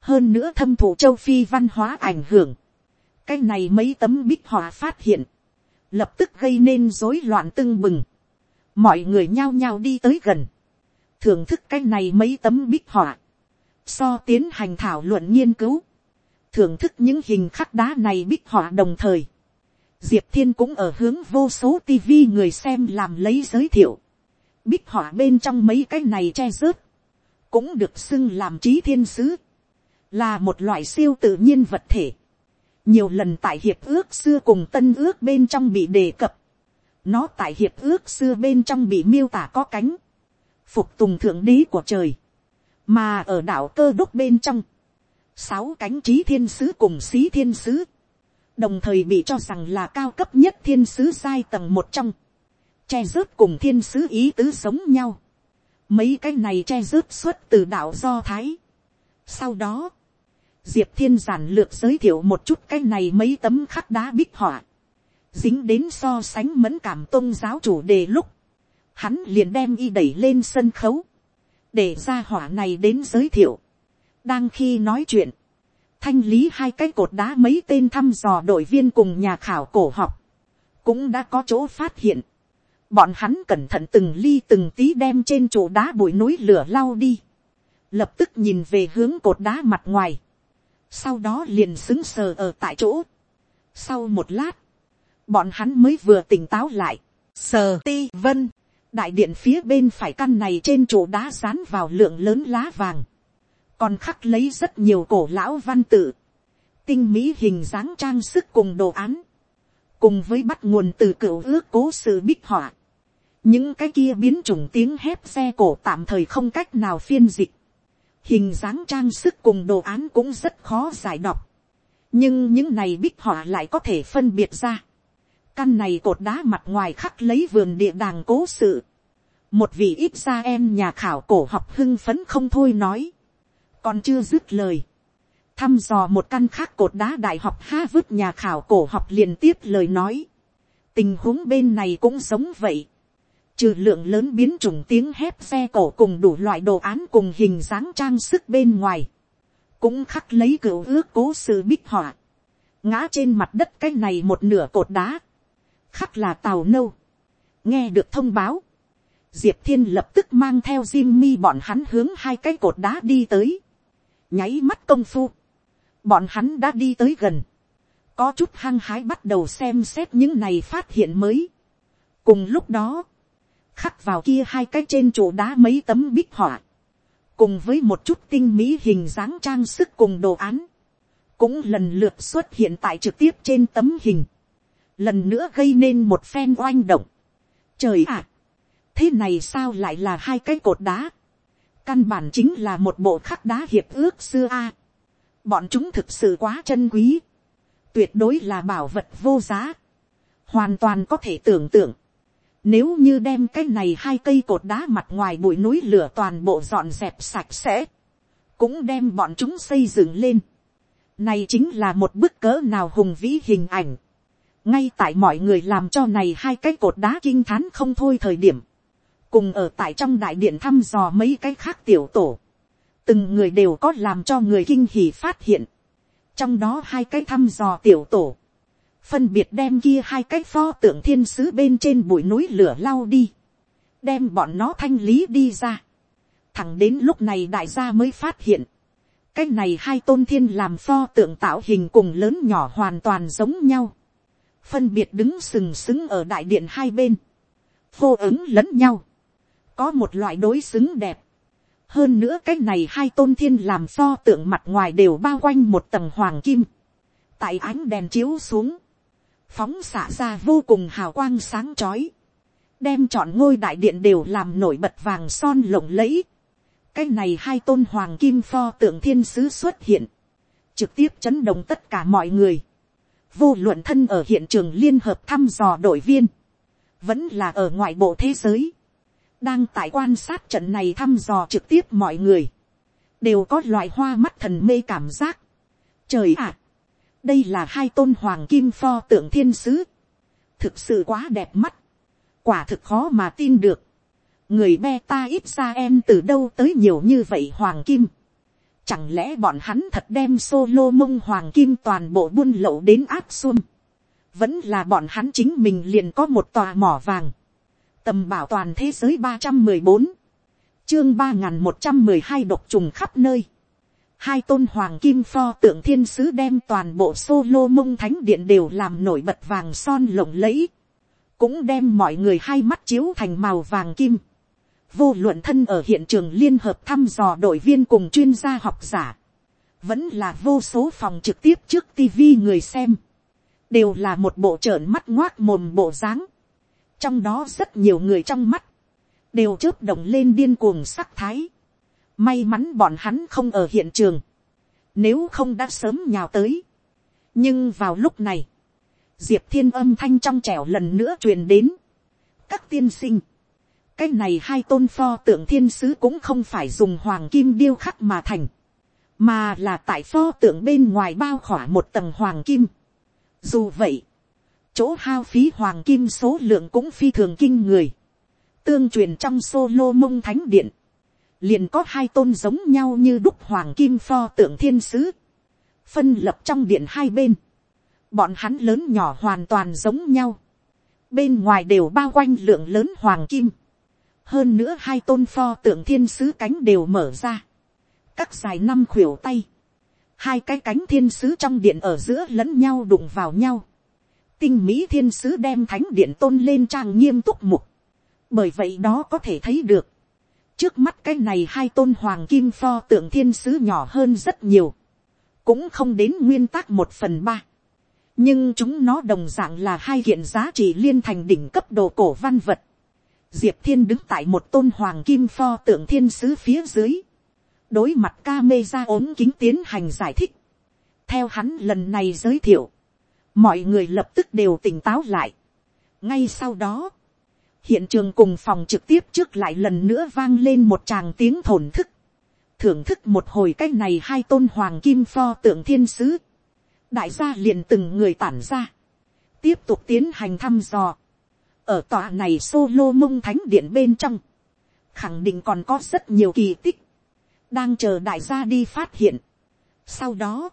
Speaker 1: Hơn nữa thâm thụ châu Phi văn hóa ảnh hưởng. Cái này mấy tấm bích họa phát hiện lập tức gây nên rối loạn tưng bừng, mọi người nhao nhao đi tới gần, thưởng thức cái này mấy tấm bích họa, so tiến hành thảo luận nghiên cứu, thưởng thức những hình khắc đá này bích họa đồng thời, diệp thiên cũng ở hướng vô số TV người xem làm lấy giới thiệu, bích họa bên trong mấy cái này che rớt, cũng được xưng làm trí thiên sứ, là một loại siêu tự nhiên vật thể, nhiều lần tại hiệp ước xưa cùng tân ước bên trong bị đề cập, nó tại hiệp ước xưa bên trong bị miêu tả có cánh, phục tùng thượng đế của trời, mà ở đảo cơ đốc bên trong, sáu cánh trí thiên sứ cùng xí thiên sứ, đồng thời bị cho rằng là cao cấp nhất thiên sứ sai tầng một trong, che rớt cùng thiên sứ ý tứ sống nhau, mấy cái này che rớt xuất từ đạo do thái. sau đó, diệp thiên giản lược giới thiệu một chút cái này mấy tấm khắc đá bích họa, dính đến so sánh mẫn cảm tôn giáo chủ đề lúc, hắn liền đem y đẩy lên sân khấu, để ra hỏa này đến giới thiệu. đang khi nói chuyện, thanh lý hai cái cột đá mấy tên thăm dò đội viên cùng nhà khảo cổ học, cũng đã có chỗ phát hiện. bọn hắn cẩn thận từng ly từng tí đem trên chỗ đá bụi núi lửa lau đi, lập tức nhìn về hướng cột đá mặt ngoài, sau đó liền xứng sờ ở tại chỗ. sau một lát, bọn hắn mới vừa tỉnh táo lại, sờ ti vân, đại điện phía bên phải căn này trên chỗ đá dán vào lượng lớn lá vàng, còn khắc lấy rất nhiều cổ lão văn tự, tinh mỹ hình dáng trang sức cùng đồ án, cùng với bắt nguồn từ cựu ước cố sự bích họa, những cái kia biến chủng tiếng hét xe cổ tạm thời không cách nào phiên dịch, hình dáng trang sức cùng đồ án cũng rất khó giải đọc, nhưng những này bích họa lại có thể phân biệt ra. căn này cột đá mặt ngoài khắc lấy vườn địa đàng cố sự. một vị ít ra em nhà khảo cổ học hưng phấn không thôi nói, còn chưa dứt lời. thăm dò một căn khác cột đá đại học ha vứt nhà khảo cổ học liền tiếp lời nói. tình huống bên này cũng giống vậy. Trừ lượng lớn biến chủng tiếng hép xe cổ cùng đủ loại đồ án cùng hình dáng trang sức bên ngoài, cũng khắc lấy cửu ước cố sự bích họa, ngã trên mặt đất cái này một nửa cột đá, khắc là tàu nâu, nghe được thông báo, diệp thiên lập tức mang theo Jimmy bọn hắn hướng hai cái cột đá đi tới, nháy mắt công phu, bọn hắn đã đi tới gần, có chút hăng hái bắt đầu xem xét những này phát hiện mới. cùng lúc đó, khắc vào kia hai cái trên chỗ đá mấy tấm bích họa, cùng với một chút tinh mỹ hình dáng trang sức cùng đồ án, cũng lần lượt xuất hiện tại trực tiếp trên tấm hình, lần nữa gây nên một phen oanh động. Trời ạ, thế này sao lại là hai cái cột đá, căn bản chính là một bộ khắc đá hiệp ước xưa a. bọn chúng thực sự quá chân quý, tuyệt đối là bảo vật vô giá, hoàn toàn có thể tưởng tượng, nếu như đem cái này hai cây cột đá mặt ngoài bụi núi lửa toàn bộ dọn dẹp sạch sẽ. Cũng đem bọn chúng xây dựng lên. Này chính là một bức cỡ nào hùng vĩ hình ảnh. Ngay tại mọi người làm cho này hai cái cột đá kinh thán không thôi thời điểm. Cùng ở tại trong đại điện thăm dò mấy cái khác tiểu tổ. Từng người đều có làm cho người kinh hỉ phát hiện. Trong đó hai cái thăm dò tiểu tổ. Phân biệt đem kia hai cái pho tượng thiên sứ bên trên bụi núi lửa lau đi. Đem bọn nó thanh lý đi ra. Thẳng đến lúc này đại gia mới phát hiện cái này hai tôn thiên làm pho tượng tạo hình cùng lớn nhỏ hoàn toàn giống nhau, phân biệt đứng sừng sững ở đại điện hai bên, hô ứng lẫn nhau, có một loại đối xứng đẹp, hơn nữa cái này hai tôn thiên làm pho tượng mặt ngoài đều bao quanh một tầng hoàng kim, tại ánh đèn chiếu xuống, phóng xạ ra vô cùng hào quang sáng chói, đem chọn ngôi đại điện đều làm nổi bật vàng son lộng lẫy, cái này hai tôn hoàng kim pho tượng thiên sứ xuất hiện, trực tiếp chấn động tất cả mọi người, vô luận thân ở hiện trường liên hợp thăm dò đội viên, vẫn là ở ngoại bộ thế giới, đang tại quan sát trận này thăm dò trực tiếp mọi người, đều có loại hoa mắt thần mê cảm giác. Trời ạ, đây là hai tôn hoàng kim pho tượng thiên sứ, thực sự quá đẹp mắt, quả thực khó mà tin được người beta ít ra em từ đâu tới nhiều như vậy hoàng kim. Chẳng lẽ bọn hắn thật đem solo mông hoàng kim toàn bộ buôn lậu đến áp xuân. Vẫn là bọn hắn chính mình liền có một tòa mỏ vàng. Tầm bảo toàn thế giới ba trăm mười bốn Chương ba một trăm mười hai độc trùng khắp nơi. Hai tôn hoàng kim pho tượng thiên sứ đem toàn bộ solo mông thánh điện đều làm nổi bật vàng son lộng lẫy. Cũng đem mọi người hai mắt chiếu thành màu vàng kim vô luận thân ở hiện trường liên hợp thăm dò đội viên cùng chuyên gia học giả, vẫn là vô số phòng trực tiếp trước tv người xem, đều là một bộ trợn mắt ngoác mồm bộ dáng, trong đó rất nhiều người trong mắt, đều chớp động lên điên cuồng sắc thái, may mắn bọn hắn không ở hiện trường, nếu không đã sớm nhào tới, nhưng vào lúc này, diệp thiên âm thanh trong trẻo lần nữa truyền đến, các tiên sinh, cái này hai tôn pho tượng thiên sứ cũng không phải dùng hoàng kim điêu khắc mà thành, mà là tại pho tượng bên ngoài bao khỏa một tầng hoàng kim. Dù vậy, chỗ hao phí hoàng kim số lượng cũng phi thường kinh người. Tương truyền trong solo mông thánh điện, liền có hai tôn giống nhau như đúc hoàng kim pho tượng thiên sứ, phân lập trong điện hai bên. Bọn hắn lớn nhỏ hoàn toàn giống nhau. Bên ngoài đều bao quanh lượng lớn hoàng kim hơn nữa hai tôn pho tượng thiên sứ cánh đều mở ra, các dài năm khuỷu tay, hai cái cánh thiên sứ trong điện ở giữa lẫn nhau đụng vào nhau, tinh mỹ thiên sứ đem thánh điện tôn lên trang nghiêm túc mục, bởi vậy đó có thể thấy được, trước mắt cái này hai tôn hoàng kim pho tượng thiên sứ nhỏ hơn rất nhiều, cũng không đến nguyên tắc một phần ba, nhưng chúng nó đồng d ạ n g là hai hiện giá trị liên thành đỉnh cấp đồ cổ văn vật, diệp thiên đứng tại một tôn hoàng kim pho tượng thiên sứ phía dưới, đối mặt ca mê ra ốm kính tiến hành giải thích. theo hắn lần này giới thiệu, mọi người lập tức đều tỉnh táo lại. ngay sau đó, hiện trường cùng phòng trực tiếp trước lại lần nữa vang lên một tràng tiếng thổn thức, thưởng thức một hồi cái này hai tôn hoàng kim pho tượng thiên sứ, đại gia liền từng người tản ra, tiếp tục tiến hành thăm dò, ở tòa này solo mông thánh điện bên trong, khẳng định còn có rất nhiều kỳ tích, đang chờ đại gia đi phát hiện. Sau đó,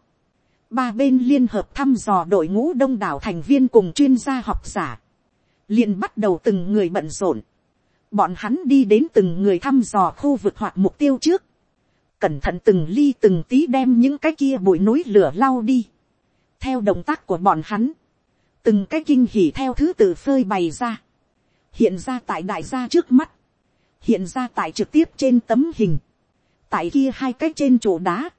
Speaker 1: ba bên liên hợp thăm dò đội ngũ đông đảo thành viên cùng chuyên gia học giả, liền bắt đầu từng người bận rộn. Bọn hắn đi đến từng người thăm dò khu vực hoặc mục tiêu trước, cẩn thận từng ly từng tí đem những cái kia bụi núi lửa lau đi. Theo động tác của bọn hắn, từng cái kinh hỉ theo thứ tự phơi bày ra, hiện ra tại đại gia trước mắt, hiện ra tại trực tiếp trên tấm hình, tại kia hai cái trên chỗ đá,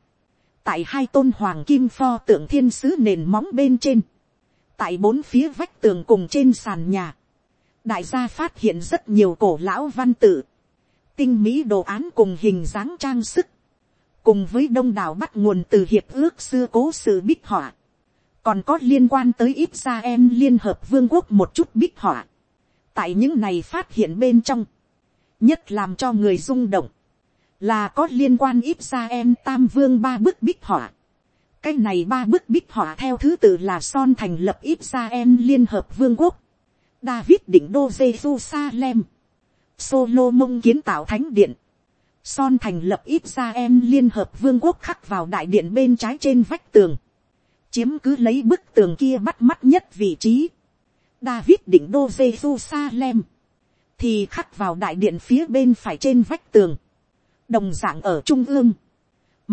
Speaker 1: tại hai tôn hoàng kim pho tượng thiên sứ nền móng bên trên, tại bốn phía vách tường cùng trên sàn nhà, đại gia phát hiện rất nhiều cổ lão văn tự, tinh mỹ đồ án cùng hình dáng trang sức, cùng với đông đảo bắt nguồn từ hiệp ước xưa cố sự bích họa, còn có liên quan tới ít ra em liên hợp vương quốc một chút bích họa. tại những này phát hiện bên trong, nhất làm cho người rung động, là có liên quan ít ra em tam vương ba bức bích họa. cái này ba bức bích họa theo thứ tự là son thành lập ít ra em liên hợp vương quốc, david định đô jerusalem, solo mông kiến tạo thánh điện, son thành lập ít ra em liên hợp vương quốc khắc vào đại điện bên trái trên vách tường, chiếm cứ lấy bức tường kia bắt mắt nhất vị trí, david định đô jerusalem, thì khắc vào đại điện phía bên phải trên vách tường, đồng d ạ n g ở trung ương,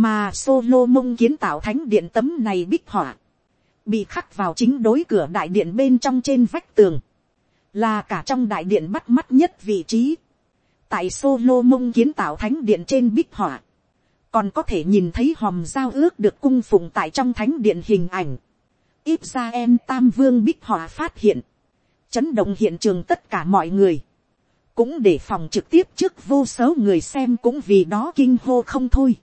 Speaker 1: mà solo mông kiến tạo thánh điện tấm này bích họa, bị khắc vào chính đối cửa đại điện bên trong trên vách tường, là cả trong đại điện bắt mắt nhất vị trí, tại solo mông kiến tạo thánh điện trên bích họa, còn có thể nhìn thấy hòm giao ước được cung phụng tại trong thánh điện hình ảnh, ít ra em tam vương bích họa phát hiện, chấn động hiện trường tất cả mọi người, cũng để phòng trực tiếp trước vô số người xem cũng vì đó kinh hô không thôi.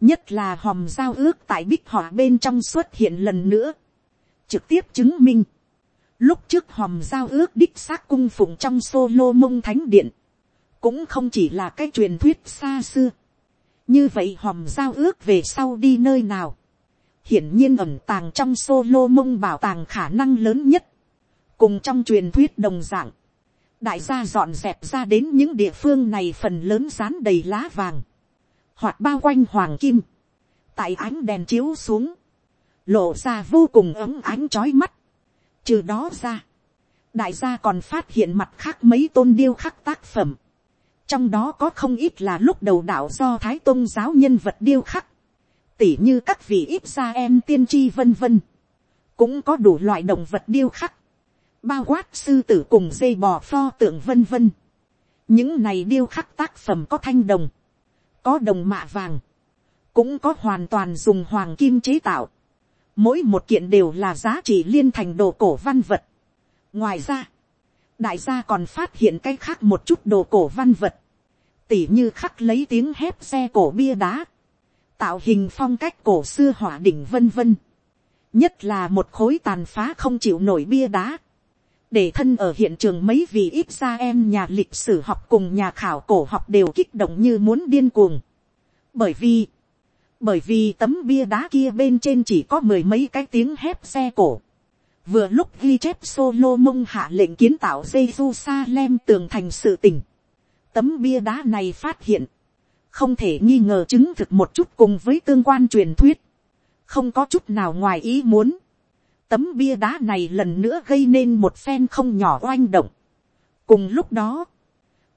Speaker 1: Nhất là hòm giao ước tại bích họa bên trong xuất hiện lần nữa, trực tiếp chứng minh, lúc trước hòm giao ước đích xác cung phụng trong solo mông thánh điện, cũng không chỉ là cái truyền thuyết xa xưa, như vậy hòm giao ước về sau đi nơi nào, hiển nhiên ẩm tàng trong solo mông bảo tàng khả năng lớn nhất, cùng trong truyền thuyết đồng dạng, đại gia dọn dẹp ra đến những địa phương này phần lớn dán đầy lá vàng, hoặc bao quanh hoàng kim, tại ánh đèn chiếu xuống, lộ ra vô cùng ấm ánh trói mắt. Trừ đó ra, đại gia còn phát hiện mặt khác mấy tôn điêu khắc tác phẩm. Trong đó có không ít là lúc đầu đạo do thái tôn giáo nhân vật điêu khắc. Tỉ như các vị ít gia em tiên tri vân vân. Cũng có đủ loại động vật điêu khắc. Bao quát sư tử cùng dây bò pho tượng vân vân. Những này điêu khắc tác phẩm có thanh đồng có đồng mạ vàng, cũng có hoàn toàn dùng hoàng kim chế tạo. Mỗi một kiện đều là giá trị liên thành đồ cổ văn vật. ngoài ra, đại gia còn phát hiện cái khác một chút đồ cổ văn vật, tỉ như khắc lấy tiếng hép xe cổ bia đá, tạo hình phong cách cổ xưa hỏa đỉnh vân vân. nhất là một khối tàn phá không chịu nổi bia đá, để thân ở hiện trường mấy vị ít ra em nhà lịch sử học cùng nhà khảo cổ học đều kích động như muốn điên cuồng. Bởi vì, bởi vì tấm bia đá kia bên trên chỉ có mười mấy cái tiếng hép xe cổ. Vừa lúc ghi chép solo mông hạ lệnh kiến tạo Jerusalem tường thành sự tình. Tấm bia đá này phát hiện, không thể nghi ngờ chứng thực một chút cùng với tương quan truyền thuyết. Không có chút nào ngoài ý muốn Tấm bia đá này lần nữa gây nên một phen không nhỏ oanh động. Cùng lúc đó,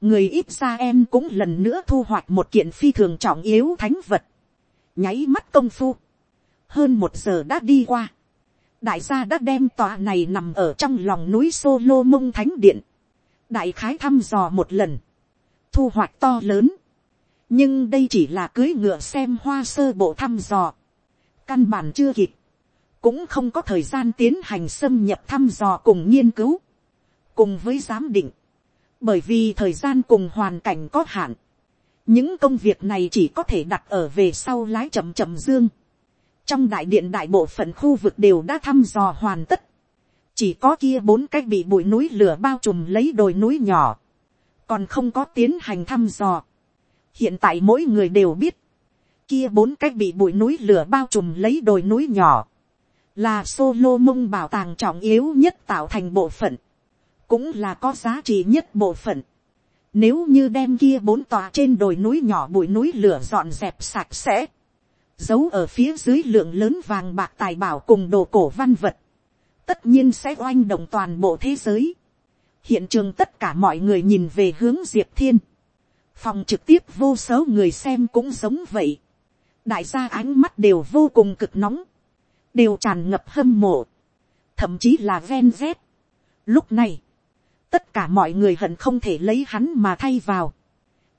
Speaker 1: người ít ra em cũng lần nữa thu hoạch một kiện phi thường trọng yếu thánh vật. Nháy mắt công phu. Hơn một giờ đã đi qua. Đại gia đã đem tòa này nằm ở trong lòng núi Solo Mông Thánh Điện. Đại khái thăm dò một lần. Thu hoạch to lớn. Nhưng đây chỉ là cưới ngựa xem hoa sơ bộ thăm dò. Căn bản chưa kịp cũng không có thời gian tiến hành xâm nhập thăm dò cùng nghiên cứu, cùng với giám định, bởi vì thời gian cùng hoàn cảnh có hạn, những công việc này chỉ có thể đặt ở về sau lái chậm chậm dương. trong đại điện đại bộ phận khu vực đều đã thăm dò hoàn tất, chỉ có kia bốn cái bị bụi núi lửa bao trùm lấy đồi núi nhỏ, còn không có tiến hành thăm dò. hiện tại mỗi người đều biết, kia bốn cái bị bụi núi lửa bao trùm lấy đồi núi nhỏ, là solo mông bảo tàng trọng yếu nhất tạo thành bộ phận, cũng là có giá trị nhất bộ phận. Nếu như đem kia bốn tòa trên đồi núi nhỏ bụi núi lửa dọn dẹp sạch sẽ, giấu ở phía dưới lượng lớn vàng bạc tài bảo cùng đồ cổ văn vật, tất nhiên sẽ oanh động toàn bộ thế giới. hiện trường tất cả mọi người nhìn về hướng diệp thiên, phòng trực tiếp vô số người xem cũng giống vậy, đại gia ánh mắt đều vô cùng cực nóng, đều tràn ngập hâm mộ, thậm chí là ven z. Lúc này, tất cả mọi người hận không thể lấy hắn mà thay vào,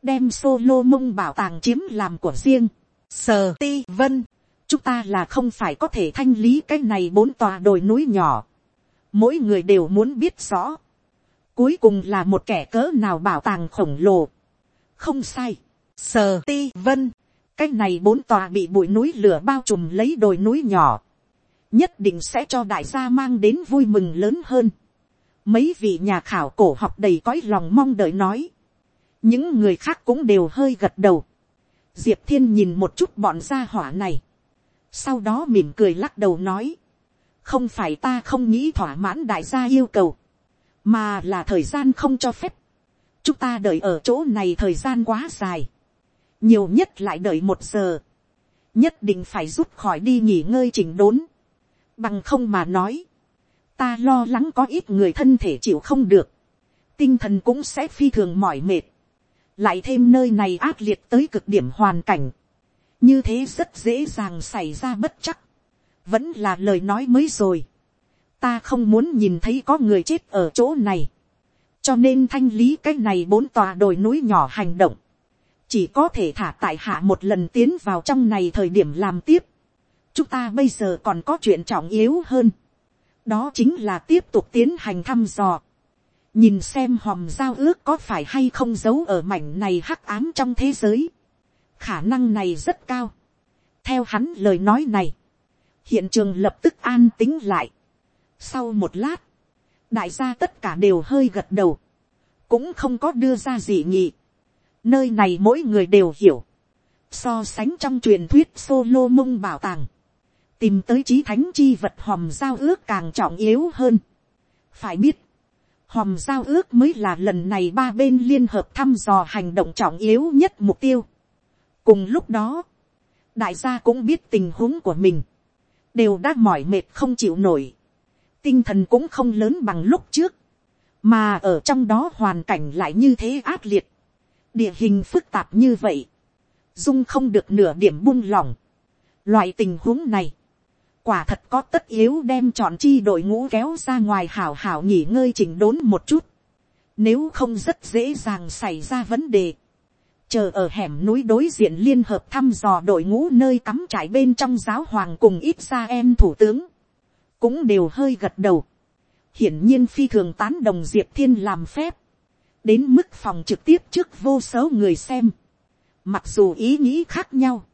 Speaker 1: đem solo mông bảo tàng chiếm làm của riêng. Sờ ti vân, chúng ta là không phải có thể thanh lý cái này bốn tòa đồi núi nhỏ. Mỗi người đều muốn biết rõ. Cuối cùng là một kẻ cỡ nào bảo tàng khổng lồ. Không sai. Sờ ti vân, cái này bốn tòa bị bụi núi lửa bao trùm lấy đồi núi nhỏ nhất định sẽ cho đại gia mang đến vui mừng lớn hơn. Mấy vị nhà khảo cổ học đầy cõi lòng mong đợi nói. Những người khác cũng đều hơi gật đầu. Diệp thiên nhìn một chút bọn gia hỏa này. sau đó mỉm cười lắc đầu nói, không phải ta không nghĩ thỏa mãn đại gia yêu cầu, mà là thời gian không cho phép, chúng ta đợi ở chỗ này thời gian quá dài, nhiều nhất lại đợi một giờ, nhất định phải rút khỏi đi nghỉ ngơi chỉnh đốn, bằng không mà nói, ta lo lắng có ít người thân thể chịu không được, tinh thần cũng sẽ phi thường mỏi mệt, lại thêm nơi này ác liệt tới cực điểm hoàn cảnh, như thế rất dễ dàng xảy ra bất chắc, vẫn là lời nói mới rồi, ta không muốn nhìn thấy có người chết ở chỗ này, cho nên thanh lý cái này bốn tòa đồi núi nhỏ hành động, chỉ có thể thả tại hạ một lần tiến vào trong này thời điểm làm tiếp, chúng ta bây giờ còn có chuyện trọng yếu hơn, đó chính là tiếp tục tiến hành thăm dò, nhìn xem hòm giao ước có phải hay không giấu ở mảnh này hắc ám trong thế giới, khả năng này rất cao. theo hắn lời nói này, hiện trường lập tức an tính lại. sau một lát, đại gia tất cả đều hơi gật đầu, cũng không có đưa ra gì nhị. nơi này mỗi người đều hiểu, so sánh trong truyền thuyết solo mông bảo tàng, tìm tới trí thánh chi vật hòm giao ước càng trọng yếu hơn. phải biết, hòm giao ước mới là lần này ba bên liên hợp thăm dò hành động trọng yếu nhất mục tiêu. cùng lúc đó, đại gia cũng biết tình huống của mình, đều đã mỏi mệt không chịu nổi, tinh thần cũng không lớn bằng lúc trước, mà ở trong đó hoàn cảnh lại như thế ác liệt, địa hình phức tạp như vậy, dung không được nửa điểm buông lỏng. Loại tình huống này, quả thật có tất yếu đem chọn chi đội ngũ kéo ra ngoài hảo hảo nghỉ ngơi chỉnh đốn một chút. Nếu không rất dễ dàng xảy ra vấn đề. Chờ ở hẻm núi đối diện liên hợp thăm dò đội ngũ nơi cắm trải bên trong giáo hoàng cùng ít ra em thủ tướng. Cũng đều hơi gật đầu. Hiển nhiên phi thường tán đồng Diệp Thiên làm phép. Đến mức phòng trực tiếp trước vô số người xem. Mặc dù ý nghĩ khác nhau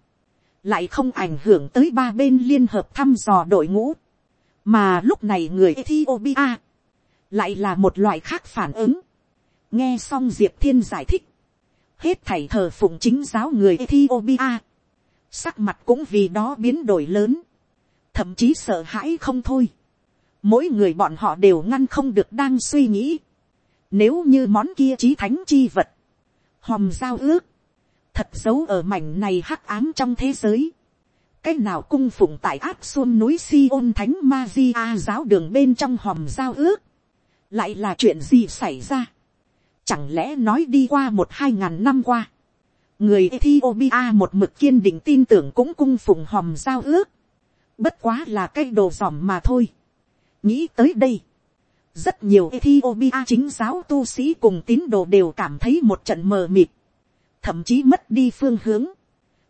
Speaker 1: lại không ảnh hưởng tới ba bên liên hợp thăm dò đội ngũ, mà lúc này người Ethiopia lại là một loại khác phản ứng. nghe xong diệp thiên giải thích, hết thảy thờ phụng chính giáo người Ethiopia, sắc mặt cũng vì đó biến đổi lớn, thậm chí sợ hãi không thôi. mỗi người bọn họ đều ngăn không được đang suy nghĩ, nếu như món kia trí thánh chi vật, hòm giao ước, thật giấu ở mảnh này hắc ám trong thế giới. cái nào cung phụng tại áp xuân núi si ôn thánh ma di a giáo đường bên trong hòm giao ước, lại là chuyện gì xảy ra. chẳng lẽ nói đi qua một hai ngàn năm qua, người Ethiopia một mực kiên định tin tưởng cũng cung phụng hòm giao ước, bất quá là cái đồ giỏm mà thôi. nghĩ tới đây, rất nhiều Ethiopia chính giáo tu sĩ cùng tín đồ đều cảm thấy một trận mờ mịt thậm chí mất đi phương hướng.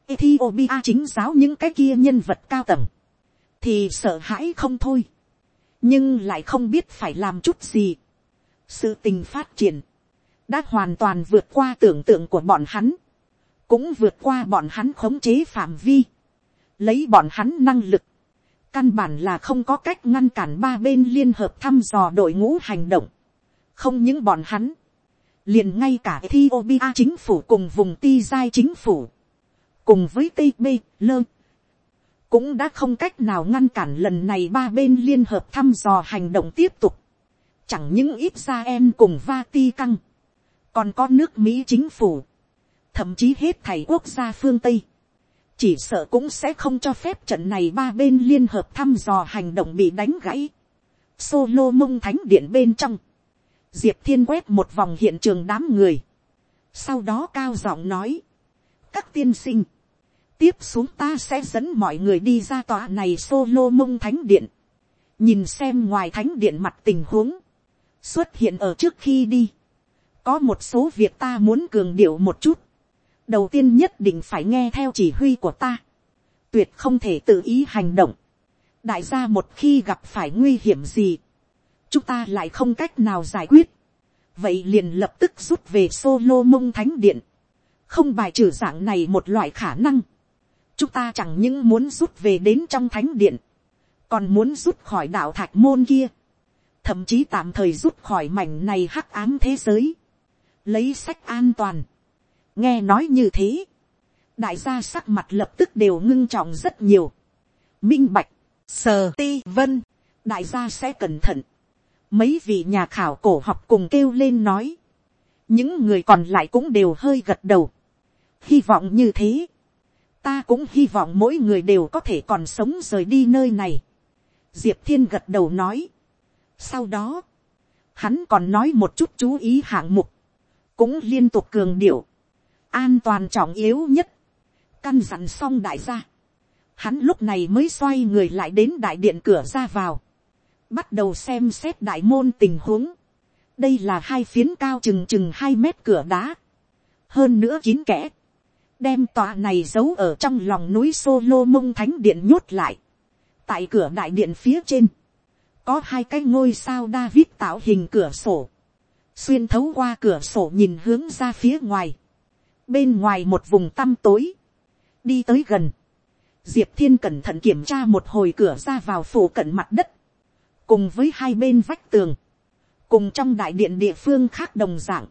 Speaker 1: Ethiopia chính giáo những cái kia nhân vật cao tầng, thì sợ hãi không thôi, nhưng lại không biết phải làm chút gì. sự tình phát triển, đã hoàn toàn vượt qua tưởng tượng của bọn hắn, cũng vượt qua bọn hắn khống chế phạm vi, lấy bọn hắn năng lực, căn bản là không có cách ngăn cản ba bên liên hợp thăm dò đội ngũ hành động, không những bọn hắn, liền ngay cả Ethiopia chính phủ cùng vùng ti giai chính phủ, cùng với TB, lơ, cũng đã không cách nào ngăn cản lần này ba bên liên hợp thăm dò hành động tiếp tục. Chẳng những ít ra em cùng Vatican còn có nước Mỹ chính phủ, thậm chí hết thầy quốc gia phương Tây. Chỉ sợ cũng sẽ không cho phép trận này ba bên liên hợp thăm dò hành động bị đánh gãy. Solo mông thánh điện bên trong diệp thiên quét một vòng hiện trường đám người, sau đó cao giọng nói, các tiên sinh, tiếp xuống ta sẽ dẫn mọi người đi ra tòa này solo mông thánh điện, nhìn xem ngoài thánh điện mặt tình huống, xuất hiện ở trước khi đi, có một số việc ta muốn cường điệu một chút, đầu tiên nhất định phải nghe theo chỉ huy của ta, tuyệt không thể tự ý hành động, đại gia một khi gặp phải nguy hiểm gì, chúng ta lại không cách nào giải quyết, vậy liền lập tức rút về solo mông thánh điện, không bài trừ dạng này một loại khả năng, chúng ta chẳng những muốn rút về đến trong thánh điện, còn muốn rút khỏi đạo thạch môn kia, thậm chí tạm thời rút khỏi mảnh này hắc ám thế giới, lấy sách an toàn, nghe nói như thế, đại gia sắc mặt lập tức đều ngưng trọng rất nhiều, minh bạch, sờ ti vân, đại gia sẽ cẩn thận, mấy vị nhà khảo cổ học cùng kêu lên nói, những người còn lại cũng đều hơi gật đầu, hy vọng như thế, ta cũng hy vọng mỗi người đều có thể còn sống rời đi nơi này. diệp thiên gật đầu nói. sau đó, hắn còn nói một chút chú ý hạng mục, cũng liên tục cường điệu, an toàn trọng yếu nhất, căn dặn xong đại gia. Hắn lúc này mới xoay người lại đến đại điện cửa ra vào, bắt đầu xem xét đại môn tình huống. đây là hai phiến cao chừng chừng hai mét cửa đá, hơn nữa kín kẽ, đem tòa này giấu ở trong lòng núi solo mông thánh điện nhốt lại. tại cửa đại điện phía trên, có hai cái ngôi sao David tạo hình cửa sổ, xuyên thấu qua cửa sổ nhìn hướng ra phía ngoài, bên ngoài một vùng tăm tối, đi tới gần, diệp thiên cẩn thận kiểm tra một hồi cửa ra vào phủ cận mặt đất, cùng với hai bên vách tường, cùng trong đại điện địa phương khác đồng d ạ n g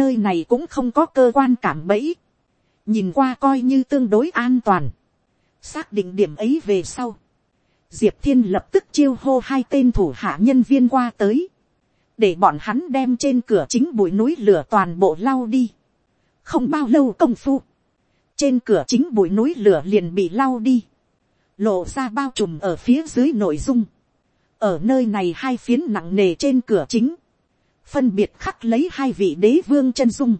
Speaker 1: nơi này cũng không có cơ quan cảm bẫy, nhìn qua coi như tương đối an toàn, xác định điểm ấy về sau, diệp thiên lập tức chiêu hô hai tên thủ hạ nhân viên qua tới, để bọn hắn đem trên cửa chính bụi núi lửa toàn bộ lau đi. không bao lâu công phu, trên cửa chính bụi núi lửa liền bị lau đi, lộ ra bao trùm ở phía dưới nội dung, ở nơi này hai phiến nặng nề trên cửa chính, phân biệt khắc lấy hai vị đế vương chân dung,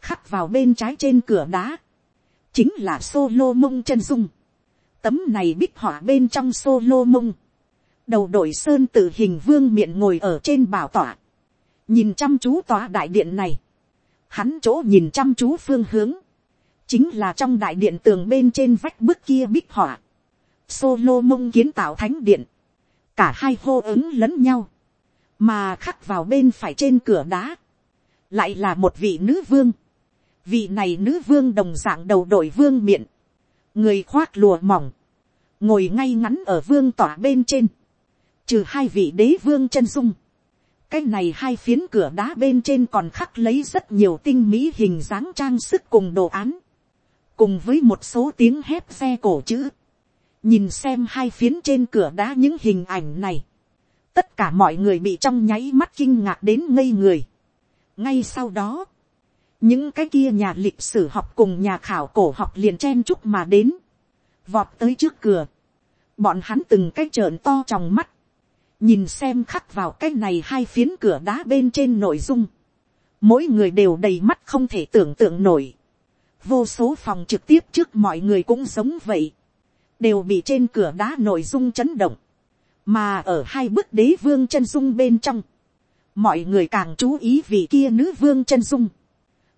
Speaker 1: khắc vào bên trái trên cửa đá, chính là solo mông chân dung. Tấm này bích họa bên trong solo mông, đầu đội sơn tự hình vương miệng ngồi ở trên bảo tọa. Nhìn chăm chú tòa đại điện này, hắn chỗ nhìn chăm chú phương hướng, chính là trong đại điện tường bên trên vách bức kia bích họa, solo mông kiến tạo thánh điện, cả hai hô ứng lẫn nhau, mà khắc vào bên phải trên cửa đá, lại là một vị nữ vương, vị này nữ vương đồng dạng đầu đội vương miện, người khoác lùa mỏng, ngồi ngay ngắn ở vương tỏa bên trên, trừ hai vị đế vương chân dung, cái này hai phiến cửa đá bên trên còn khắc lấy rất nhiều tinh mỹ hình dáng trang sức cùng đồ án, cùng với một số tiếng hép xe cổ chữ, nhìn xem hai phiến trên cửa đá những hình ảnh này, tất cả mọi người bị trong nháy mắt kinh ngạc đến ngây người. ngay sau đó, những cái kia nhà lịch sử học cùng nhà khảo cổ học liền chen chúc mà đến, vọt tới trước cửa, bọn hắn từng cái trợn to trong mắt, nhìn xem khắc vào cái này hai phiến cửa đá bên trên nội dung, mỗi người đều đầy mắt không thể tưởng tượng nổi, vô số phòng trực tiếp trước mọi người cũng giống vậy, đều bị trên cửa đá nội dung chấn động, mà ở hai bức đế vương chân dung bên trong, mọi người càng chú ý vì kia nữ vương chân dung,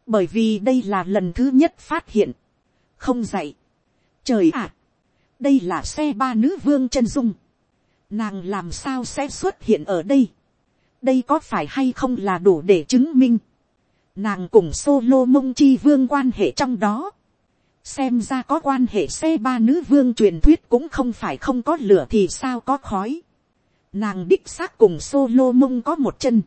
Speaker 1: bởi vì đây là lần thứ nhất phát hiện, không dạy, trời ạ, đây là xe ba nữ vương chân dung, nàng làm sao sẽ xuất hiện ở đây, đây có phải hay không là đủ để chứng minh, nàng cùng solo mông chi vương quan hệ trong đó, xem ra có quan hệ xe ba nữ vương truyền thuyết cũng không phải không có lửa thì sao có khói, nàng đích xác cùng solo mông có một chân,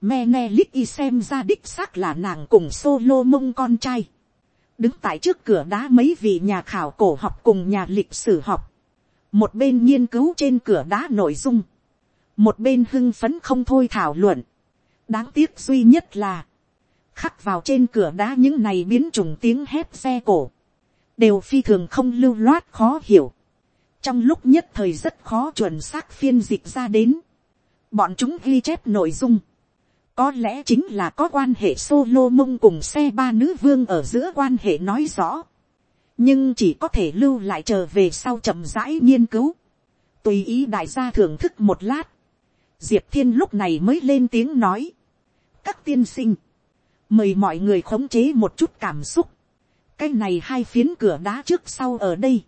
Speaker 1: Menelik y xem ra đích xác là nàng cùng solo mông con trai. Đứng tại trước cửa đá mấy vị nhà khảo cổ học cùng nhà lịch sử học. Một bên nghiên cứu trên cửa đá nội dung. Một bên hưng phấn không thôi thảo luận. Đáng tiếc duy nhất là. Khắc vào trên cửa đá những này biến chủng tiếng hét xe cổ. Đều phi thường không lưu loát khó hiểu. Trong lúc nhất thời rất khó chuẩn xác phiên dịch ra đến. Bọn chúng ghi chép nội dung có lẽ chính là có quan hệ solo mông cùng xe ba nữ vương ở giữa quan hệ nói rõ. nhưng chỉ có thể lưu lại trở về sau chậm rãi nghiên cứu. tùy ý đại gia thưởng thức một lát. diệp thiên lúc này mới lên tiếng nói. các tiên sinh, mời mọi người khống chế một chút cảm xúc cái này hai phiến cửa đá trước sau ở đây.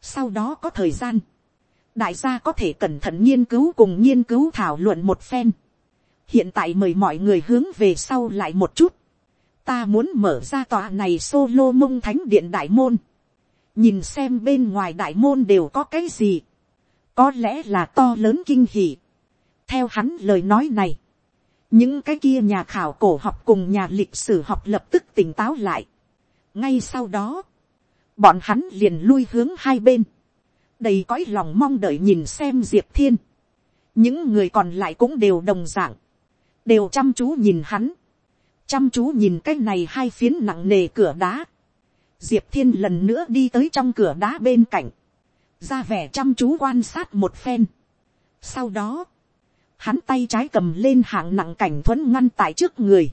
Speaker 1: sau đó có thời gian. đại gia có thể cẩn thận nghiên cứu cùng nghiên cứu thảo luận một phen hiện tại mời mọi người hướng về sau lại một chút, ta muốn mở ra tòa này solo mông thánh điện đại môn, nhìn xem bên ngoài đại môn đều có cái gì, có lẽ là to lớn kinh hỉ. theo hắn lời nói này, những cái kia nhà khảo cổ học cùng nhà lịch sử học lập tức tỉnh táo lại ngay sau đó, bọn hắn liền lui hướng hai bên, đầy cõi lòng mong đợi nhìn xem diệp thiên, những người còn lại cũng đều đồng d ạ n g đều chăm chú nhìn hắn, chăm chú nhìn cái này hai phiến nặng nề cửa đá, diệp thiên lần nữa đi tới trong cửa đá bên cạnh, ra vẻ chăm chú quan sát một phen. sau đó, hắn tay trái cầm lên hạng nặng cảnh thuấn ngăn tại trước người,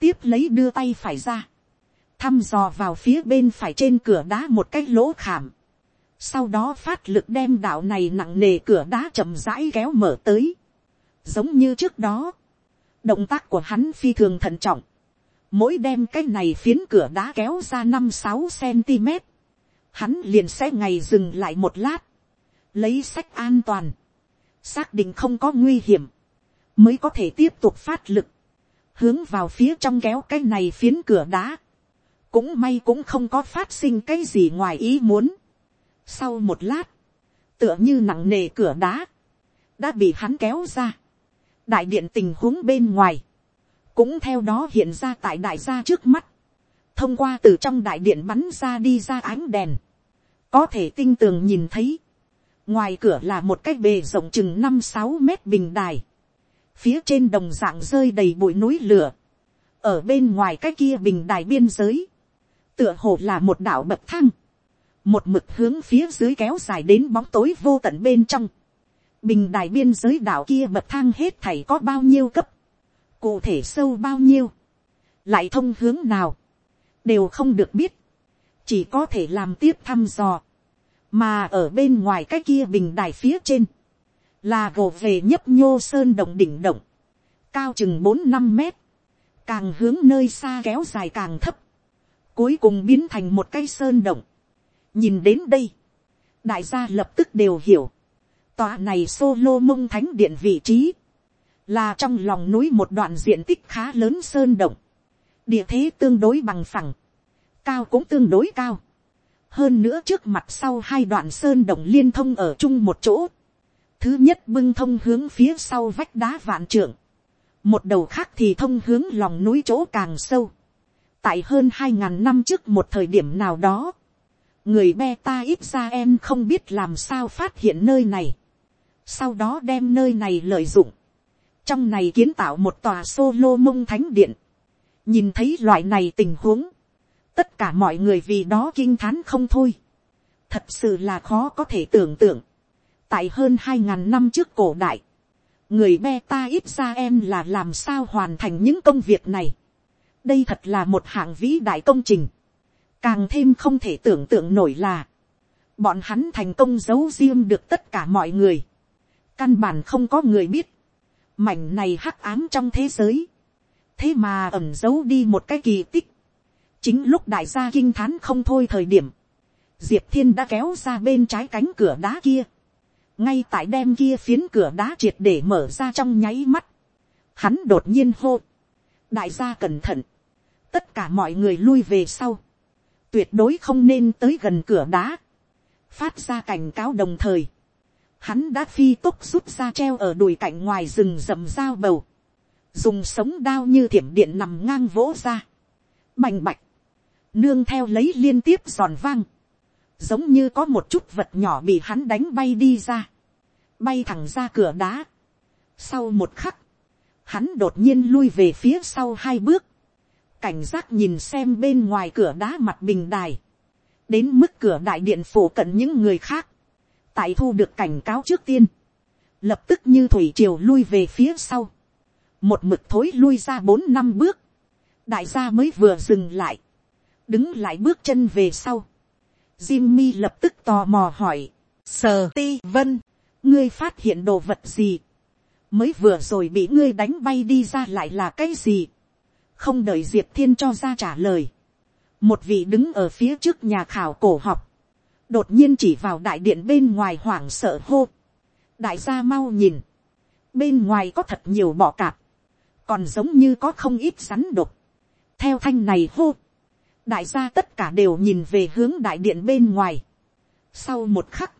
Speaker 1: tiếp lấy đưa tay phải ra, thăm dò vào phía bên phải trên cửa đá một cái lỗ khảm, sau đó phát lực đem đạo này nặng nề cửa đá chậm rãi kéo mở tới, giống như trước đó, động tác của hắn phi thường thận trọng, mỗi đem cái này phiến cửa đá kéo ra năm sáu cm, hắn liền sẽ ngày dừng lại một lát, lấy sách an toàn, xác định không có nguy hiểm, mới có thể tiếp tục phát lực, hướng vào phía trong kéo cái này phiến cửa đá, cũng may cũng không có phát sinh cái gì ngoài ý muốn, sau một lát, tựa như nặng nề cửa đá, đã bị hắn kéo ra. Đại điện tình huống bên ngoài, cũng theo đó hiện ra tại đại gia trước mắt. Thông qua từ trong đại điện bắn ra đi ra ánh đèn. Có thể tinh tường nhìn thấy. Ngoài cửa là một cái bề rộng chừng năm sáu mét bình đài. Phía trên đồng dạng rơi đầy bụi núi lửa. Ở bên ngoài cái kia bình đài biên giới. Tựa hồ là một đảo bậc thang. Một mực hướng phía dưới kéo dài đến bóng tối vô tận bên trong. Bình đài biên giới đảo kia bậc thang hết thảy có bao nhiêu cấp, cụ thể sâu bao nhiêu, lại thông hướng nào, đều không được biết, chỉ có thể làm tiếp thăm dò, mà ở bên ngoài cái kia bình đài phía trên, là gồ về nhấp nhô sơn động đỉnh động, cao chừng bốn năm mét, càng hướng nơi xa kéo dài càng thấp, cuối cùng biến thành một cây sơn động, nhìn đến đây, đại gia lập tức đều hiểu, tòa này solo mông thánh điện vị trí, là trong lòng núi một đoạn diện tích khá lớn sơn động, địa thế tương đối bằng phẳng, cao cũng tương đối cao, hơn nữa trước mặt sau hai đoạn sơn động liên thông ở chung một chỗ, thứ nhất bưng thông hướng phía sau vách đá vạn trưởng, một đầu khác thì thông hướng lòng núi chỗ càng sâu, tại hơn hai ngàn năm trước một thời điểm nào đó, người beta ít ra em không biết làm sao phát hiện nơi này, sau đó đem nơi này lợi dụng, trong này kiến tạo một tòa solo mông thánh điện, nhìn thấy loại này tình huống, tất cả mọi người vì đó kinh thán không thôi, thật sự là khó có thể tưởng tượng, tại hơn hai ngàn năm trước cổ đại, người beta ít ra em là làm sao hoàn thành những công việc này, đây thật là một hạng vĩ đại công trình, càng thêm không thể tưởng tượng nổi là, bọn hắn thành công giấu riêng được tất cả mọi người, căn bản không có người biết, mảnh này hắc ám trong thế giới, thế mà ẩm giấu đi một cái kỳ tích, chính lúc đại gia kinh thán không thôi thời điểm, diệp thiên đã kéo ra bên trái cánh cửa đá kia, ngay tại đem kia phiến cửa đá triệt để mở ra trong nháy mắt, hắn đột nhiên hô, đại gia cẩn thận, tất cả mọi người lui về sau, tuyệt đối không nên tới gần cửa đá, phát ra cảnh cáo đồng thời, hắn đã phi tốc rút ra treo ở đùi cạnh ngoài rừng rậm dao bầu, dùng sống đao như thiểm điện nằm ngang vỗ ra, bành bạch, nương theo lấy liên tiếp giòn vang, giống như có một chút vật nhỏ bị hắn đánh bay đi ra, bay thẳng ra cửa đá. Sau một khắc, hắn đột nhiên lui về phía sau hai bước, cảnh giác nhìn xem bên ngoài cửa đá mặt bình đài, đến mức cửa đại điện phổ cận những người khác, tại thu được cảnh cáo trước tiên, lập tức như thủy triều lui về phía sau, một mực thối lui ra bốn năm bước, đại gia mới vừa dừng lại, đứng lại bước chân về sau, Jimmy lập tức tò mò hỏi, sờ ti vân, ngươi phát hiện đồ vật gì, mới vừa rồi bị ngươi đánh bay đi ra lại là cái gì, không đợi diệp thiên cho ra trả lời, một vị đứng ở phía trước nhà khảo cổ học, đột nhiên chỉ vào đại điện bên ngoài hoảng sợ hô, đại gia mau nhìn, bên ngoài có thật nhiều bọ cạp, còn giống như có không ít rắn độc, theo thanh này hô, đại gia tất cả đều nhìn về hướng đại điện bên ngoài. Sau một khắc,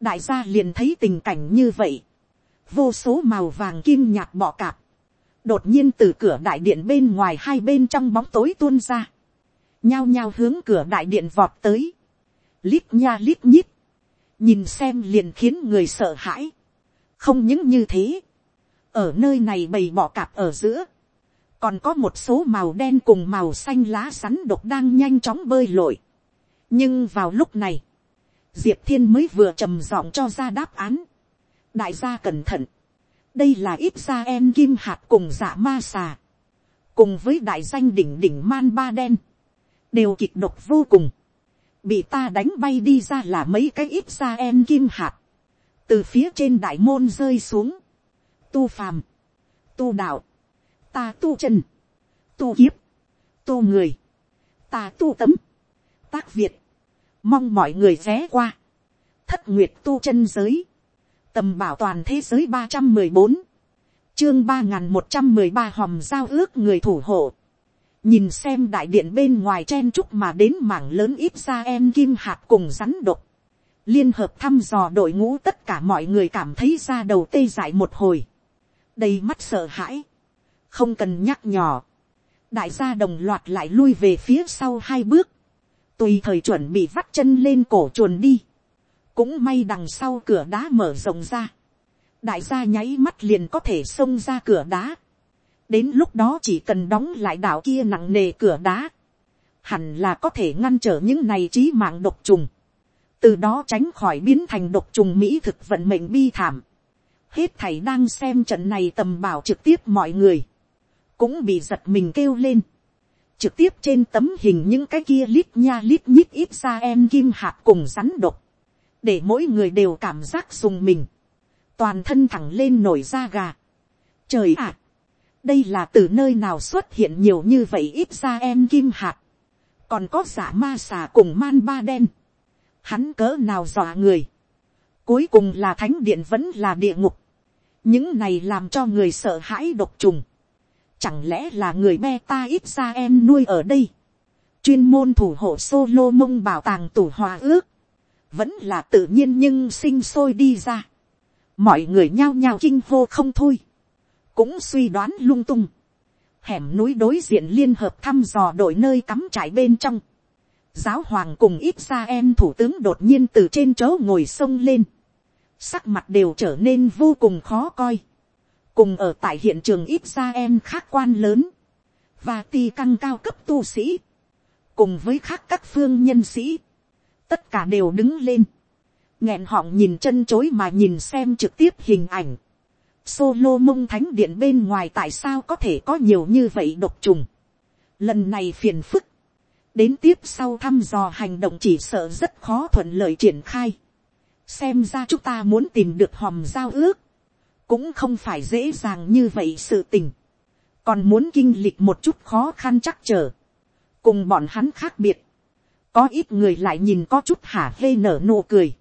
Speaker 1: đại gia liền thấy tình cảnh như vậy. Vô số màu vàng kim nhạt bọ cạp. Đột nhiên từ cửa đại điện bên ngoài hai bên trong bóng tối tuôn ra, nhao nhao hướng cửa đại điện vọt tới, lít nha lít nhít, nhìn xem liền khiến người sợ hãi, không những như thế, ở nơi này bầy bọ cạp ở giữa, còn có một số màu đen cùng màu xanh lá sắn độc đang nhanh chóng bơi lội. nhưng vào lúc này, diệp thiên mới vừa trầm giọng cho ra đáp án đại gia cẩn thận, đây là ít ra em kim hạt cùng dạ ma xà, cùng với đại danh đỉnh đỉnh man ba đen, đều kịch độc vô cùng, bị ta đánh bay đi ra là mấy cái ít ra em kim hạt, từ phía trên đại môn rơi xuống, tu phàm, tu đạo, ta tu chân, tu kiếp, tu người, ta tu tấm, tác việt, mong mọi người ghé qua, thất nguyệt tu chân giới, tầm bảo toàn thế giới ba trăm mười bốn, chương ba n g h n một trăm mười ba hòm giao ước người thủ hộ, nhìn xem đại điện bên ngoài chen trúc mà đến mảng lớn ít ra em kim hạt cùng rắn độc, liên hợp thăm dò đội ngũ tất cả mọi người cảm thấy ra đầu tê dại một hồi, đầy mắt sợ hãi, không cần nhắc nhỏ, đại gia đồng loạt lại lui về phía sau hai bước, tùy thời chuẩn bị vắt chân lên cổ chuồn đi, cũng may đằng sau cửa đá mở rộng ra, đại gia nháy mắt liền có thể xông ra cửa đá, đến lúc đó chỉ cần đóng lại đảo kia nặng nề cửa đá, hẳn là có thể ngăn trở những này trí mạng độc trùng, từ đó tránh khỏi biến thành độc trùng mỹ thực vận mệnh bi thảm. Hết thảy đang xem trận này tầm bảo trực tiếp mọi người cũng bị giật mình kêu lên. Trực tiếp trên tấm hình những cái kia lít nha lít nhít ít ra em kim hạt cùng rắn độc. Để mỗi người đều cảm giác dùng mình. Toàn thân thẳng lên nổi da gà. Trời ạ! đây là từ nơi nào xuất hiện nhiều như vậy ít ra em kim hạt. Còn có giả ma xà cùng man ba đen. Hắn cỡ nào dọa người. Cuối cùng là thánh điện vẫn là địa ngục. Những này làm cho người sợ hãi độc trùng Chẳng lẽ là người beta ít ra em nuôi ở đây. Chuyên môn thủ hộ solo mông bảo tàng tủ hòa ước. Vẫn là tự nhiên nhưng sinh sôi đi ra. Mọi người nhao nhao kinh hô không thôi. Cũng suy đoán lung tung. Hẻm núi đối diện liên hợp thăm dò đội nơi cắm trại bên trong. Giáo hoàng cùng ít ra em thủ tướng đột nhiên từ trên chỗ ngồi sông lên. Sắc mặt đều trở nên vô cùng khó coi cùng ở tại hiện trường ít ra em khác quan lớn, và ti căng cao cấp tu sĩ, cùng với khác các phương nhân sĩ, tất cả đều đứng lên, nghẹn họng nhìn chân chối mà nhìn xem trực tiếp hình ảnh, solo mông thánh điện bên ngoài tại sao có thể có nhiều như vậy độc trùng, lần này phiền phức, đến tiếp sau thăm dò hành động chỉ sợ rất khó thuận lợi triển khai, xem ra chúng ta muốn tìm được hòm giao ước, cũng không phải dễ dàng như vậy sự tình, còn muốn kinh lịch một chút khó khăn chắc trở, cùng bọn hắn khác biệt, có ít người lại nhìn có chút hả hê nở nụ cười,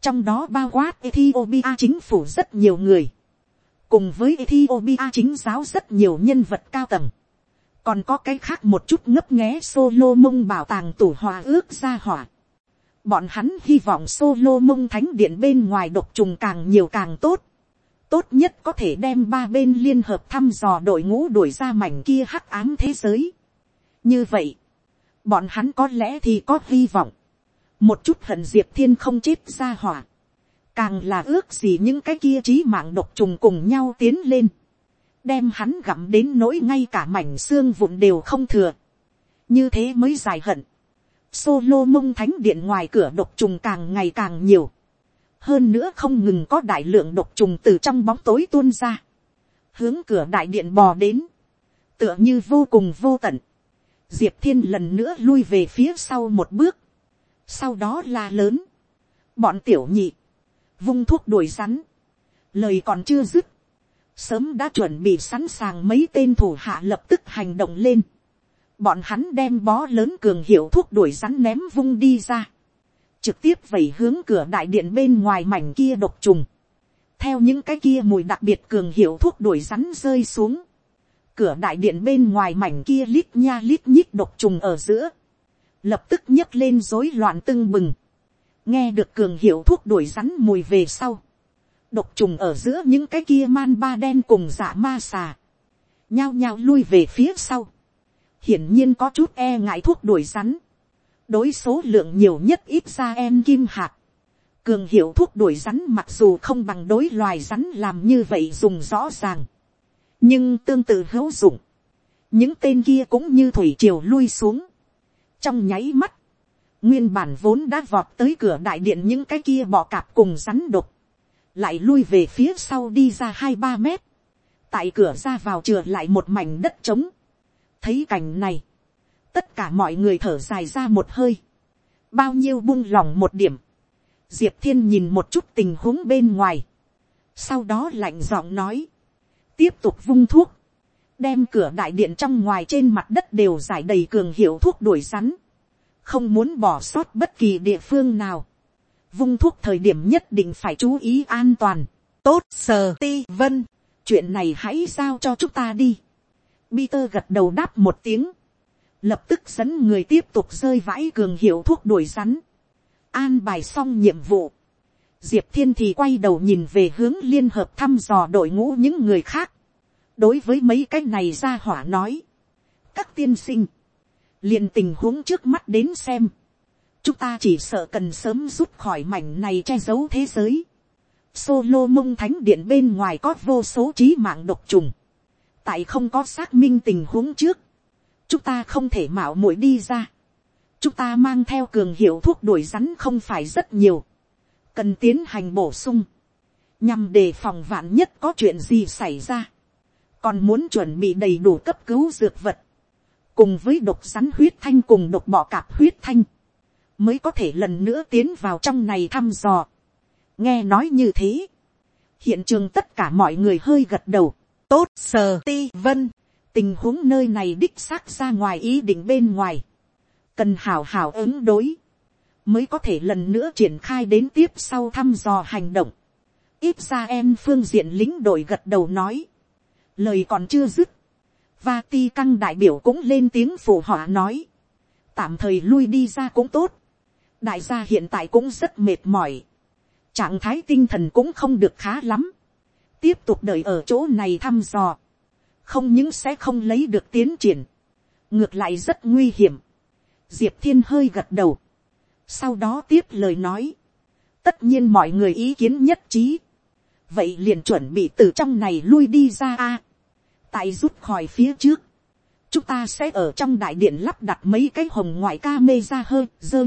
Speaker 1: trong đó bao quát Ethiopia chính phủ rất nhiều người, cùng với Ethiopia chính giáo rất nhiều nhân vật cao tầng, còn có cái khác một chút ngấp nghé solo mông bảo tàng tủ hòa ước ra hỏa. Bọn hắn hy vọng solo mông thánh điện bên ngoài độc trùng càng nhiều càng tốt tốt nhất có thể đem ba bên liên hợp thăm dò đội ngũ đuổi ra mảnh kia hắc ám thế giới. như vậy, bọn hắn có lẽ thì có hy vọng, một chút hận diệp thiên không chết ra hỏa, càng là ước gì những cái kia trí mạng độc trùng cùng nhau tiến lên, đem hắn gặm đến nỗi ngay cả mảnh xương vụn đều không thừa, như thế mới dài hận. Solo mông thánh điện ngoài cửa độc trùng càng ngày càng nhiều. Hơn nữa không ngừng có đại lượng độc trùng từ trong bóng tối tuôn ra, hướng cửa đại điện bò đến, tựa như vô cùng vô tận, diệp thiên lần nữa lui về phía sau một bước, sau đó la lớn, bọn tiểu nhị, vung thuốc đuổi rắn, lời còn chưa dứt, sớm đã chuẩn bị sẵn sàng mấy tên thủ hạ lập tức hành động lên, bọn hắn đem bó lớn cường hiệu thuốc đuổi rắn ném vung đi ra, trực tiếp vẩy hướng cửa đại điện bên ngoài mảnh kia độc trùng, theo những cái kia mùi đặc biệt cường hiệu thuốc đuổi rắn rơi xuống, cửa đại điện bên ngoài mảnh kia lít nha lít nhít độc trùng ở giữa, lập tức nhấc lên rối loạn tưng bừng, nghe được cường hiệu thuốc đuổi rắn mùi về sau, độc trùng ở giữa những cái kia man ba đen cùng dạ ma xà, nhao nhao lui về phía sau, hiển nhiên có chút e ngại thuốc đuổi rắn, đối số lượng nhiều nhất ít ra em kim hạt, cường hiệu thuốc đuổi rắn mặc dù không bằng đối loài rắn làm như vậy dùng rõ ràng, nhưng tương tự hữu dụng, những tên kia cũng như thủy triều lui xuống, trong nháy mắt, nguyên bản vốn đã vọt tới cửa đại điện những cái kia bọ cạp cùng rắn đục lại lui về phía sau đi ra hai ba mét, tại cửa ra vào chừa lại một mảnh đất trống, thấy cảnh này, tất cả mọi người thở dài ra một hơi, bao nhiêu buông lòng một điểm, diệp thiên nhìn một chút tình huống bên ngoài, sau đó lạnh giọng nói, tiếp tục vung thuốc, đem cửa đại điện trong ngoài trên mặt đất đều giải đầy cường hiệu thuốc đuổi rắn, không muốn bỏ sót bất kỳ địa phương nào, vung thuốc thời điểm nhất định phải chú ý an toàn, tốt sờ ti vân, chuyện này hãy giao cho chúng ta đi. Peter gật đầu đáp một tiếng, lập tức dẫn người tiếp tục rơi vãi cường hiệu thuốc đuổi rắn, an bài xong nhiệm vụ, diệp thiên thì quay đầu nhìn về hướng liên hợp thăm dò đội ngũ những người khác, đối với mấy cái này ra hỏa nói, các tiên sinh, liền tình huống trước mắt đến xem, chúng ta chỉ sợ cần sớm rút khỏi mảnh này che giấu thế giới. Solo mông thánh điện bên ngoài có vô số trí mạng độc trùng. Tại không có xác minh tình huống trước. Chúng ta không thể mạo muội đi ra. Chúng ta mang theo cường hiệu thuốc đuổi rắn không phải rất nhiều. Cần tiến hành bổ sung. Nhằm đề phòng vạn nhất có chuyện gì xảy ra. Còn muốn chuẩn bị đầy đủ cấp cứu dược vật. Cùng với độc rắn huyết thanh cùng độc bọ cạp huyết thanh mới có thể lần nữa tiến vào trong này thăm dò. nghe nói như thế, hiện trường tất cả mọi người hơi gật đầu, tốt sờ ti vân, tình huống nơi này đích xác ra ngoài ý định bên ngoài, cần hào hào ứng đối, mới có thể lần nữa triển khai đến tiếp sau thăm dò hành động. ít ra em phương diện lính đội gật đầu nói, lời còn chưa dứt, và ti căng đại biểu cũng lên tiếng phù họa nói, tạm thời lui đi ra cũng tốt, đại gia hiện tại cũng rất mệt mỏi, trạng thái tinh thần cũng không được khá lắm, tiếp tục đợi ở chỗ này thăm dò, không những sẽ không lấy được tiến triển, ngược lại rất nguy hiểm, diệp thiên hơi gật đầu, sau đó tiếp lời nói, tất nhiên mọi người ý kiến nhất trí, vậy liền chuẩn bị từ trong này lui đi ra a, tại rút khỏi phía trước, chúng ta sẽ ở trong đại điện lắp đặt mấy cái hồng ngoại ca mê ra hơi dơ.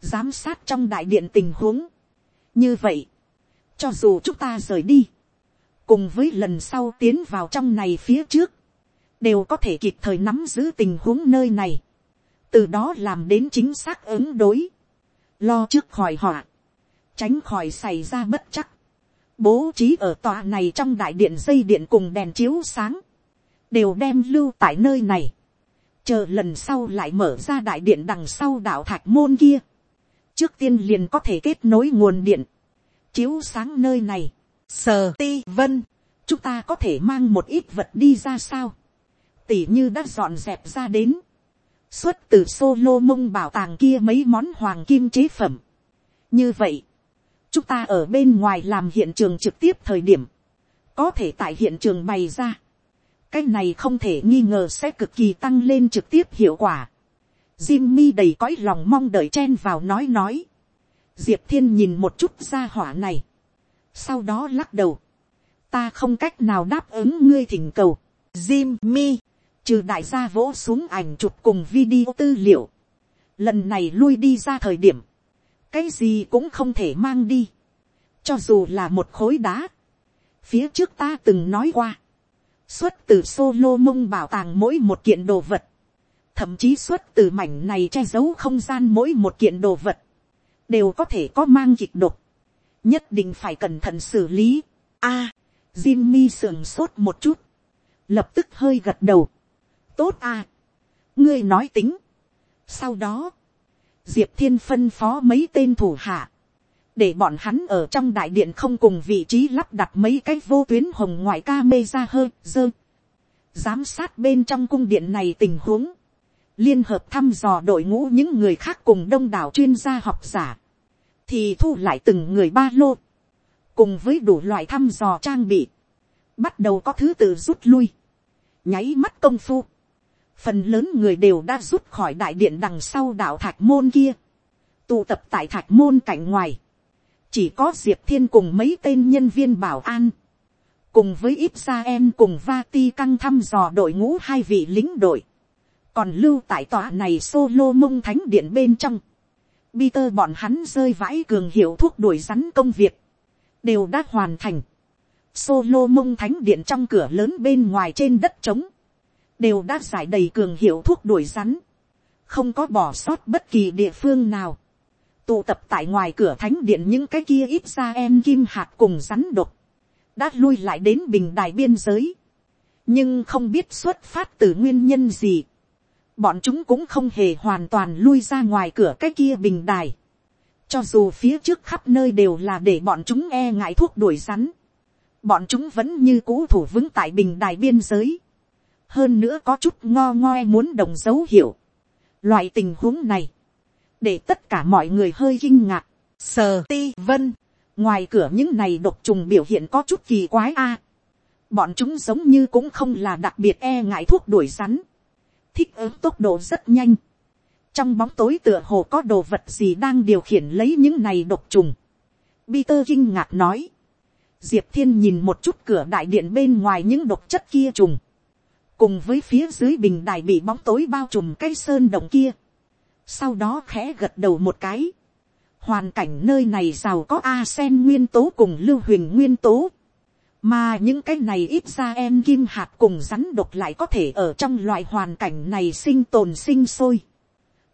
Speaker 1: Giám sát trong đại điện tình huống. như vậy, cho dù chúng ta rời đi, cùng với lần sau tiến vào trong này phía trước, đều có thể kịp thời nắm giữ tình huống nơi này, từ đó làm đến chính xác ứng đối, lo trước khỏi họa, tránh khỏi xảy ra bất chắc, bố trí ở tòa này trong đại điện dây điện cùng đèn chiếu sáng, đều đem lưu tại nơi này, chờ lần sau lại mở ra đại điện đằng sau đạo thạch môn kia, trước tiên liền có thể kết nối nguồn điện, chiếu sáng nơi này, sờ ti vân, chúng ta có thể mang một ít vật đi ra sao, tỉ như đã dọn dẹp ra đến, xuất từ solo mông bảo tàng kia mấy món hoàng kim chế phẩm. như vậy, chúng ta ở bên ngoài làm hiện trường trực tiếp thời điểm, có thể tại hiện trường bày ra, cái này không thể nghi ngờ sẽ cực kỳ tăng lên trực tiếp hiệu quả. Jimmy đầy cõi lòng mong đợi chen vào nói nói. Diệp thiên nhìn một chút ra hỏa này. Sau đó lắc đầu. Ta không cách nào đáp ứng ngươi thỉnh cầu. Jimmy, trừ đại gia vỗ xuống ảnh chụp cùng video tư liệu. Lần này lui đi ra thời điểm. Cái gì cũng không thể mang đi. Cho dù là một khối đá. Phía trước ta từng nói qua. Xuất từ solo mông bảo tàng mỗi một kiện đồ vật thậm chí xuất từ mảnh này che giấu không gian mỗi một kiện đồ vật, đều có thể có mang kịch độc, nhất định phải cẩn thận xử lý. A, à, Jimmy sườn sốt một chút, lập tức hơi gật đầu tốt a, ngươi nói tính. sau đó, diệp thiên phân phó mấy tên thủ hạ, để bọn hắn ở trong đại điện không cùng vị trí lắp đặt mấy cái vô tuyến hồng ngoại ca mê ra hơi dơ. giám sát bên trong cung điện này tình huống, liên hợp thăm dò đội ngũ những người khác cùng đông đảo chuyên gia học giả, thì thu lại từng người ba lô, cùng với đủ loại thăm dò trang bị, bắt đầu có thứ tự rút lui, nháy mắt công phu, phần lớn người đều đã rút khỏi đại điện đằng sau đảo thạch môn kia, tụ tập tại thạch môn cạnh ngoài, chỉ có diệp thiên cùng mấy tên nhân viên bảo an, cùng với ít ra em cùng va ti căng thăm dò đội ngũ hai vị lính đội, còn lưu tại tòa này solo mông thánh điện bên trong, Peter bọn hắn rơi vãi cường hiệu thuốc đuổi rắn công việc, đều đã hoàn thành. Solo mông thánh điện trong cửa lớn bên ngoài trên đất trống, đều đã giải đầy cường hiệu thuốc đuổi rắn, không có bỏ sót bất kỳ địa phương nào. Tụ tập tại ngoài cửa thánh điện những cái kia ít ra em kim hạt cùng rắn độc, đã lui lại đến bình đài biên giới, nhưng không biết xuất phát từ nguyên nhân gì. Bọn chúng cũng không hề hoàn toàn lui ra ngoài cửa cái kia bình đài. Cho dù phía trước khắp nơi đều là để bọn chúng e ngại thuốc đuổi rắn. Bọn chúng vẫn như cũ thủ vững tại bình đài biên giới. Hơn nữa có chút ngo ngoe muốn đồng dấu hiệu. Loại tình huống này. Để tất cả mọi người hơi kinh ngạc. Sờ ti vân. Ngoài cửa những này độc trùng biểu hiện có chút kỳ quái a. Bọn chúng giống như cũng không là đặc biệt e ngại thuốc đuổi rắn. Thích ứng tốc độ rất nhanh trong bóng tối tựa hồ có đồ vật gì đang điều khiển lấy những này độc trùng. Peter kinh ngạc nói. Diệp thiên nhìn một chút cửa đại điện bên ngoài những độc chất kia trùng cùng với phía dưới bình đài bị bóng tối bao trùm cây sơn động kia. sau đó khẽ gật đầu một cái. hoàn cảnh nơi này giàu có arsen nguyên tố cùng lưu huyền nguyên tố. mà những cái này ít ra em kim hạt cùng rắn độc lại có thể ở trong loại hoàn cảnh này sinh tồn sinh sôi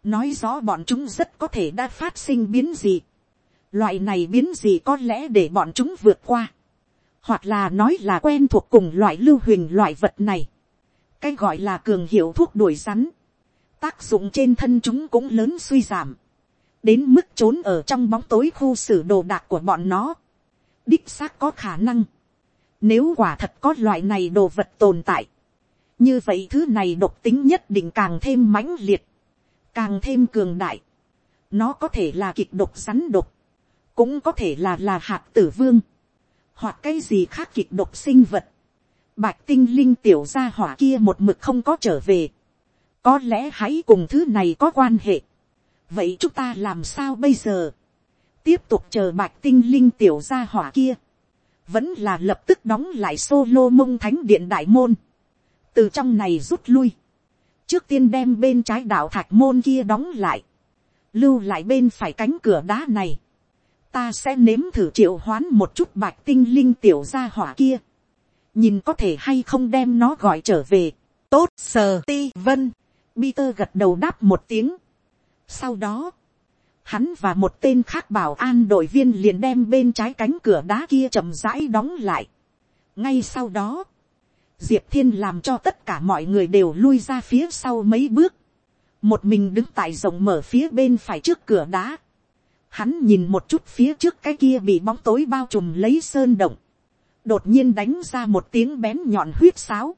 Speaker 1: nói rõ bọn chúng rất có thể đã phát sinh biến dị. Loại này biến dị có lẽ để bọn chúng vượt qua. Hoặc là nói là quen thuộc cùng loại lưu huyền loại vật này. Cái gọi là cường hiệu thuốc đuổi rắn. Tác dụng trên thân chúng cũng lớn suy giảm. Đến mức trốn ở trong bóng tối khu xử đồ đạc của bọn nó. Đích xác có khả năng. Nếu quả thật có loại này đồ vật tồn tại. Như vậy thứ này độc tính nhất định càng thêm mãnh liệt càng thêm cường đại. Nó có thể là kịch độc rắn độc, cũng có thể là là hạt tử vương, hoặc cái gì khác kịch độc sinh vật. Bạch tinh linh tiểu gia hỏa kia một mực không có trở về. Có lẽ hãy cùng thứ này có quan hệ. Vậy chúng ta làm sao bây giờ? Tiếp tục chờ bạch tinh linh tiểu gia hỏa kia. Vẫn là lập tức đóng lại solo mông thánh điện đại môn. Từ trong này rút lui trước tiên đem bên trái đạo thạch môn kia đóng lại, lưu lại bên phải cánh cửa đá này, ta sẽ nếm thử triệu hoán một chút bạch tinh linh tiểu gia hỏa kia, nhìn có thể hay không đem nó gọi trở về, tốt sờ ti vân, Peter gật đầu đáp một tiếng. Sau đó, hắn và một tên khác bảo an đội viên liền đem bên trái cánh cửa đá kia chậm rãi đóng lại. ngay sau đó, diệp thiên làm cho tất cả mọi người đều lui ra phía sau mấy bước, một mình đứng tại rộng mở phía bên phải trước cửa đá, hắn nhìn một chút phía trước cái kia bị bóng tối bao trùm lấy sơn động, đột nhiên đánh ra một tiếng bén nhọn huyết sáo,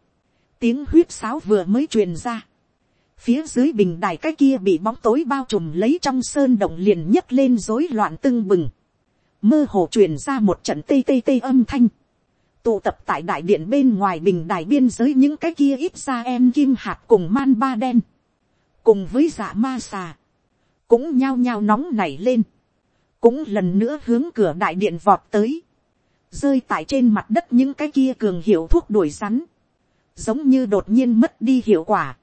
Speaker 1: tiếng huyết sáo vừa mới truyền ra, phía dưới bình đài cái kia bị bóng tối bao trùm lấy trong sơn động liền nhấc lên rối loạn tưng bừng, mơ hồ truyền ra một trận tê tê tê âm thanh, tụ tập tại đại điện bên ngoài bình đài biên giới những cái kia ít ra em kim hạt cùng man ba đen, cùng với dạ ma xà, cũng nhao nhao nóng nảy lên, cũng lần nữa hướng cửa đại điện vọt tới, rơi tại trên mặt đất những cái kia cường hiệu thuốc đuổi rắn, giống như đột nhiên mất đi hiệu quả,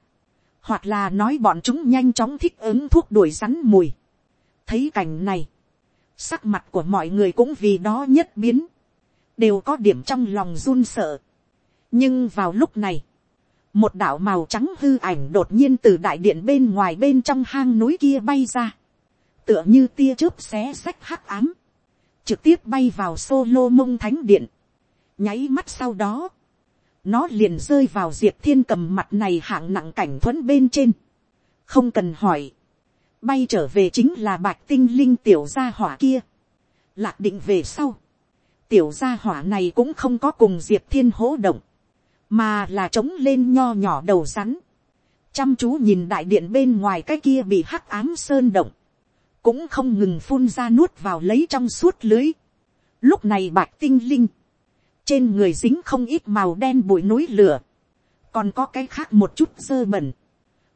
Speaker 1: hoặc là nói bọn chúng nhanh chóng thích ứng thuốc đuổi rắn mùi. thấy cảnh này, sắc mặt của mọi người cũng vì đó nhất biến, đều có điểm trong lòng run sợ. nhưng vào lúc này, một đạo màu trắng hư ảnh đột nhiên từ đại điện bên ngoài bên trong hang núi kia bay ra, tựa như tia chớp xé sách hắc ám, trực tiếp bay vào solo mông thánh điện, nháy mắt sau đó, nó liền rơi vào diệp thiên cầm mặt này hạng nặng cảnh thuẫn bên trên, không cần hỏi, bay trở về chính là bạch tinh linh tiểu gia hỏa kia, lạc định về sau, tiểu gia hỏa này cũng không có cùng diệp thiên hỗ động, mà là trống lên nho nhỏ đầu rắn, chăm chú nhìn đại điện bên ngoài cái kia bị hắc ám sơn động, cũng không ngừng phun ra nuốt vào lấy trong suốt lưới. Lúc này bạch tinh linh, trên người dính không ít màu đen bụi núi lửa, còn có cái khác một chút dơ bẩn,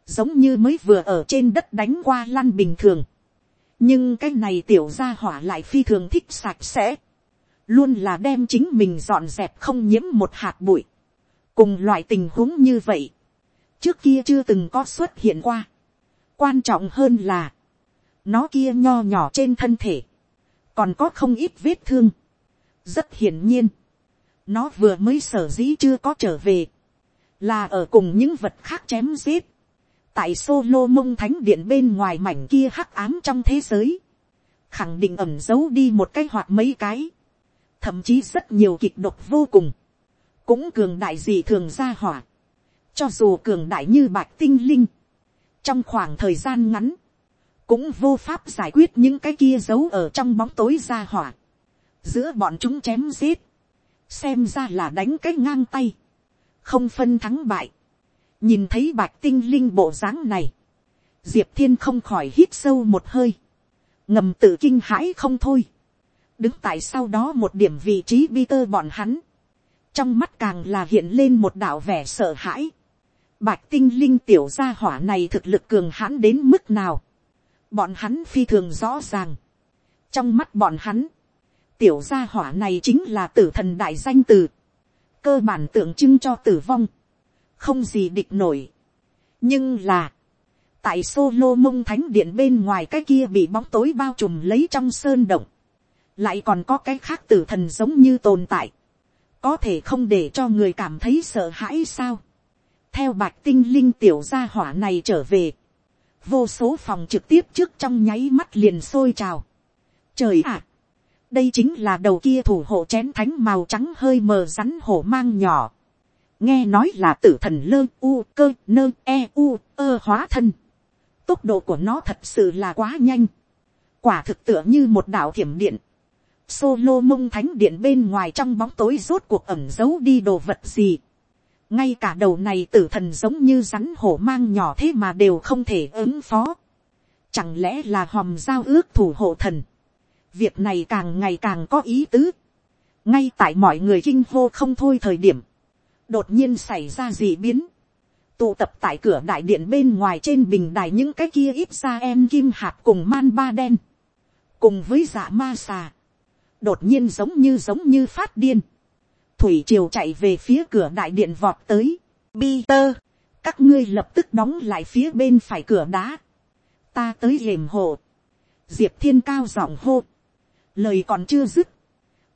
Speaker 1: giống như mới vừa ở trên đất đánh qua lăn bình thường, nhưng cái này tiểu gia hỏa lại phi thường thích sạch sẽ, luôn là đem chính mình dọn dẹp không nhiễm một hạt bụi, cùng loại tình huống như vậy, trước kia chưa từng có xuất hiện qua, quan trọng hơn là, nó kia nho nhỏ trên thân thể, còn có không ít vết thương, rất hiển nhiên, nó vừa mới sở dĩ chưa có trở về, là ở cùng những vật khác chém giết, tại solo mông thánh điện bên ngoài mảnh kia hắc ám trong thế giới, khẳng định ẩm giấu đi một cái hoặc mấy cái, thậm chí rất nhiều kịch độc vô cùng, cũng cường đại gì thường ra hỏa, cho dù cường đại như bạch tinh linh, trong khoảng thời gian ngắn, cũng vô pháp giải quyết những cái kia giấu ở trong bóng tối ra hỏa, giữa bọn chúng chém giết, xem ra là đánh cái ngang tay, không phân thắng bại, nhìn thấy bạch tinh linh bộ dáng này, diệp thiên không khỏi hít sâu một hơi, ngầm tự kinh hãi không thôi, đứng tại sau đó một điểm vị trí bi tơ bọn hắn, trong mắt càng là hiện lên một đạo vẻ sợ hãi, bạch tinh linh tiểu gia hỏa này thực lực cường hãn đến mức nào, bọn hắn phi thường rõ ràng, trong mắt bọn hắn, tiểu gia hỏa này chính là tử thần đại danh từ, cơ bản tượng trưng cho tử vong, không gì địch nổi. nhưng là, tại solo mông thánh điện bên ngoài cái kia bị bóng tối bao trùm lấy trong sơn động, lại còn có cái khác tử thần giống như tồn tại, có thể không để cho người cảm thấy sợ hãi sao. theo bạch tinh linh tiểu gia hỏa này trở về, vô số phòng trực tiếp trước trong nháy mắt liền sôi trào. trời ạ, đây chính là đầu kia thủ hộ chén thánh màu trắng hơi mờ rắn hổ mang nhỏ. nghe nói là tử thần lơ u cơ nơ e u ơ hóa thân. tốc độ của nó thật sự là quá nhanh. quả thực tựa như một đạo thiểm điện. Solo mông thánh điện bên ngoài trong bóng tối rốt cuộc ẩm giấu đi đồ vật gì ngay cả đầu này tử thần giống như rắn hổ mang nhỏ thế mà đều không thể ứng phó. chẳng lẽ là hòm giao ước thủ hộ thần việc này càng ngày càng có ý tứ. ngay tại mọi người kinh hô không thôi thời điểm, đột nhiên xảy ra gì biến. tụ tập tại cửa đại điện bên ngoài trên bình đài những cái kia ít ra em kim hạt cùng man ba đen, cùng với dạ ma xà, đột nhiên giống như giống như phát điên thủy triều chạy về phía cửa đại điện vọt tới. Peter, các ngươi lập tức đóng lại phía bên phải cửa đá. ta tới hiểm hộ. diệp thiên cao giọng hô lời còn chưa dứt,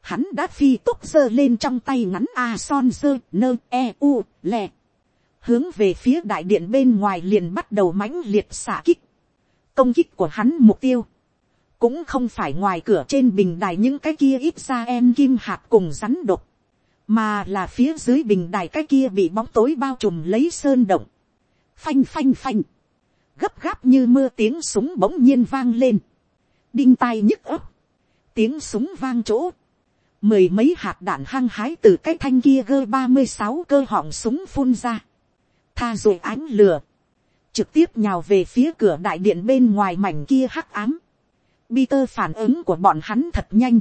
Speaker 1: hắn đã phi tốc giơ lên trong tay ngắn a son giơ nơ e u lè, hướng về phía đại điện bên ngoài liền bắt đầu mãnh liệt xả kích, công kích của hắn mục tiêu, cũng không phải ngoài cửa trên bình đài những cái kia ít ra em kim hạt cùng rắn độc, mà là phía dưới bình đài cái kia bị bóng tối bao trùm lấy sơn động, phanh phanh phanh, gấp gáp như mưa tiếng súng bỗng nhiên vang lên, đinh tai nhức ấp, tiếng súng vang chỗ, mười mấy hạt đạn hăng hái từ cái thanh kia gơ ba mươi sáu cơ họng súng phun ra, tha rồi ánh lửa, trực tiếp nhào về phía cửa đại điện bên ngoài mảnh kia hắc ám. Peter phản ứng của bọn hắn thật nhanh,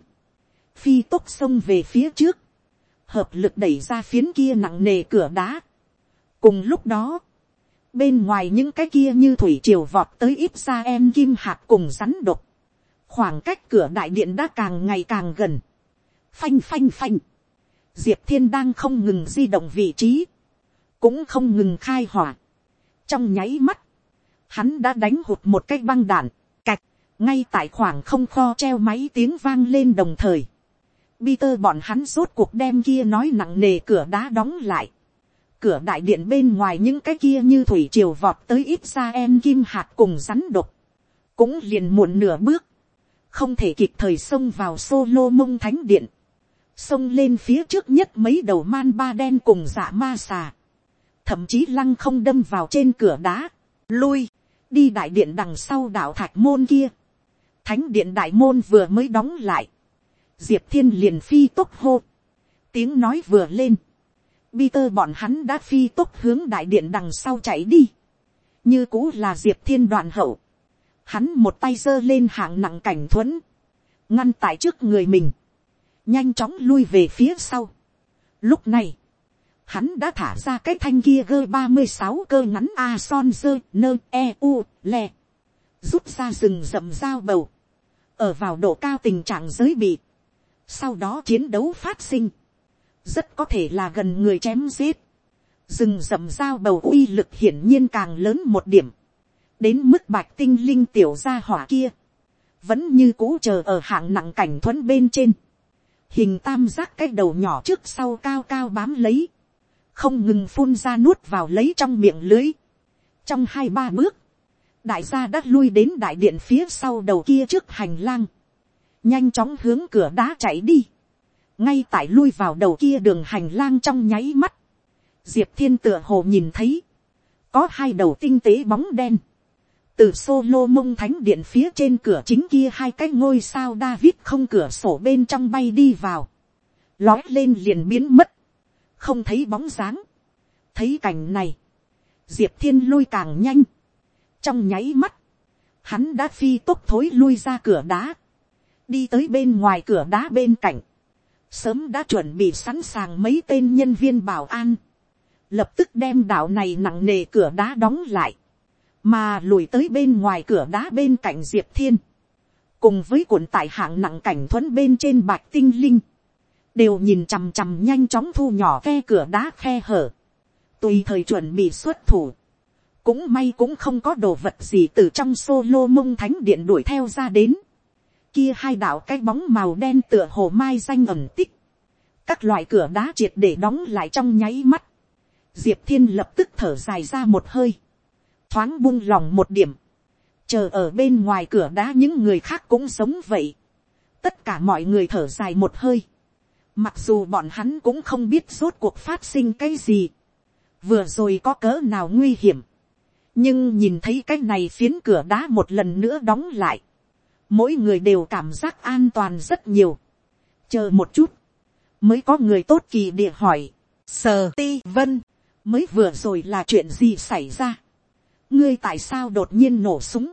Speaker 1: phi tốc xông về phía trước, hợp lực đẩy ra phiến kia nặng nề cửa đá. cùng lúc đó, bên ngoài những cái kia như thủy triều vọt tới ít ra em kim hạt cùng rắn độc, khoảng cách cửa đại điện đã càng ngày càng gần, phanh phanh phanh, diệp thiên đang không ngừng di động vị trí, cũng không ngừng khai hỏa, trong nháy mắt, hắn đã đánh hụt một cái băng đạn, cạch, ngay tại khoảng không kho treo máy tiếng vang lên đồng thời, Peter bọn hắn rốt cuộc đem kia nói nặng nề cửa đá đóng lại. Cửa đại điện bên ngoài những cái kia như thủy triều vọt tới ít ra em kim hạt cùng rắn độc. Cũng liền muộn nửa bước. Không thể kịp thời xông vào solo mông thánh điện, xông lên phía trước nhất mấy đầu man ba đen cùng dạ ma xà, thậm chí lăng không đâm vào trên cửa đá, lui, đi đại điện đằng sau đảo thạch môn kia, thánh điện đại môn vừa mới đóng lại, diệp thiên liền phi tốc hô, tiếng nói vừa lên, Peter bọn hắn đã phi tốc hướng đại điện đằng sau chạy đi. Như cũ là Diệp Thiên đoạn hậu. Hắn một tay giơ lên hạng nặng cảnh thuẫn, ngăn tại trước người mình, nhanh chóng lui về phía sau. Lúc này, hắn đã thả ra cái thanh kia gơ ba mươi sáu cơ ngắn a son dơ nơ e u le, rút ra rừng rậm dao bầu, ở vào độ cao tình trạng giới bị, sau đó chiến đấu phát sinh, rất có thể là gần người chém giết, rừng rậm dao bầu uy lực hiển nhiên càng lớn một điểm, đến mức bạch tinh linh tiểu gia hỏa kia, vẫn như cũ chờ ở hạng nặng cảnh thuẫn bên trên, hình tam giác cái đầu nhỏ trước sau cao cao bám lấy, không ngừng phun ra nuốt vào lấy trong miệng lưới. trong hai ba bước, đại gia đã lui đến đại điện phía sau đầu kia trước hành lang, nhanh chóng hướng cửa đá chạy đi, ngay tại lui vào đầu kia đường hành lang trong nháy mắt, diệp thiên tựa hồ nhìn thấy, có hai đầu tinh tế bóng đen, từ solo mông thánh điện phía trên cửa chính kia hai cái ngôi sao David không cửa sổ bên trong bay đi vào, lói lên liền biến mất, không thấy bóng dáng, thấy cảnh này, diệp thiên lui càng nhanh, trong nháy mắt, hắn đã phi tốc thối lui ra cửa đá, đi tới bên ngoài cửa đá bên cạnh, sớm đã chuẩn bị sẵn sàng mấy tên nhân viên bảo an, lập tức đem đảo này nặng nề cửa đá đóng lại, mà lùi tới bên ngoài cửa đá bên cạnh diệp thiên, cùng với cuộn tải hạng nặng cảnh thuẫn bên trên bạch tinh linh, đều nhìn chằm chằm nhanh chóng thu nhỏ khe cửa đá khe hở, tùy thời chuẩn bị xuất thủ, cũng may cũng không có đồ vật gì từ trong solo mông thánh điện đuổi theo ra đến, kia hai đạo cái bóng màu đen tựa hồ mai danh ẩm tích, các loại cửa đá triệt để đóng lại trong nháy mắt, diệp thiên lập tức thở dài ra một hơi, thoáng buông lòng một điểm, chờ ở bên ngoài cửa đá những người khác cũng sống vậy, tất cả mọi người thở dài một hơi, mặc dù bọn hắn cũng không biết rốt cuộc phát sinh cái gì, vừa rồi có cỡ nào nguy hiểm, nhưng nhìn thấy cái này phiến cửa đá một lần nữa đóng lại, mỗi người đều cảm giác an toàn rất nhiều. chờ một chút, mới có người tốt kỳ địa hỏi, sờ ti vân, mới vừa rồi là chuyện gì xảy ra, ngươi tại sao đột nhiên nổ súng,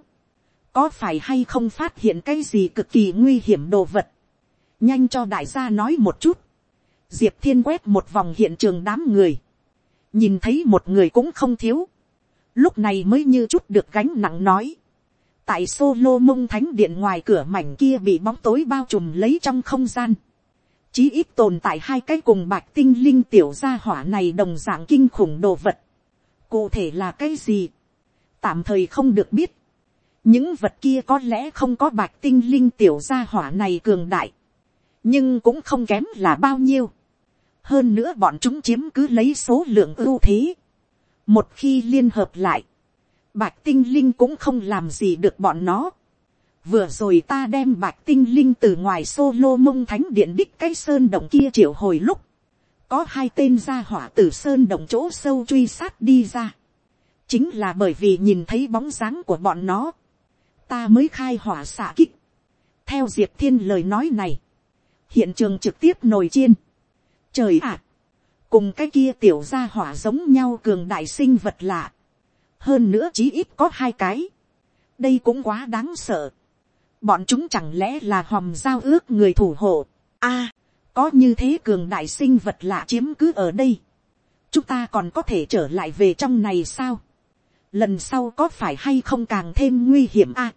Speaker 1: có phải hay không phát hiện cái gì cực kỳ nguy hiểm đồ vật, nhanh cho đại gia nói một chút, diệp thiên quét một vòng hiện trường đám người, nhìn thấy một người cũng không thiếu, lúc này mới như chút được gánh nặng nói, tại solo mông thánh điện ngoài cửa mảnh kia bị bóng tối bao trùm lấy trong không gian, chí ít tồn tại hai cái cùng bạch tinh linh tiểu gia hỏa này đồng dạng kinh khủng đồ vật, cụ thể là cái gì, tạm thời không được biết, những vật kia có lẽ không có bạch tinh linh tiểu gia hỏa này cường đại, nhưng cũng không kém là bao nhiêu. hơn nữa bọn chúng chiếm cứ lấy số lượng ưu thế. một khi liên hợp lại, bạch tinh linh cũng không làm gì được bọn nó. vừa rồi ta đem bạch tinh linh từ ngoài solo mông thánh điện đích cái sơn động kia triệu hồi lúc, có hai tên gia hỏa từ sơn động chỗ sâu truy sát đi ra. chính là bởi vì nhìn thấy bóng dáng của bọn nó, ta mới khai hỏa xạ kích. theo diệp thiên lời nói này, hiện trường trực tiếp nổi chiên. trời ạ, cùng cái kia tiểu gia hỏa giống nhau cường đại sinh vật lạ hơn nữa chí ít có hai cái. đây cũng quá đáng sợ. bọn chúng chẳng lẽ là hòm giao ước người thủ hộ. a, có như thế cường đại sinh vật lạ chiếm cứ ở đây. chúng ta còn có thể trở lại về trong này sao. lần sau có phải hay không càng thêm nguy hiểm a.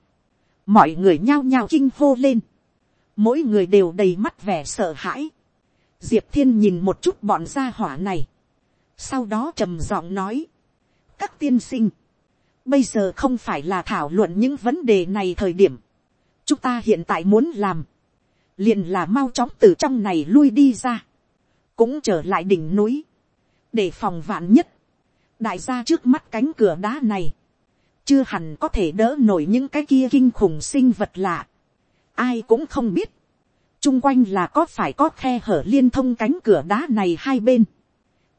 Speaker 1: mọi người nhao nhao kinh hô lên mỗi người đều đầy mắt vẻ sợ hãi. diệp thiên nhìn một chút bọn gia hỏa này, sau đó trầm giọng nói, các tiên sinh, bây giờ không phải là thảo luận những vấn đề này thời điểm, chúng ta hiện tại muốn làm, liền là mau chóng từ trong này lui đi ra, cũng trở lại đỉnh núi, để phòng vạn nhất, đại gia trước mắt cánh cửa đá này, chưa hẳn có thể đỡ nổi những cái kia kinh khủng sinh vật lạ. Ai cũng không biết, chung quanh là có phải có khe hở liên thông cánh cửa đá này hai bên.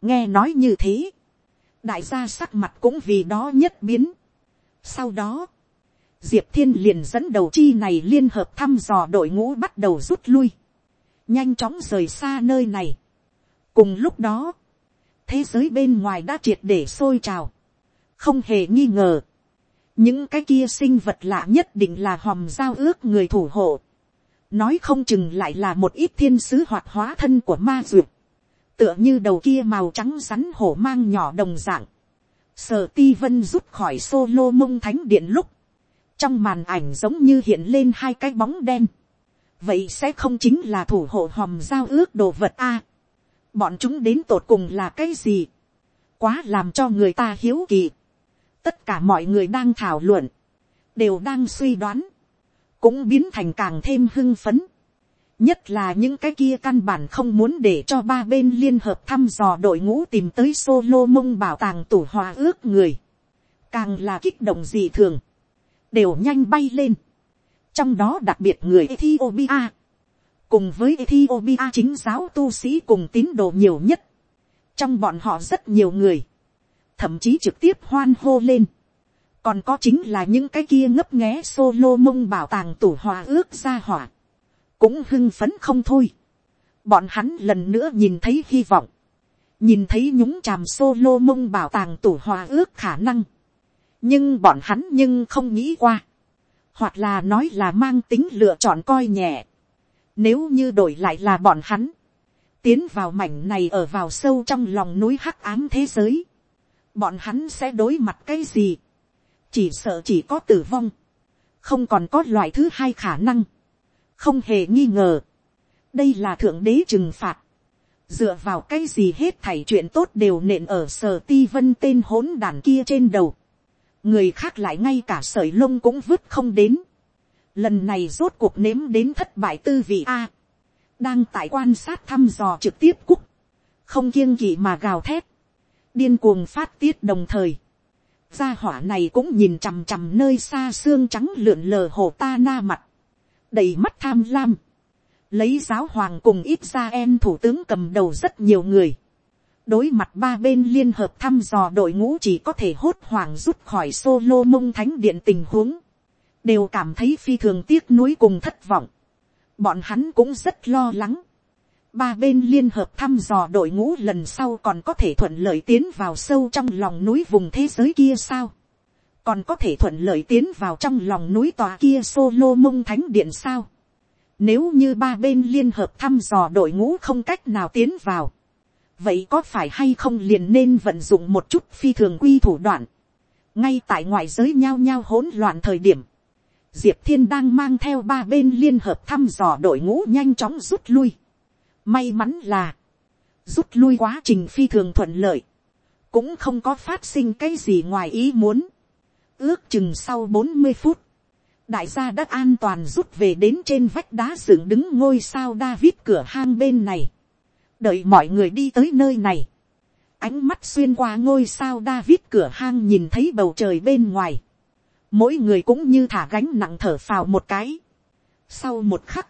Speaker 1: nghe nói như thế, đại gia sắc mặt cũng vì đó nhất biến. sau đó, diệp thiên liền dẫn đầu chi này liên hợp thăm dò đội ngũ bắt đầu rút lui, nhanh chóng rời xa nơi này. cùng lúc đó, thế giới bên ngoài đã triệt để sôi trào, không hề nghi ngờ, những cái kia sinh vật lạ nhất định là hòm giao ước người thủ hộ. nói không chừng lại là một ít thiên sứ hoạt hóa thân của ma dược, tựa như đầu kia màu trắng rắn hổ mang nhỏ đồng dạng. sở ti vân rút khỏi solo mông thánh điện lúc. trong màn ảnh giống như hiện lên hai cái bóng đen, vậy sẽ không chính là thủ hộ hòm giao ước đồ vật a. bọn chúng đến tột cùng là cái gì, quá làm cho người ta hiếu kỳ. tất cả mọi người đang thảo luận, đều đang suy đoán, cũng biến thành càng thêm hưng phấn nhất là những cái kia căn bản không muốn để cho ba bên liên hợp thăm dò đội ngũ tìm tới solo mông bảo tàng tủ hòa ước người. càng là kích động dị thường, đều nhanh bay lên. trong đó đặc biệt người Ethiopia, cùng với Ethiopia chính giáo tu sĩ cùng tín đồ nhiều nhất. trong bọn họ rất nhiều người, thậm chí trực tiếp hoan hô lên còn có chính là những cái kia ngấp nghé solo mông bảo tàng tủ hòa ước ra hỏa, cũng hưng phấn không thôi. bọn hắn lần nữa nhìn thấy hy vọng, nhìn thấy nhúng chàm solo mông bảo tàng tủ hòa ước khả năng, nhưng bọn hắn nhưng không nghĩ qua, hoặc là nói là mang tính lựa chọn coi nhẹ, nếu như đổi lại là bọn hắn, tiến vào mảnh này ở vào sâu trong lòng núi hắc ám thế giới, bọn hắn sẽ đối mặt cái gì, chỉ sợ chỉ có tử vong, không còn có loại thứ hai khả năng, không hề nghi ngờ, đây là thượng đế trừng phạt, dựa vào cái gì hết thảy chuyện tốt đều nện ở sở ti vân tên hỗn đàn kia trên đầu, người khác lại ngay cả sởi lông cũng vứt không đến, lần này rốt cuộc nếm đến thất bại tư vị a, đang tại quan sát thăm dò trực tiếp cúc, không kiêng kỵ mà gào thét, điên cuồng phát tiết đồng thời, gia hỏa này cũng nhìn chằm chằm nơi xa xương trắng lượn lờ hồ ta na mặt, đầy mắt tham lam, lấy giáo hoàng cùng ít ra em thủ tướng cầm đầu rất nhiều người, đối mặt ba bên liên hợp thăm dò đội ngũ chỉ có thể hốt hoảng rút khỏi solo mông thánh điện tình huống, đều cảm thấy phi thường tiếc nuối cùng thất vọng, bọn hắn cũng rất lo lắng, ba bên liên hợp thăm dò đội ngũ lần sau còn có thể thuận lợi tiến vào sâu trong lòng núi vùng thế giới kia sao còn có thể thuận lợi tiến vào trong lòng núi tòa kia solo mông thánh điện sao. nếu như ba bên liên hợp thăm dò đội ngũ không cách nào tiến vào. vậy có phải hay không liền nên vận dụng một chút phi thường quy thủ đoạn. ngay tại ngoại giới nhao nhao hỗn loạn thời điểm. Diệp Thiên đang mang theo ba bên liên hợp thăm dò đội ngũ nhanh chóng rút lui May mắn là, rút lui quá trình phi thường thuận lợi, cũng không có phát sinh cái gì ngoài ý muốn. Ước chừng sau bốn mươi phút, đại gia đã an toàn rút về đến trên vách đá dựng đứng ngôi sao David cửa hang bên này. Đợi mọi người đi tới nơi này. Ánh mắt xuyên qua ngôi sao David cửa hang nhìn thấy bầu trời bên ngoài. Mỗi người cũng như thả gánh nặng thở phào một cái. Sau một khắc,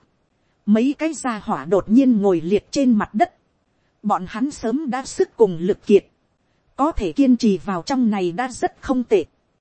Speaker 1: mấy cái gia hỏa đột nhiên ngồi liệt trên mặt đất, bọn hắn sớm đã sức cùng lực kiệt, có thể kiên trì vào trong này đã rất không tệ,